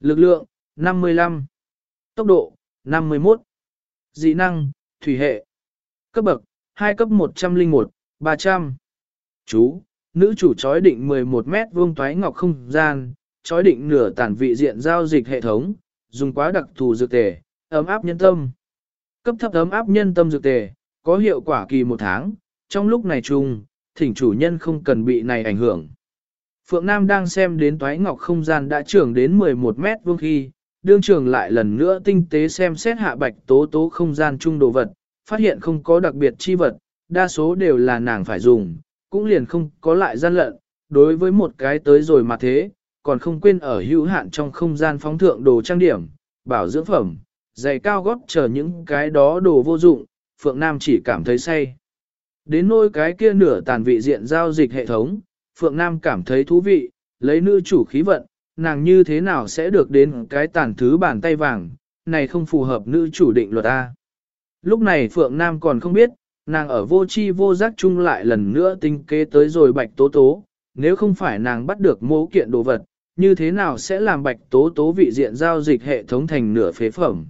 Lực lượng, 55. Tốc độ, 51. Dị năng, thủy hệ. Cấp bậc, 2 cấp 101, 300. Chú, nữ chủ chói định 11 mét vuông toái ngọc không gian, chói định nửa tản vị diện giao dịch hệ thống, dùng quá đặc thù dược tề, ấm áp nhân tâm. Cấp thấp ấm áp nhân tâm dược tề, có hiệu quả kỳ một tháng, trong lúc này chung, thỉnh chủ nhân không cần bị này ảnh hưởng. Phượng Nam đang xem đến toái ngọc không gian đã trưởng đến 11 mét vuông khi, đương trưởng lại lần nữa tinh tế xem xét hạ bạch tố tố không gian chung đồ vật, phát hiện không có đặc biệt chi vật, đa số đều là nàng phải dùng, cũng liền không có lại gian lận, đối với một cái tới rồi mà thế, còn không quên ở hữu hạn trong không gian phóng thượng đồ trang điểm, bảo dưỡng phẩm, giày cao gót chờ những cái đó đồ vô dụng, Phượng Nam chỉ cảm thấy say. Đến nôi cái kia nửa tàn vị diện giao dịch hệ thống, Phượng Nam cảm thấy thú vị, lấy nữ chủ khí vận, nàng như thế nào sẽ được đến cái tàn thứ bàn tay vàng, này không phù hợp nữ chủ định luật A. Lúc này Phượng Nam còn không biết, nàng ở vô chi vô giác chung lại lần nữa tinh kế tới rồi bạch tố tố, nếu không phải nàng bắt được mô kiện đồ vật, như thế nào sẽ làm bạch tố tố vị diện giao dịch hệ thống thành nửa phế phẩm.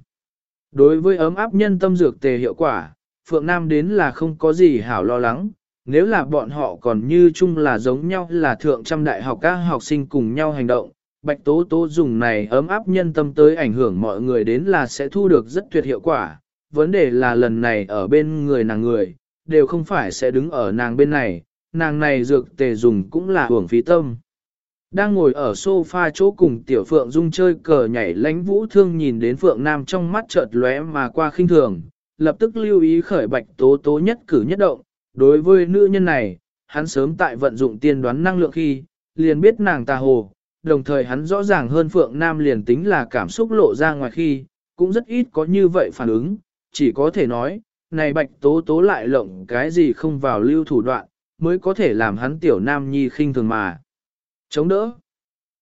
Đối với ấm áp nhân tâm dược tề hiệu quả, Phượng Nam đến là không có gì hảo lo lắng, nếu là bọn họ còn như chung là giống nhau là thượng trăm đại học các học sinh cùng nhau hành động, bạch tố tố dùng này ấm áp nhân tâm tới ảnh hưởng mọi người đến là sẽ thu được rất tuyệt hiệu quả. Vấn đề là lần này ở bên người nàng người, đều không phải sẽ đứng ở nàng bên này, nàng này dược tề dùng cũng là hưởng phí tâm. Đang ngồi ở sofa chỗ cùng tiểu phượng dung chơi cờ nhảy lánh vũ thương nhìn đến phượng nam trong mắt chợt lóe mà qua khinh thường, lập tức lưu ý khởi bạch tố tố nhất cử nhất động. Đối với nữ nhân này, hắn sớm tại vận dụng tiên đoán năng lượng khi, liền biết nàng tà hồ, đồng thời hắn rõ ràng hơn phượng nam liền tính là cảm xúc lộ ra ngoài khi, cũng rất ít có như vậy phản ứng, chỉ có thể nói, này bạch tố tố lại lộng cái gì không vào lưu thủ đoạn, mới có thể làm hắn tiểu nam nhi khinh thường mà. Chống đỡ.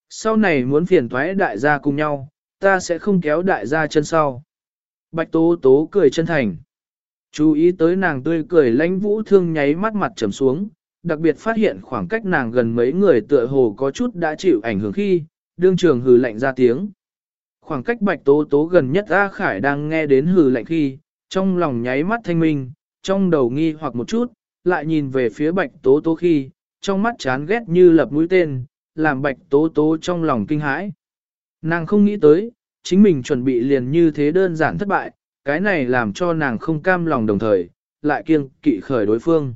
Sau này muốn phiền thoái đại gia cùng nhau, ta sẽ không kéo đại gia chân sau. Bạch tố tố cười chân thành. Chú ý tới nàng tươi cười lãnh vũ thương nháy mắt mặt trầm xuống, đặc biệt phát hiện khoảng cách nàng gần mấy người tựa hồ có chút đã chịu ảnh hưởng khi, đương trường hừ lạnh ra tiếng. Khoảng cách bạch tố tố gần nhất A Khải đang nghe đến hừ lạnh khi, trong lòng nháy mắt thanh minh, trong đầu nghi hoặc một chút, lại nhìn về phía bạch tố tố khi, trong mắt chán ghét như lập mũi tên, làm bạch tố tố trong lòng kinh hãi. Nàng không nghĩ tới, chính mình chuẩn bị liền như thế đơn giản thất bại, cái này làm cho nàng không cam lòng đồng thời, lại kiêng kỵ khởi đối phương.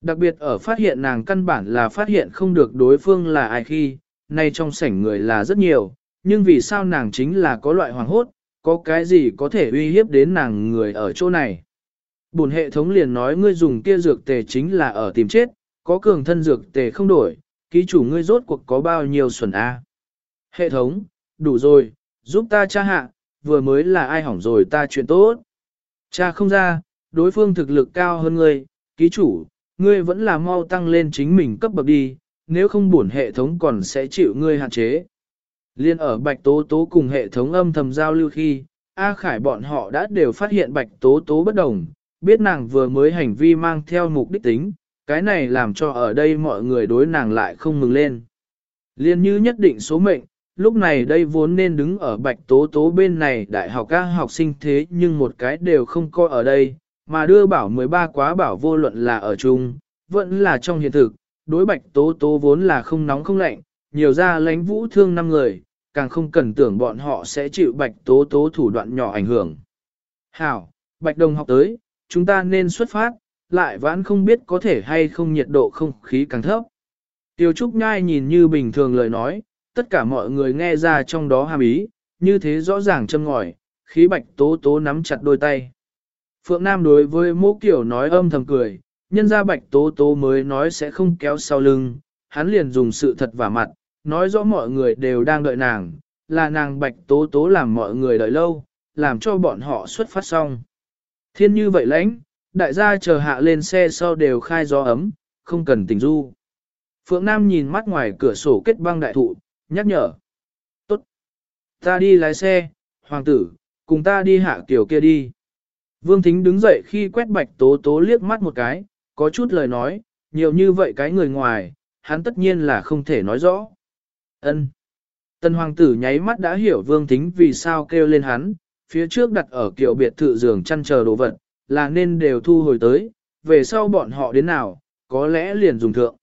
Đặc biệt ở phát hiện nàng căn bản là phát hiện không được đối phương là ai khi, nay trong sảnh người là rất nhiều, nhưng vì sao nàng chính là có loại hoàng hốt, có cái gì có thể uy hiếp đến nàng người ở chỗ này. Bùn hệ thống liền nói ngươi dùng kia dược tề chính là ở tìm chết, có cường thân dược tề không đổi, ký chủ ngươi rốt cuộc có bao nhiêu xuẩn A. Hệ thống, đủ rồi, giúp ta tra hạ, vừa mới là ai hỏng rồi ta chuyện tốt. Cha không ra, đối phương thực lực cao hơn ngươi, ký chủ, ngươi vẫn là mau tăng lên chính mình cấp bậc đi, nếu không bổn hệ thống còn sẽ chịu ngươi hạn chế. Liên ở Bạch Tố Tố cùng hệ thống âm thầm giao lưu khi, A Khải bọn họ đã đều phát hiện Bạch Tố Tố bất đồng, biết nàng vừa mới hành vi mang theo mục đích tính, cái này làm cho ở đây mọi người đối nàng lại không mừng lên. Liên như nhất định số mệnh, lúc này đây vốn nên đứng ở bạch tố tố bên này đại học các học sinh thế nhưng một cái đều không coi ở đây, mà đưa bảo 13 quá bảo vô luận là ở chung, vẫn là trong hiện thực, đối bạch tố tố vốn là không nóng không lạnh, nhiều ra lánh vũ thương năm người, càng không cần tưởng bọn họ sẽ chịu bạch tố tố thủ đoạn nhỏ ảnh hưởng. Hảo, bạch đồng học tới, chúng ta nên xuất phát, lại vãn không biết có thể hay không nhiệt độ không khí càng thấp. Tiêu Trúc Nhai nhìn như bình thường lời nói, tất cả mọi người nghe ra trong đó hàm ý, như thế rõ ràng châm ngòi, khí bạch tố tố nắm chặt đôi tay. Phượng Nam đối với mô kiểu nói âm thầm cười, nhân ra bạch tố tố mới nói sẽ không kéo sau lưng, hắn liền dùng sự thật vả mặt, nói rõ mọi người đều đang đợi nàng, là nàng bạch tố tố làm mọi người đợi lâu, làm cho bọn họ xuất phát xong. Thiên như vậy lãnh, đại gia chờ hạ lên xe sau đều khai gió ấm, không cần tình du. Phượng Nam nhìn mắt ngoài cửa sổ kết băng đại thụ, nhắc nhở. Tốt. Ta đi lái xe, hoàng tử, cùng ta đi hạ kiểu kia đi. Vương Thính đứng dậy khi quét bạch tố tố liếc mắt một cái, có chút lời nói, nhiều như vậy cái người ngoài, hắn tất nhiên là không thể nói rõ. Ân. Tân hoàng tử nháy mắt đã hiểu vương thính vì sao kêu lên hắn, phía trước đặt ở kiểu biệt thự giường chăn chờ đồ vật, là nên đều thu hồi tới, về sau bọn họ đến nào, có lẽ liền dùng thượng.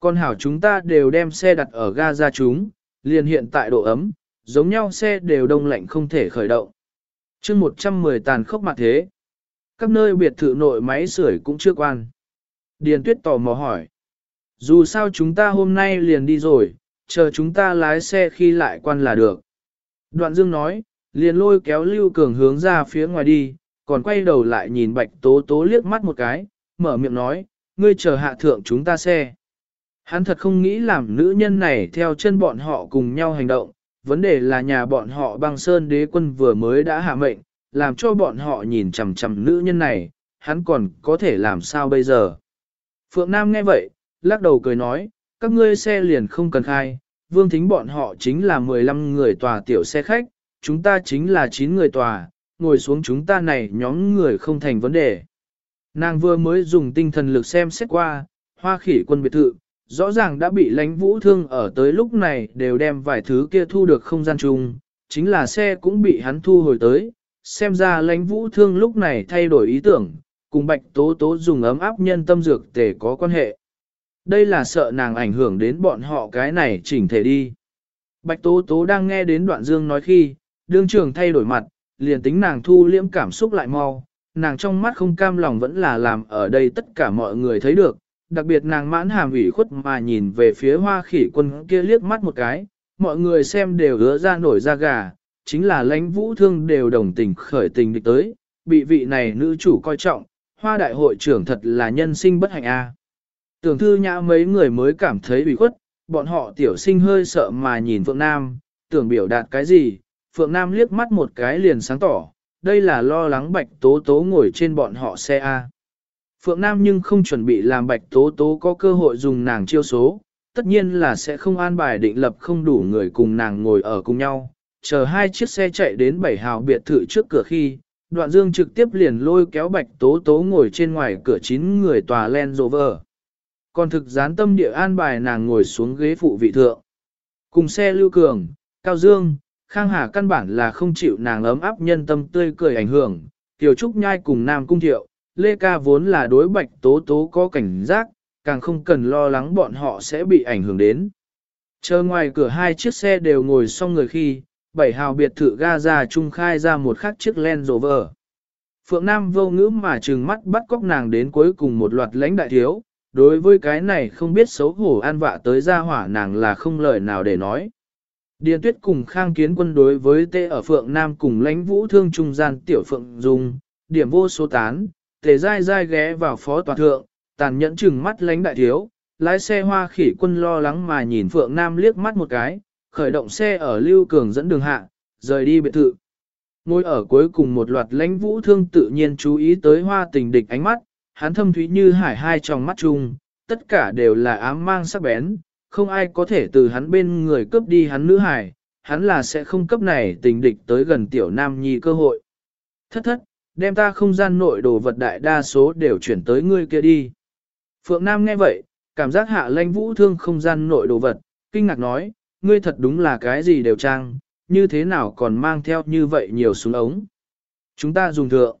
Con hảo chúng ta đều đem xe đặt ở ga ra chúng, liền hiện tại độ ấm, giống nhau xe đều đông lạnh không thể khởi động. chương 110 tàn khốc mặt thế. Các nơi biệt thự nội máy sưởi cũng chưa quan. Điền tuyết tò mò hỏi. Dù sao chúng ta hôm nay liền đi rồi, chờ chúng ta lái xe khi lại quan là được. Đoạn dương nói, liền lôi kéo Lưu Cường hướng ra phía ngoài đi, còn quay đầu lại nhìn bạch tố tố liếc mắt một cái, mở miệng nói, ngươi chờ hạ thượng chúng ta xe. Hắn thật không nghĩ làm nữ nhân này theo chân bọn họ cùng nhau hành động, vấn đề là nhà bọn họ băng sơn đế quân vừa mới đã hạ mệnh, làm cho bọn họ nhìn chằm chằm nữ nhân này, hắn còn có thể làm sao bây giờ. Phượng Nam nghe vậy, lắc đầu cười nói, các ngươi xe liền không cần khai, vương thính bọn họ chính là 15 người tòa tiểu xe khách, chúng ta chính là 9 người tòa, ngồi xuống chúng ta này nhóm người không thành vấn đề. Nàng vừa mới dùng tinh thần lực xem xét qua, hoa khỉ quân biệt thự, rõ ràng đã bị lánh vũ thương ở tới lúc này đều đem vài thứ kia thu được không gian chung, chính là xe cũng bị hắn thu hồi tới, xem ra lánh vũ thương lúc này thay đổi ý tưởng, cùng bạch tố tố dùng ấm áp nhân tâm dược để có quan hệ. Đây là sợ nàng ảnh hưởng đến bọn họ cái này chỉnh thể đi. Bạch tố tố đang nghe đến đoạn dương nói khi, đương trường thay đổi mặt, liền tính nàng thu liễm cảm xúc lại mau, nàng trong mắt không cam lòng vẫn là làm ở đây tất cả mọi người thấy được, đặc biệt nàng mãn hàm ủy khuất mà nhìn về phía hoa khỉ quân kia liếc mắt một cái, mọi người xem đều hứa ra nổi da gà, chính là lãnh vũ thương đều đồng tình khởi tình địch tới, bị vị này nữ chủ coi trọng, hoa đại hội trưởng thật là nhân sinh bất hạnh a. Tưởng thư nhã mấy người mới cảm thấy ủy khuất, bọn họ tiểu sinh hơi sợ mà nhìn Phượng Nam, tưởng biểu đạt cái gì, Phượng Nam liếc mắt một cái liền sáng tỏ, đây là lo lắng bạch tố tố ngồi trên bọn họ xe A. Phượng Nam nhưng không chuẩn bị làm bạch tố tố có cơ hội dùng nàng chiêu số, tất nhiên là sẽ không an bài định lập không đủ người cùng nàng ngồi ở cùng nhau. Chờ hai chiếc xe chạy đến bảy hào biệt thự trước cửa khi, đoạn dương trực tiếp liền lôi kéo bạch tố tố ngồi trên ngoài cửa chín người tòa Land Rover. Còn thực gián tâm địa an bài nàng ngồi xuống ghế phụ vị thượng. Cùng xe lưu cường, cao dương, Khang Hà căn bản là không chịu nàng ấm áp nhân tâm tươi cười ảnh hưởng, Tiểu Trúc Nhai cùng Nam Cung Thiệu, Lê Ca vốn là đối bạch tố tố có cảnh giác, càng không cần lo lắng bọn họ sẽ bị ảnh hưởng đến. Chờ ngoài cửa hai chiếc xe đều ngồi xong người khi, bảy hào biệt thự ga ra trung khai ra một khắc chiếc Land Rover. Phượng Nam vô ngữ mà trừng mắt bắt cóc nàng đến cuối cùng một loạt lãnh đại thiếu, đối với cái này không biết xấu hổ an vạ tới ra hỏa nàng là không lời nào để nói. Điền tuyết cùng khang kiến quân đối với tê ở phượng nam cùng lãnh vũ thương trung gian tiểu phượng dung, điểm vô số tán, tề dai dai ghé vào phó tòa thượng, tàn nhẫn chừng mắt lãnh đại thiếu, lái xe hoa khỉ quân lo lắng mà nhìn phượng nam liếc mắt một cái, khởi động xe ở lưu cường dẫn đường hạ, rời đi biệt thự. Ngồi ở cuối cùng một loạt lãnh vũ thương tự nhiên chú ý tới hoa tình địch ánh mắt, hắn thâm thúy như hải hai trong mắt chung, tất cả đều là ám mang sắc bén, không ai có thể từ hắn bên người cướp đi hắn nữ hải, hắn là sẽ không cấp này tình địch tới gần tiểu nam nhi cơ hội. Thất thất, đem ta không gian nội đồ vật đại đa số đều chuyển tới ngươi kia đi. Phượng Nam nghe vậy, cảm giác hạ lanh vũ thương không gian nội đồ vật, kinh ngạc nói, ngươi thật đúng là cái gì đều trang, như thế nào còn mang theo như vậy nhiều súng ống. Chúng ta dùng thượng.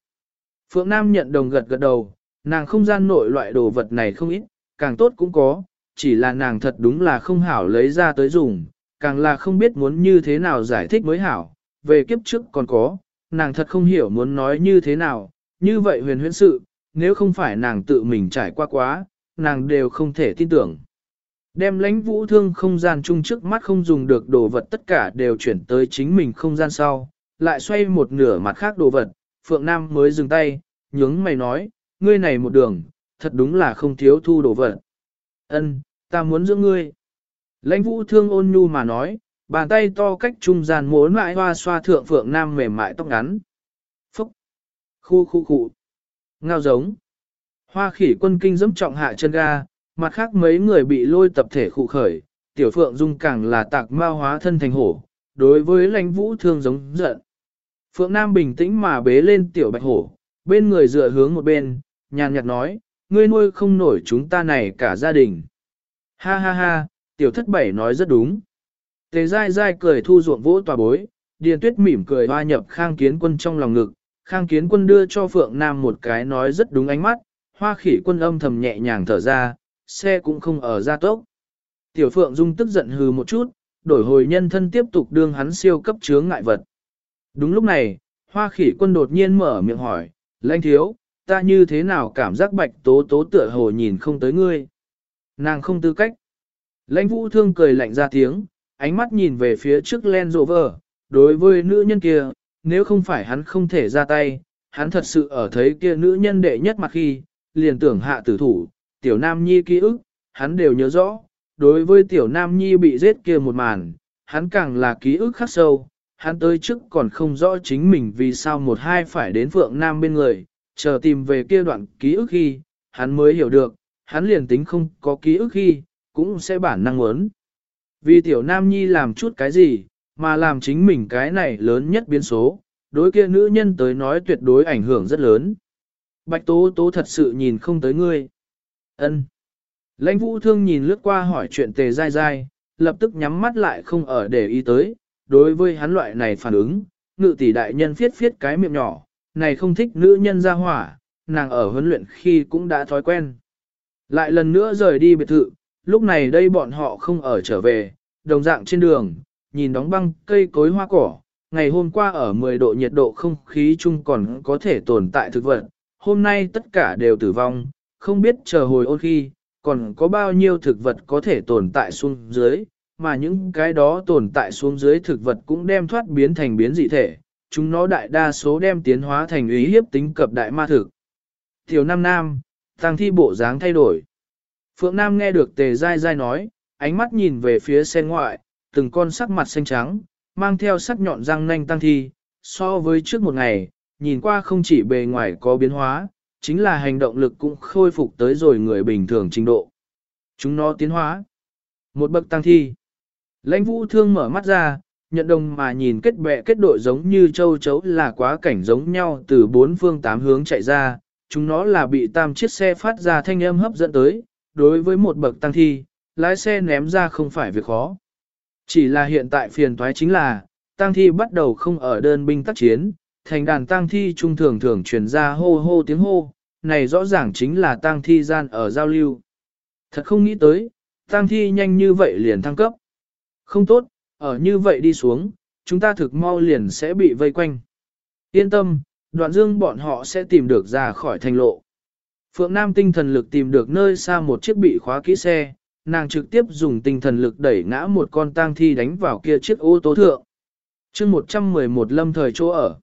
Phượng Nam nhận đồng gật gật đầu, nàng không gian nội loại đồ vật này không ít, càng tốt cũng có, chỉ là nàng thật đúng là không hảo lấy ra tới dùng, càng là không biết muốn như thế nào giải thích mới hảo, về kiếp trước còn có, nàng thật không hiểu muốn nói như thế nào, như vậy huyền huyễn sự, nếu không phải nàng tự mình trải qua quá, nàng đều không thể tin tưởng. Đem lãnh vũ thương không gian chung trước mắt không dùng được đồ vật tất cả đều chuyển tới chính mình không gian sau, lại xoay một nửa mặt khác đồ vật, Phượng Nam mới dừng tay, nhướng mày nói, ngươi này một đường, thật đúng là không thiếu thu đồ vật. Ân, ta muốn giữ ngươi. Lãnh vũ thương ôn nhu mà nói, bàn tay to cách trung gian muốn mãi hoa xoa thượng phượng nam mềm mại tóc ngắn. Phúc! Khu khu khu! Ngao giống! Hoa khỉ quân kinh dẫm trọng hạ chân ga, mặt khác mấy người bị lôi tập thể khụ khởi, tiểu phượng dung càng là tạc ma hóa thân thành hổ, đối với lãnh vũ thương giống giận. Phượng Nam bình tĩnh mà bế lên tiểu bạch hổ, bên người dựa hướng một bên, nhàn nhạt nói, ngươi nuôi không nổi chúng ta này cả gia đình. Ha ha ha, tiểu thất bảy nói rất đúng. Tề dai dai cười thu ruộng vỗ tòa bối, điền tuyết mỉm cười hoa nhập khang kiến quân trong lòng ngực, khang kiến quân đưa cho Phượng Nam một cái nói rất đúng ánh mắt, hoa khỉ quân âm thầm nhẹ nhàng thở ra, xe cũng không ở ra tốc. Tiểu Phượng Dung tức giận hừ một chút, đổi hồi nhân thân tiếp tục đương hắn siêu cấp chướng ngại vật. Đúng lúc này, hoa khỉ quân đột nhiên mở miệng hỏi, lãnh thiếu, ta như thế nào cảm giác bạch tố tố tựa hồ nhìn không tới ngươi. Nàng không tư cách. Lãnh vũ thương cười lạnh ra tiếng, ánh mắt nhìn về phía trước len rộ vờ, đối với nữ nhân kia, nếu không phải hắn không thể ra tay, hắn thật sự ở thấy kia nữ nhân đệ nhất mặt khi, liền tưởng hạ tử thủ, tiểu nam nhi ký ức, hắn đều nhớ rõ, đối với tiểu nam nhi bị giết kia một màn, hắn càng là ký ức khắc sâu, hắn tới trước còn không rõ chính mình vì sao một hai phải đến phượng nam bên người, chờ tìm về kia đoạn ký ức khi, hắn mới hiểu được, hắn liền tính không có ký ức khi, cũng sẽ bản năng muốn. Vì tiểu nam nhi làm chút cái gì, mà làm chính mình cái này lớn nhất biến số, đối kia nữ nhân tới nói tuyệt đối ảnh hưởng rất lớn. Bạch Tố Tố thật sự nhìn không tới ngươi. Ân. Lãnh vũ thương nhìn lướt qua hỏi chuyện tề dai dai, lập tức nhắm mắt lại không ở để ý tới, đối với hắn loại này phản ứng, ngự tỷ đại nhân phiết phiết cái miệng nhỏ, này không thích nữ nhân ra hỏa, nàng ở huấn luyện khi cũng đã thói quen. Lại lần nữa rời đi biệt thự, lúc này đây bọn họ không ở trở về, đồng dạng trên đường, nhìn đóng băng cây cối hoa cỏ, ngày hôm qua ở 10 độ nhiệt độ không khí chung còn có thể tồn tại thực vật, hôm nay tất cả đều tử vong, không biết chờ hồi ôn khi, còn có bao nhiêu thực vật có thể tồn tại xuống dưới, mà những cái đó tồn tại xuống dưới thực vật cũng đem thoát biến thành biến dị thể, chúng nó đại đa số đem tiến hóa thành ý hiếp tính cập đại ma thực. Tiểu Nam Nam, tăng thi bộ dáng thay đổi. Phượng Nam nghe được tề dai dai nói, ánh mắt nhìn về phía sen ngoại, từng con sắc mặt xanh trắng, mang theo sắc nhọn răng nanh tăng thi, so với trước một ngày, nhìn qua không chỉ bề ngoài có biến hóa, chính là hành động lực cũng khôi phục tới rồi người bình thường trình độ. Chúng nó tiến hóa. Một bậc tăng thi. Lãnh vũ thương mở mắt ra, nhận đồng mà nhìn kết bè kết đội giống như châu chấu là quá cảnh giống nhau từ bốn phương tám hướng chạy ra, chúng nó là bị tam chiếc xe phát ra thanh âm hấp dẫn tới, đối với một bậc tăng thi, lái xe ném ra không phải việc khó. Chỉ là hiện tại phiền toái chính là, tăng thi bắt đầu không ở đơn binh tác chiến, thành đàn tăng thi trung thường thường truyền ra hô hô tiếng hô, này rõ ràng chính là tăng thi gian ở giao lưu. Thật không nghĩ tới, tăng thi nhanh như vậy liền thăng cấp. Không tốt, ở như vậy đi xuống, chúng ta thực mau liền sẽ bị vây quanh. Yên tâm, đoạn dương bọn họ sẽ tìm được ra khỏi thành lộ. Phượng Nam tinh thần lực tìm được nơi xa một chiếc bị khóa kỹ xe, nàng trực tiếp dùng tinh thần lực đẩy ngã một con tang thi đánh vào kia chiếc ô tô thượng. chương 111 lâm thời chỗ ở.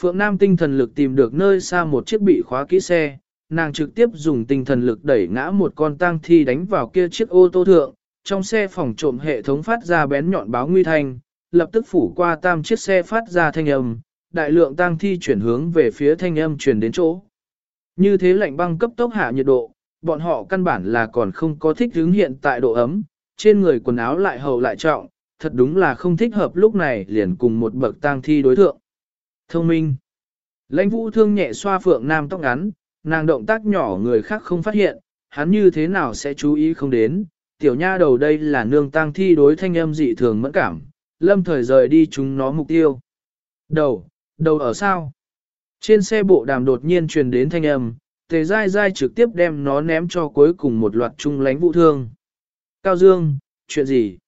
Phượng Nam tinh thần lực tìm được nơi xa một chiếc bị khóa kỹ xe, nàng trực tiếp dùng tinh thần lực đẩy ngã một con tang thi đánh vào kia chiếc ô tô thượng, trong xe phòng trộm hệ thống phát ra bén nhọn báo nguy thanh, lập tức phủ qua tam chiếc xe phát ra thanh âm, đại lượng tang thi chuyển hướng về phía thanh âm truyền đến chỗ. Như thế lạnh băng cấp tốc hạ nhiệt độ, bọn họ căn bản là còn không có thích hướng hiện tại độ ấm, trên người quần áo lại hầu lại trọng, thật đúng là không thích hợp lúc này liền cùng một bậc tang thi đối thượng. Thông minh. Lãnh vũ thương nhẹ xoa phượng nam tóc ngắn, nàng động tác nhỏ người khác không phát hiện, hắn như thế nào sẽ chú ý không đến. Tiểu nha đầu đây là nương tang thi đối thanh âm dị thường mẫn cảm, lâm thời rời đi chúng nó mục tiêu. Đầu, đầu ở sao? Trên xe bộ đàm đột nhiên truyền đến thanh âm, tề dai dai trực tiếp đem nó ném cho cuối cùng một loạt trung lánh vũ thương. Cao Dương, chuyện gì?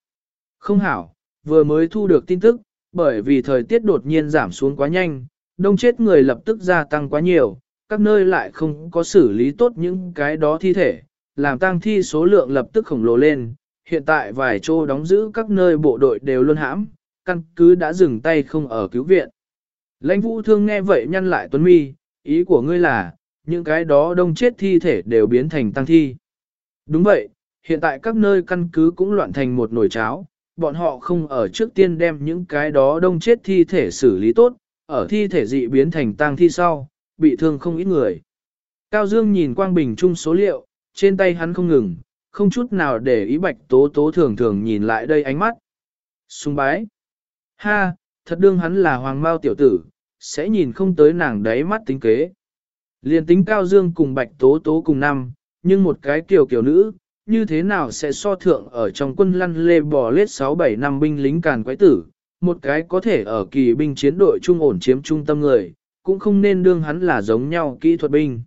Không hảo, vừa mới thu được tin tức, bởi vì thời tiết đột nhiên giảm xuống quá nhanh, đông chết người lập tức gia tăng quá nhiều, các nơi lại không có xử lý tốt những cái đó thi thể, làm tang thi số lượng lập tức khổng lồ lên. Hiện tại vài chỗ đóng giữ các nơi bộ đội đều luôn hãm, căn cứ đã dừng tay không ở cứu viện. Lãnh vũ thương nghe vậy nhăn lại tuấn mi, ý của ngươi là, những cái đó đông chết thi thể đều biến thành tăng thi. Đúng vậy, hiện tại các nơi căn cứ cũng loạn thành một nồi cháo, bọn họ không ở trước tiên đem những cái đó đông chết thi thể xử lý tốt, ở thi thể dị biến thành tang thi sau, bị thương không ít người. Cao Dương nhìn quang bình trung số liệu, trên tay hắn không ngừng, không chút nào để ý bạch tố tố thường thường nhìn lại đây ánh mắt. Xung bái. Ha, thật đương hắn là hoàng mao tiểu tử, sẽ nhìn không tới nàng đáy mắt tính kế. Liền tính Cao Dương cùng Bạch Tố Tố cùng năm, nhưng một cái kiểu kiểu nữ, như thế nào sẽ so thượng ở trong quân lăn lê bò lết 6-7 năm binh lính càn quái tử, một cái có thể ở kỳ binh chiến đội trung ổn chiếm trung tâm người, cũng không nên đương hắn là giống nhau kỹ thuật binh.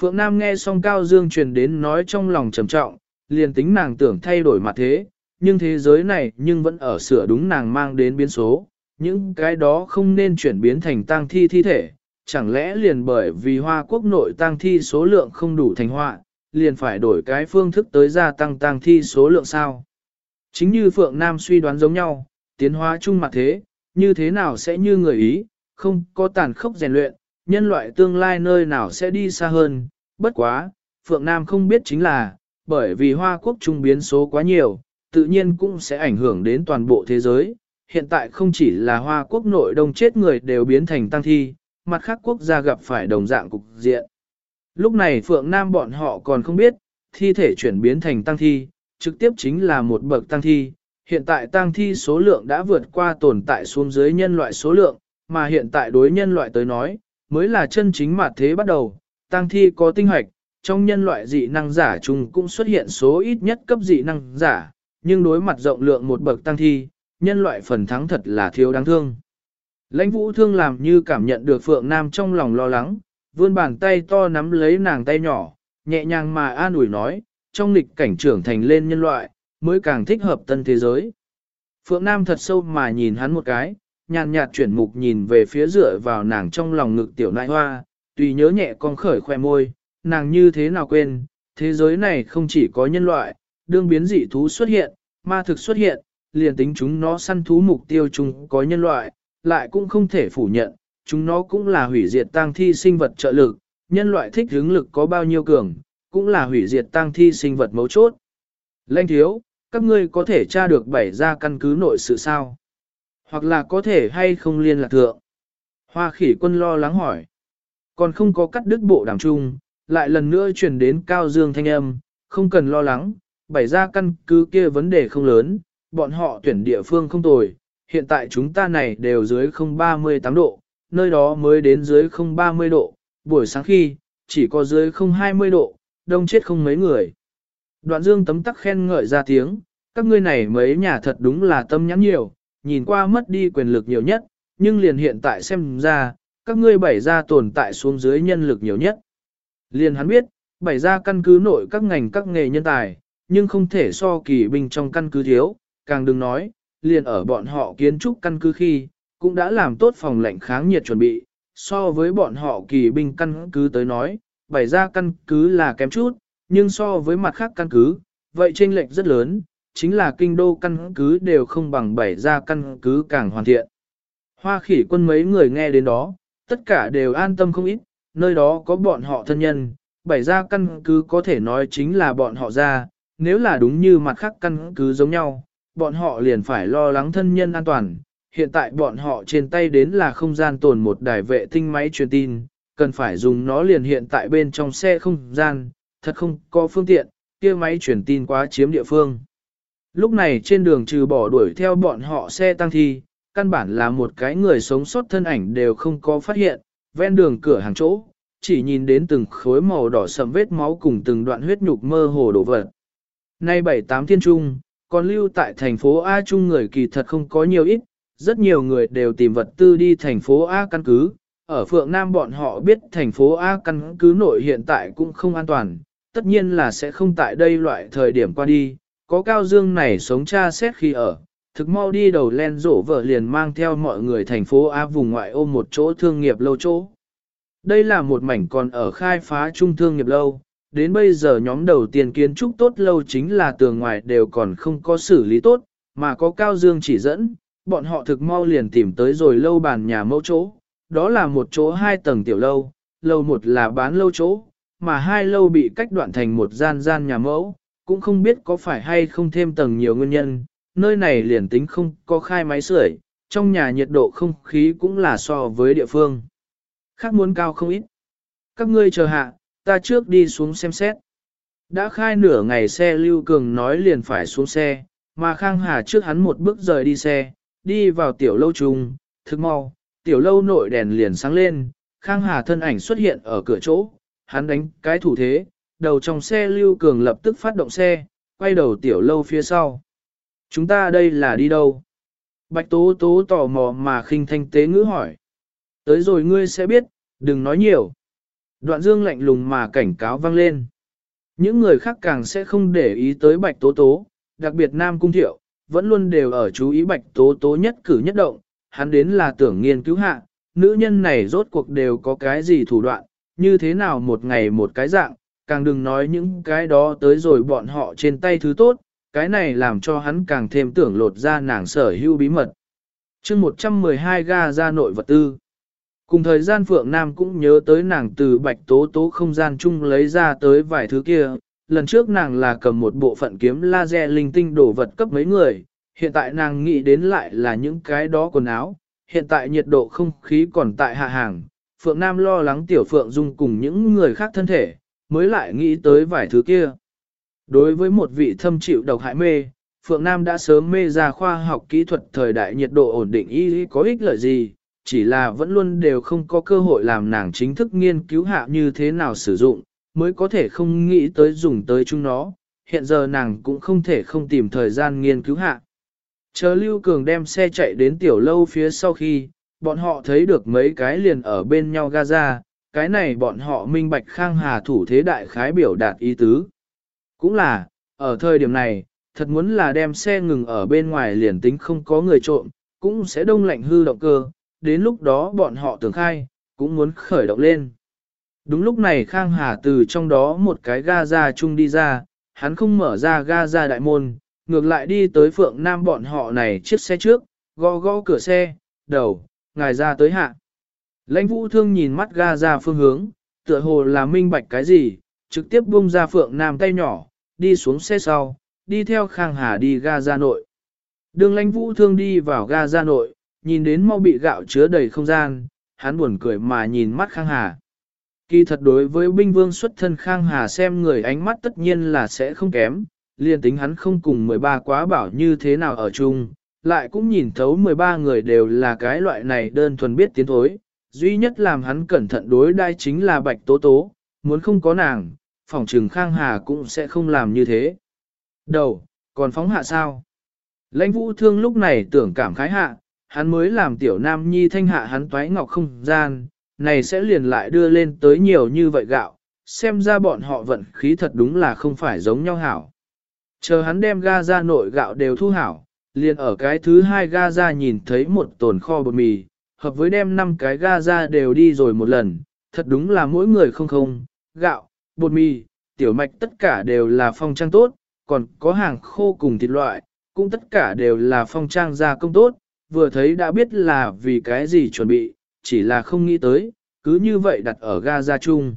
Phượng Nam nghe xong Cao Dương truyền đến nói trong lòng trầm trọng, liền tính nàng tưởng thay đổi mặt thế, nhưng thế giới này nhưng vẫn ở sửa đúng nàng mang đến biến số, những cái đó không nên chuyển biến thành tang thi thi thể, chẳng lẽ liền bởi vì hoa quốc nội tang thi số lượng không đủ thành họa, liền phải đổi cái phương thức tới gia tăng tang thi số lượng sao? Chính như Phượng Nam suy đoán giống nhau, tiến hóa chung mặt thế, như thế nào sẽ như người Ý, không có tàn khốc rèn luyện, nhân loại tương lai nơi nào sẽ đi xa hơn, bất quá, Phượng Nam không biết chính là, bởi vì Hoa Quốc trung biến số quá nhiều, tự nhiên cũng sẽ ảnh hưởng đến toàn bộ thế giới. Hiện tại không chỉ là Hoa Quốc nội đông chết người đều biến thành tăng thi, mặt khác quốc gia gặp phải đồng dạng cục diện. Lúc này Phượng Nam bọn họ còn không biết, thi thể chuyển biến thành tăng thi, trực tiếp chính là một bậc tăng thi. Hiện tại tăng thi số lượng đã vượt qua tồn tại xuống dưới nhân loại số lượng, mà hiện tại đối nhân loại tới nói, mới là chân chính mặt thế bắt đầu, tăng thi có tinh hoạch, trong nhân loại dị năng giả chung cũng xuất hiện số ít nhất cấp dị năng giả, nhưng đối mặt rộng lượng một bậc tăng thi, nhân loại phần thắng thật là thiếu đáng thương. Lãnh vũ thương làm như cảm nhận được Phượng Nam trong lòng lo lắng, vươn bàn tay to nắm lấy nàng tay nhỏ, nhẹ nhàng mà an ủi nói, trong lịch cảnh trưởng thành lên nhân loại, mới càng thích hợp tân thế giới. Phượng Nam thật sâu mà nhìn hắn một cái, nhàn nhạt chuyển mục nhìn về phía dựa vào nàng trong lòng ngực tiểu nại hoa, tùy nhớ nhẹ con khởi khoe môi, nàng như thế nào quên, thế giới này không chỉ có nhân loại, đương biến dị thú xuất hiện, ma thực xuất hiện, liền tính chúng nó săn thú mục tiêu chúng có nhân loại, lại cũng không thể phủ nhận, chúng nó cũng là hủy diệt tang thi sinh vật trợ lực, nhân loại thích hướng lực có bao nhiêu cường, cũng là hủy diệt tang thi sinh vật mấu chốt. Lanh thiếu, các ngươi có thể tra được bảy ra căn cứ nội sự sao? Hoặc là có thể hay không liên lạc thượng? Hoa khỉ quân lo lắng hỏi. Còn không có cắt đứt bộ đàm trung, lại lần nữa truyền đến cao dương thanh âm, không cần lo lắng, bảy ra căn cứ kia vấn đề không lớn, bọn họ tuyển địa phương không tồi, hiện tại chúng ta này đều dưới 038 độ, nơi đó mới đến dưới 030 độ, buổi sáng khi, chỉ có dưới 020 độ, đông chết không mấy người. Đoạn dương tấm tắc khen ngợi ra tiếng, các ngươi này mấy nhà thật đúng là tâm nhắn nhiều, nhìn qua mất đi quyền lực nhiều nhất, nhưng liền hiện tại xem ra, các ngươi bảy gia tồn tại xuống dưới nhân lực nhiều nhất. Liền hắn biết, bảy gia căn cứ nội các ngành các nghề nhân tài, nhưng không thể so kỳ binh trong căn cứ thiếu, càng đừng nói, liền ở bọn họ kiến trúc căn cứ khi, cũng đã làm tốt phòng lệnh kháng nhiệt chuẩn bị, so với bọn họ kỳ binh căn cứ tới nói, bảy gia căn cứ là kém chút, nhưng so với mặt khác căn cứ, vậy chênh lệch rất lớn, chính là kinh đô căn cứ đều không bằng bảy ra căn cứ càng hoàn thiện. Hoa khỉ quân mấy người nghe đến đó, tất cả đều an tâm không ít, nơi đó có bọn họ thân nhân, bảy ra căn cứ có thể nói chính là bọn họ ra, nếu là đúng như mặt khác căn cứ giống nhau, bọn họ liền phải lo lắng thân nhân an toàn. Hiện tại bọn họ trên tay đến là không gian tồn một đài vệ tinh máy truyền tin, cần phải dùng nó liền hiện tại bên trong xe không gian, thật không có phương tiện, kia máy truyền tin quá chiếm địa phương. Lúc này trên đường trừ bỏ đuổi theo bọn họ xe tăng thi, căn bản là một cái người sống sót thân ảnh đều không có phát hiện, ven đường cửa hàng chỗ, chỉ nhìn đến từng khối màu đỏ sầm vết máu cùng từng đoạn huyết nhục mơ hồ đổ vật. Nay bảy tám thiên trung, còn lưu tại thành phố A Trung người kỳ thật không có nhiều ít, rất nhiều người đều tìm vật tư đi thành phố A căn cứ. Ở Phượng Nam bọn họ biết thành phố A căn cứ nội hiện tại cũng không an toàn, tất nhiên là sẽ không tại đây loại thời điểm qua đi, có cao dương này sống cha xét khi ở, thực mau đi đầu len rổ vợ liền mang theo mọi người thành phố A vùng ngoại ô một chỗ thương nghiệp lâu chỗ. Đây là một mảnh còn ở khai phá trung thương nghiệp lâu, đến bây giờ nhóm đầu tiên kiến trúc tốt lâu chính là tường ngoài đều còn không có xử lý tốt, mà có cao dương chỉ dẫn, bọn họ thực mau liền tìm tới rồi lâu bàn nhà mẫu chỗ, đó là một chỗ hai tầng tiểu lâu, lâu một là bán lâu chỗ, mà hai lâu bị cách đoạn thành một gian gian nhà mẫu, cũng không biết có phải hay không thêm tầng nhiều nguyên nhân, nơi này liền tính không có khai máy sưởi, trong nhà nhiệt độ không khí cũng là so với địa phương. Khác muốn cao không ít. Các ngươi chờ hạ, ta trước đi xuống xem xét. Đã khai nửa ngày xe Lưu Cường nói liền phải xuống xe, mà Khang Hà trước hắn một bước rời đi xe, đi vào tiểu lâu trùng, thực mau, tiểu lâu nội đèn liền sáng lên, Khang Hà thân ảnh xuất hiện ở cửa chỗ, hắn đánh cái thủ thế, đầu trong xe Lưu Cường lập tức phát động xe, quay đầu tiểu lâu phía sau. Chúng ta đây là đi đâu? Bạch Tố Tố tò mò mà khinh thanh tế ngữ hỏi. Tới rồi ngươi sẽ biết, đừng nói nhiều. Đoạn dương lạnh lùng mà cảnh cáo vang lên. Những người khác càng sẽ không để ý tới Bạch Tố Tố, đặc biệt Nam Cung Thiệu, vẫn luôn đều ở chú ý Bạch Tố Tố nhất cử nhất động, hắn đến là tưởng nghiên cứu hạ, nữ nhân này rốt cuộc đều có cái gì thủ đoạn, như thế nào một ngày một cái dạng, càng đừng nói những cái đó tới rồi bọn họ trên tay thứ tốt, cái này làm cho hắn càng thêm tưởng lột ra nàng sở hữu bí mật. chương 112 ga ra nội vật tư. Cùng thời gian Phượng Nam cũng nhớ tới nàng từ bạch tố tố không gian chung lấy ra tới vài thứ kia, lần trước nàng là cầm một bộ phận kiếm laser linh tinh đổ vật cấp mấy người, hiện tại nàng nghĩ đến lại là những cái đó quần áo, hiện tại nhiệt độ không khí còn tại hạ hàng, Phượng Nam lo lắng tiểu Phượng Dung cùng những người khác thân thể, mới lại nghĩ tới vài thứ kia. Đối với một vị thâm chịu độc hại mê, Phượng Nam đã sớm mê ra khoa học kỹ thuật thời đại nhiệt độ ổn định y có ích lợi gì, chỉ là vẫn luôn đều không có cơ hội làm nàng chính thức nghiên cứu hạ như thế nào sử dụng, mới có thể không nghĩ tới dùng tới chúng nó, hiện giờ nàng cũng không thể không tìm thời gian nghiên cứu hạ. Chờ Lưu Cường đem xe chạy đến tiểu lâu phía sau khi, bọn họ thấy được mấy cái liền ở bên nhau Gaza, cái này bọn họ minh bạch khang hà thủ thế đại khái biểu đạt ý tứ. Cũng là, ở thời điểm này, thật muốn là đem xe ngừng ở bên ngoài liền tính không có người trộm, cũng sẽ đông lạnh hư động cơ, đến lúc đó bọn họ tưởng khai, cũng muốn khởi động lên. Đúng lúc này Khang Hà từ trong đó một cái ga ra chung đi ra, hắn không mở ra ga ra đại môn, ngược lại đi tới Phượng Nam bọn họ này chiếc xe trước, gõ gõ cửa xe, đầu, ngài ra tới hạ. Lãnh vũ thương nhìn mắt ga ra phương hướng, tựa hồ là minh bạch cái gì, trực tiếp bung ra Phượng Nam tay nhỏ, đi xuống xe sau, đi theo Khang Hà đi ga ra nội. Đường lãnh vũ thương đi vào ga ra nội, nhìn đến mau bị gạo chứa đầy không gian, hắn buồn cười mà nhìn mắt Khang Hà. Kỳ thật đối với binh vương xuất thân Khang Hà xem người ánh mắt tất nhiên là sẽ không kém, liền tính hắn không cùng 13 quá bảo như thế nào ở chung, lại cũng nhìn thấu 13 người đều là cái loại này đơn thuần biết tiến thối, duy nhất làm hắn cẩn thận đối đai chính là bạch tố tố, muốn không có nàng, phòng trừng Khang Hà cũng sẽ không làm như thế. Đầu, còn phóng hạ sao? Lãnh vũ thương lúc này tưởng cảm khái hạ, hắn mới làm tiểu nam nhi thanh hạ hắn toái ngọc không gian, này sẽ liền lại đưa lên tới nhiều như vậy gạo, xem ra bọn họ vận khí thật đúng là không phải giống nhau hảo. Chờ hắn đem ga ra nội gạo đều thu hảo, liền ở cái thứ hai ga ra nhìn thấy một tồn kho bột mì, hợp với đem năm cái ga ra đều đi rồi một lần, thật đúng là mỗi người không không, gạo, bột mì, tiểu mạch tất cả đều là phong trang tốt, còn có hàng khô cùng thịt loại, cũng tất cả đều là phong trang gia công tốt, vừa thấy đã biết là vì cái gì chuẩn bị, chỉ là không nghĩ tới, cứ như vậy đặt ở ga ra chung.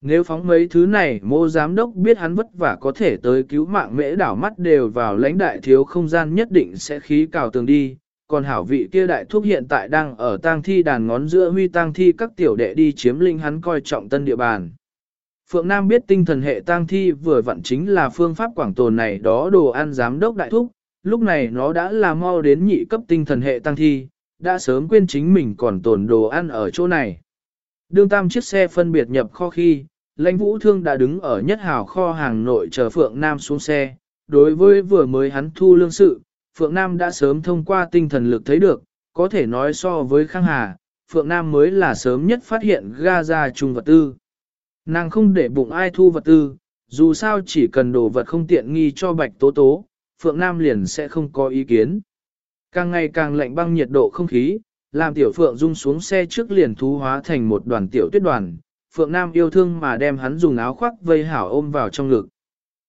Nếu phóng mấy thứ này mô giám đốc biết hắn vất vả có thể tới cứu mạng mễ đảo mắt đều vào lãnh đại thiếu không gian nhất định sẽ khí cào tường đi, còn hảo vị kia đại thúc hiện tại đang ở tang thi đàn ngón giữa huy tang thi các tiểu đệ đi chiếm linh hắn coi trọng tân địa bàn. Phượng Nam biết tinh thần hệ tang thi vừa vặn chính là phương pháp quảng tồn này đó đồ ăn giám đốc đại thúc, lúc này nó đã là mau đến nhị cấp tinh thần hệ tang thi, đã sớm quên chính mình còn tồn đồ ăn ở chỗ này. Đương tam chiếc xe phân biệt nhập kho khi, lãnh vũ thương đã đứng ở nhất hào kho hàng nội chờ Phượng Nam xuống xe. Đối với vừa mới hắn thu lương sự, Phượng Nam đã sớm thông qua tinh thần lực thấy được, có thể nói so với Khang Hà, Phượng Nam mới là sớm nhất phát hiện ga ra chung vật tư. Nàng không để bụng ai thu vật tư, dù sao chỉ cần đồ vật không tiện nghi cho bạch tố tố, Phượng Nam liền sẽ không có ý kiến. Càng ngày càng lạnh băng nhiệt độ không khí, làm tiểu Phượng Dung xuống xe trước liền thú hóa thành một đoàn tiểu tuyết đoàn, Phượng Nam yêu thương mà đem hắn dùng áo khoác vây hảo ôm vào trong ngực.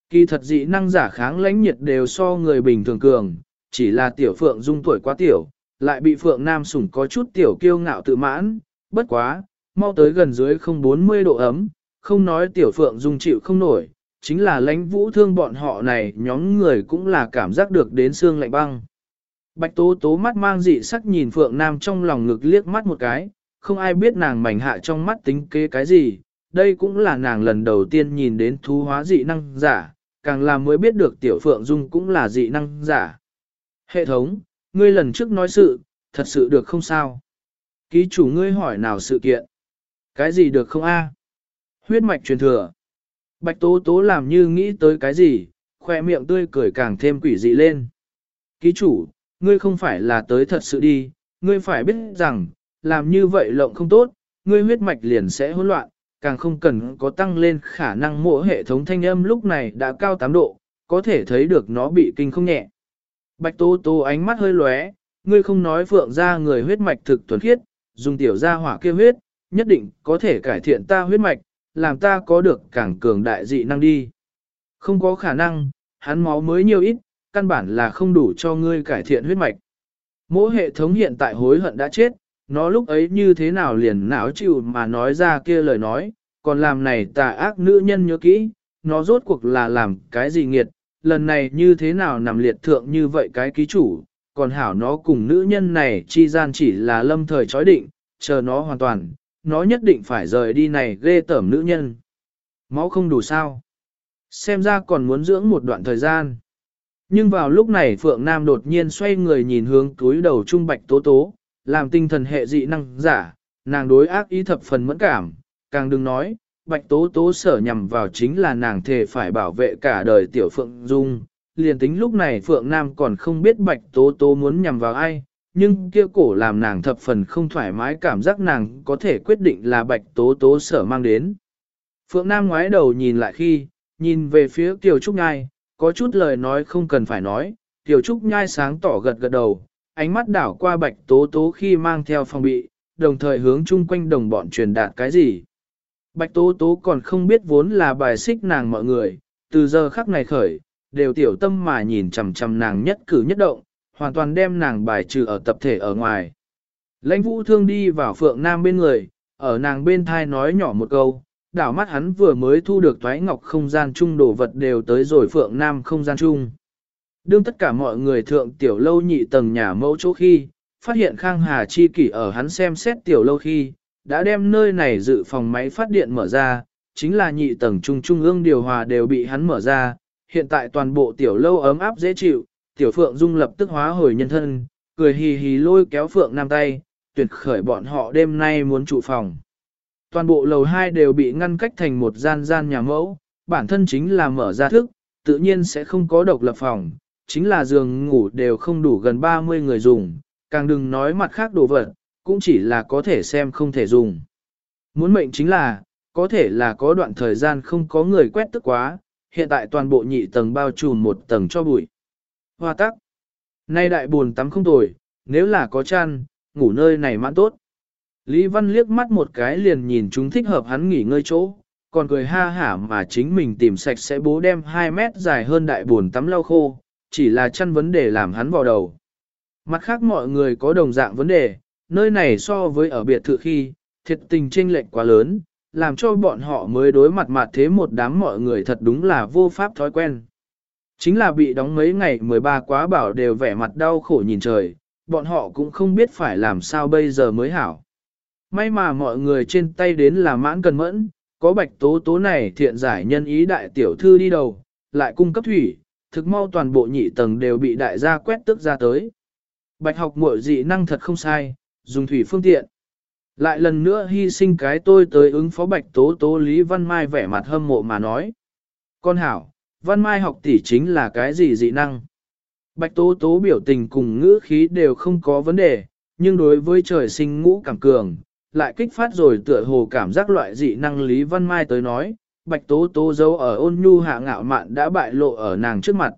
Kỳ thật dị năng giả kháng lãnh nhiệt đều so người bình thường cường, chỉ là tiểu Phượng Dung tuổi quá tiểu, lại bị Phượng Nam sủng có chút tiểu kiêu ngạo tự mãn, bất quá, mau tới gần dưới không 40 độ ấm, không nói tiểu Phượng Dung chịu không nổi, chính là lãnh vũ thương bọn họ này nhóm người cũng là cảm giác được đến xương lạnh băng. Bạch tố tố mắt mang dị sắc nhìn Phượng Nam trong lòng ngực liếc mắt một cái, không ai biết nàng mảnh hạ trong mắt tính kế cái gì, đây cũng là nàng lần đầu tiên nhìn đến thú hóa dị năng giả, càng là mới biết được tiểu Phượng Dung cũng là dị năng giả. Hệ thống, ngươi lần trước nói sự, thật sự được không sao? Ký chủ ngươi hỏi nào sự kiện? Cái gì được không a? Huyết mạch truyền thừa. Bạch tố tố làm như nghĩ tới cái gì, khoe miệng tươi cười càng thêm quỷ dị lên. Ký chủ, ngươi không phải là tới thật sự đi, ngươi phải biết rằng, làm như vậy lộng không tốt, ngươi huyết mạch liền sẽ hỗn loạn, càng không cần có tăng lên khả năng mỗi hệ thống thanh âm lúc này đã cao 8 độ, có thể thấy được nó bị kinh không nhẹ. Bạch Tố Tố ánh mắt hơi lóe, ngươi không nói phượng ra người huyết mạch thực thuần khiết, dùng tiểu gia hỏa kia huyết, nhất định có thể cải thiện ta huyết mạch, làm ta có được càng cường đại dị năng đi. Không có khả năng, hắn máu mới nhiều ít, căn bản là không đủ cho ngươi cải thiện huyết mạch. Mỗi hệ thống hiện tại hối hận đã chết, nó lúc ấy như thế nào liền não chịu mà nói ra kia lời nói, còn làm này tà ác nữ nhân nhớ kỹ, nó rốt cuộc là làm cái gì nghiệt, lần này như thế nào nằm liệt thượng như vậy cái ký chủ, còn hảo nó cùng nữ nhân này chi gian chỉ là lâm thời chói định, chờ nó hoàn toàn, nó nhất định phải rời đi này ghê tởm nữ nhân. Máu không đủ sao. Xem ra còn muốn dưỡng một đoạn thời gian. Nhưng vào lúc này Phượng Nam đột nhiên xoay người nhìn hướng túi đầu trung bạch tố tố, làm tinh thần hệ dị năng giả, nàng đối ác ý thập phần mẫn cảm, càng đừng nói, bạch tố tố sở nhằm vào chính là nàng thề phải bảo vệ cả đời tiểu Phượng Dung. Liền tính lúc này Phượng Nam còn không biết bạch tố tố muốn nhằm vào ai, nhưng kia cổ làm nàng thập phần không thoải mái cảm giác nàng có thể quyết định là bạch tố tố sở mang đến. Phượng Nam ngoái đầu nhìn lại khi, nhìn về phía Tiểu Trúc Nhai, có chút lời nói không cần phải nói, Tiểu Trúc Nhai sáng tỏ gật gật đầu, ánh mắt đảo qua bạch tố tố khi mang theo phòng bị, đồng thời hướng chung quanh đồng bọn truyền đạt cái gì. Bạch tố tố còn không biết vốn là bài xích nàng mọi người, từ giờ khắc này khởi, đều tiểu tâm mà nhìn chằm chằm nàng nhất cử nhất động, hoàn toàn đem nàng bài trừ ở tập thể ở ngoài. Lãnh vũ thương đi vào phượng nam bên người, ở nàng bên thai nói nhỏ một câu, đảo mắt hắn vừa mới thu được toái ngọc không gian chung đồ vật đều tới rồi phượng nam không gian chung. Đương tất cả mọi người thượng tiểu lâu nhị tầng nhà mẫu chỗ khi, phát hiện Khang Hà Chi kỷ ở hắn xem xét tiểu lâu khi, đã đem nơi này dự phòng máy phát điện mở ra, chính là nhị tầng trung trung ương điều hòa đều bị hắn mở ra, hiện tại toàn bộ tiểu lâu ấm áp dễ chịu, tiểu phượng dung lập tức hóa hồi nhân thân, cười hì hì lôi kéo phượng nam tay, tuyệt khởi bọn họ đêm nay muốn trụ phòng. Toàn bộ lầu 2 đều bị ngăn cách thành một gian gian nhà mẫu, bản thân chính là mở ra thức, tự nhiên sẽ không có độc lập phòng, chính là giường ngủ đều không đủ gần 30 người dùng, càng đừng nói mặt khác đồ vật, cũng chỉ là có thể xem không thể dùng. Muốn mệnh chính là, có thể là có đoạn thời gian không có người quét tức quá, hiện tại toàn bộ nhị tầng bao trùm một tầng cho bụi. Hoa tắc. Nay đại buồn tắm không tồi, nếu là có chăn, ngủ nơi này mãn tốt. Lý Văn liếc mắt một cái liền nhìn chúng thích hợp hắn nghỉ ngơi chỗ, còn cười ha hả mà chính mình tìm sạch sẽ bố đem 2 mét dài hơn đại buồn tắm lau khô, chỉ là chăn vấn đề làm hắn vào đầu. Mặt khác mọi người có đồng dạng vấn đề, nơi này so với ở biệt thự khi, thiệt tình chênh lệch quá lớn, làm cho bọn họ mới đối mặt mặt thế một đám mọi người thật đúng là vô pháp thói quen. Chính là bị đóng mấy ngày 13 quá bảo đều vẻ mặt đau khổ nhìn trời, bọn họ cũng không biết phải làm sao bây giờ mới hảo. May mà mọi người trên tay đến là mãn cần mẫn, có bạch tố tố này thiện giải nhân ý đại tiểu thư đi đầu, lại cung cấp thủy, thực mau toàn bộ nhị tầng đều bị đại gia quét tức ra tới. Bạch học muội dị năng thật không sai, dùng thủy phương tiện. Lại lần nữa hy sinh cái tôi tới ứng phó bạch tố tố Lý Văn Mai vẻ mặt hâm mộ mà nói. Con hảo, Văn Mai học tỷ chính là cái gì dị năng? Bạch tố tố biểu tình cùng ngữ khí đều không có vấn đề, nhưng đối với trời sinh ngũ cảm cường, lại kích phát rồi tựa hồ cảm giác loại dị năng Lý Văn Mai tới nói, bạch tố tố dấu ở ôn nhu hạ ngạo mạn đã bại lộ ở nàng trước mặt.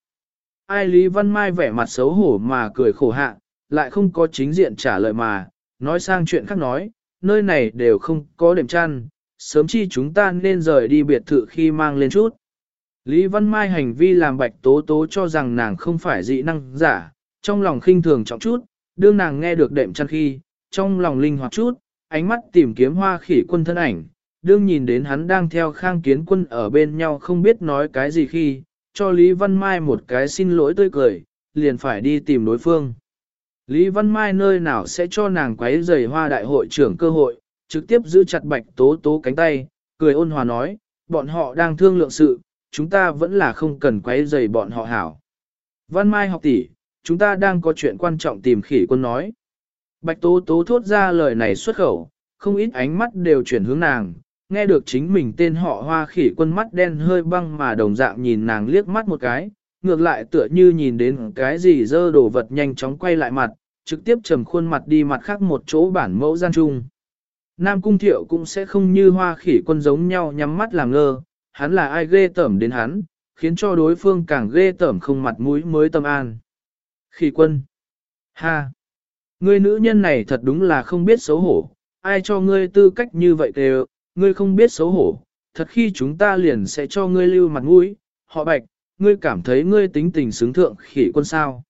Ai Lý Văn Mai vẻ mặt xấu hổ mà cười khổ hạ, lại không có chính diện trả lời mà, nói sang chuyện khác nói, nơi này đều không có đệm chăn, sớm chi chúng ta nên rời đi biệt thự khi mang lên chút. Lý Văn Mai hành vi làm bạch tố tố cho rằng nàng không phải dị năng giả, trong lòng khinh thường trọng chút, đương nàng nghe được đệm chăn khi, trong lòng linh hoạt chút, ánh mắt tìm kiếm hoa khỉ quân thân ảnh, đương nhìn đến hắn đang theo khang kiến quân ở bên nhau không biết nói cái gì khi, cho Lý Văn Mai một cái xin lỗi tươi cười, liền phải đi tìm đối phương. Lý Văn Mai nơi nào sẽ cho nàng quấy rầy hoa đại hội trưởng cơ hội, trực tiếp giữ chặt bạch tố tố cánh tay, cười ôn hòa nói, bọn họ đang thương lượng sự, chúng ta vẫn là không cần quấy rầy bọn họ hảo. Văn Mai học tỷ, chúng ta đang có chuyện quan trọng tìm khỉ quân nói. Bạch tố tố thốt ra lời này xuất khẩu, không ít ánh mắt đều chuyển hướng nàng, nghe được chính mình tên họ hoa khỉ quân mắt đen hơi băng mà đồng dạng nhìn nàng liếc mắt một cái, ngược lại tựa như nhìn đến cái gì dơ đồ vật nhanh chóng quay lại mặt, trực tiếp trầm khuôn mặt đi mặt khác một chỗ bản mẫu gian trung Nam Cung Thiệu cũng sẽ không như hoa khỉ quân giống nhau nhắm mắt làm ngơ, hắn là ai ghê tởm đến hắn, khiến cho đối phương càng ghê tởm không mặt mũi mới tâm an. Khỉ quân. Ha. Ngươi nữ nhân này thật đúng là không biết xấu hổ, ai cho ngươi tư cách như vậy đều, ngươi không biết xấu hổ, thật khi chúng ta liền sẽ cho ngươi lưu mặt mũi, họ bạch, ngươi cảm thấy ngươi tính tình xứng thượng khỉ quân sao.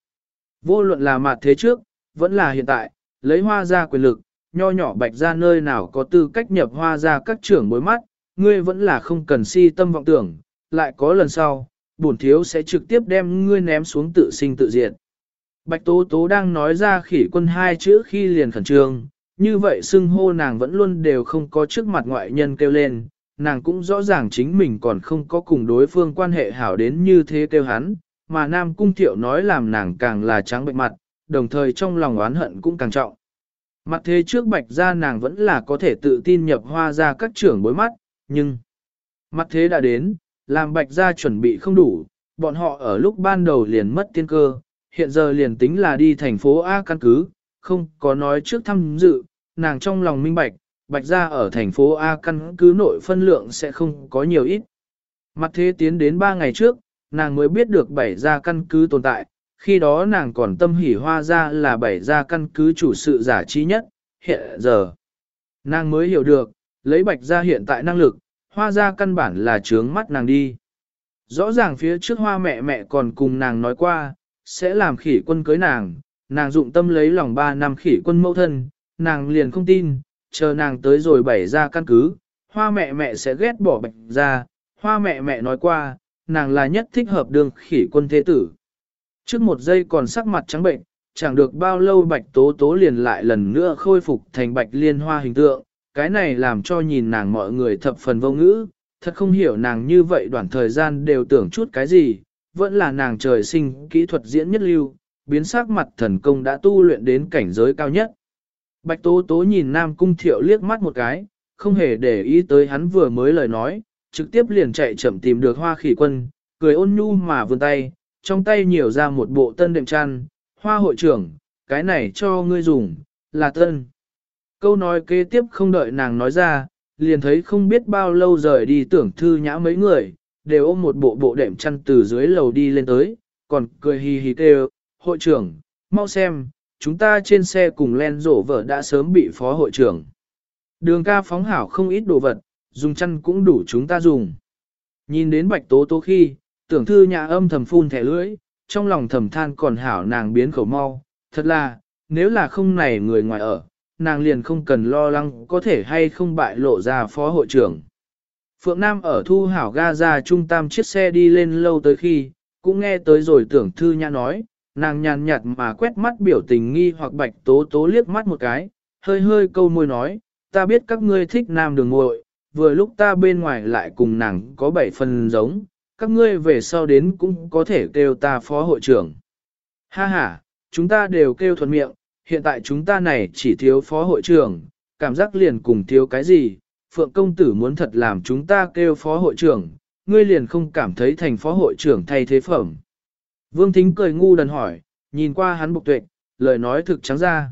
Vô luận là mặt thế trước, vẫn là hiện tại, lấy hoa ra quyền lực, nho nhỏ bạch ra nơi nào có tư cách nhập hoa ra các trưởng bối mắt, ngươi vẫn là không cần si tâm vọng tưởng, lại có lần sau, bổn thiếu sẽ trực tiếp đem ngươi ném xuống tự sinh tự diệt. Bạch Tố Tố đang nói ra khỉ quân hai chữ khi liền khẩn trương, như vậy xưng hô nàng vẫn luôn đều không có trước mặt ngoại nhân kêu lên, nàng cũng rõ ràng chính mình còn không có cùng đối phương quan hệ hảo đến như thế kêu hắn, mà Nam Cung Thiệu nói làm nàng càng là trắng bệnh mặt, đồng thời trong lòng oán hận cũng càng trọng. Mặt thế trước bạch ra nàng vẫn là có thể tự tin nhập hoa ra các trưởng bối mắt, nhưng mặt thế đã đến, làm bạch ra chuẩn bị không đủ, bọn họ ở lúc ban đầu liền mất tiên cơ, hiện giờ liền tính là đi thành phố A căn cứ, không có nói trước thăm dự, nàng trong lòng minh bạch, bạch gia ở thành phố A căn cứ nội phân lượng sẽ không có nhiều ít. Mặt thế tiến đến 3 ngày trước, nàng mới biết được bảy gia căn cứ tồn tại, khi đó nàng còn tâm hỉ hoa ra là bảy gia căn cứ chủ sự giả trí nhất, hiện giờ. Nàng mới hiểu được, lấy bạch gia hiện tại năng lực, hoa ra căn bản là trướng mắt nàng đi. Rõ ràng phía trước hoa mẹ mẹ còn cùng nàng nói qua, sẽ làm khỉ quân cưới nàng, nàng dụng tâm lấy lòng ba năm khỉ quân mẫu thân, nàng liền không tin, chờ nàng tới rồi bày ra căn cứ, hoa mẹ mẹ sẽ ghét bỏ bạch ra, hoa mẹ mẹ nói qua, nàng là nhất thích hợp đường khỉ quân thế tử. Trước một giây còn sắc mặt trắng bệnh, chẳng được bao lâu bạch tố tố liền lại lần nữa khôi phục thành bạch liên hoa hình tượng, cái này làm cho nhìn nàng mọi người thập phần vô ngữ, thật không hiểu nàng như vậy đoạn thời gian đều tưởng chút cái gì, vẫn là nàng trời sinh kỹ thuật diễn nhất lưu, biến sắc mặt thần công đã tu luyện đến cảnh giới cao nhất. Bạch Tố Tố nhìn Nam Cung Thiệu liếc mắt một cái, không hề để ý tới hắn vừa mới lời nói, trực tiếp liền chạy chậm tìm được hoa khỉ quân, cười ôn nhu mà vươn tay, trong tay nhiều ra một bộ tân đệm chăn, hoa hội trưởng, cái này cho ngươi dùng, là tân. Câu nói kế tiếp không đợi nàng nói ra, liền thấy không biết bao lâu rời đi tưởng thư nhã mấy người, đều ôm một bộ bộ đệm chăn từ dưới lầu đi lên tới, còn cười hì hì kêu, hội trưởng, mau xem, chúng ta trên xe cùng len rổ vợ đã sớm bị phó hội trưởng. Đường ca phóng hảo không ít đồ vật, dùng chăn cũng đủ chúng ta dùng. Nhìn đến bạch tố tố khi, tưởng thư nhà âm thầm phun thẻ lưỡi, trong lòng thầm than còn hảo nàng biến khẩu mau, thật là, nếu là không này người ngoài ở, nàng liền không cần lo lắng có thể hay không bại lộ ra phó hội trưởng. Phượng Nam ở thu hảo ga ra trung tam chiếc xe đi lên lâu tới khi, cũng nghe tới rồi tưởng thư nhã nói, nàng nhàn nhạt mà quét mắt biểu tình nghi hoặc bạch tố tố liếc mắt một cái, hơi hơi câu môi nói, ta biết các ngươi thích nam đường ngội, vừa lúc ta bên ngoài lại cùng nàng có bảy phần giống, các ngươi về sau đến cũng có thể kêu ta phó hội trưởng. Ha ha, chúng ta đều kêu thuận miệng, hiện tại chúng ta này chỉ thiếu phó hội trưởng, cảm giác liền cùng thiếu cái gì, Phượng công tử muốn thật làm chúng ta kêu phó hội trưởng, ngươi liền không cảm thấy thành phó hội trưởng thay thế phẩm. Vương Thính cười ngu đần hỏi, nhìn qua hắn bục tuệ, lời nói thực trắng ra.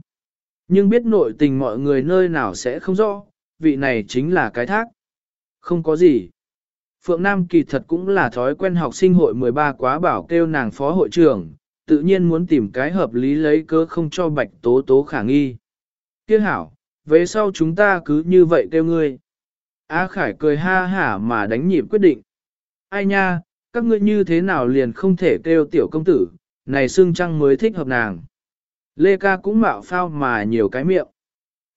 Nhưng biết nội tình mọi người nơi nào sẽ không rõ, vị này chính là cái thác. Không có gì. Phượng Nam kỳ thật cũng là thói quen học sinh hội 13 quá bảo kêu nàng phó hội trưởng, tự nhiên muốn tìm cái hợp lý lấy cơ không cho bạch tố tố khả nghi. Tiếc hảo, về sau chúng ta cứ như vậy kêu ngươi. A Khải cười ha hả mà đánh nhịp quyết định. Ai nha, các ngươi như thế nào liền không thể kêu tiểu công tử, này xương trăng mới thích hợp nàng. Lê ca cũng mạo phao mà nhiều cái miệng.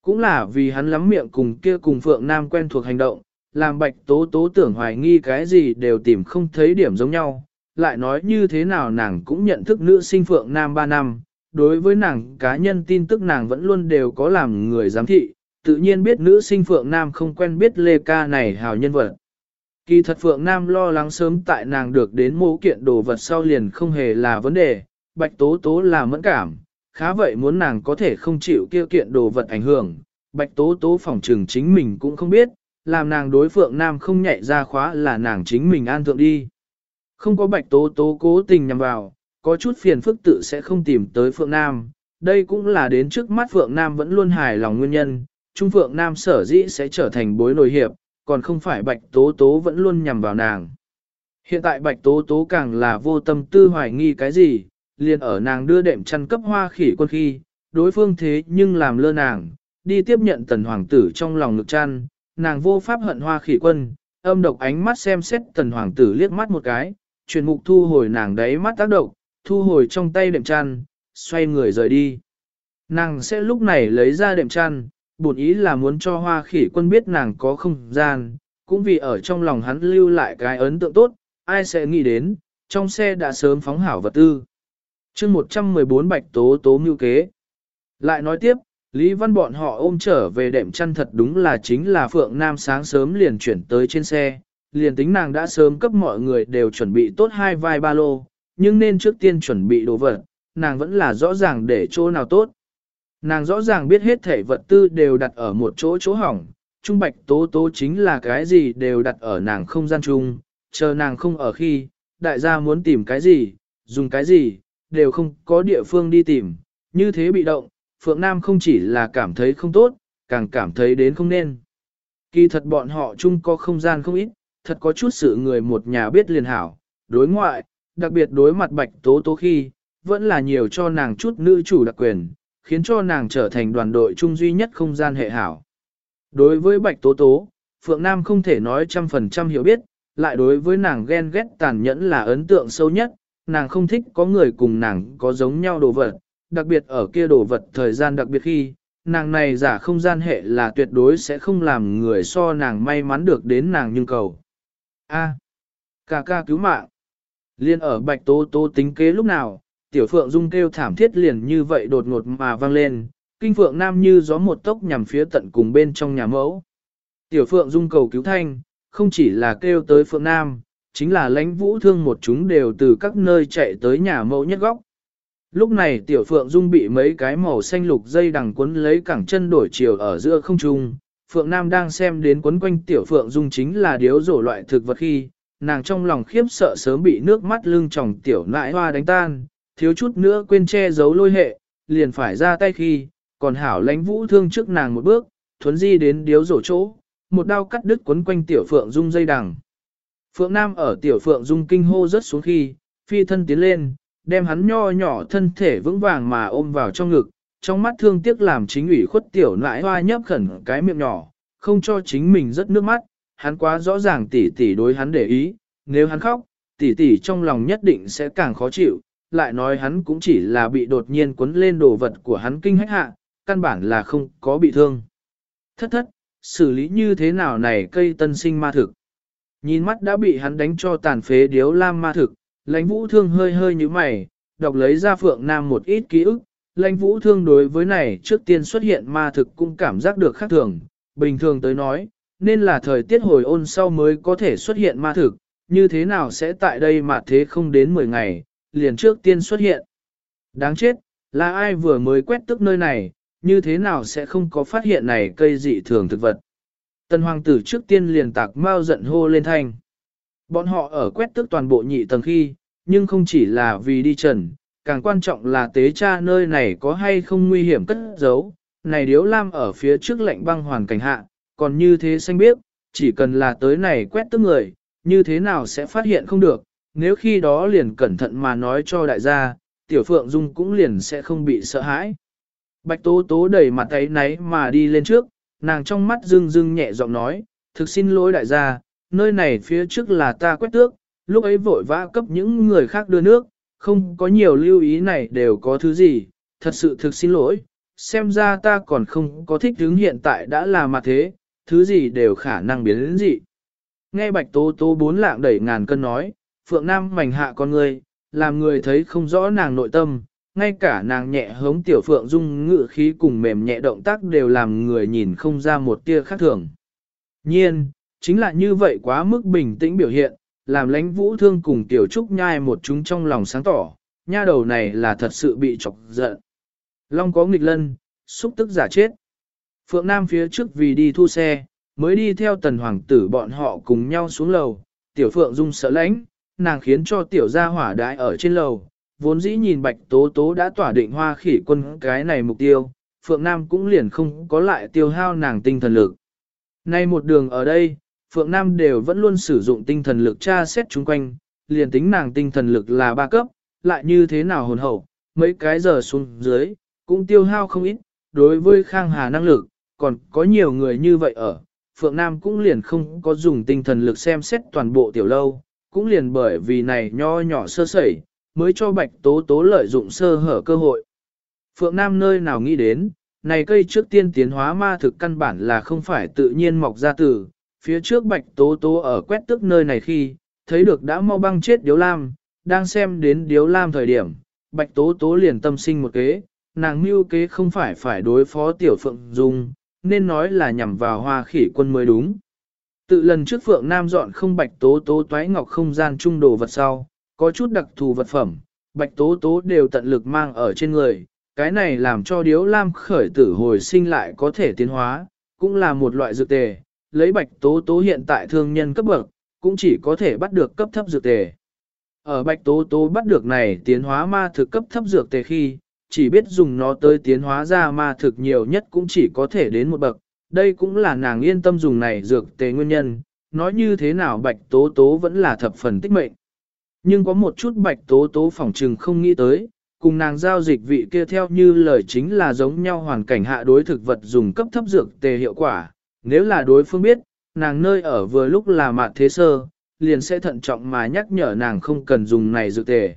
Cũng là vì hắn lắm miệng cùng kia cùng Phượng Nam quen thuộc hành động, làm bạch tố tố tưởng hoài nghi cái gì đều tìm không thấy điểm giống nhau. Lại nói như thế nào nàng cũng nhận thức nữ sinh Phượng Nam 3 năm, đối với nàng cá nhân tin tức nàng vẫn luôn đều có làm người giám thị, tự nhiên biết nữ sinh Phượng Nam không quen biết Lê Ca này hào nhân vật. Kỳ thật Phượng Nam lo lắng sớm tại nàng được đến mô kiện đồ vật sau liền không hề là vấn đề, Bạch Tố Tố là mẫn cảm, khá vậy muốn nàng có thể không chịu kia kiện đồ vật ảnh hưởng, Bạch Tố Tố phòng trừng chính mình cũng không biết, làm nàng đối Phượng Nam không nhạy ra khóa là nàng chính mình an thượng đi. Không có Bạch Tố Tố cố tình nhằm vào, có chút phiền phức tự sẽ không tìm tới Phượng Nam. Đây cũng là đến trước mắt Phượng Nam vẫn luôn hài lòng nguyên nhân, Trung Phượng Nam sở dĩ sẽ trở thành bối nổi hiệp, còn không phải Bạch Tố Tố vẫn luôn nhằm vào nàng. Hiện tại Bạch Tố Tố càng là vô tâm tư hoài nghi cái gì, liền ở nàng đưa đệm chăn cấp hoa khỉ quân khi, đối phương thế nhưng làm lơ nàng, đi tiếp nhận tần hoàng tử trong lòng ngực chăn, nàng vô pháp hận hoa khỉ quân, âm độc ánh mắt xem xét tần hoàng tử liếc mắt một cái, chuyển mục thu hồi nàng đáy mắt tác động, thu hồi trong tay đệm chăn, xoay người rời đi. Nàng sẽ lúc này lấy ra đệm chăn, bổn ý là muốn cho hoa khỉ quân biết nàng có không gian, cũng vì ở trong lòng hắn lưu lại cái ấn tượng tốt, ai sẽ nghĩ đến, trong xe đã sớm phóng hảo vật tư. chương 114 bạch tố tố mưu kế. Lại nói tiếp, Lý Văn bọn họ ôm trở về đệm chăn thật đúng là chính là Phượng Nam sáng sớm liền chuyển tới trên xe, liền tính nàng đã sớm cấp mọi người đều chuẩn bị tốt hai vai ba lô, nhưng nên trước tiên chuẩn bị đồ vật, nàng vẫn là rõ ràng để chỗ nào tốt. Nàng rõ ràng biết hết thể vật tư đều đặt ở một chỗ chỗ hỏng, trung bạch tố tố chính là cái gì đều đặt ở nàng không gian chung, chờ nàng không ở khi, đại gia muốn tìm cái gì, dùng cái gì, đều không có địa phương đi tìm, như thế bị động, Phượng Nam không chỉ là cảm thấy không tốt, càng cảm thấy đến không nên. Kỳ thật bọn họ chung có không gian không ít, thật có chút sự người một nhà biết liền hảo, đối ngoại, đặc biệt đối mặt bạch tố tố khi, vẫn là nhiều cho nàng chút nữ chủ đặc quyền, khiến cho nàng trở thành đoàn đội chung duy nhất không gian hệ hảo. Đối với bạch tố tố, Phượng Nam không thể nói trăm phần trăm hiểu biết, lại đối với nàng ghen ghét tàn nhẫn là ấn tượng sâu nhất, nàng không thích có người cùng nàng có giống nhau đồ vật, đặc biệt ở kia đồ vật thời gian đặc biệt khi, nàng này giả không gian hệ là tuyệt đối sẽ không làm người so nàng may mắn được đến nàng nhưng cầu. A. ca ca cứu mạng. Liên ở bạch tố tố tính kế lúc nào, tiểu phượng dung kêu thảm thiết liền như vậy đột ngột mà vang lên, kinh phượng nam như gió một tốc nhằm phía tận cùng bên trong nhà mẫu. Tiểu phượng dung cầu cứu thanh, không chỉ là kêu tới phượng nam, chính là lãnh vũ thương một chúng đều từ các nơi chạy tới nhà mẫu nhất góc. Lúc này tiểu phượng dung bị mấy cái màu xanh lục dây đằng quấn lấy cẳng chân đổi chiều ở giữa không trung. Phượng Nam đang xem đến quấn quanh tiểu phượng dung chính là điếu rổ loại thực vật khi, nàng trong lòng khiếp sợ sớm bị nước mắt lưng tròng tiểu nại hoa đánh tan, thiếu chút nữa quên che giấu lôi hệ, liền phải ra tay khi, còn hảo lánh vũ thương trước nàng một bước, thuấn di đến điếu rổ chỗ, một đao cắt đứt quấn quanh tiểu phượng dung dây đằng. Phượng Nam ở tiểu phượng dung kinh hô rất xuống khi, phi thân tiến lên, đem hắn nho nhỏ thân thể vững vàng mà ôm vào trong ngực, trong mắt thương tiếc làm chính ủy khuất tiểu nãi hoa nhấp khẩn cái miệng nhỏ, không cho chính mình rất nước mắt, hắn quá rõ ràng tỉ tỉ đối hắn để ý, nếu hắn khóc, tỉ tỉ trong lòng nhất định sẽ càng khó chịu, lại nói hắn cũng chỉ là bị đột nhiên quấn lên đồ vật của hắn kinh hách hạ, căn bản là không có bị thương. Thất thất, xử lý như thế nào này cây tân sinh ma thực? Nhìn mắt đã bị hắn đánh cho tàn phế điếu lam ma thực, lãnh vũ thương hơi hơi như mày, đọc lấy ra phượng nam một ít ký ức. Lãnh vũ thương đối với này trước tiên xuất hiện ma thực cũng cảm giác được khác thường, bình thường tới nói, nên là thời tiết hồi ôn sau mới có thể xuất hiện ma thực, như thế nào sẽ tại đây mà thế không đến 10 ngày, liền trước tiên xuất hiện. Đáng chết, là ai vừa mới quét tức nơi này, như thế nào sẽ không có phát hiện này cây dị thường thực vật. Tần hoàng tử trước tiên liền tạc mau giận hô lên thanh. Bọn họ ở quét tức toàn bộ nhị tầng khi, nhưng không chỉ là vì đi trần, càng quan trọng là tế cha nơi này có hay không nguy hiểm cất giấu. Này điếu lam ở phía trước lạnh băng hoàn cảnh hạ, còn như thế xanh biết, chỉ cần là tới này quét tức người, như thế nào sẽ phát hiện không được, nếu khi đó liền cẩn thận mà nói cho đại gia, tiểu phượng dung cũng liền sẽ không bị sợ hãi. Bạch tố tố đẩy mặt ấy náy mà đi lên trước, nàng trong mắt rưng rưng nhẹ giọng nói, thực xin lỗi đại gia, nơi này phía trước là ta quét tước, lúc ấy vội vã cấp những người khác đưa nước, không có nhiều lưu ý này đều có thứ gì, thật sự thực xin lỗi, xem ra ta còn không có thích đứng hiện tại đã là mặt thế, thứ gì đều khả năng biến đến gì. Nghe bạch tố tố bốn lạng đẩy ngàn cân nói, phượng nam mảnh hạ con người, làm người thấy không rõ nàng nội tâm, ngay cả nàng nhẹ hống tiểu phượng dung ngự khí cùng mềm nhẹ động tác đều làm người nhìn không ra một tia khác thường. Nhiên, chính là như vậy quá mức bình tĩnh biểu hiện, làm lãnh vũ thương cùng tiểu trúc nhai một chúng trong lòng sáng tỏ, nha đầu này là thật sự bị chọc giận. Long có nghịch lân, xúc tức giả chết. Phượng Nam phía trước vì đi thu xe, mới đi theo tần hoàng tử bọn họ cùng nhau xuống lầu, tiểu Phượng Dung sợ lãnh, nàng khiến cho tiểu gia hỏa đãi ở trên lầu, vốn dĩ nhìn bạch tố tố đã tỏa định hoa khỉ quân cái này mục tiêu, Phượng Nam cũng liền không có lại tiêu hao nàng tinh thần lực. Nay một đường ở đây, Phượng Nam đều vẫn luôn sử dụng tinh thần lực tra xét chung quanh, liền tính nàng tinh thần lực là ba cấp, lại như thế nào hồn hậu, mấy cái giờ xuống dưới, cũng tiêu hao không ít, đối với Khang Hà năng lực, còn có nhiều người như vậy ở, Phượng Nam cũng liền không có dùng tinh thần lực xem xét toàn bộ tiểu lâu, cũng liền bởi vì này nho nhỏ sơ sẩy, mới cho Bạch Tố Tố lợi dụng sơ hở cơ hội. Phượng Nam nơi nào nghĩ đến, này cây trước tiên tiến hóa ma thực căn bản là không phải tự nhiên mọc ra từ, phía trước Bạch Tố Tố ở quét tức nơi này khi, thấy được đã mau băng chết Điếu Lam, đang xem đến Điếu Lam thời điểm, Bạch Tố Tố liền tâm sinh một kế, nàng mưu kế không phải phải đối phó Tiểu Phượng Dung, nên nói là nhằm vào hoa khỉ quân mới đúng. Tự lần trước Phượng Nam dọn không Bạch Tố Tố toái ngọc không gian trung đồ vật sau, có chút đặc thù vật phẩm, Bạch Tố Tố đều tận lực mang ở trên người, cái này làm cho Điếu Lam khởi tử hồi sinh lại có thể tiến hóa, cũng là một loại dược tề, lấy Bạch Tố Tố hiện tại thương nhân cấp bậc, cũng chỉ có thể bắt được cấp thấp dược tề. Ở Bạch Tố Tố bắt được này tiến hóa ma thực cấp thấp dược tề khi, chỉ biết dùng nó tới tiến hóa ra ma thực nhiều nhất cũng chỉ có thể đến một bậc. Đây cũng là nàng yên tâm dùng này dược tề nguyên nhân, nói như thế nào Bạch Tố Tố vẫn là thập phần tích mệnh. Nhưng có một chút Bạch Tố Tố phỏng trừng không nghĩ tới, cùng nàng giao dịch vị kia theo như lời chính là giống nhau hoàn cảnh hạ đối thực vật dùng cấp thấp dược tề hiệu quả. Nếu là đối phương biết, nàng nơi ở vừa lúc là mạn thế sơ, liền sẽ thận trọng mà nhắc nhở nàng không cần dùng này dược tề.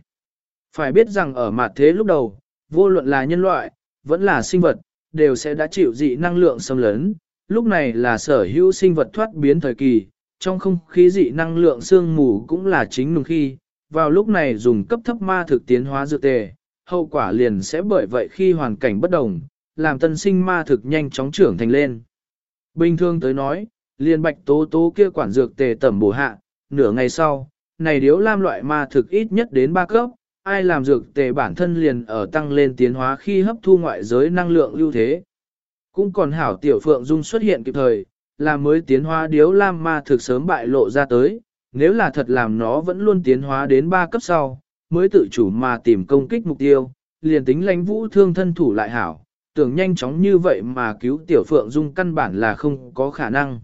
Phải biết rằng ở mạt thế lúc đầu, vô luận là nhân loại, vẫn là sinh vật, đều sẽ đã chịu dị năng lượng xâm lấn. Lúc này là sở hữu sinh vật thoát biến thời kỳ, trong không khí dị năng lượng sương mù cũng là chính nùng khi, vào lúc này dùng cấp thấp ma thực tiến hóa dược tề, hậu quả liền sẽ bởi vậy khi hoàn cảnh bất đồng, làm tân sinh ma thực nhanh chóng trưởng thành lên. Bình thường tới nói, liền bạch tố tố kia quản dược tề tẩm bổ hạ, nửa ngày sau, này điếu lam loại ma thực ít nhất đến 3 cấp, ai làm dược tề bản thân liền ở tăng lên tiến hóa khi hấp thu ngoại giới năng lượng ưu thế. Cũng còn hảo tiểu phượng dung xuất hiện kịp thời, là mới tiến hóa điếu lam ma thực sớm bại lộ ra tới, nếu là thật làm nó vẫn luôn tiến hóa đến 3 cấp sau, mới tự chủ mà tìm công kích mục tiêu, liền tính lãnh vũ thương thân thủ lại hảo, tưởng nhanh chóng như vậy mà cứu tiểu phượng dung căn bản là không có khả năng.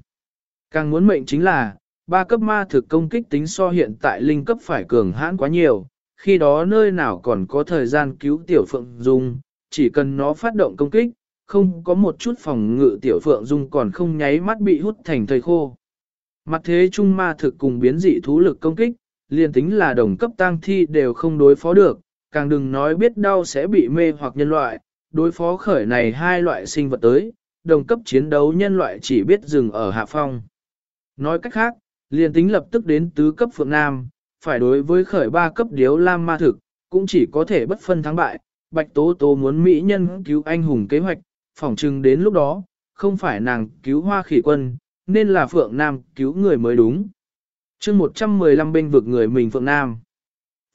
Càng muốn mệnh chính là, ba cấp ma thực công kích tính so hiện tại linh cấp phải cường hãn quá nhiều, khi đó nơi nào còn có thời gian cứu tiểu phượng dung, chỉ cần nó phát động công kích, không có một chút phòng ngự tiểu phượng dung còn không nháy mắt bị hút thành thời khô. Mặt thế trung ma thực cùng biến dị thú lực công kích, liền tính là đồng cấp tang thi đều không đối phó được, càng đừng nói biết đau sẽ bị mê hoặc nhân loại, đối phó khởi này hai loại sinh vật tới, đồng cấp chiến đấu nhân loại chỉ biết dừng ở hạ phong. Nói cách khác, liền tính lập tức đến tứ cấp phượng nam, phải đối với khởi ba cấp điếu lam ma thực, cũng chỉ có thể bất phân thắng bại, bạch tố tố muốn mỹ nhân cứu anh hùng kế hoạch, phỏng chừng đến lúc đó, không phải nàng cứu hoa khỉ quân, nên là phượng nam cứu người mới đúng. chương 115 bên vực người mình phượng nam.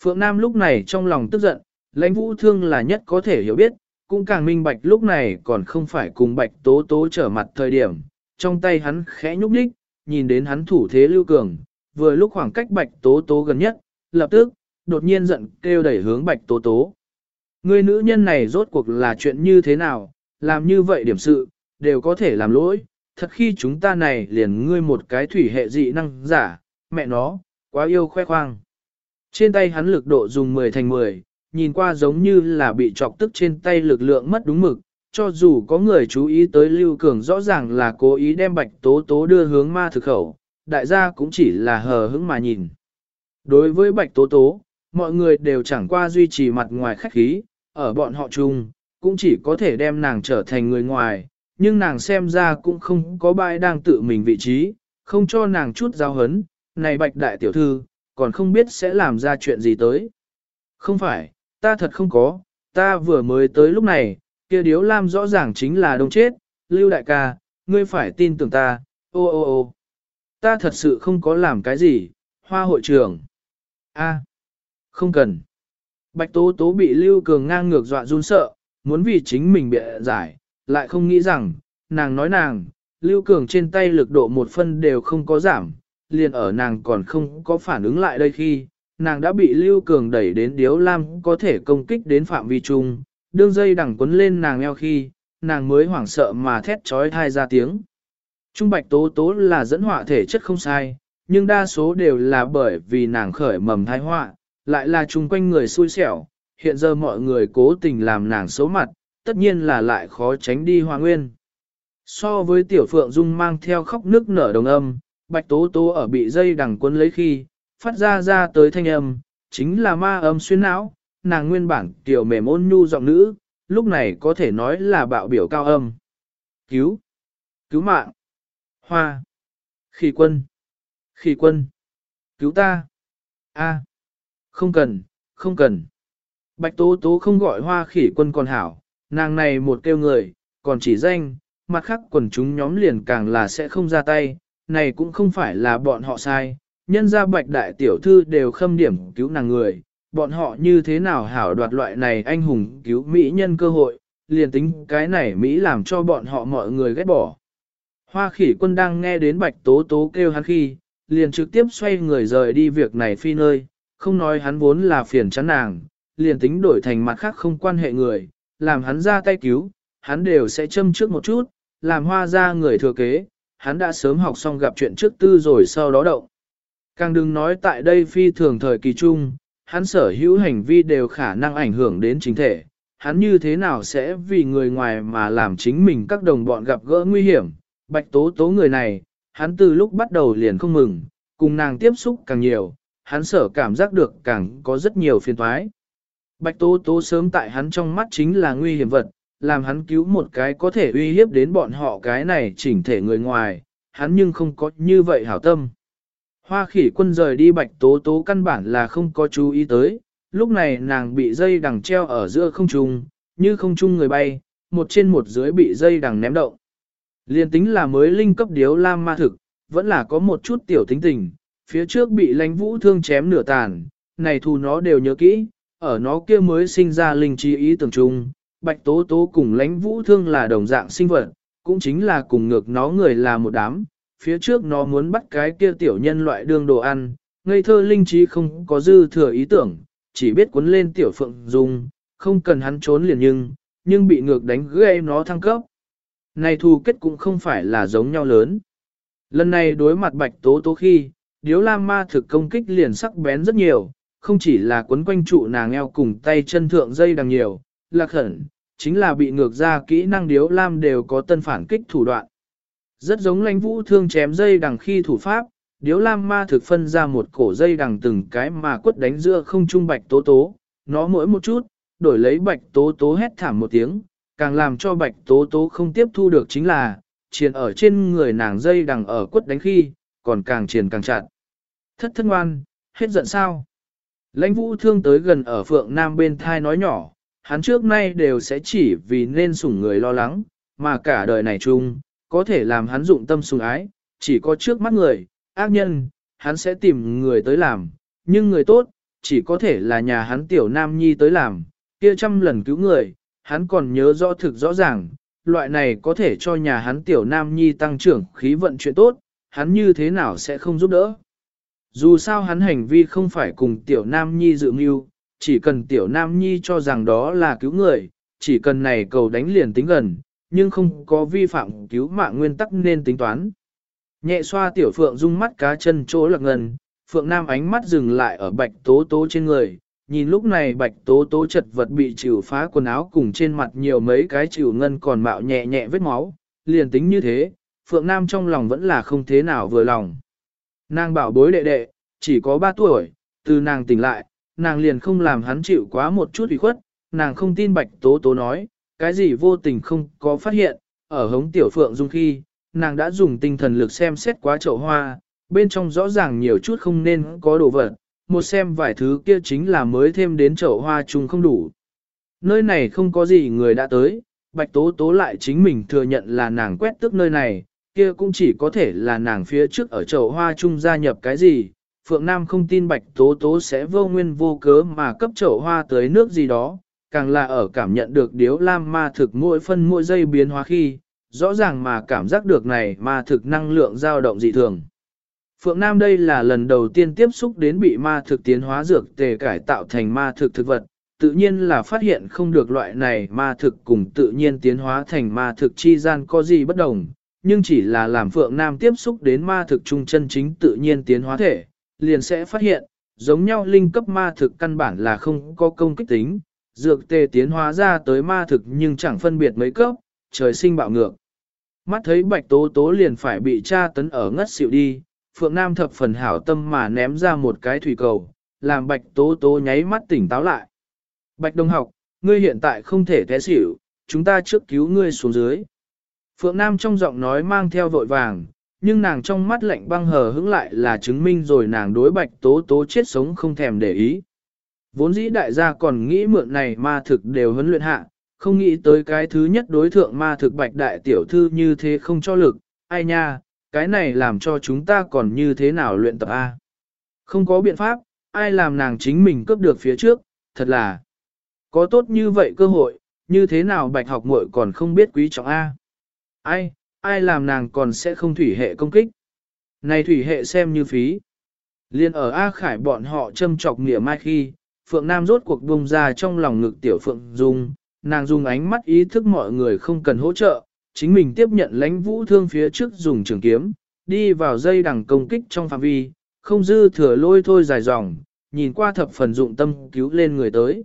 Phượng nam lúc này trong lòng tức giận, lãnh vũ thương là nhất có thể hiểu biết, cũng càng minh bạch lúc này còn không phải cùng bạch tố tố trở mặt thời điểm, trong tay hắn khẽ nhúc nhích, nhìn đến hắn thủ thế lưu cường, vừa lúc khoảng cách bạch tố tố gần nhất, lập tức, đột nhiên giận kêu đẩy hướng bạch tố tố. Người nữ nhân này rốt cuộc là chuyện như thế nào, làm như vậy điểm sự, đều có thể làm lỗi, thật khi chúng ta này liền ngươi một cái thủy hệ dị năng giả, mẹ nó, quá yêu khoe khoang. Trên tay hắn lực độ dùng 10 thành 10, nhìn qua giống như là bị chọc tức trên tay lực lượng mất đúng mực, cho dù có người chú ý tới Lưu Cường rõ ràng là cố ý đem bạch tố tố đưa hướng ma thực khẩu, đại gia cũng chỉ là hờ hững mà nhìn. Đối với bạch tố tố, mọi người đều chẳng qua duy trì mặt ngoài khách khí, ở bọn họ chung, cũng chỉ có thể đem nàng trở thành người ngoài, nhưng nàng xem ra cũng không có bãi đang tự mình vị trí, không cho nàng chút giao hấn, này bạch đại tiểu thư, còn không biết sẽ làm ra chuyện gì tới. Không phải, ta thật không có, ta vừa mới tới lúc này, kia điếu lam rõ ràng chính là đông chết, lưu đại ca, ngươi phải tin tưởng ta, ô ô ô. Ta thật sự không có làm cái gì, hoa hội trưởng. a không cần. Bạch tố tố bị lưu cường ngang ngược dọa run sợ, muốn vì chính mình bị giải, lại không nghĩ rằng, nàng nói nàng, Lưu Cường trên tay lực độ một phân đều không có giảm, liền ở nàng còn không có phản ứng lại đây khi, nàng đã bị Lưu Cường đẩy đến điếu lam có thể công kích đến phạm vi chung, đương dây đằng quấn lên nàng eo khi, nàng mới hoảng sợ mà thét trói thai ra tiếng. Trung bạch tố tố là dẫn họa thể chất không sai, nhưng đa số đều là bởi vì nàng khởi mầm thai họa, lại là chung quanh người xui xẻo, hiện giờ mọi người cố tình làm nàng xấu mặt, tất nhiên là lại khó tránh đi hoa nguyên. So với tiểu phượng dung mang theo khóc nước nở đồng âm, bạch tố tố ở bị dây đằng quân lấy khi, phát ra ra tới thanh âm, chính là ma âm xuyên não, nàng nguyên bản tiểu mềm ôn nhu giọng nữ, lúc này có thể nói là bạo biểu cao âm. Cứu! Cứu mạng! Hoa! Khỉ quân! Khỉ quân! Cứu ta! A! Không cần, không cần. Bạch Tố Tố không gọi hoa khỉ quân còn hảo, nàng này một kêu người, còn chỉ danh, mặt khác quần chúng nhóm liền càng là sẽ không ra tay, này cũng không phải là bọn họ sai, nhân ra bạch đại tiểu thư đều khâm điểm cứu nàng người, bọn họ như thế nào hảo đoạt loại này anh hùng cứu Mỹ nhân cơ hội, liền tính cái này Mỹ làm cho bọn họ mọi người ghét bỏ. Hoa khỉ quân đang nghe đến bạch tố tố kêu hắn khi, liền trực tiếp xoay người rời đi việc này phi nơi, không nói hắn vốn là phiền chán nàng, liền tính đổi thành mặt khác không quan hệ người, làm hắn ra tay cứu, hắn đều sẽ châm trước một chút, làm hoa ra người thừa kế, hắn đã sớm học xong gặp chuyện trước tư rồi sau đó động. Càng đừng nói tại đây phi thường thời kỳ chung, hắn sở hữu hành vi đều khả năng ảnh hưởng đến chính thể, hắn như thế nào sẽ vì người ngoài mà làm chính mình các đồng bọn gặp gỡ nguy hiểm, bạch tố tố người này, hắn từ lúc bắt đầu liền không mừng, cùng nàng tiếp xúc càng nhiều, hắn sở cảm giác được càng có rất nhiều phiền toái. Bạch tố tố sớm tại hắn trong mắt chính là nguy hiểm vật, làm hắn cứu một cái có thể uy hiếp đến bọn họ cái này chỉnh thể người ngoài, hắn nhưng không có như vậy hảo tâm. Hoa khỉ quân rời đi bạch tố tố căn bản là không có chú ý tới, lúc này nàng bị dây đằng treo ở giữa không trung, như không trung người bay, một trên một dưới bị dây đằng ném động. Liên tính là mới linh cấp điếu lam ma thực, vẫn là có một chút tiểu tính tình, phía trước bị lánh vũ thương chém nửa tàn, này thù nó đều nhớ kỹ, ở nó kia mới sinh ra linh trí ý tưởng chung, bạch tố tố cùng lánh vũ thương là đồng dạng sinh vật, cũng chính là cùng ngược nó người là một đám, phía trước nó muốn bắt cái kia tiểu nhân loại đương đồ ăn, ngây thơ linh trí không có dư thừa ý tưởng, chỉ biết cuốn lên tiểu phượng dung, không cần hắn trốn liền nhưng, nhưng bị ngược đánh gây nó thăng cấp. Này thù kết cũng không phải là giống nhau lớn. Lần này đối mặt bạch tố tố khi, điếu lam ma thực công kích liền sắc bén rất nhiều, không chỉ là quấn quanh trụ nàng eo cùng tay chân thượng dây đằng nhiều, lạc khẩn chính là bị ngược ra kỹ năng điếu lam đều có tân phản kích thủ đoạn. Rất giống lãnh vũ thương chém dây đằng khi thủ pháp, điếu lam ma thực phân ra một cổ dây đằng từng cái mà quất đánh giữa không trung bạch tố tố, nó mỗi một chút, đổi lấy bạch tố tố hét thảm một tiếng, càng làm cho bạch tố tố không tiếp thu được chính là, triền ở trên người nàng dây đằng ở quất đánh khi, còn càng triền càng chặt. Thất thất ngoan, hết giận sao? Lãnh vũ thương tới gần ở phượng nam bên thai nói nhỏ, hắn trước nay đều sẽ chỉ vì nên sủng người lo lắng, mà cả đời này chung, có thể làm hắn dụng tâm sủng ái, chỉ có trước mắt người, ác nhân, hắn sẽ tìm người tới làm, nhưng người tốt, chỉ có thể là nhà hắn tiểu nam nhi tới làm, kia trăm lần cứu người, hắn còn nhớ rõ thực rõ ràng, loại này có thể cho nhà hắn tiểu nam nhi tăng trưởng khí vận chuyện tốt, hắn như thế nào sẽ không giúp đỡ. Dù sao hắn hành vi không phải cùng tiểu nam nhi dự mưu, chỉ cần tiểu nam nhi cho rằng đó là cứu người, chỉ cần này cầu đánh liền tính gần, nhưng không có vi phạm cứu mạng nguyên tắc nên tính toán. Nhẹ xoa tiểu phượng rung mắt cá chân chỗ lạc ngần, phượng nam ánh mắt dừng lại ở bạch tố tố trên người, nhìn lúc này bạch tố tố chật vật bị chịu phá quần áo cùng trên mặt nhiều mấy cái chịu ngân còn mạo nhẹ nhẹ vết máu, liền tính như thế, phượng nam trong lòng vẫn là không thế nào vừa lòng. Nàng bảo bối đệ đệ, chỉ có 3 tuổi, từ nàng tỉnh lại, nàng liền không làm hắn chịu quá một chút ủy khuất, nàng không tin bạch tố tố nói, cái gì vô tình không có phát hiện, ở hống tiểu phượng dung khi, nàng đã dùng tinh thần lực xem xét quá chậu hoa, bên trong rõ ràng nhiều chút không nên có đồ vật, một xem vài thứ kia chính là mới thêm đến chậu hoa chung không đủ. Nơi này không có gì người đã tới, bạch tố tố lại chính mình thừa nhận là nàng quét tước nơi này, kia cũng chỉ có thể là nàng phía trước ở chậu hoa chung gia nhập cái gì. Phượng Nam không tin Bạch Tố Tố sẽ vô nguyên vô cớ mà cấp chậu hoa tới nước gì đó, càng là ở cảm nhận được điếu lam ma thực mỗi phân mỗi giây biến hóa khi, rõ ràng mà cảm giác được này ma thực năng lượng dao động dị thường. Phượng Nam đây là lần đầu tiên tiếp xúc đến bị ma thực tiến hóa dược tề cải tạo thành ma thực thực vật, tự nhiên là phát hiện không được loại này ma thực cùng tự nhiên tiến hóa thành ma thực chi gian có gì bất đồng, nhưng chỉ là làm Phượng Nam tiếp xúc đến ma thực trung chân chính tự nhiên tiến hóa thể, liền sẽ phát hiện, giống nhau linh cấp ma thực căn bản là không có công kích tính, dược tề tiến hóa ra tới ma thực nhưng chẳng phân biệt mấy cấp, trời sinh bạo ngược. Mắt thấy bạch tố tố liền phải bị tra tấn ở ngất xỉu đi, Phượng Nam thập phần hảo tâm mà ném ra một cái thủy cầu, làm bạch tố tố nháy mắt tỉnh táo lại. Bạch Đông học, ngươi hiện tại không thể té xỉu, chúng ta trước cứu ngươi xuống dưới. Phượng Nam trong giọng nói mang theo vội vàng, nhưng nàng trong mắt lạnh băng hờ hững lại là chứng minh rồi nàng đối bạch tố tố chết sống không thèm để ý. Vốn dĩ đại gia còn nghĩ mượn này ma thực đều huấn luyện hạ, không nghĩ tới cái thứ nhất đối thượng ma thực bạch đại tiểu thư như thế không cho lực, ai nha, cái này làm cho chúng ta còn như thế nào luyện tập A. Không có biện pháp, ai làm nàng chính mình cướp được phía trước, thật là có tốt như vậy cơ hội, như thế nào bạch học muội còn không biết quý trọng A. Ai, ai làm nàng còn sẽ không thủy hệ công kích. Này thủy hệ xem như phí. Liên ở A Khải bọn họ châm chọc nghĩa mai khi, Phượng Nam rốt cuộc bung ra trong lòng ngực tiểu Phượng Dung, nàng dùng ánh mắt ý thức mọi người không cần hỗ trợ, chính mình tiếp nhận lãnh vũ thương phía trước dùng trường kiếm, đi vào dây đằng công kích trong phạm vi, không dư thừa lôi thôi dài dòng, nhìn qua thập phần dụng tâm cứu lên người tới.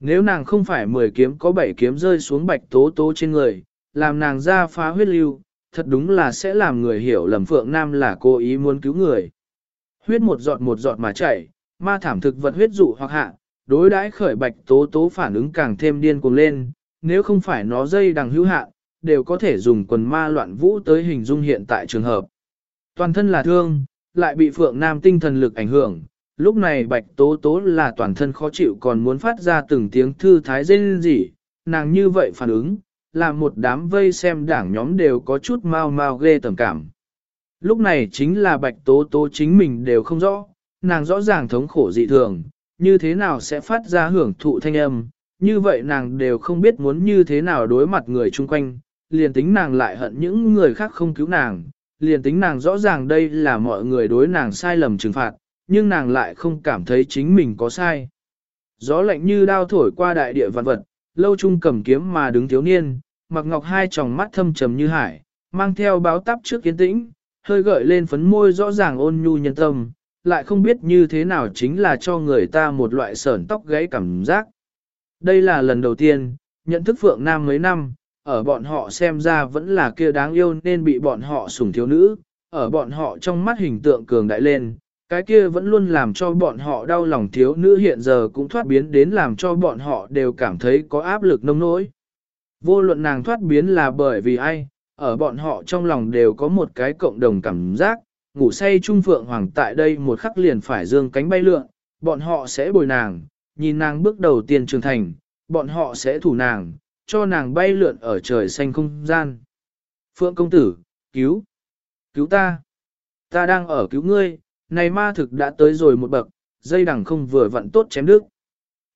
Nếu nàng không phải 10 kiếm có 7 kiếm rơi xuống bạch tố tố trên người, làm nàng ra phá huyết lưu, thật đúng là sẽ làm người hiểu lầm Phượng Nam là cố ý muốn cứu người. Huyết một giọt một giọt mà chảy, ma thảm thực vật huyết dụ hoặc hạ, đối đãi khởi bạch tố tố phản ứng càng thêm điên cuồng lên, nếu không phải nó dây đằng hữu hạ, đều có thể dùng quần ma loạn vũ tới hình dung hiện tại trường hợp. Toàn thân là thương, lại bị Phượng Nam tinh thần lực ảnh hưởng, lúc này bạch tố tố là toàn thân khó chịu còn muốn phát ra từng tiếng thư thái rên gì, nàng như vậy phản ứng, làm một đám vây xem đảng nhóm đều có chút mau mau ghê tầm cảm. Lúc này chính là bạch tố tố chính mình đều không rõ, nàng rõ ràng thống khổ dị thường, như thế nào sẽ phát ra hưởng thụ thanh âm, như vậy nàng đều không biết muốn như thế nào đối mặt người chung quanh, liền tính nàng lại hận những người khác không cứu nàng, liền tính nàng rõ ràng đây là mọi người đối nàng sai lầm trừng phạt, nhưng nàng lại không cảm thấy chính mình có sai. Gió lạnh như đao thổi qua đại địa vạn vật, lâu trung cầm kiếm mà đứng thiếu niên, mặc ngọc hai tròng mắt thâm trầm như hải, mang theo báo táp trước kiến tĩnh, hơi gợi lên phấn môi rõ ràng ôn nhu nhân tâm, lại không biết như thế nào chính là cho người ta một loại sởn tóc gãy cảm giác. Đây là lần đầu tiên, nhận thức Phượng Nam mấy năm, ở bọn họ xem ra vẫn là kia đáng yêu nên bị bọn họ sủng thiếu nữ, ở bọn họ trong mắt hình tượng cường đại lên, cái kia vẫn luôn làm cho bọn họ đau lòng thiếu nữ hiện giờ cũng thoát biến đến làm cho bọn họ đều cảm thấy có áp lực nông nỗi. Vô luận nàng thoát biến là bởi vì ai, ở bọn họ trong lòng đều có một cái cộng đồng cảm giác, ngủ say trung phượng hoàng tại đây một khắc liền phải dương cánh bay lượn, bọn họ sẽ bồi nàng, nhìn nàng bước đầu tiên trưởng thành, bọn họ sẽ thủ nàng, cho nàng bay lượn ở trời xanh không gian. Phượng công tử, cứu, cứu ta, ta đang ở cứu ngươi, này ma thực đã tới rồi một bậc, dây đằng không vừa vặn tốt chém đứt.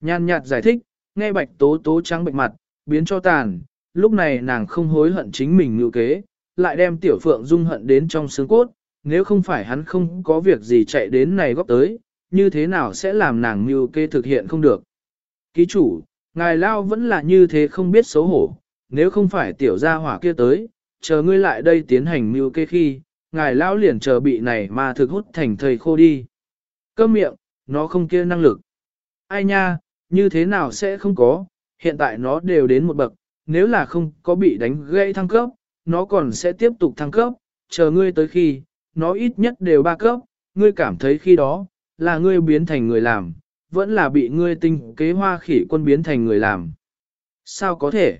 Nhan nhạt giải thích, nghe bạch tố tố trắng bệnh mặt, biến cho tàn, lúc này nàng không hối hận chính mình ngự kế, lại đem tiểu phượng dung hận đến trong xương cốt, nếu không phải hắn không có việc gì chạy đến này góp tới, như thế nào sẽ làm nàng mưu kê thực hiện không được. Ký chủ, ngài lao vẫn là như thế không biết xấu hổ, nếu không phải tiểu gia hỏa kia tới, chờ ngươi lại đây tiến hành mưu kê khi, ngài lao liền chờ bị này mà thực hút thành thầy khô đi. Cơm miệng, nó không kia năng lực. Ai nha, như thế nào sẽ không có, hiện tại nó đều đến một bậc, nếu là không có bị đánh gãy thăng cấp, nó còn sẽ tiếp tục thăng cấp, chờ ngươi tới khi, nó ít nhất đều ba cấp, ngươi cảm thấy khi đó, là ngươi biến thành người làm, vẫn là bị ngươi tinh kế hoa khỉ quân biến thành người làm. Sao có thể?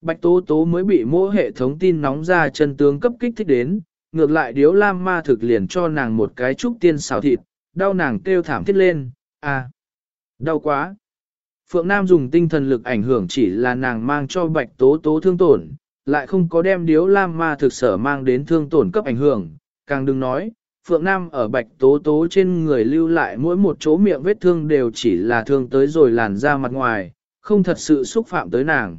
Bạch Tố Tố mới bị mỗi hệ thống tin nóng ra chân tướng cấp kích thích đến, ngược lại điếu lam ma thực liền cho nàng một cái trúc tiên xào thịt, đau nàng kêu thảm thiết lên, à, đau quá. Phượng Nam dùng tinh thần lực ảnh hưởng chỉ là nàng mang cho bạch tố tố thương tổn, lại không có đem điếu lam ma thực sở mang đến thương tổn cấp ảnh hưởng, càng đừng nói, Phượng Nam ở bạch tố tố trên người lưu lại mỗi một chỗ miệng vết thương đều chỉ là thương tới rồi làn ra mặt ngoài, không thật sự xúc phạm tới nàng.